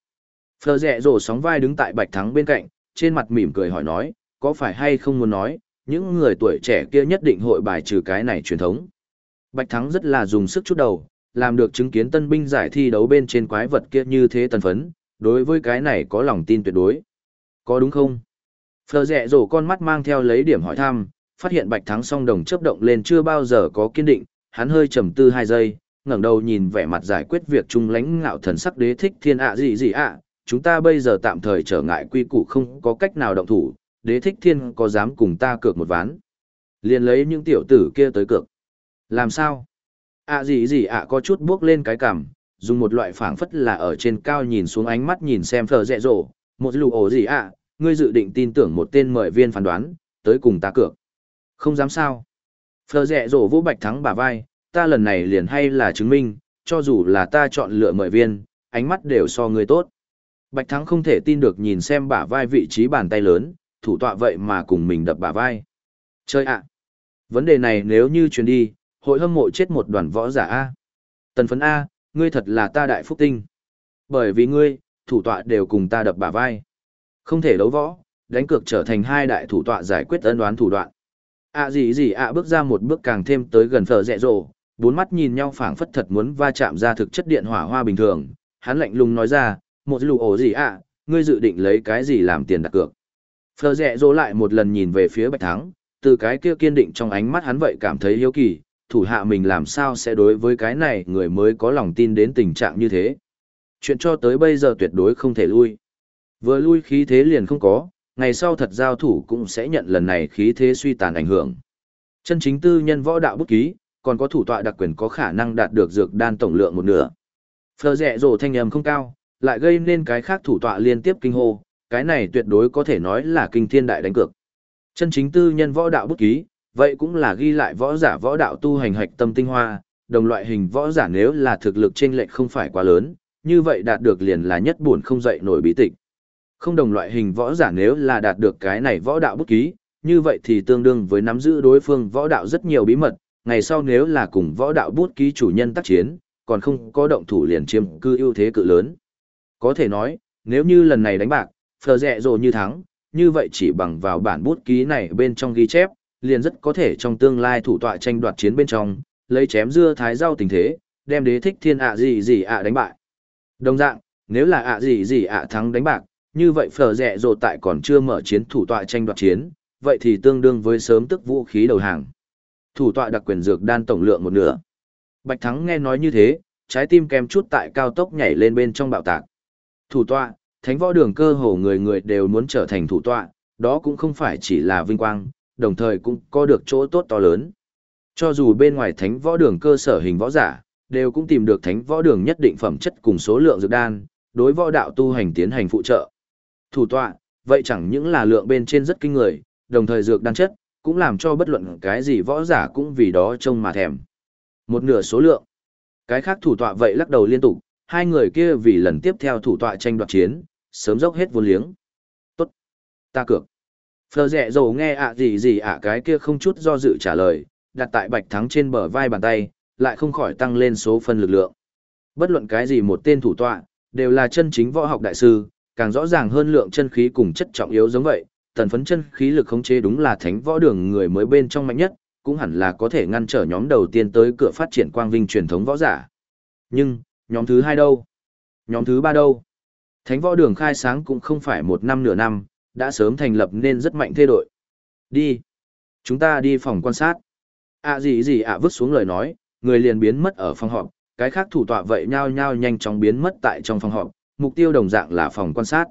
Phờ dẹ rồ sóng vai đứng tại Bạch Thắng bên cạnh, trên mặt mỉm cười hỏi nói, có phải hay không muốn nói, những người tuổi trẻ kia nhất định hội bài trừ cái này truyền thống. Bạch Thắng rất là dùng sức chút đầu, làm được chứng kiến tân binh giải thi đấu bên trên quái vật kia như thế tần phấn, đối với cái này có lòng tin tuyệt đối. Có đúng không? Phờ rẹ rổ con mắt mang theo lấy điểm hỏi thăm, phát hiện Bạch Thắng song đồng chấp động lên chưa bao giờ có kiên định, hắn hơi trầm tư hai giây, ngẩng đầu nhìn vẻ mặt giải quyết việc trung lãnh ngạo thần sắc đế thích thiên ạ gì gì ạ, chúng ta bây giờ tạm thời trở ngại quy củ không có cách nào động thủ, đế thích thiên có dám cùng ta cược một ván. Liền lấy những tiểu tử kia tới cược. Làm sao? Ạ gì gì ạ có chút bước lên cái cằm, dùng một loại phảng phất là ở trên cao nhìn xuống ánh mắt nhìn xem phờ rẽ rộ một lụ ổ gì ạ, ngươi dự định tin tưởng một tên mời viên phán đoán, tới cùng ta cược. Không dám sao. Phờ rẽ rộ vũ bạch thắng bả vai, ta lần này liền hay là chứng minh, cho dù là ta chọn lựa mời viên, ánh mắt đều so ngươi tốt. Bạch thắng không thể tin được nhìn xem bả vai vị trí bàn tay lớn, thủ tọa vậy mà cùng mình đập bả vai. Chơi ạ. Vấn đề này nếu như truyền đi, hội hâm mộ chết một đoàn võ giả A. Tần phấn A, ngươi thật là ta đại phúc tinh. Bởi vì ngươi, thủ tọa đều cùng ta đập bả vai. Không thể đấu võ, đánh cược trở thành hai đại thủ tọa giải quyết ân đoán thủ đoạn. À gì gì ạ bước ra một bước càng thêm tới gần phở rẹ rộ, bốn mắt nhìn nhau phảng phất thật muốn va chạm ra thực chất điện hỏa hoa bình thường. Hắn lạnh lùng nói ra, một lù ổ gì ạ, ngươi dự định lấy cái gì làm tiền đặt cược. Phở rẹ rộ lại một lần nhìn về phía bạch thắng, từ cái kia kiên định trong ánh mắt hắn vậy cảm thấy hiếu kỳ, thủ hạ mình làm sao sẽ đối với cái này người mới có lòng tin đến tình trạng như thế. Chuyện cho tới bây giờ tuyệt đối không thể lui. Vừa lui khí thế liền không có, ngày sau thật giao thủ cũng sẽ nhận lần này khí thế suy tàn ảnh hưởng. Chân chính tư nhân võ đạo bút ký, còn có thủ tọa đặc quyền có khả năng đạt được dược đan tổng lượng một nửa. Phờ rẹ rồ thanh âm không cao, lại gây nên cái khác thủ tọa liên tiếp kinh hô, cái này tuyệt đối có thể nói là kinh thiên đại đánh cược. Chân chính tư nhân võ đạo bút ký, vậy cũng là ghi lại võ giả võ đạo tu hành hạch tâm tinh hoa, đồng loại hình võ giả nếu là thực lực chênh lệch không phải quá lớn, như vậy đạt được liền là nhất buồn không dậy nổi bí tịch. Không đồng loại hình võ giả nếu là đạt được cái này võ đạo bút ký, như vậy thì tương đương với nắm giữ đối phương võ đạo rất nhiều bí mật, ngày sau nếu là cùng võ đạo bút ký chủ nhân tác chiến, còn không có động thủ liền chiếm cư ưu thế cự lớn. Có thể nói, nếu như lần này đánh bạc, phờ rẹ rồi như thắng, như vậy chỉ bằng vào bản bút ký này bên trong ghi chép, liền rất có thể trong tương lai thủ tọa tranh đoạt chiến bên trong, lấy chém dưa thái rau tình thế, đem đế thích thiên ạ gì gì ạ đánh bại. Đồng dạng, nếu là ạ gì gì ạ thắng đánh bạc, như vậy phở rẻ rồ tại còn chưa mở chiến thủ tọa tranh đoạt chiến, vậy thì tương đương với sớm tức vũ khí đầu hàng. Thủ tọa đặc quyền dược đan tổng lượng một nửa. Bạch Thắng nghe nói như thế, trái tim kèm chút tại cao tốc nhảy lên bên trong bạo tạc. Thủ tọa, thánh võ đường cơ hồ người người đều muốn trở thành thủ tọa, đó cũng không phải chỉ là vinh quang, đồng thời cũng có được chỗ tốt to lớn. Cho dù bên ngoài thánh võ đường cơ sở hình võ giả, đều cũng tìm được thánh võ đường nhất định phẩm chất cùng số lượng dược đan, đối võ đạo tu hành tiến hành phụ trợ. Thủ tọa, vậy chẳng những là lượng bên trên rất kinh người, đồng thời dược đan chất, cũng làm cho bất luận cái gì võ giả cũng vì đó trông mà thèm. Một nửa số lượng. Cái khác thủ tọa vậy lắc đầu liên tục, hai người kia vì lần tiếp theo thủ tọa tranh đoạt chiến, sớm dốc hết vốn liếng. Tốt. Ta cược. Phờ rẻ dầu nghe ạ gì gì ạ cái kia không chút do dự trả lời, đặt tại bạch thắng trên bờ vai bàn tay, lại không khỏi tăng lên số phân lực lượng. Bất luận cái gì một tên thủ tọa, đều là chân chính võ học đại sư, càng rõ ràng hơn lượng chân khí cùng chất trọng yếu giống vậy, tần phấn chân khí lực khống chế đúng là thánh võ đường người mới bên trong mạnh nhất, cũng hẳn là có thể ngăn trở nhóm đầu tiên tới cửa phát triển quang vinh truyền thống võ giả. Nhưng, nhóm thứ hai đâu? Nhóm thứ ba đâu? Thánh võ đường khai sáng cũng không phải một năm nửa năm, đã sớm thành lập nên rất mạnh thê đội. Đi. Chúng ta đi phòng quan sát. À gì gì ạ vứt xuống lời nói, người liền biến mất ở phòng họp, cái khác thủ tọa vậy nhao nhao nhanh chóng biến mất tại trong phòng họp, mục tiêu đồng dạng là phòng quan sát.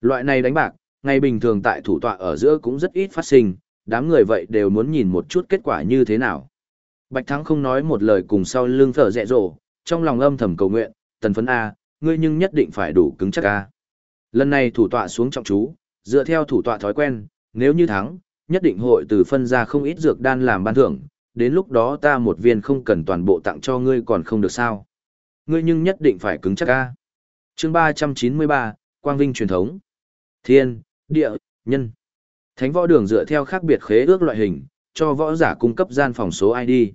Loại này đánh bạc, ngày bình thường tại thủ tọa ở giữa cũng rất ít phát sinh, đám người vậy đều muốn nhìn một chút kết quả như thế nào. Bạch Thắng không nói một lời cùng sau lưng thở dẹ rổ, trong lòng âm thầm cầu nguyện, tần phấn A, ngươi nhưng nhất định phải đủ cứng chắc A. Lần này thủ tọa xuống trọng chú, dựa theo thủ tọa thói quen, nếu như thắng, nhất định hội từ phân ra không ít dược đan làm ban thưởng, đến lúc đó ta một viên không cần toàn bộ tặng cho ngươi còn không được sao. Ngươi nhưng nhất định phải cứng chắc A. Chương ba trăm chín mươi ba quang vinh truyền thống. Thiên địa nhân. Thánh võ đường dựa theo khác biệt khế ước loại hình cho võ giả cung cấp gian phòng số id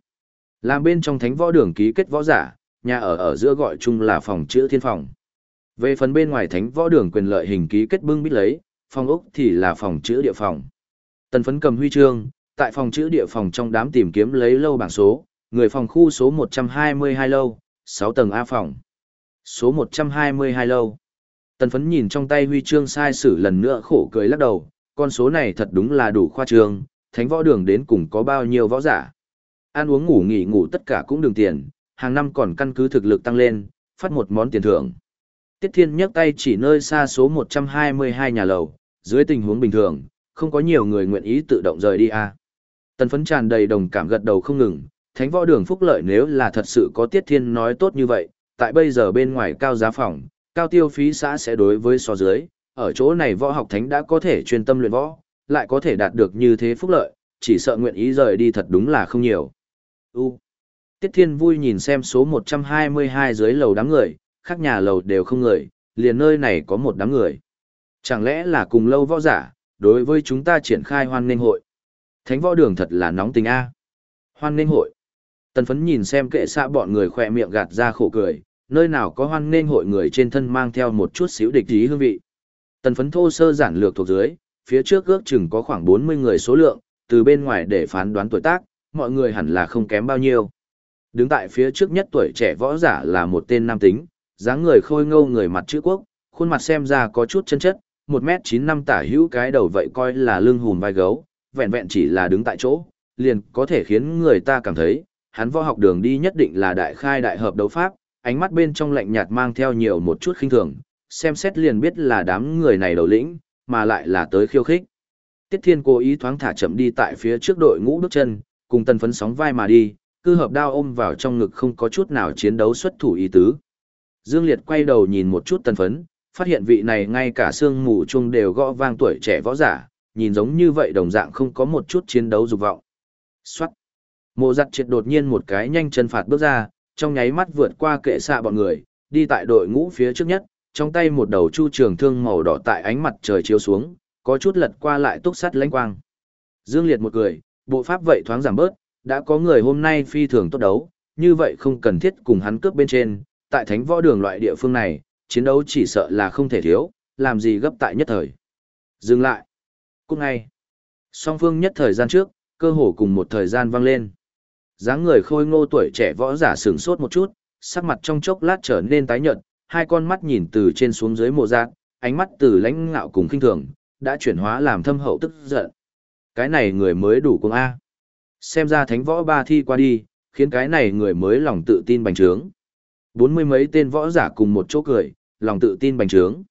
làm bên trong thánh võ đường ký kết võ giả nhà ở ở giữa gọi chung là phòng chữa thiên phòng. Về phần bên ngoài thánh võ đường quyền lợi hình ký kết bưng bít lấy phòng ốc thì là phòng chữ địa phòng Tần phấn cầm huy chương, tại phòng chữ địa phòng trong đám tìm kiếm lấy lâu bảng số, người phòng khu số 122 lâu, 6 tầng A phòng. Số 122 lâu. Tần phấn nhìn trong tay huy chương sai sử lần nữa khổ cười lắc đầu, con số này thật đúng là đủ khoa trương, thánh võ đường đến cùng có bao nhiêu võ giả. Ăn uống ngủ nghỉ ngủ tất cả cũng đường tiền, hàng năm còn căn cứ thực lực tăng lên, phát một món tiền thưởng. Tiết Thiên nhấc tay chỉ nơi xa số 122 nhà lầu, dưới tình huống bình thường, không có nhiều người nguyện ý tự động rời đi à. Tần phấn tràn đầy đồng cảm gật đầu không ngừng, thánh võ đường phúc lợi nếu là thật sự có Tiết Thiên nói tốt như vậy, tại bây giờ bên ngoài cao giá phòng, cao tiêu phí xã sẽ đối với so dưới, ở chỗ này võ học thánh đã có thể chuyên tâm luyện võ, lại có thể đạt được như thế phúc lợi, chỉ sợ nguyện ý rời đi thật đúng là không nhiều. U. Tiết Thiên vui nhìn xem số 122 dưới lầu đám người, khác nhà lầu đều không người, liền nơi này có một đám người. Chẳng lẽ là cùng lâu võ giả, đối với chúng ta triển khai hoan nghênh hội. Thánh võ đường thật là nóng tình A. Hoan nghênh hội. Tần phấn nhìn xem kệ xạ bọn người khỏe miệng gạt ra khổ cười, nơi nào có hoan nghênh hội người trên thân mang theo một chút xíu địch ý hương vị. Tần phấn thô sơ giản lược thuộc dưới, phía trước ước chừng có khoảng 40 người số lượng, từ bên ngoài để phán đoán tuổi tác, mọi người hẳn là không kém bao nhiêu. Đứng tại phía trước nhất tuổi trẻ võ giả là một tên nam tính, dáng người khôi ngâu người mặt chữ quốc, khuôn mặt xem ra có chút chân chất, 1m9 năm tả hữu cái đầu vậy coi là lưng hùm vai gấu, vẹn vẹn chỉ là đứng tại chỗ, liền có thể khiến người ta cảm thấy, hắn võ học đường đi nhất định là đại khai đại hợp đấu pháp, ánh mắt bên trong lạnh nhạt mang theo nhiều một chút khinh thường, xem xét liền biết là đám người này đầu lĩnh, mà lại là tới khiêu khích. Tiết Thiên cố ý thoáng thả chậm đi tại phía trước đội ngũ bước chân, cùng tần phấn sóng vai mà đi, cư hợp đao ôm vào trong ngực không có chút nào chiến đấu xuất thủ ý tứ. Dương Liệt quay đầu nhìn một chút tần phấn, phát hiện vị này ngay cả xương mù chung đều gõ vang tuổi trẻ võ giả, nhìn giống như vậy đồng dạng không có một chút chiến đấu dục vọng. Xoát! Mộ giặt triệt đột nhiên một cái nhanh chân phạt bước ra, trong nháy mắt vượt qua kệ xạ bọn người, đi tại đội ngũ phía trước nhất, trong tay một đầu chu trường thương màu đỏ tại ánh mặt trời chiếu xuống, có chút lật qua lại túc sắt lánh quang. Dương Liệt một cười, bộ pháp vậy thoáng giảm bớt, đã có người hôm nay phi thường tốt đấu, như vậy không cần thiết cùng hắn cướp bên trên, tại thánh võ đường loại địa phương này, chiến đấu chỉ sợ là không thể thiếu, làm gì gấp tại nhất thời. Dừng lại. Cút ngay. Song phương nhất thời gian trước, cơ hồ cùng một thời gian vang lên. dáng người khôi ngô tuổi trẻ võ giả sửng sốt một chút, sắc mặt trong chốc lát trở nên tái nhợt, hai con mắt nhìn từ trên xuống dưới mộ giác, ánh mắt từ lãnh ngạo cùng khinh thường, đã chuyển hóa làm thâm hậu tức giận. Cái này người mới đủ cùng A. Xem ra thánh võ ba thi qua đi, khiến cái này người mới lòng tự tin bành trướng. Bốn mươi mấy tên võ giả cùng một chỗ cười, lòng tự tin bành trướng.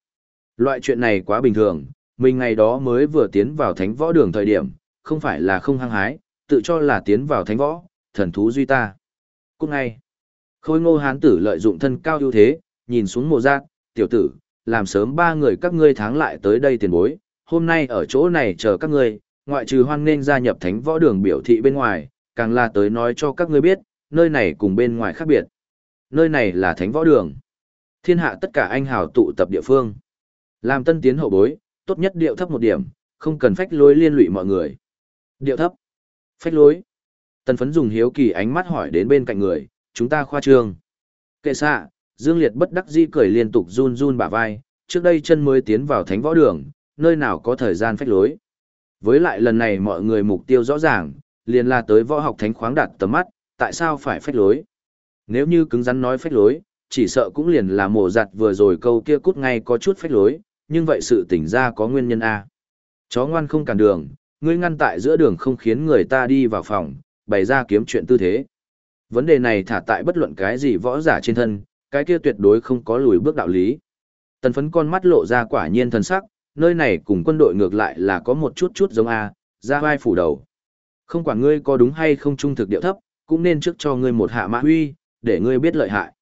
Loại chuyện này quá bình thường, mình ngày đó mới vừa tiến vào thánh võ đường thời điểm, không phải là không hăng hái, tự cho là tiến vào thánh võ, thần thú duy ta. Cũng ngay, khôi ngô hán tử lợi dụng thân cao ưu thế, nhìn xuống mộ giác, tiểu tử, làm sớm ba người các ngươi tháng lại tới đây tiền bối, hôm nay ở chỗ này chờ các ngươi, ngoại trừ hoan nên gia nhập thánh võ đường biểu thị bên ngoài, càng là tới nói cho các ngươi biết, nơi này cùng bên ngoài khác biệt. Nơi này là thánh võ đường. Thiên hạ tất cả anh hào tụ tập địa phương. Làm tân tiến hậu bối, tốt nhất điệu thấp một điểm, không cần phách lối liên lụy mọi người. Điệu thấp. Phách lối. Tần phấn dùng hiếu kỳ ánh mắt hỏi đến bên cạnh người, chúng ta khoa trương. Kệ xạ, Dương Liệt bất đắc di cười liên tục run run bả vai, trước đây chân mới tiến vào thánh võ đường, nơi nào có thời gian phách lối. Với lại lần này mọi người mục tiêu rõ ràng, liền là tới võ học thánh khoáng đạt tầm mắt, tại sao phải phách lối? Nếu như cứng rắn nói phách lối, chỉ sợ cũng liền là mổ giặt vừa rồi câu kia cút ngay có chút phách lối, nhưng vậy sự tỉnh ra có nguyên nhân A. Chó ngoan không cản đường, ngươi ngăn tại giữa đường không khiến người ta đi vào phòng, bày ra kiếm chuyện tư thế. Vấn đề này thả tại bất luận cái gì võ giả trên thân, cái kia tuyệt đối không có lùi bước đạo lý. Tần phấn con mắt lộ ra quả nhiên thần sắc, nơi này cùng quân đội ngược lại là có một chút chút giống A, ra vai phủ đầu. Không quản ngươi có đúng hay không trung thực điệu thấp, cũng nên trước cho ngươi một hạ mã huy, để ngươi biết lợi hại.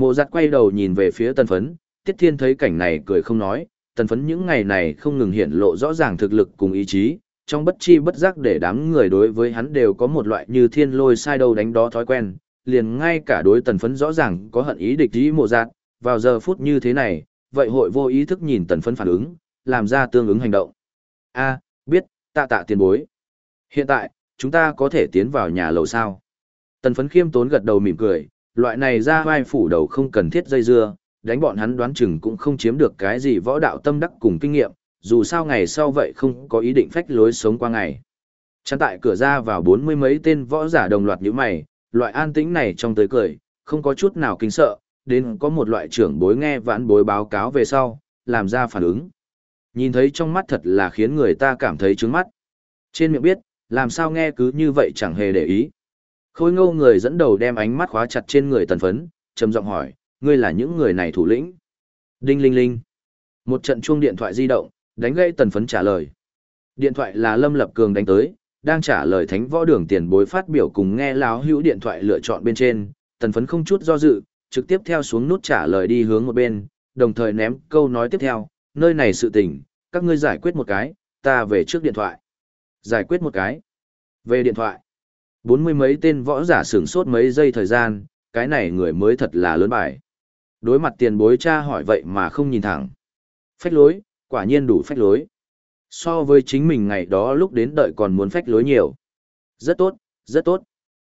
Mộ giặt quay đầu nhìn về phía tần phấn, tiết thiên thấy cảnh này cười không nói, tần phấn những ngày này không ngừng hiện lộ rõ ràng thực lực cùng ý chí, trong bất chi bất giác để đám người đối với hắn đều có một loại như thiên lôi sai đâu đánh đó thói quen, liền ngay cả đối tần phấn rõ ràng có hận ý địch ý mộ giặt, vào giờ phút như thế này, vậy hội vô ý thức nhìn tần phấn phản ứng, làm ra tương ứng hành động. A, biết, tạ tạ tiền bối. Hiện tại, chúng ta có thể tiến vào nhà lầu sao. Tần phấn khiêm tốn gật đầu mỉm cười, loại này ra vai phủ đầu không cần thiết dây dưa, đánh bọn hắn đoán chừng cũng không chiếm được cái gì võ đạo tâm đắc cùng kinh nghiệm, dù sao ngày sau vậy không có ý định phách lối sống qua ngày. Chắn tại cửa ra vào bốn mươi mấy tên võ giả đồng loạt như mày, loại an tĩnh này trong tới cười, không có chút nào kinh sợ, đến có một loại trưởng bối nghe vãn bối báo cáo về sau, làm ra phản ứng. Nhìn thấy trong mắt thật là khiến người ta cảm thấy trướng mắt. Trên miệng biết, làm sao nghe cứ như vậy chẳng hề để ý. Khôi ngô người dẫn đầu đem ánh mắt khóa chặt trên người tần phấn, trầm giọng hỏi, ngươi là những người này thủ lĩnh. Đinh linh linh. Một trận chuông điện thoại di động, đánh gây tần phấn trả lời. Điện thoại là Lâm Lập Cường đánh tới, đang trả lời thánh võ đường tiền bối phát biểu cùng nghe láo hữu điện thoại lựa chọn bên trên, tần phấn không chút do dự, trực tiếp theo xuống nút trả lời đi hướng một bên, đồng thời ném câu nói tiếp theo, nơi này sự tình, các ngươi giải quyết một cái, ta về trước điện thoại. Giải quyết một cái. Về điện thoại. Bốn mươi mấy tên võ giả sửng sốt mấy giây thời gian, cái này người mới thật là lớn bài. Đối mặt tiền bối cha hỏi vậy mà không nhìn thẳng. Phách lối, quả nhiên đủ phách lối. So với chính mình ngày đó lúc đến đợi còn muốn phách lối nhiều. Rất tốt, rất tốt.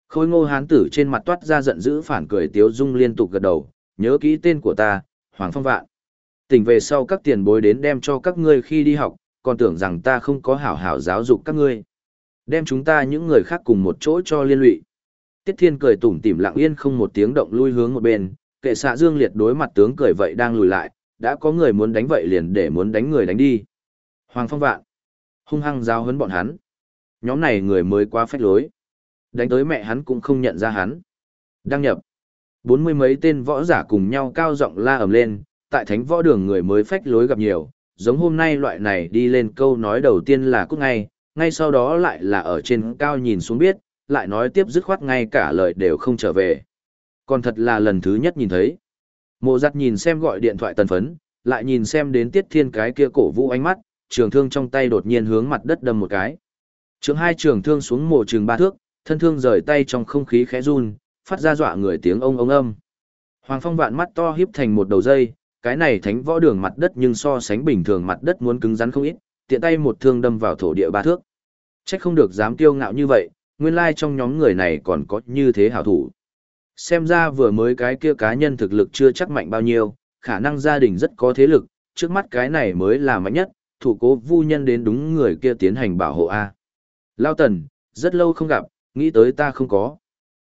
Khôi ngô hán tử trên mặt toát ra giận dữ phản cười tiếu dung liên tục gật đầu, nhớ kỹ tên của ta, Hoàng Phong Vạn. Tỉnh về sau các tiền bối đến đem cho các ngươi khi đi học, còn tưởng rằng ta không có hảo hảo giáo dục các ngươi. Đem chúng ta những người khác cùng một chỗ cho liên lụy. Tiết Thiên cười tủm tỉm lặng yên không một tiếng động lui hướng một bên, kệ xạ Dương Liệt đối mặt tướng cười vậy đang lùi lại, đã có người muốn đánh vậy liền để muốn đánh người đánh đi. Hoàng Phong Vạn, hung hăng giao hấn bọn hắn. Nhóm này người mới quá phách lối. Đánh tới mẹ hắn cũng không nhận ra hắn. Đăng nhập. Bốn mươi mấy tên võ giả cùng nhau cao giọng la ầm lên, tại thánh võ đường người mới phách lối gặp nhiều, giống hôm nay loại này đi lên câu nói đầu tiên là cút ngay, ngay sau đó lại là ở trên cao nhìn xuống biết, lại nói tiếp dứt khoát ngay cả lời đều không trở về. Còn thật là lần thứ nhất nhìn thấy. Mộ giặt nhìn xem gọi điện thoại tần phấn, lại nhìn xem đến tiết thiên cái kia cổ vũ ánh mắt, trường thương trong tay đột nhiên hướng mặt đất đâm một cái. Trường hai trường thương xuống mộ trường ba thước, thân thương rời tay trong không khí khẽ run, phát ra dọa người tiếng ông ông âm. Hoàng Phong vạn mắt to híp thành một đầu dây, cái này thánh võ đường mặt đất nhưng so sánh bình thường mặt đất muốn cứng rắn không ít, tiện tay một thương đâm vào thổ địa ba thước. Chắc không được dám kiêu ngạo như vậy, nguyên lai trong nhóm người này còn có như thế hảo thủ. Xem ra vừa mới cái kia cá nhân thực lực chưa chắc mạnh bao nhiêu, khả năng gia đình rất có thế lực, trước mắt cái này mới là mạnh nhất, thủ cố vu nhân đến đúng người kia tiến hành bảo hộ A. Lao tần, rất lâu không gặp, nghĩ tới ta không có.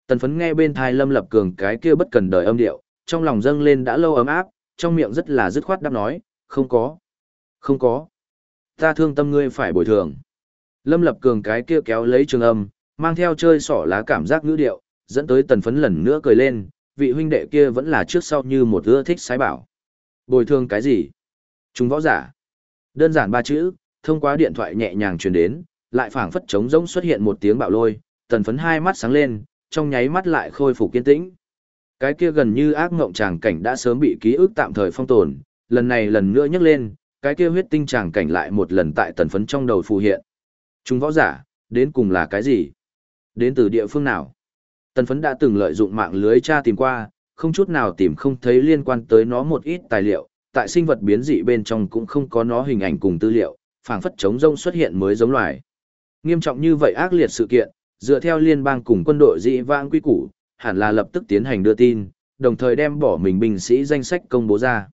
Tần phấn nghe bên thai lâm lập cường cái kia bất cần đời âm điệu, trong lòng dâng lên đã lâu ấm áp, trong miệng rất là dứt khoát đáp nói, không có. Không có. Ta thương tâm ngươi phải bồi thường. Lâm lập cường cái kia kéo lấy trường âm, mang theo chơi sỏ lá cảm giác ngữ điệu, dẫn tới tần phấn lần nữa cười lên, vị huynh đệ kia vẫn là trước sau như một ưa thích sái bảo. Bồi thường cái gì? Chúng võ giả. Đơn giản ba chữ, thông qua điện thoại nhẹ nhàng truyền đến, lại phảng phất trống rỗng xuất hiện một tiếng bạo lôi, tần phấn hai mắt sáng lên, trong nháy mắt lại khôi phục kiên tĩnh. Cái kia gần như ác ngộng tràng cảnh đã sớm bị ký ức tạm thời phong tồn, lần này lần nữa nhắc lên, cái kia huyết tinh tràng cảnh lại một lần tại tần phấn trong đầu phù hiện. Chúng võ giả, đến cùng là cái gì? Đến từ địa phương nào? Tần phấn đã từng lợi dụng mạng lưới tra tìm qua, không chút nào tìm không thấy liên quan tới nó một ít tài liệu, tại sinh vật biến dị bên trong cũng không có nó hình ảnh cùng tư liệu, phảng phất chống rông xuất hiện mới giống loài. Nghiêm trọng như vậy ác liệt sự kiện, dựa theo liên bang cùng quân đội dị vãng quy củ, hẳn là lập tức tiến hành đưa tin, đồng thời đem bỏ mình binh sĩ danh sách công bố ra.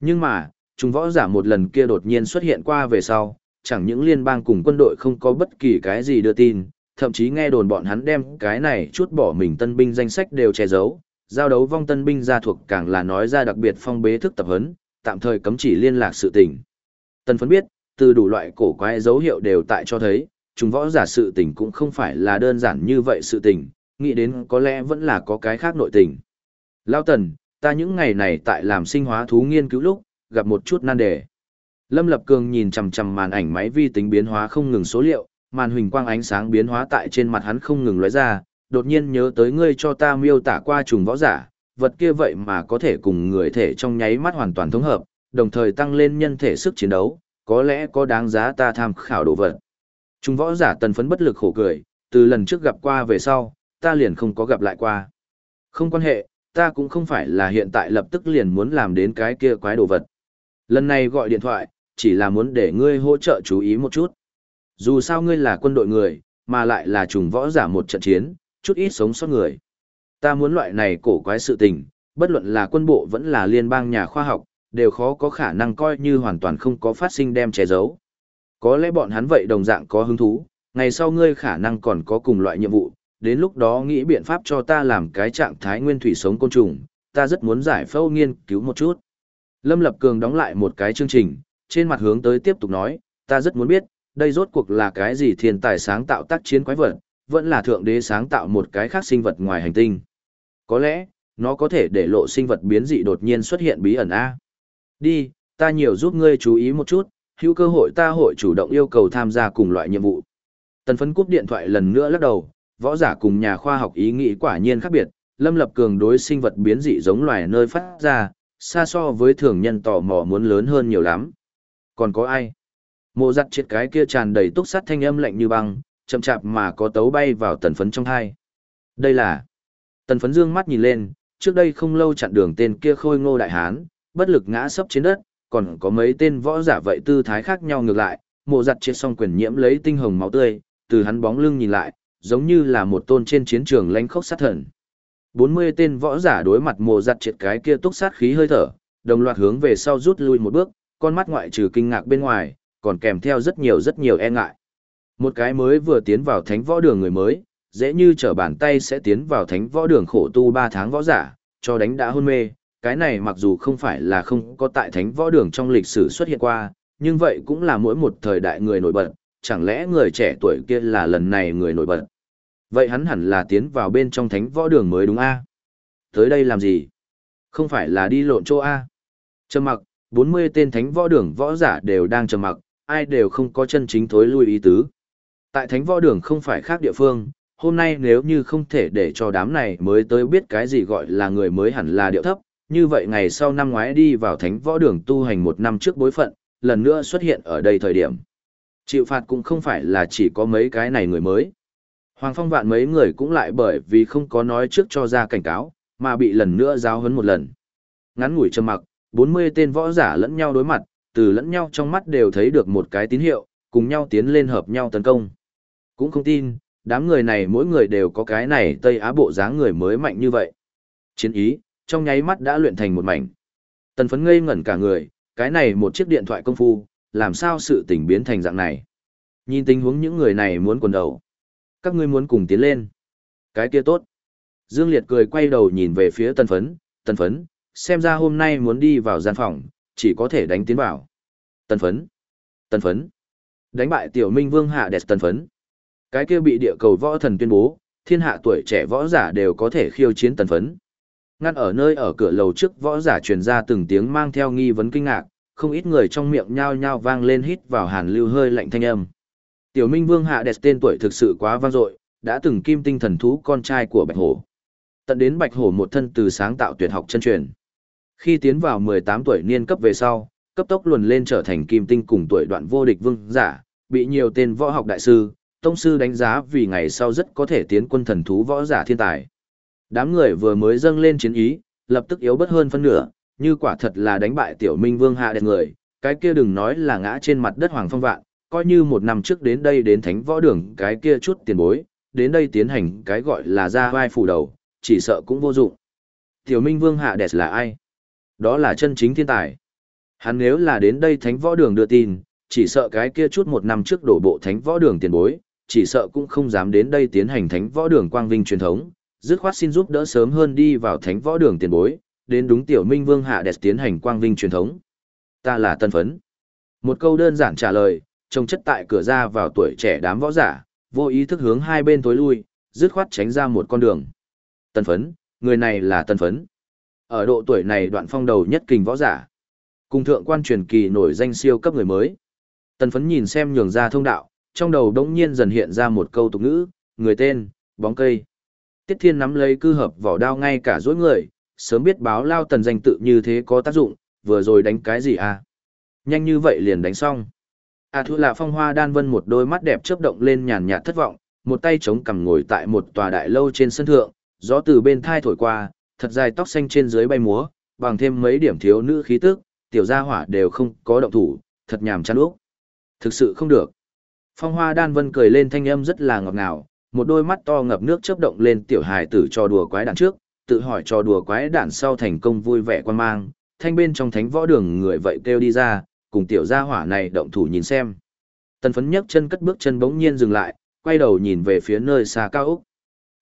Nhưng mà, chúng võ giả một lần kia đột nhiên xuất hiện qua về sau, chẳng những liên bang cùng quân đội không có bất kỳ cái gì đưa tin, thậm chí nghe đồn bọn hắn đem cái này chút bỏ mình tân binh danh sách đều che giấu, giao đấu vong tân binh gia thuộc càng là nói ra đặc biệt phong bế thức tập huấn, tạm thời cấm chỉ liên lạc sự tình. Tân phấn biết, từ đủ loại cổ quái dấu hiệu đều tại cho thấy, chúng võ giả sự tình cũng không phải là đơn giản như vậy sự tình, nghĩ đến có lẽ vẫn là có cái khác nội tình. Lao tần, ta những ngày này tại làm sinh hóa thú nghiên cứu lúc, gặp một chút nan đề. Lâm Lập Cường nhìn chằm chằm màn ảnh máy vi tính biến hóa không ngừng số liệu, màn huỳnh quang ánh sáng biến hóa tại trên mặt hắn không ngừng lóe ra, đột nhiên nhớ tới ngươi cho ta miêu tả qua trùng võ giả, vật kia vậy mà có thể cùng người thể trong nháy mắt hoàn toàn thống hợp, đồng thời tăng lên nhân thể sức chiến đấu, có lẽ có đáng giá ta tham khảo đồ vật. Trùng võ giả tần phấn bất lực khổ cười, từ lần trước gặp qua về sau, ta liền không có gặp lại qua. Không quan hệ, ta cũng không phải là hiện tại lập tức liền muốn làm đến cái kia quái đồ vật. Lần này gọi điện thoại, chỉ là muốn để ngươi hỗ trợ chú ý một chút. Dù sao ngươi là quân đội người, mà lại là trùng võ giả một trận chiến, chút ít sống sót người. Ta muốn loại này cổ quái sự tình, bất luận là quân bộ vẫn là liên bang nhà khoa học, đều khó có khả năng coi như hoàn toàn không có phát sinh đem che giấu. Có lẽ bọn hắn vậy đồng dạng có hứng thú, ngày sau ngươi khả năng còn có cùng loại nhiệm vụ, đến lúc đó nghĩ biện pháp cho ta làm cái trạng thái nguyên thủy sống côn trùng, ta rất muốn giải phẫu nghiên cứu một chút. Lâm Lập Cường đóng lại một cái chương trình, trên mặt hướng tới tiếp tục nói, ta rất muốn biết, đây rốt cuộc là cái gì thiên tài sáng tạo tác chiến quái vật, vẫn là thượng đế sáng tạo một cái khác sinh vật ngoài hành tinh. Có lẽ, nó có thể để lộ sinh vật biến dị đột nhiên xuất hiện bí ẩn A. Đi, ta nhiều giúp ngươi chú ý một chút, hữu cơ hội ta hội chủ động yêu cầu tham gia cùng loại nhiệm vụ. Tần phấn cúp điện thoại lần nữa lắc đầu, võ giả cùng nhà khoa học ý nghĩ quả nhiên khác biệt, Lâm Lập Cường đối sinh vật biến dị giống loài nơi phát ra, xa so với thường nhân tò mò muốn lớn hơn nhiều lắm. Còn có ai? Mộ giặt triệt cái kia tràn đầy túc sắt thanh âm lạnh như băng, chậm chạp mà có tấu bay vào tần phấn trong hai. Đây là... Tần phấn dương mắt nhìn lên, trước đây không lâu chặn đường tên kia khôi ngô đại hán, bất lực ngã sấp trên đất, còn có mấy tên võ giả vậy tư thái khác nhau ngược lại, mộ giặt triệt xong quyền nhiễm lấy tinh hồng máu tươi, từ hắn bóng lưng nhìn lại, giống như là một tôn trên chiến trường lánh khốc sát thần. 40 tên võ giả đối mặt mồ giặt triệt cái kia túc sát khí hơi thở, đồng loạt hướng về sau rút lui một bước, con mắt ngoại trừ kinh ngạc bên ngoài, còn kèm theo rất nhiều rất nhiều e ngại. Một cái mới vừa tiến vào thánh võ đường người mới, dễ như trở bàn tay sẽ tiến vào thánh võ đường khổ tu 3 tháng võ giả, cho đánh đã hôn mê. Cái này mặc dù không phải là không có tại thánh võ đường trong lịch sử xuất hiện qua, nhưng vậy cũng là mỗi một thời đại người nổi bật, chẳng lẽ người trẻ tuổi kia là lần này người nổi bật. Vậy hắn hẳn là tiến vào bên trong thánh võ đường mới đúng a Tới đây làm gì? Không phải là đi lộn chỗ a Trầm mặc, 40 tên thánh võ đường võ giả đều đang trầm mặc, ai đều không có chân chính thối lui ý tứ. Tại thánh võ đường không phải khác địa phương, hôm nay nếu như không thể để cho đám này mới tới biết cái gì gọi là người mới hẳn là điệu thấp, như vậy ngày sau năm ngoái đi vào thánh võ đường tu hành một năm trước bối phận, lần nữa xuất hiện ở đây thời điểm. Chịu phạt cũng không phải là chỉ có mấy cái này người mới. Hoàng phong vạn mấy người cũng lại bởi vì không có nói trước cho ra cảnh cáo, mà bị lần nữa giáo huấn một lần. Ngắn ngủi trầm mặc, 40 tên võ giả lẫn nhau đối mặt, từ lẫn nhau trong mắt đều thấy được một cái tín hiệu, cùng nhau tiến lên hợp nhau tấn công. Cũng không tin, đám người này mỗi người đều có cái này Tây Á bộ dáng người mới mạnh như vậy. Chiến ý, trong nháy mắt đã luyện thành một mảnh. Tần phấn ngây ngẩn cả người, cái này một chiếc điện thoại công phu, làm sao sự tình biến thành dạng này. Nhìn tình huống những người này muốn quần đầu. Các ngươi muốn cùng tiến lên. Cái kia tốt. Dương Liệt cười quay đầu nhìn về phía tần phấn, tần phấn, xem ra hôm nay muốn đi vào gian phòng, chỉ có thể đánh tiến vào. Tần phấn. Tần phấn. Đánh bại tiểu minh vương hạ đẹp tần phấn. Cái kia bị địa cầu võ thần tuyên bố, thiên hạ tuổi trẻ võ giả đều có thể khiêu chiến tần phấn. Ngăn ở nơi ở cửa lầu trước võ giả truyền ra từng tiếng mang theo nghi vấn kinh ngạc, không ít người trong miệng nhao nhao vang lên hít vào hàn lưu hơi lạnh thanh âm. Tiểu Minh Vương Hạ Đẹp tên tuổi thực sự quá vang dội, đã từng kim tinh thần thú con trai của Bạch Hổ. Tận đến Bạch Hổ một thân từ sáng tạo tuyệt học chân truyền. Khi tiến vào 18 tuổi niên cấp về sau, cấp tốc luồn lên trở thành kim tinh cùng tuổi đoạn vô địch vương giả, bị nhiều tên võ học đại sư, tông sư đánh giá vì ngày sau rất có thể tiến quân thần thú võ giả thiên tài. Đám người vừa mới dâng lên chiến ý, lập tức yếu bất hơn phân nửa, như quả thật là đánh bại tiểu minh vương hạ đẹp người, cái kia đừng nói là ngã trên mặt đất hoàng phong vạn, coi như một năm trước đến đây đến thánh võ đường cái kia chút tiền bối, đến đây tiến hành cái gọi là ra vai phủ đầu, chỉ sợ cũng vô dụng. Tiểu minh vương hạ đẹp là ai? Đó là chân chính thiên tài. Hắn nếu là đến đây thánh võ đường đưa tin, chỉ sợ cái kia chút một năm trước đổ bộ thánh võ đường tiền bối, chỉ sợ cũng không dám đến đây tiến hành thánh võ đường quang vinh truyền thống, dứt khoát xin giúp đỡ sớm hơn đi vào thánh võ đường tiền bối, đến đúng tiểu minh vương hạ đẹp tiến hành quang vinh truyền thống. Ta là tân phấn. Một câu đơn giản trả lời, trông chất tại cửa ra vào tuổi trẻ đám võ giả, vô ý thức hướng hai bên tối lui, dứt khoát tránh ra một con đường. Tân phấn, người này là tân phấn. Ở độ tuổi này đoạn phong đầu nhất kình võ giả. Cùng thượng quan truyền kỳ nổi danh siêu cấp người mới. Tân phấn nhìn xem nhường ra thông đạo, trong đầu đống nhiên dần hiện ra một câu tục ngữ, người tên, bóng cây. Tiết Thiên nắm lấy cư hợp vỏ đao ngay cả dối người, sớm biết báo lao tần danh tự như thế có tác dụng, vừa rồi đánh cái gì à? Nhanh như vậy liền đánh xong. À thu là phong hoa đan vân một đôi mắt đẹp chớp động lên nhàn nhạt thất vọng, một tay chống cằm ngồi tại một tòa đại lâu trên sân thượng, gió từ bên thai thổi qua, thật dài tóc xanh trên dưới bay múa, bằng thêm mấy điểm thiếu nữ khí tức, tiểu gia hỏa đều không có động thủ, thật nhàm chán úc. Thực sự không được. Phong hoa đan vân cười lên thanh âm rất là ngọt ngào, một đôi mắt to ngập nước chớp động lên tiểu hài tử cho đùa quái đản trước, tự hỏi cho đùa quái đản sau thành công vui vẻ quan mang, thanh bên trong thánh võ đường người vậy kêu đi ra, cùng tiểu gia hỏa này động thủ nhìn xem. Tần phấn nhấc chân cất bước chân bỗng nhiên dừng lại, quay đầu nhìn về phía nơi xa cao ốc.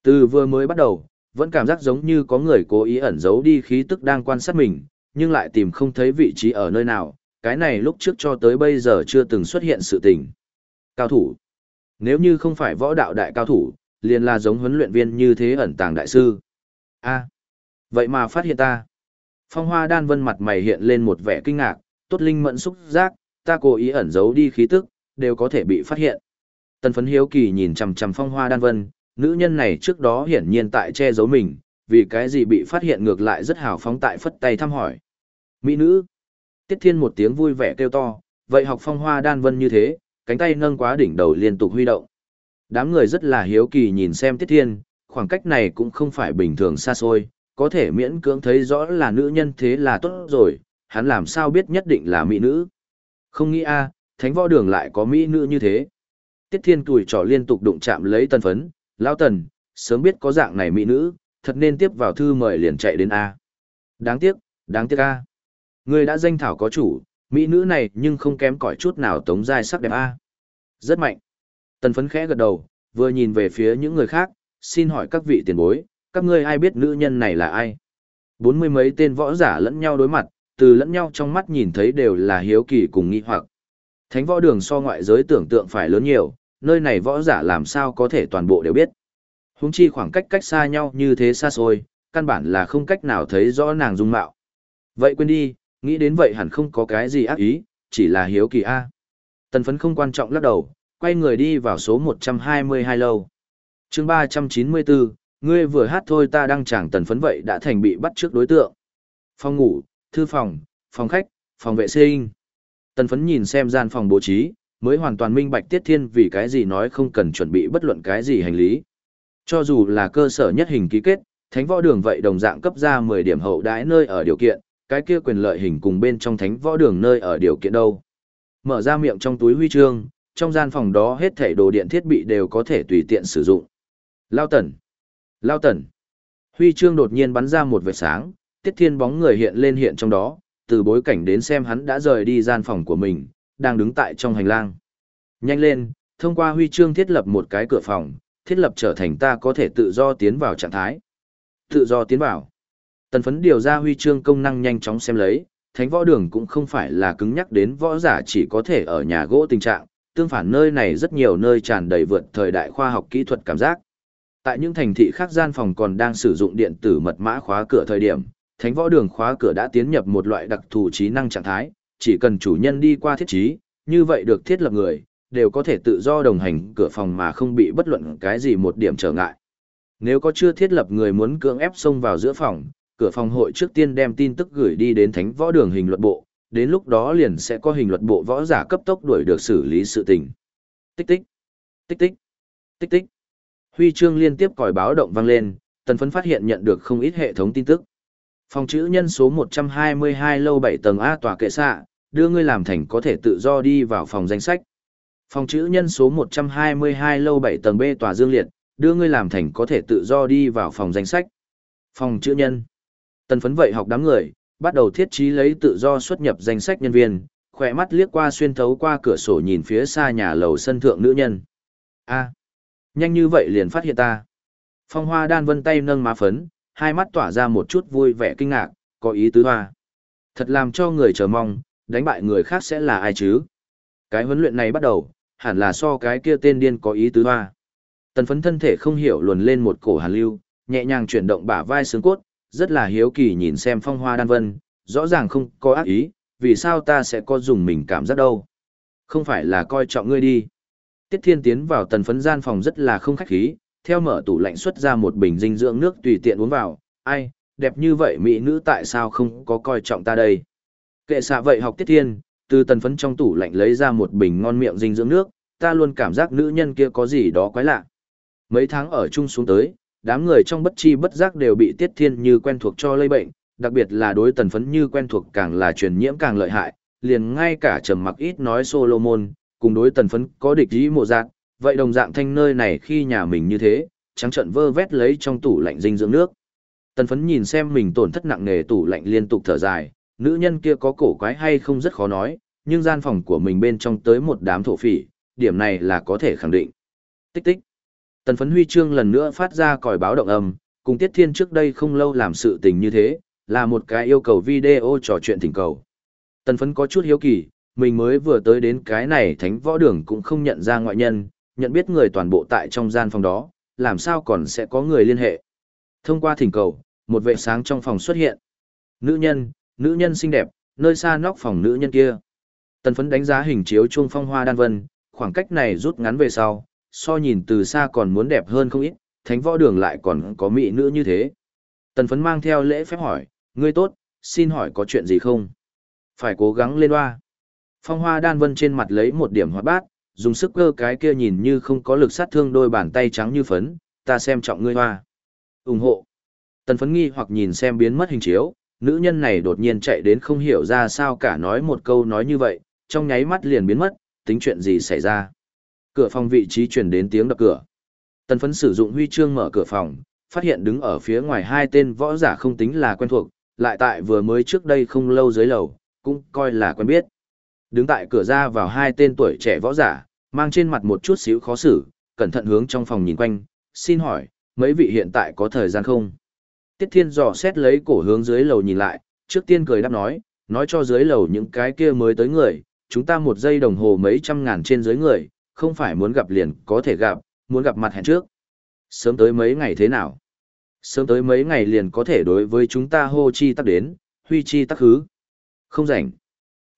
Từ vừa mới bắt đầu, vẫn cảm giác giống như có người cố ý ẩn giấu đi khí tức đang quan sát mình, nhưng lại tìm không thấy vị trí ở nơi nào, cái này lúc trước cho tới bây giờ chưa từng xuất hiện sự tình. Cao thủ. Nếu như không phải võ đạo đại cao thủ, liền là giống huấn luyện viên như thế ẩn tàng đại sư. a vậy mà phát hiện ta. Phong hoa đan vân mặt mày hiện lên một vẻ kinh ngạc, tốt linh mẫn xúc giác, ta cố ý ẩn giấu đi khí tức, đều có thể bị phát hiện. Tần phấn hiếu kỳ nhìn chằm chằm phong hoa đan vân, nữ nhân này trước đó hiển nhiên tại che giấu mình, vì cái gì bị phát hiện ngược lại rất hào phóng tại phất tay thăm hỏi. Mỹ nữ. Tiết thiên một tiếng vui vẻ kêu to, vậy học phong hoa đan vân như thế, cánh tay nâng quá đỉnh đầu liên tục huy động. Đám người rất là hiếu kỳ nhìn xem tiết thiên, khoảng cách này cũng không phải bình thường xa xôi, có thể miễn cưỡng thấy rõ là nữ nhân thế là tốt rồi, hắn làm sao biết nhất định là mỹ nữ. Không nghĩ a thánh võ đường lại có mỹ nữ như thế. Tiết thiên tuổi trỏ liên tục đụng chạm lấy tân phấn, lao tần, sớm biết có dạng này mỹ nữ, thật nên tiếp vào thư mời liền chạy đến A. Đáng tiếc, đáng tiếc A. Người đã danh thảo có chủ, mỹ nữ này nhưng không kém cỏi chút nào tống giai sắc đẹp A. Rất mạnh. Tần phấn khẽ gật đầu, vừa nhìn về phía những người khác, xin hỏi các vị tiền bối, các ngươi ai biết nữ nhân này là ai? Bốn mươi mấy tên võ giả lẫn nhau đối mặt, từ lẫn nhau trong mắt nhìn thấy đều là hiếu kỳ cùng nghi hoặc. Thánh võ đường so ngoại giới tưởng tượng phải lớn nhiều, nơi này võ giả làm sao có thể toàn bộ đều biết. Húng chi khoảng cách cách xa nhau như thế xa xôi, căn bản là không cách nào thấy rõ nàng dung mạo. Vậy quên đi, nghĩ đến vậy hẳn không có cái gì ác ý, chỉ là hiếu kỳ A. Tần phấn không quan trọng lắc đầu, quay người đi vào số 122 lâu. chương 394, ngươi vừa hát thôi ta đang chẳng tần phấn vậy đã thành bị bắt trước đối tượng. Phòng ngủ, thư phòng, phòng khách, phòng vệ sinh. Tần phấn nhìn xem gian phòng bố trí, mới hoàn toàn minh bạch Tiết Thiên vì cái gì nói không cần chuẩn bị bất luận cái gì hành lý. Cho dù là cơ sở nhất hình ký kết, thánh võ đường vậy đồng dạng cấp ra 10 điểm hậu đãi nơi ở điều kiện, cái kia quyền lợi hình cùng bên trong thánh võ đường nơi ở điều kiện đâu. Mở ra miệng trong túi huy chương, trong gian phòng đó hết thảy đồ điện thiết bị đều có thể tùy tiện sử dụng. Lao tần! Lao tần! Huy chương đột nhiên bắn ra một vệt sáng, tiết thiên bóng người hiện lên hiện trong đó, từ bối cảnh đến xem hắn đã rời đi gian phòng của mình, đang đứng tại trong hành lang. Nhanh lên, thông qua huy chương thiết lập một cái cửa phòng, thiết lập trở thành ta có thể tự do tiến vào trạng thái. Tự do tiến vào. Tần phấn điều ra huy chương công năng nhanh chóng xem lấy, thánh võ đường cũng không phải là cứng nhắc đến võ giả chỉ có thể ở nhà gỗ tình trạng, tương phản nơi này rất nhiều nơi tràn đầy vượt thời đại khoa học kỹ thuật cảm giác. Tại những thành thị khác gian phòng còn đang sử dụng điện tử mật mã khóa cửa thời điểm, thánh võ đường khóa cửa đã tiến nhập một loại đặc thù trí năng trạng thái, chỉ cần chủ nhân đi qua thiết trí, như vậy được thiết lập người, đều có thể tự do đồng hành cửa phòng mà không bị bất luận cái gì một điểm trở ngại. Nếu có chưa thiết lập người muốn cưỡng ép xông vào giữa phòng, cửa phòng hội trước tiên đem tin tức gửi đi đến thánh võ đường hình luật bộ, đến lúc đó liền sẽ có hình luật bộ võ giả cấp tốc đuổi được xử lý sự tình. Tích tích, tích tích, tích tích. Huy chương liên tiếp còi báo động vang lên, tần phấn phát hiện nhận được không ít hệ thống tin tức. Phòng chữ nhân số 122 lâu 7 tầng A tòa kệ xạ, đưa ngươi làm thành có thể tự do đi vào phòng danh sách. Phòng chữ nhân số 122 lâu 7 tầng B tòa dương liệt, đưa ngươi làm thành có thể tự do đi vào phòng danh sách. Phòng chữ nhân. Tần phấn vậy học đám người, bắt đầu thiết trí lấy tự do xuất nhập danh sách nhân viên, khỏe mắt liếc qua xuyên thấu qua cửa sổ nhìn phía xa nhà lầu sân thượng nữ nhân. a nhanh như vậy liền phát hiện ta. Phong hoa đan vân tay nâng má phấn, hai mắt tỏa ra một chút vui vẻ kinh ngạc, có ý tứ hoa. Thật làm cho người chờ mong, đánh bại người khác sẽ là ai chứ? Cái huấn luyện này bắt đầu, hẳn là so cái kia tên điên có ý tứ hoa. Tần phấn thân thể không hiểu luồn lên một cổ hàn lưu, nhẹ nhàng chuyển động bả vai xương cốt, rất là hiếu kỳ nhìn xem phong hoa đan vân, rõ ràng không có ác ý, vì sao ta sẽ có dùng mình cảm giác đâu. Không phải là coi trọng ngươi đi. Tiết thiên tiến vào tần phấn gian phòng rất là không khách khí, theo mở tủ lạnh xuất ra một bình dinh dưỡng nước tùy tiện uống vào, ai, đẹp như vậy mỹ nữ tại sao không có coi trọng ta đây. Kệ xạ vậy học tiết thiên, từ tần phấn trong tủ lạnh lấy ra một bình ngon miệng dinh dưỡng nước, ta luôn cảm giác nữ nhân kia có gì đó quái lạ. Mấy tháng ở chung xuống tới, đám người trong bất chi bất giác đều bị tiết thiên như quen thuộc cho lây bệnh, đặc biệt là đối tần phấn như quen thuộc càng là truyền nhiễm càng lợi hại, liền ngay cả trầm mặc ít nói Solomon, cùng đối tần phấn có địch ý mộ giác, vậy đồng dạng thanh nơi này khi nhà mình như thế, trắng trận vơ vét lấy trong tủ lạnh dinh dưỡng nước. Tần phấn nhìn xem mình tổn thất nặng nề tủ lạnh liên tục thở dài, nữ nhân kia có cổ quái hay không rất khó nói, nhưng gian phòng của mình bên trong tới một đám thổ phỉ, điểm này là có thể khẳng định. Tích tích. Tần phấn huy chương lần nữa phát ra còi báo động âm, cùng Tiết Thiên trước đây không lâu làm sự tình như thế, là một cái yêu cầu video trò chuyện thỉnh cầu. Tần phấn có chút hiếu kỳ, mình mới vừa tới đến cái này thánh võ đường cũng không nhận ra ngoại nhân, nhận biết người toàn bộ tại trong gian phòng đó, làm sao còn sẽ có người liên hệ. Thông qua thỉnh cầu, một vệ sáng trong phòng xuất hiện. Nữ nhân, nữ nhân xinh đẹp, nơi xa nóc phòng nữ nhân kia. Tần phấn đánh giá hình chiếu chuông phong hoa đan vân, khoảng cách này rút ngắn về sau, so nhìn từ xa còn muốn đẹp hơn không ít, thánh võ đường lại còn có mỹ nữ như thế. Tần phấn mang theo lễ phép hỏi, ngươi tốt, xin hỏi có chuyện gì không? Phải cố gắng lên hoa. Phong hoa đan vân trên mặt lấy một điểm hoạt bát, dùng sức cơ cái kia nhìn như không có lực sát thương đôi bàn tay trắng như phấn, ta xem trọng ngươi hoa. ủng hộ. Tần phấn nghi hoặc nhìn xem biến mất hình chiếu, nữ nhân này đột nhiên chạy đến không hiểu ra sao cả nói một câu nói như vậy, trong nháy mắt liền biến mất, tính chuyện gì xảy ra. Cửa phòng vị trí chuyển đến tiếng đập cửa. Tần phấn sử dụng huy chương mở cửa phòng, phát hiện đứng ở phía ngoài hai tên võ giả không tính là quen thuộc, lại tại vừa mới trước đây không lâu dưới lầu, cũng coi là quen biết. Đứng tại cửa ra vào hai tên tuổi trẻ võ giả, mang trên mặt một chút xíu khó xử, cẩn thận hướng trong phòng nhìn quanh, xin hỏi, mấy vị hiện tại có thời gian không? Tiết Thiên dò xét lấy cổ hướng dưới lầu nhìn lại, trước tiên cười đáp nói, nói cho dưới lầu những cái kia mới tới người, chúng ta một giây đồng hồ mấy trăm ngàn trên dưới người, không phải muốn gặp liền có thể gặp, muốn gặp mặt hẹn trước. Sớm tới mấy ngày thế nào? Sớm tới mấy ngày liền có thể đối với chúng ta hô chi tắc đến, huy chi tắc hứ. Không rảnh.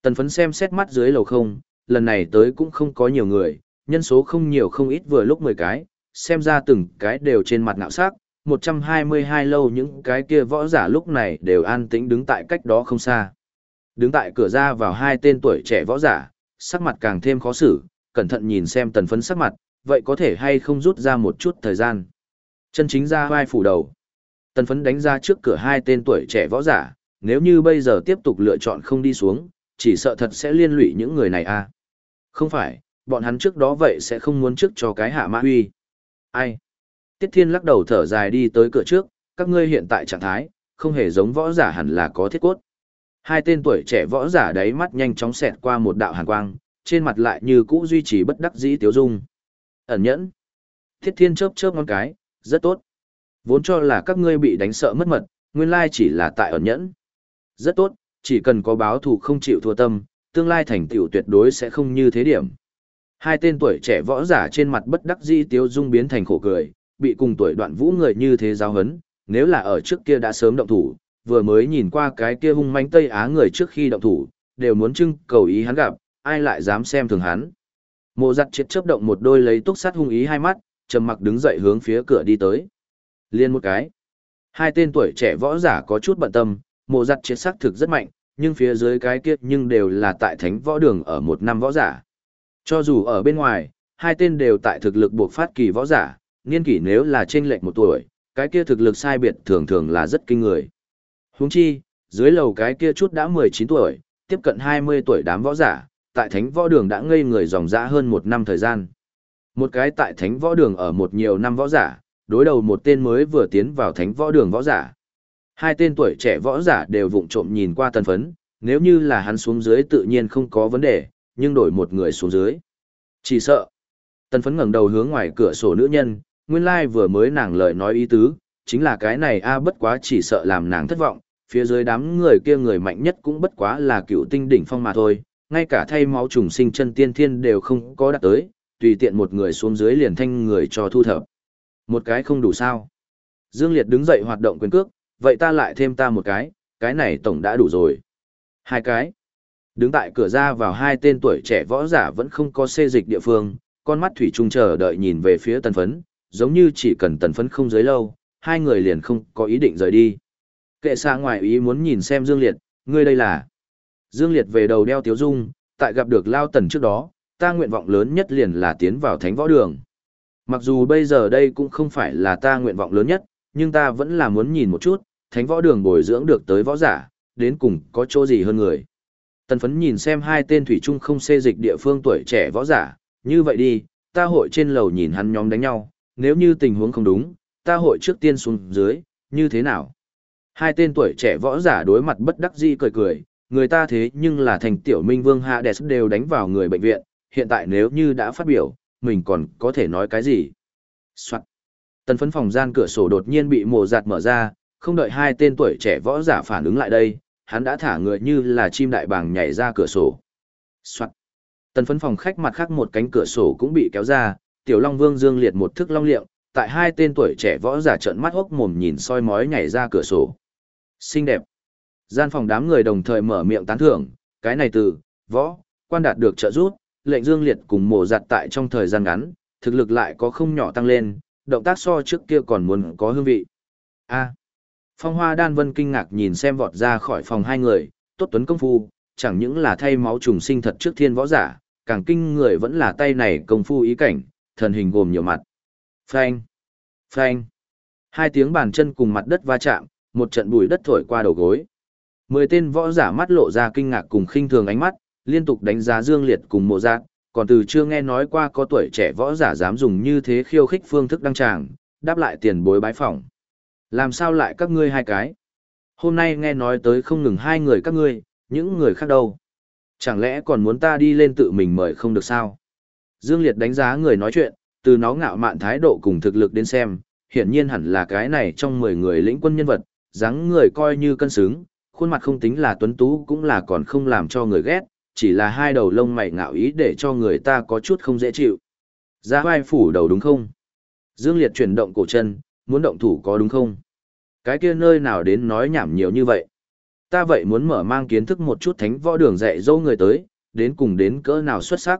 Tần phấn xem xét mắt dưới lầu không, lần này tới cũng không có nhiều người, nhân số không nhiều không ít vừa lúc 10 cái, xem ra từng cái đều trên mặt ngạo sắc, 122 lâu những cái kia võ giả lúc này đều an tĩnh đứng tại cách đó không xa. Đứng tại cửa ra vào hai tên tuổi trẻ võ giả, sắc mặt càng thêm khó xử, cẩn thận nhìn xem tần phấn sắc mặt, vậy có thể hay không rút ra một chút thời gian. Chân chính ra vai phủ đầu. Tần phấn đánh ra trước cửa hai tên tuổi trẻ võ giả, nếu như bây giờ tiếp tục lựa chọn không đi xuống, chỉ sợ thật sẽ liên lụy những người này à. Không phải, bọn hắn trước đó vậy sẽ không muốn trước cho cái hạ mã huy. Ai? Tiết Thiên lắc đầu thở dài đi tới cửa trước, các ngươi hiện tại trạng thái, không hề giống võ giả hẳn là có thiết cốt. Hai tên tuổi trẻ võ giả đáy mắt nhanh chóng xẹt qua một đạo hàn quang, trên mặt lại như cũ duy trì bất đắc dĩ tiếu dung. Ẩn nhẫn. Thiết Thiên chớp chớp ngón cái, rất tốt. Vốn cho là các ngươi bị đánh sợ mất mật, nguyên lai chỉ là tại ẩn nhẫn. Rất tốt, chỉ cần có báo thù không chịu thua tâm, tương lai thành tựu tuyệt đối sẽ không như thế điểm. Hai tên tuổi trẻ võ giả trên mặt bất đắc dĩ tiêu dung biến thành khổ cười, bị cùng tuổi đoạn vũ người như thế giáo hấn, nếu là ở trước kia đã sớm động thủ, vừa mới nhìn qua cái kia hung manh Tây Á người trước khi động thủ, đều muốn trưng cầu ý hắn gặp, ai lại dám xem thường hắn. Mộ giặt chết chớp động một đôi lấy túc sát hung ý hai mắt, trầm mặc đứng dậy hướng phía cửa đi tới. Liên một cái. Hai tên tuổi trẻ võ giả có chút bận tâm, mộ giặt chết sắc thực rất mạnh, nhưng phía dưới cái kia nhưng đều là tại thánh võ đường ở một năm võ giả. Cho dù ở bên ngoài, hai tên đều tại thực lực buộc phát kỳ võ giả, niên kỷ nếu là trên lệch một tuổi, cái kia thực lực sai biệt thường thường là rất kinh người. Huống chi, dưới lầu cái kia chút đã 19 tuổi, tiếp cận 20 tuổi đám võ giả, tại thánh võ đường đã ngây người dòng dã hơn một năm thời gian. Một cái tại thánh võ đường ở một nhiều năm võ giả, đối đầu một tên mới vừa tiến vào thánh võ đường võ giả. Hai tên tuổi trẻ võ giả đều vụng trộm nhìn qua tần phấn, nếu như là hắn xuống dưới tự nhiên không có vấn đề, nhưng đổi một người xuống dưới. Chỉ sợ. Tần phấn ngẩng đầu hướng ngoài cửa sổ nữ nhân, nguyên lai like vừa mới nàng lời nói ý tứ, chính là cái này a bất quá chỉ sợ làm nàng thất vọng, phía dưới đám người kia người mạnh nhất cũng bất quá là cựu tinh đỉnh phong mà thôi, ngay cả thay máu trùng sinh chân tiên thiên đều không có đạt tới, tùy tiện một người xuống dưới liền thanh người cho thu thập. Một cái không đủ sao. Dương Liệt đứng dậy hoạt động quyền cước, vậy ta lại thêm ta một cái, cái này tổng đã đủ rồi. Hai cái. Đứng tại cửa ra vào hai tên tuổi trẻ võ giả vẫn không có xê dịch địa phương, con mắt thủy trung chờ đợi nhìn về phía tần phấn, giống như chỉ cần tần phấn không dưới lâu, hai người liền không có ý định rời đi. Kệ xa ngoài ý muốn nhìn xem Dương Liệt, ngươi đây là. Dương Liệt về đầu đeo tiếu dung, tại gặp được Lao Tần trước đó, ta nguyện vọng lớn nhất liền là tiến vào thánh võ đường. Mặc dù bây giờ đây cũng không phải là ta nguyện vọng lớn nhất, nhưng ta vẫn là muốn nhìn một chút, thánh võ đường bồi dưỡng được tới võ giả, đến cùng có chỗ gì hơn người. Tần phấn nhìn xem hai tên thủy trung không xê dịch địa phương tuổi trẻ võ giả, như vậy đi, ta hội trên lầu nhìn hắn nhóm đánh nhau, nếu như tình huống không đúng, ta hội trước tiên xuống dưới, như thế nào? Hai tên tuổi trẻ võ giả đối mặt bất đắc dĩ cười cười, người ta thế nhưng là thành tiểu minh vương hạ đẹp đều đánh vào người bệnh viện, hiện tại nếu như đã phát biểu, mình còn có thể nói cái gì? Soạn. Tần phấn phòng gian cửa sổ đột nhiên bị mồ giặt mở ra, không đợi hai tên tuổi trẻ võ giả phản ứng lại đây, hắn đã thả người như là chim đại bàng nhảy ra cửa sổ. Soạt. Tần phấn phòng khách mặt khác một cánh cửa sổ cũng bị kéo ra, tiểu long vương dương liệt một thức long liệm, tại hai tên tuổi trẻ võ giả trợn mắt hốc mồm nhìn soi mói nhảy ra cửa sổ. Xinh đẹp. Gian phòng đám người đồng thời mở miệng tán thưởng, cái này từ, võ, quan đạt được trợ giúp, lệnh dương liệt cùng mổ giặt tại trong thời gian ngắn, thực lực lại có không nhỏ tăng lên, động tác so trước kia còn muốn có hương vị. A. Phong Hoa Đan Vân kinh ngạc nhìn xem vọt ra khỏi phòng hai người, tốt tuấn công phu, chẳng những là thay máu trùng sinh thật trước thiên võ giả, càng kinh người vẫn là tay này công phu ý cảnh, thần hình gồm nhiều mặt. Phanh, phanh. Hai tiếng bàn chân cùng mặt đất va chạm, một trận bụi đất thổi qua đầu gối. Mười tên võ giả mắt lộ ra kinh ngạc cùng khinh thường ánh mắt, liên tục đánh giá Dương Liệt cùng mộ giác, còn từ chưa nghe nói qua có tuổi trẻ võ giả dám dùng như thế khiêu khích phương thức đăng tràng, đáp lại tiền bối bái phỏng. Làm sao lại các ngươi hai cái? Hôm nay nghe nói tới không ngừng hai người các ngươi, những người khác đâu? Chẳng lẽ còn muốn ta đi lên tự mình mời không được sao? Dương Liệt đánh giá người nói chuyện, từ nó ngạo mạn thái độ cùng thực lực đến xem, hiển nhiên hẳn là cái này trong 10 người lĩnh quân nhân vật, dáng người coi như cân xứng, khuôn mặt không tính là tuấn tú cũng là còn không làm cho người ghét, chỉ là hai đầu lông mày ngạo ý để cho người ta có chút không dễ chịu. Ra vai phủ đầu đúng không? Dương Liệt chuyển động cổ chân, muốn động thủ có đúng không? Cái kia nơi nào đến nói nhảm nhiều như vậy? Ta vậy muốn mở mang kiến thức một chút thánh võ đường dạy dỗ người tới, đến cùng đến cỡ nào xuất sắc.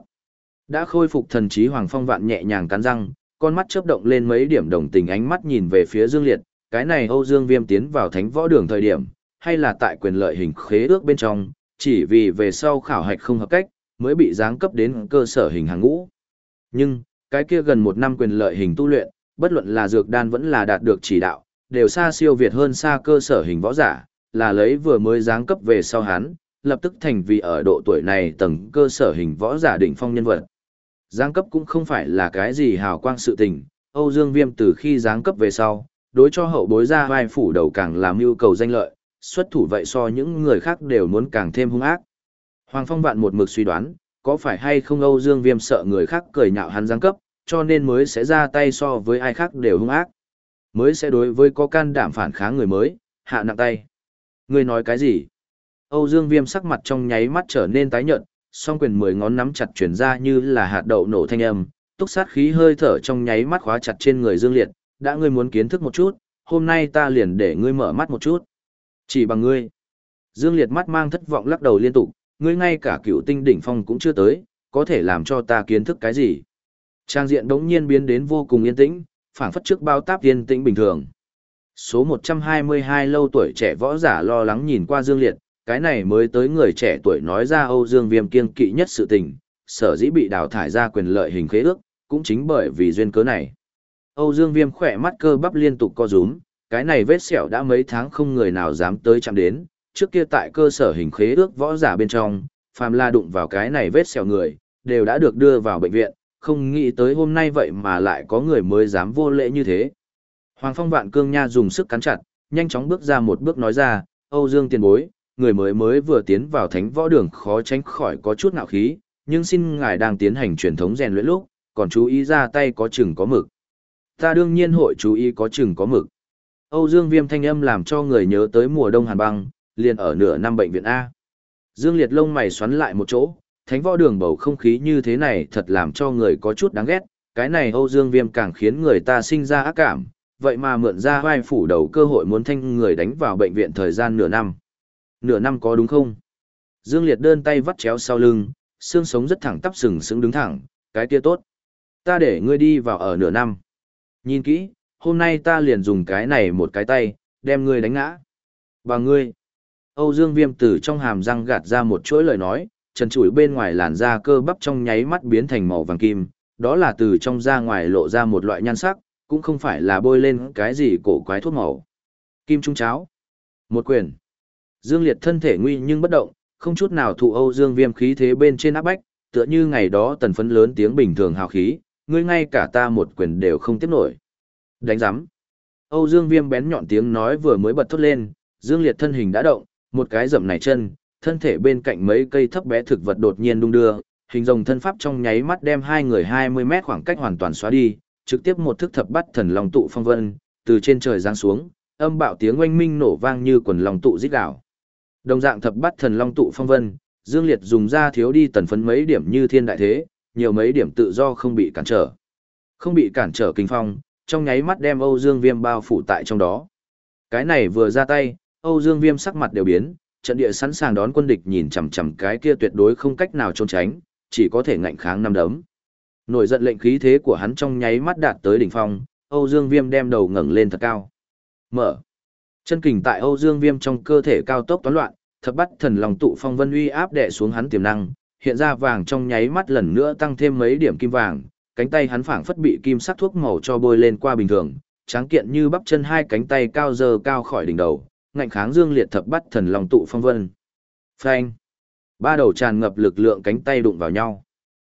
Đã khôi phục thần trí Hoàng Phong Vạn nhẹ nhàng cắn răng, con mắt chớp động lên mấy điểm đồng tình ánh mắt nhìn về phía Dương Liệt, cái này Âu Dương Viêm tiến vào thánh võ đường thời điểm, hay là tại quyền lợi hình khế ước bên trong, chỉ vì về sau khảo hạch không hợp cách, mới bị giáng cấp đến cơ sở hình hàng ngũ. Nhưng, cái kia gần một năm quyền lợi hình tu luyện, bất luận là dược đan vẫn là đạt được chỉ đạo, đều xa siêu việt hơn xa cơ sở hình võ giả, là lấy vừa mới giáng cấp về sau hắn, lập tức thành vì ở độ tuổi này tầng cơ sở hình võ giả đỉnh phong nhân vật. Giáng cấp cũng không phải là cái gì hào quang sự tình, Âu Dương Viêm từ khi giáng cấp về sau, đối cho hậu bối ra vai phủ đầu càng làm yêu cầu danh lợi, xuất thủ vậy so những người khác đều muốn càng thêm hung ác. Hoàng Phong vạn một mực suy đoán, có phải hay không Âu Dương Viêm sợ người khác cười nhạo hắn giáng cấp, cho nên mới sẽ ra tay so với ai khác đều hung ác. Mới sẽ đối với có can đảm phản kháng người mới, hạ nặng tay. Người nói cái gì? Âu Dương Viêm sắc mặt trong nháy mắt trở nên tái nhợt, song quyền mười ngón nắm chặt chuyển ra như là hạt đậu nổ thanh âm, túc sát khí hơi thở trong nháy mắt khóa chặt trên người Dương Liệt, đã ngươi muốn kiến thức một chút, hôm nay ta liền để ngươi mở mắt một chút. Chỉ bằng ngươi. Dương Liệt mắt mang thất vọng lắc đầu liên tục, ngươi ngay cả cựu tinh đỉnh phong cũng chưa tới, có thể làm cho ta kiến thức cái gì. Trang diện đống nhiên biến đến vô cùng yên tĩnh, phảng phất trước bao táp yên tĩnh bình thường. Số 122 lâu tuổi trẻ võ giả lo lắng nhìn qua Dương Liệt, cái này mới tới người trẻ tuổi nói ra Âu Dương Viêm kiên kỵ nhất sự tình, sở dĩ bị đào thải ra quyền lợi hình khế ước, cũng chính bởi vì duyên cớ này. Âu Dương Viêm khỏe mắt cơ bắp liên tục co rúm, cái này vết sẹo đã mấy tháng không người nào dám tới chạm đến, trước kia tại cơ sở hình khế ước võ giả bên trong, phàm la đụng vào cái này vết sẹo người, đều đã được đưa vào bệnh viện, không nghĩ tới hôm nay vậy mà lại có người mới dám vô lễ như thế. Hoàng Phong Vạn Cương Nha dùng sức cắn chặt, nhanh chóng bước ra một bước nói ra, Âu Dương tiền bối, người mới mới vừa tiến vào thánh võ đường khó tránh khỏi có chút ngạo khí, nhưng xin ngài đang tiến hành truyền thống rèn luyện lúc, còn chú ý ra tay có chừng có mực. Ta đương nhiên hội chú ý có chừng có mực. Âu Dương Viêm thanh âm làm cho người nhớ tới mùa đông hàn băng, liền ở nửa năm bệnh viện A. Dương Liệt lông mày xoắn lại một chỗ, thánh võ đường bầu không khí như thế này thật làm cho người có chút đáng ghét, cái này Âu Dương Viêm càng khiến người ta sinh ra ác cảm, vậy mà mượn ra vai phủ đầu cơ hội muốn thanh người đánh vào bệnh viện thời gian nửa năm. Nửa năm có đúng không? Dương Liệt đơn tay vắt chéo sau lưng, xương sống rất thẳng tắp sừng sững đứng thẳng, cái kia tốt. Ta để ngươi đi vào ở nửa năm. Nhìn kỹ, hôm nay ta liền dùng cái này một cái tay, đem ngươi đánh ngã. Và ngươi. Âu Dương Viêm từ trong hàm răng gạt ra một chuỗi lời nói, trần trụi bên ngoài làn da cơ bắp trong nháy mắt biến thành màu vàng kim, đó là từ trong da ngoài lộ ra một loại nhan sắc, cũng không phải là bôi lên cái gì cổ quái thuốc màu. Kim trung cháo. Một quyền. Dương Liệt thân thể nguy nhưng bất động, không chút nào thụ Âu Dương Viêm khí thế bên trên áp bách, tựa như ngày đó tần phấn lớn tiếng bình thường hào khí, ngươi ngay cả ta một quyền đều không tiếp nổi. Đánh giám. Âu Dương Viêm bén nhọn tiếng nói vừa mới bật thốt lên, Dương Liệt thân hình đã động, một cái dậm này chân, thân thể bên cạnh mấy cây thấp bé thực vật đột nhiên đung đưa, hình rồng thân pháp trong nháy mắt đem hai người 20 mét khoảng cách hoàn toàn xóa đi, trực tiếp một thức thập bắt thần long tụ phong vân, từ trên trời giáng xuống, âm bạo tiếng oanh minh nổ vang như quần long tụ rít đảo. Đồng dạng thập bắt thần long tụ phong vân, Dương Liệt dùng ra thiếu đi tần phấn mấy điểm như thiên đại thế, nhiều mấy điểm tự do không bị cản trở. Không bị cản trở kinh phong, trong nháy mắt đem Âu Dương Viêm bao phủ tại trong đó. Cái này vừa ra tay, Âu Dương Viêm sắc mặt đều biến, trận địa sẵn sàng đón quân địch nhìn chằm chằm cái kia tuyệt đối không cách nào trốn tránh, chỉ có thể ngạnh kháng năm đấm. Nổi giận lệnh khí thế của hắn trong nháy mắt đạt tới đỉnh phong, Âu Dương Viêm đem đầu ngẩng lên thật cao. Mở. Chân kình tại Âu Dương Viêm trong cơ thể cao tốc toán loạn, thập bắt thần lòng tụ phong vân uy áp đè xuống hắn tiềm năng, hiện ra vàng trong nháy mắt lần nữa tăng thêm mấy điểm kim vàng, cánh tay hắn phảng phất bị kim sắc thuốc màu cho bôi lên qua bình thường, tráng kiện như bắp chân hai cánh tay cao dơ cao khỏi đỉnh đầu, ngạnh kháng dương liệt thập bắt thần lòng tụ phong vân. Phanh. Ba đầu tràn ngập lực lượng cánh tay đụng vào nhau.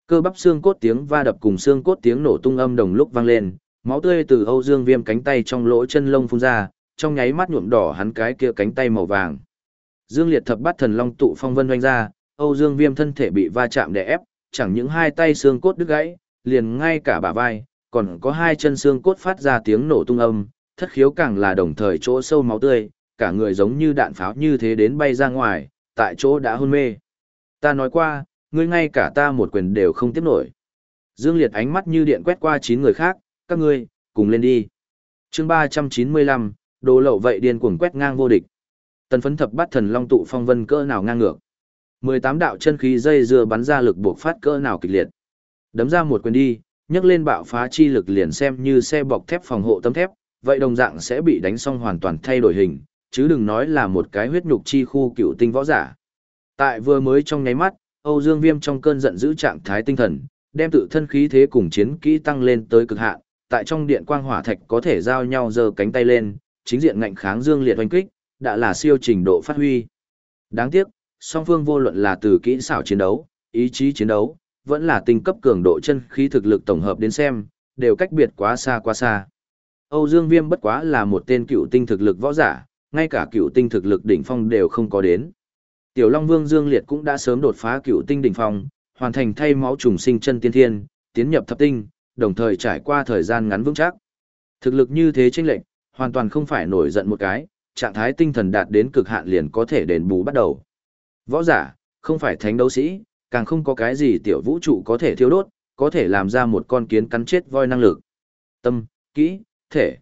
Cơ bắp xương cốt tiếng va đập cùng xương cốt tiếng nổ tung âm đồng lúc vang lên, máu tươi từ Âu Dương Viêm cánh tay trong lỗ chân lông phun ra, trong nháy mắt nhuộm đỏ hắn cái kia cánh tay màu vàng. Dương Liệt thập bắt thần long tụ phong vân doanh ra, Âu Dương Viêm thân thể bị va chạm đè ép, chẳng những hai tay xương cốt đứt gãy, liền ngay cả bả vai, còn có hai chân xương cốt phát ra tiếng nổ tung âm, thất khiếu càng là đồng thời chỗ sâu máu tươi, cả người giống như đạn pháo như thế đến bay ra ngoài, tại chỗ đã hôn mê. Ta nói qua, ngươi ngay cả ta một quyền đều không tiếp nổi. Dương Liệt ánh mắt như điện quét qua chín người khác, các ngươi, cùng lên đi. chương 395, đồ lậu vậy điên cuồng quét ngang vô địch. Tần phấn thập bắt thần long tụ phong vân cỡ nào ngang ngược. 18 đạo chân khí dây dưa bắn ra lực buộc phát cỡ nào kịch liệt. Đấm ra một quyền đi, nhấc lên bạo phá chi lực liền xem như xe bọc thép phòng hộ tấm thép, vậy đồng dạng sẽ bị đánh xong hoàn toàn thay đổi hình, chứ đừng nói là một cái huyết nhục chi khu cựu tinh võ giả. Tại vừa mới trong nháy mắt, Âu Dương Viêm trong cơn giận giữ trạng thái tinh thần, đem tự thân khí thế cùng chiến kỹ tăng lên tới cực hạn, tại trong điện quang hỏa thạch có thể giao nhau giơ cánh tay lên, chính diện ngạnh kháng Dương Liệt oanh kích, đã là siêu trình độ phát huy. Đáng tiếc, song phương vô luận là từ kỹ xảo chiến đấu, ý chí chiến đấu, vẫn là tinh cấp cường độ chân khí thực lực tổng hợp đến xem, đều cách biệt quá xa quá xa. Âu Dương Viêm bất quá là một tên cựu tinh thực lực võ giả, ngay cả cựu tinh thực lực đỉnh phong đều không có đến. Tiểu Long Vương Dương Liệt cũng đã sớm đột phá cựu tinh đỉnh phong, hoàn thành thay máu trùng sinh chân tiên thiên, tiến nhập thập tinh, đồng thời trải qua thời gian ngắn vững chắc. Thực lực như thế chênh lệch, hoàn toàn không phải nổi giận một cái, trạng thái tinh thần đạt đến cực hạn liền có thể đền bù bắt đầu. Võ giả, không phải thánh đấu sĩ, càng không có cái gì tiểu vũ trụ có thể thiêu đốt, có thể làm ra một con kiến cắn chết voi năng lực. Tâm, kỹ, thể.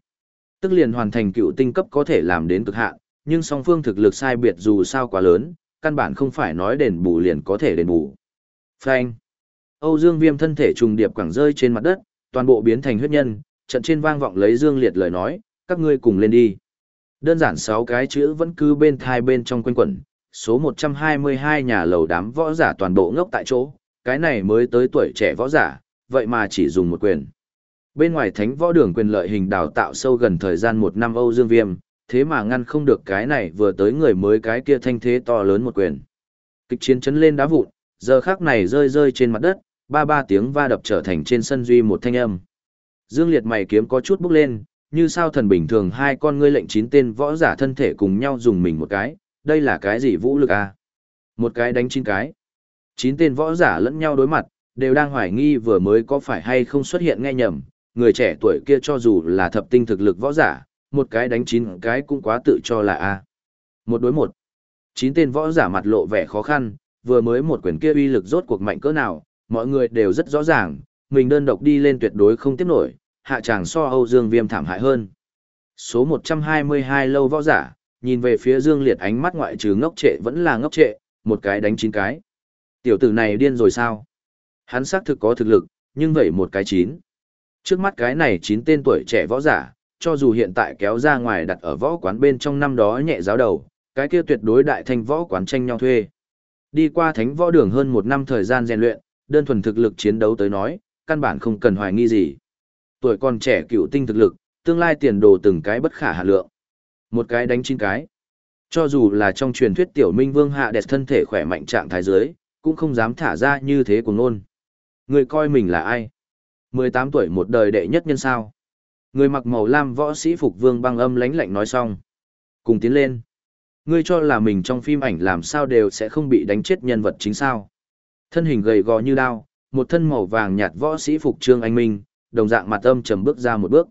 Tức liền hoàn thành cựu tinh cấp có thể làm đến cực hạn, nhưng song phương thực lực sai biệt dù sao quá lớn, căn bản không phải nói đền bù liền có thể đền bù. Phanh. Âu Dương Viêm thân thể trùng điệp quẳng rơi trên mặt đất, toàn bộ biến thành huyết nhân, trận trên vang vọng lấy Dương Liệt lời nói, các ngươi cùng lên đi. Đơn giản 6 cái chữ vẫn cứ bên thai bên trong quanh quẩn, số 122 nhà lầu đám võ giả toàn bộ ngốc tại chỗ, cái này mới tới tuổi trẻ võ giả, vậy mà chỉ dùng một quyền. Bên ngoài thánh võ đường quyền lợi hình đào tạo sâu gần thời gian một năm Âu Dương Viêm, thế mà ngăn không được cái này vừa tới người mới cái kia thanh thế to lớn một quyền. Kịch chiến chấn lên đá vụn, giờ khác này rơi rơi trên mặt đất, ba ba tiếng va đập trở thành trên sân duy một thanh âm. Dương Liệt mày kiếm có chút bước lên, như sao thần bình thường hai con ngươi lệnh chín tên võ giả thân thể cùng nhau dùng mình một cái, đây là cái gì vũ lực à? Một cái đánh chín cái. Chín tên võ giả lẫn nhau đối mặt, đều đang hoài nghi vừa mới có phải hay không xuất hiện nghe nhầm, người trẻ tuổi kia cho dù là thập tinh thực lực võ giả, một cái đánh chín cái cũng quá tự cho là a. Một đối một. Chín tên võ giả mặt lộ vẻ khó khăn, vừa mới một quyền kia uy lực rốt cuộc mạnh cỡ nào, mọi người đều rất rõ ràng, mình đơn độc đi lên tuyệt đối không tiếp nổi, hạ tràng so Âu Dương Viêm thảm hại hơn. Số 122 lâu võ giả, nhìn về phía Dương Liệt ánh mắt ngoại trừ ngốc trệ vẫn là ngốc trệ, một cái đánh chín cái. Tiểu tử này điên rồi sao? Hắn xác thực có thực lực, nhưng vậy một cái chín. Trước mắt cái này chín tên tuổi trẻ võ giả, cho dù hiện tại kéo ra ngoài đặt ở võ quán bên trong năm đó nhẹ giáo đầu, cái kia tuyệt đối đại thành võ quán tranh nhau thuê. Đi qua thánh võ đường hơn một năm thời gian rèn luyện, đơn thuần thực lực chiến đấu tới nói, căn bản không cần hoài nghi gì. Tuổi còn trẻ cựu tinh thực lực, tương lai tiền đồ từng cái bất khả hạ lượng. Một cái đánh chín cái. Cho dù là trong truyền thuyết tiểu minh vương hạ đẹp thân thể khỏe mạnh trạng thái giới, cũng không dám thả ra như thế của ngôn. Người coi mình là ai? 18 tuổi một đời đệ nhất nhân sao? Người mặc màu lam võ sĩ phục vương băng âm lánh lạnh nói xong. Cùng tiến lên. Ngươi cho là mình trong phim ảnh làm sao đều sẽ không bị đánh chết nhân vật chính sao. Thân hình gầy gò như đao, một thân màu vàng nhạt võ sĩ phục trương anh minh, đồng dạng mặt âm trầm bước ra một bước.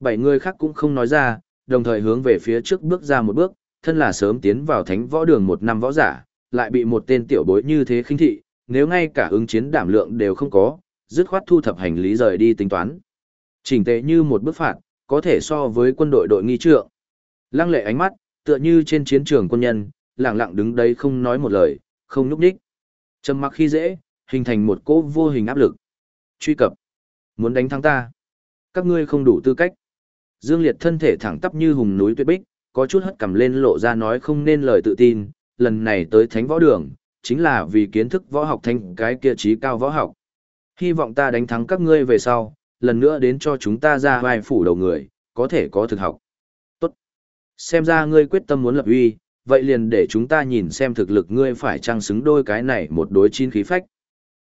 Bảy người khác cũng không nói ra, đồng thời hướng về phía trước bước ra một bước, thân là sớm tiến vào thánh võ đường một năm võ giả, lại bị một tên tiểu bối như thế khinh thị, nếu ngay cả ứng chiến đảm lượng đều không có, dứt khoát thu thập hành lý rời đi tính toán. Chỉnh tệ như một bước phạt, có thể so với quân đội đội nghi trượng. Lăng lệ ánh mắt, tựa như trên chiến trường quân nhân, lặng lặng đứng đấy không nói một lời, không núp đích. Trầm mặc khi dễ, hình thành một cỗ vô hình áp lực. Truy cập. Muốn đánh thắng ta. Các ngươi không đủ tư cách. Dương Liệt thân thể thẳng tắp như hùng núi tuyệt bích, có chút hất cầm lên lộ ra nói không nên lời tự tin, lần này tới thánh võ đường, chính là vì kiến thức võ học thanh cái kia trí cao võ học. Hy vọng ta đánh thắng các ngươi về sau, lần nữa đến cho chúng ta ra vai phủ đầu người, có thể có thực học. Tốt. Xem ra ngươi quyết tâm muốn lập uy, vậy liền để chúng ta nhìn xem thực lực ngươi phải trang xứng đôi cái này một đối chín khí phách.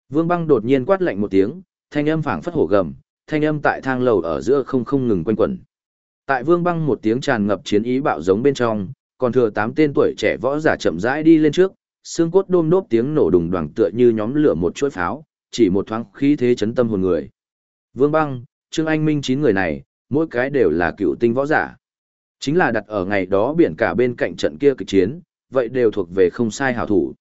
Vương băng đột nhiên quát lạnh một tiếng, thanh âm phảng phất hổ gầm, thanh âm tại thang lầu ở giữa không không ngừng quanh quẩn. Tại Vương Băng một tiếng tràn ngập chiến ý bạo giống bên trong, còn thừa tám tên tuổi trẻ võ giả chậm rãi đi lên trước, xương cốt đôm nốt tiếng nổ đùng đoàng tựa như nhóm lửa một chuỗi pháo, chỉ một thoáng khí thế chấn tâm hồn người. Vương Băng, Trương Anh Minh chín người này, mỗi cái đều là cựu tinh võ giả. Chính là đặt ở ngày đó biển cả bên cạnh trận kia kịch chiến, vậy đều thuộc về không sai hảo thủ.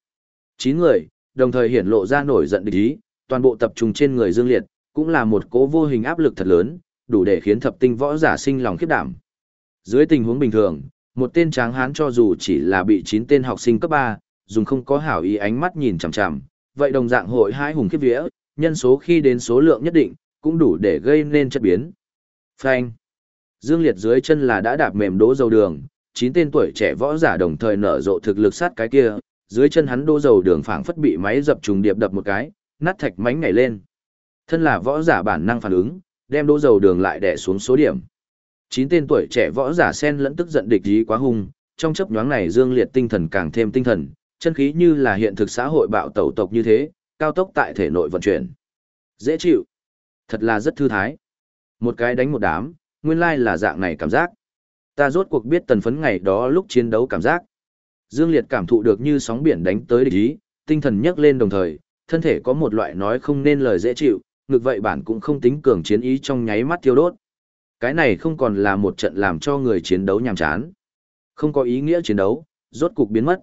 Chín người, đồng thời hiển lộ ra nổi giận địch ý, toàn bộ tập trung trên người Dương Liệt, cũng là một cố vô hình áp lực thật lớn, đủ để khiến thập tinh võ giả sinh lòng khiếp đảm. Dưới tình huống bình thường, một tên tráng hán cho dù chỉ là bị chín tên học sinh cấp 3, dùng không có hảo ý ánh mắt nhìn chằm chằm, vậy đồng dạng hội hai hùng khiếp vía, nhân số khi đến số lượng nhất định, cũng đủ để gây nên chất biến. Phanh. Dương Liệt dưới chân là đã đạp mềm đỗ dầu đường, chín tên tuổi trẻ võ giả đồng thời nở rộ thực lực sát cái kia, dưới chân hắn đỗ dầu đường phảng phất bị máy dập trùng điệp đập một cái, nát thạch mánh nhảy lên. Thân là võ giả bản năng phản ứng, đem đỗ dầu đường lại đè xuống số điểm. Chín tên tuổi trẻ võ giả sen lẫn tức giận địch ý quá hung, trong chấp nhoáng này Dương Liệt tinh thần càng thêm tinh thần, chân khí như là hiện thực xã hội bạo tẩu tộc như thế, cao tốc tại thể nội vận chuyển. Dễ chịu. Thật là rất thư thái. Một cái đánh một đám, nguyên lai là dạng này cảm giác. Ta rốt cuộc biết tần phấn ngày đó lúc chiến đấu cảm giác. Dương Liệt cảm thụ được như sóng biển đánh tới địch ý, tinh thần nhấc lên đồng thời, thân thể có một loại nói không nên lời dễ chịu, ngược vậy bản cũng không tính cường chiến ý trong nháy mắt thiêu đốt. Cái này không còn là một trận làm cho người chiến đấu nhàm chán. Không có ý nghĩa chiến đấu, rốt cục biến mất.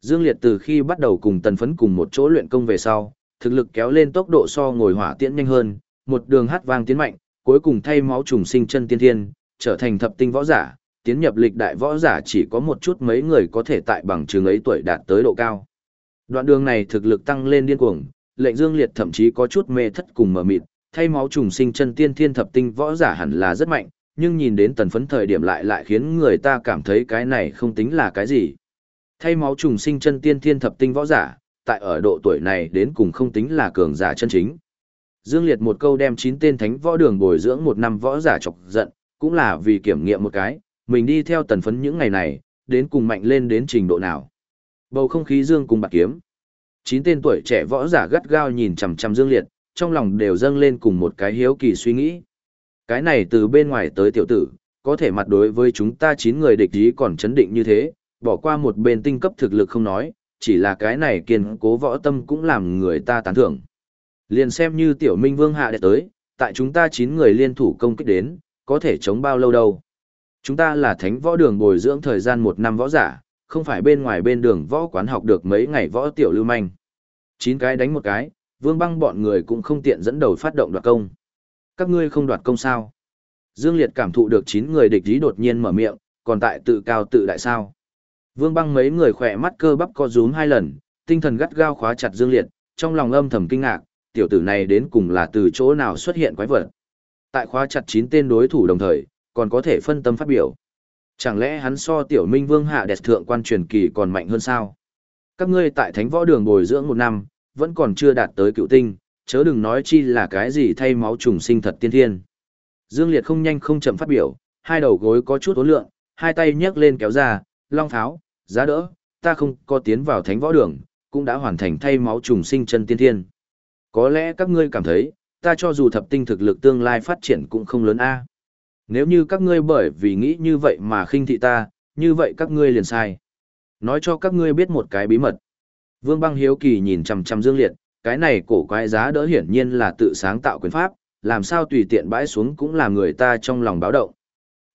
Dương Liệt từ khi bắt đầu cùng tần phấn cùng một chỗ luyện công về sau, thực lực kéo lên tốc độ so ngồi hỏa tiễn nhanh hơn, một đường hát vang tiến mạnh, cuối cùng thay máu trùng sinh chân tiên thiên, trở thành thập tinh võ giả, tiến nhập lịch đại võ giả chỉ có một chút mấy người có thể tại bằng trường ấy tuổi đạt tới độ cao. Đoạn đường này thực lực tăng lên điên cuồng, lệnh Dương Liệt thậm chí có chút mê thất cùng mở mịt, thay máu trùng sinh chân tiên thiên thập tinh võ giả hẳn là rất mạnh, nhưng nhìn đến tần phấn thời điểm lại lại khiến người ta cảm thấy cái này không tính là cái gì. Thay máu trùng sinh chân tiên thiên thập tinh võ giả, tại ở độ tuổi này đến cùng không tính là cường giả chân chính. Dương Liệt một câu đem chín tên thánh võ đường bồi dưỡng một năm võ giả chọc giận, cũng là vì kiểm nghiệm một cái, mình đi theo tần phấn những ngày này, đến cùng mạnh lên đến trình độ nào. Bầu không khí Dương cùng bạc kiếm. Chín tên tuổi trẻ võ giả gắt gao nhìn chằm chằm Dương Liệt, trong lòng đều dâng lên cùng một cái hiếu kỳ suy nghĩ. Cái này từ bên ngoài tới tiểu tử, có thể mặt đối với chúng ta chín người địch ý còn chấn định như thế, bỏ qua một bên tinh cấp thực lực không nói, chỉ là cái này kiên cố võ tâm cũng làm người ta tán thưởng. Liền xem như tiểu minh vương hạ đệ tới, tại chúng ta chín người liên thủ công kích đến, có thể chống bao lâu đâu. Chúng ta là thánh võ đường bồi dưỡng thời gian một năm võ giả, không phải bên ngoài bên đường võ quán học được mấy ngày võ tiểu lưu manh. Chín cái đánh một cái, vương băng bọn người cũng không tiện dẫn đầu phát động đoạt công. Các ngươi không đoạt công sao? Dương Liệt cảm thụ được chín người địch ý đột nhiên mở miệng, còn tại tự cao tự đại sao? Vương băng mấy người khỏe mắt cơ bắp co rúm hai lần, tinh thần gắt gao khóa chặt Dương Liệt, trong lòng âm thầm kinh ngạc, tiểu tử này đến cùng là từ chỗ nào xuất hiện quái vật. Tại khóa chặt chín tên đối thủ đồng thời, còn có thể phân tâm phát biểu. Chẳng lẽ hắn so tiểu minh vương hạ đẹp thượng quan truyền kỳ còn mạnh hơn sao? Các ngươi tại thánh võ đường bồi dưỡng một năm, vẫn còn chưa đạt tới cựu tinh, chớ đừng nói chi là cái gì thay máu trùng sinh thật tiên thiên. Dương Liệt không nhanh không chậm phát biểu, hai đầu gối có chút ố lượng, hai tay nhấc lên kéo ra, long pháo, giá đỡ, ta không có tiến vào thánh võ đường, cũng đã hoàn thành thay máu trùng sinh chân tiên thiên. Có lẽ các ngươi cảm thấy, ta cho dù thập tinh thực lực tương lai phát triển cũng không lớn a. Nếu như các ngươi bởi vì nghĩ như vậy mà khinh thị ta, như vậy các ngươi liền sai. Nói cho các ngươi biết một cái bí mật. Vương băng hiếu kỳ nhìn chằm chằm Dương Liệt, cái này cổ quái giá đỡ hiển nhiên là tự sáng tạo quyền pháp, làm sao tùy tiện bãi xuống cũng làm người ta trong lòng báo động.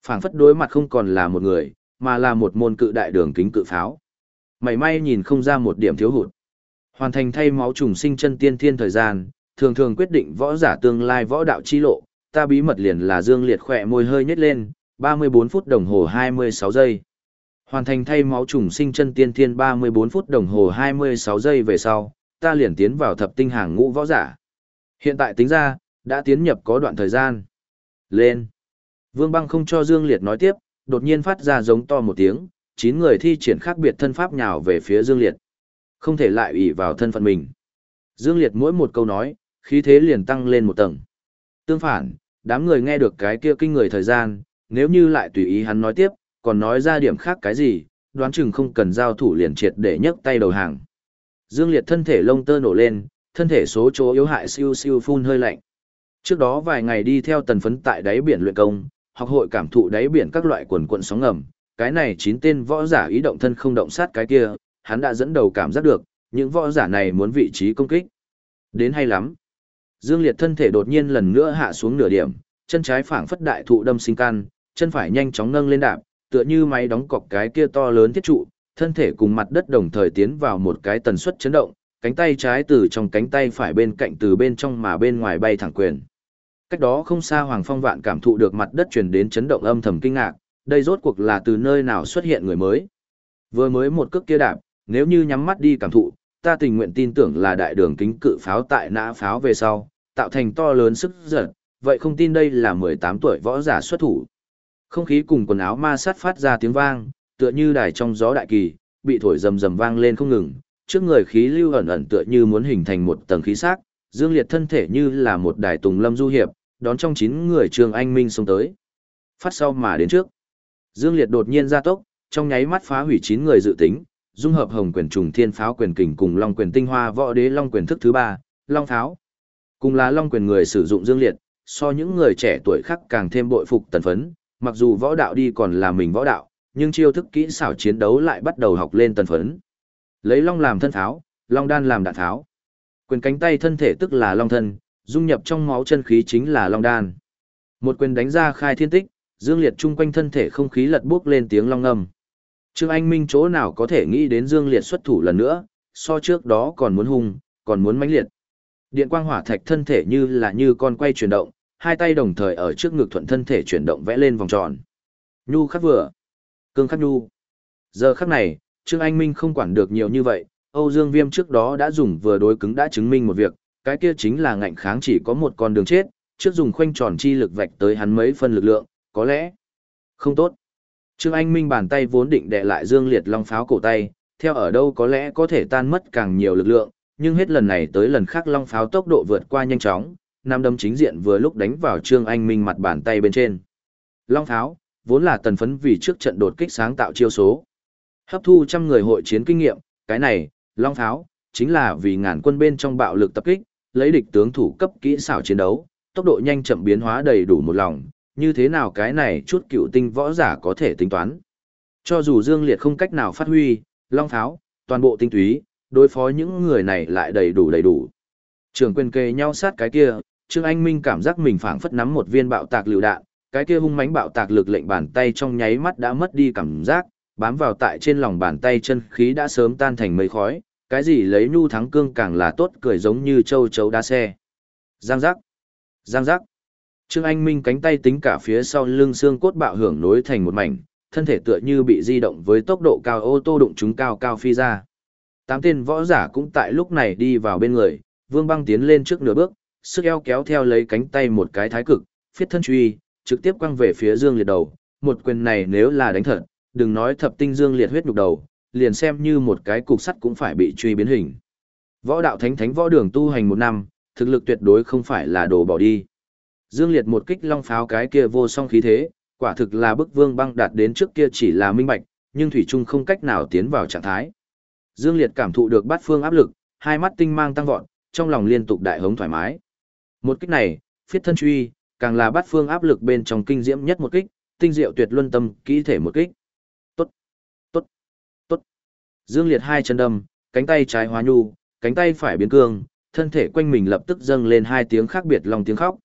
phảng phất đối mặt không còn là một người, mà là một môn cự đại đường kính cự pháo. Mày may nhìn không ra một điểm thiếu hụt. Hoàn thành thay máu trùng sinh chân tiên thiên thời gian, thường thường quyết định võ giả tương lai võ đạo chi lộ, ta bí mật liền là Dương Liệt khỏe môi hơi nhếch lên, 34 phút đồng hồ 26 giây. Hoàn thành thay máu trùng sinh chân tiên thiên 34 phút đồng hồ 26 giây về sau, ta liền tiến vào thập tinh hàng ngũ võ giả. Hiện tại tính ra, đã tiến nhập có đoạn thời gian. Lên. Vương băng không cho Dương Liệt nói tiếp, đột nhiên phát ra giống to một tiếng, chín người thi triển khác biệt thân pháp nhào về phía Dương Liệt. Không thể lại ủy vào thân phận mình. Dương Liệt mỗi một câu nói, khí thế liền tăng lên một tầng. Tương phản, đám người nghe được cái kia kinh người thời gian, nếu như lại tùy ý hắn nói tiếp, còn nói ra điểm khác cái gì, đoán chừng không cần giao thủ liền triệt để nhấc tay đầu hàng. Dương Liệt thân thể lông tơ nổ lên, thân thể số chỗ yếu hại siêu siêu phun hơi lạnh. Trước đó vài ngày đi theo tần phấn tại đáy biển luyện công, học hội cảm thụ đáy biển các loại quần quận sóng ngầm, cái này chín tên võ giả ý động thân không động sát cái kia, hắn đã dẫn đầu cảm giác được, những võ giả này muốn vị trí công kích. Đến hay lắm. Dương Liệt thân thể đột nhiên lần nữa hạ xuống nửa điểm, chân trái phảng phất đại thụ đâm sinh can, chân phải nhanh chóng nâng lên đạp, tựa như máy đóng cọc cái kia to lớn thiết trụ, thân thể cùng mặt đất đồng thời tiến vào một cái tần suất chấn động, cánh tay trái từ trong cánh tay phải bên cạnh từ bên trong mà bên ngoài bay thẳng quyền. Cách đó không xa Hoàng Phong Vạn cảm thụ được mặt đất truyền đến chấn động âm thầm kinh ngạc, đây rốt cuộc là từ nơi nào xuất hiện người mới. Vừa mới một cước kia đạp, nếu như nhắm mắt đi cảm thụ, ta tình nguyện tin tưởng là đại đường kính cự pháo tại nã pháo về sau, tạo thành to lớn sức giật, vậy không tin đây là 18 tuổi võ giả xuất thủ. Không khí cùng quần áo ma sát phát ra tiếng vang, tựa như đài trong gió đại kỳ, bị thổi rầm rầm vang lên không ngừng, trước người khí lưu ẩn ẩn tựa như muốn hình thành một tầng khí sắc, dương liệt thân thể như là một đài tùng lâm du hiệp, đón trong chín người Trương Anh Minh xông tới. Phát sau mà đến trước. Dương Liệt đột nhiên ra tốc, trong nháy mắt phá hủy chín người dự tính, dung hợp Hồng quyền trùng thiên pháo quyền kình cùng Long quyền tinh hoa võ đế Long quyền thức thứ ba, Long pháo. Cùng là Long quyền người sử dụng Dương Liệt, so những người trẻ tuổi khác càng thêm bội phục tần phấn, mặc dù võ đạo đi còn là mình võ đạo, nhưng chiêu thức kỹ xảo chiến đấu lại bắt đầu học lên tần phấn. Lấy Long làm thân pháo, Long đan làm đạn pháo. Quyền cánh tay thân thể tức là Long thân, dung nhập trong máu chân khí chính là Long đan. Một quyền đánh ra khai thiên tích, Dương Liệt chung quanh thân thể không khí lật bước lên tiếng long ngâm. Trương Anh Minh chỗ nào có thể nghĩ đến Dương Liệt xuất thủ lần nữa, so trước đó còn muốn hung, còn muốn mãnh liệt. Điện quang hỏa thạch thân thể như là như con quay chuyển động, hai tay đồng thời ở trước ngực thuận thân thể chuyển động vẽ lên vòng tròn. Nhu khắc vừa, cương khắc nhu. Giờ khắc này, Trương Anh Minh không quản được nhiều như vậy, Âu Dương Viêm trước đó đã dùng vừa đối cứng đã chứng minh một việc, cái kia chính là ngạnh kháng chỉ có một con đường chết, trước dùng khoanh tròn chi lực vạch tới hắn mấy phân lực lượng, có lẽ không tốt. Trương Anh Minh bàn tay vốn định đè lại Dương Liệt Long pháo cổ tay, theo ở đâu có lẽ có thể tan mất càng nhiều lực lượng, nhưng hết lần này tới lần khác Long pháo tốc độ vượt qua nhanh chóng, nam đâm chính diện vừa lúc đánh vào Trương Anh Minh mặt bàn tay bên trên. Long pháo, vốn là tần phấn vì trước trận đột kích sáng tạo chiêu số. Hấp thu trăm người hội chiến kinh nghiệm, cái này, Long pháo, chính là vì ngàn quân bên trong bạo lực tập kích, lấy địch tướng thủ cấp kỹ xảo chiến đấu, tốc độ nhanh chậm biến hóa đầy đủ một lòng, như thế nào cái này chút cựu tinh võ giả có thể tính toán. Cho dù Dương Liệt không cách nào phát huy, long tháo, toàn bộ tinh túy, đối phó những người này lại đầy đủ đầy đủ. Trường quyền kề nhau sát cái kia, Trương Anh Minh cảm giác mình phảng phất nắm một viên bạo tạc lựu đạn, cái kia hung mãnh bạo tạc lực lệnh bàn tay trong nháy mắt đã mất đi cảm giác, bám vào tại trên lòng bàn tay chân khí đã sớm tan thành mây khói, cái gì lấy nhu thắng cương càng là tốt cười giống như châu chấu đá xe. Giang giác, giang giác. Trương Anh Minh cánh tay tính cả phía sau lưng xương cốt bạo hưởng nối thành một mảnh, thân thể tựa như bị di động với tốc độ cao ô tô đụng chúng cao cao phi ra. Tám tên võ giả cũng tại lúc này đi vào bên người, Vương Băng tiến lên trước nửa bước, sức eo kéo theo lấy cánh tay một cái thái cực, phiết thân truy, trực tiếp quăng về phía Dương Liệt đầu. Một quyền này nếu là đánh thật, đừng nói thập tinh Dương Liệt huyết nhục đầu, liền xem như một cái cục sắt cũng phải bị truy biến hình. Võ đạo thánh thánh võ đường tu hành một năm, thực lực tuyệt đối không phải là đồ bỏ đi. Dương Liệt một kích long pháo cái kia vô song khí thế, quả thực là bức vương băng đạt đến trước kia chỉ là minh bạch, nhưng Thủy Trung không cách nào tiến vào trạng thái. Dương Liệt cảm thụ được bát phương áp lực, hai mắt tinh mang tăng vọt, trong lòng liên tục đại hống thoải mái. Một kích này, phiết thân truy, càng là bát phương áp lực bên trong kinh diễm nhất một kích, tinh diệu tuyệt luân tâm, kỹ thể một kích. Dương Liệt hai chân đâm, cánh tay trái hóa nhu, cánh tay phải biến cương, thân thể quanh mình lập tức dâng lên hai tiếng khác biệt lòng tiếng khóc,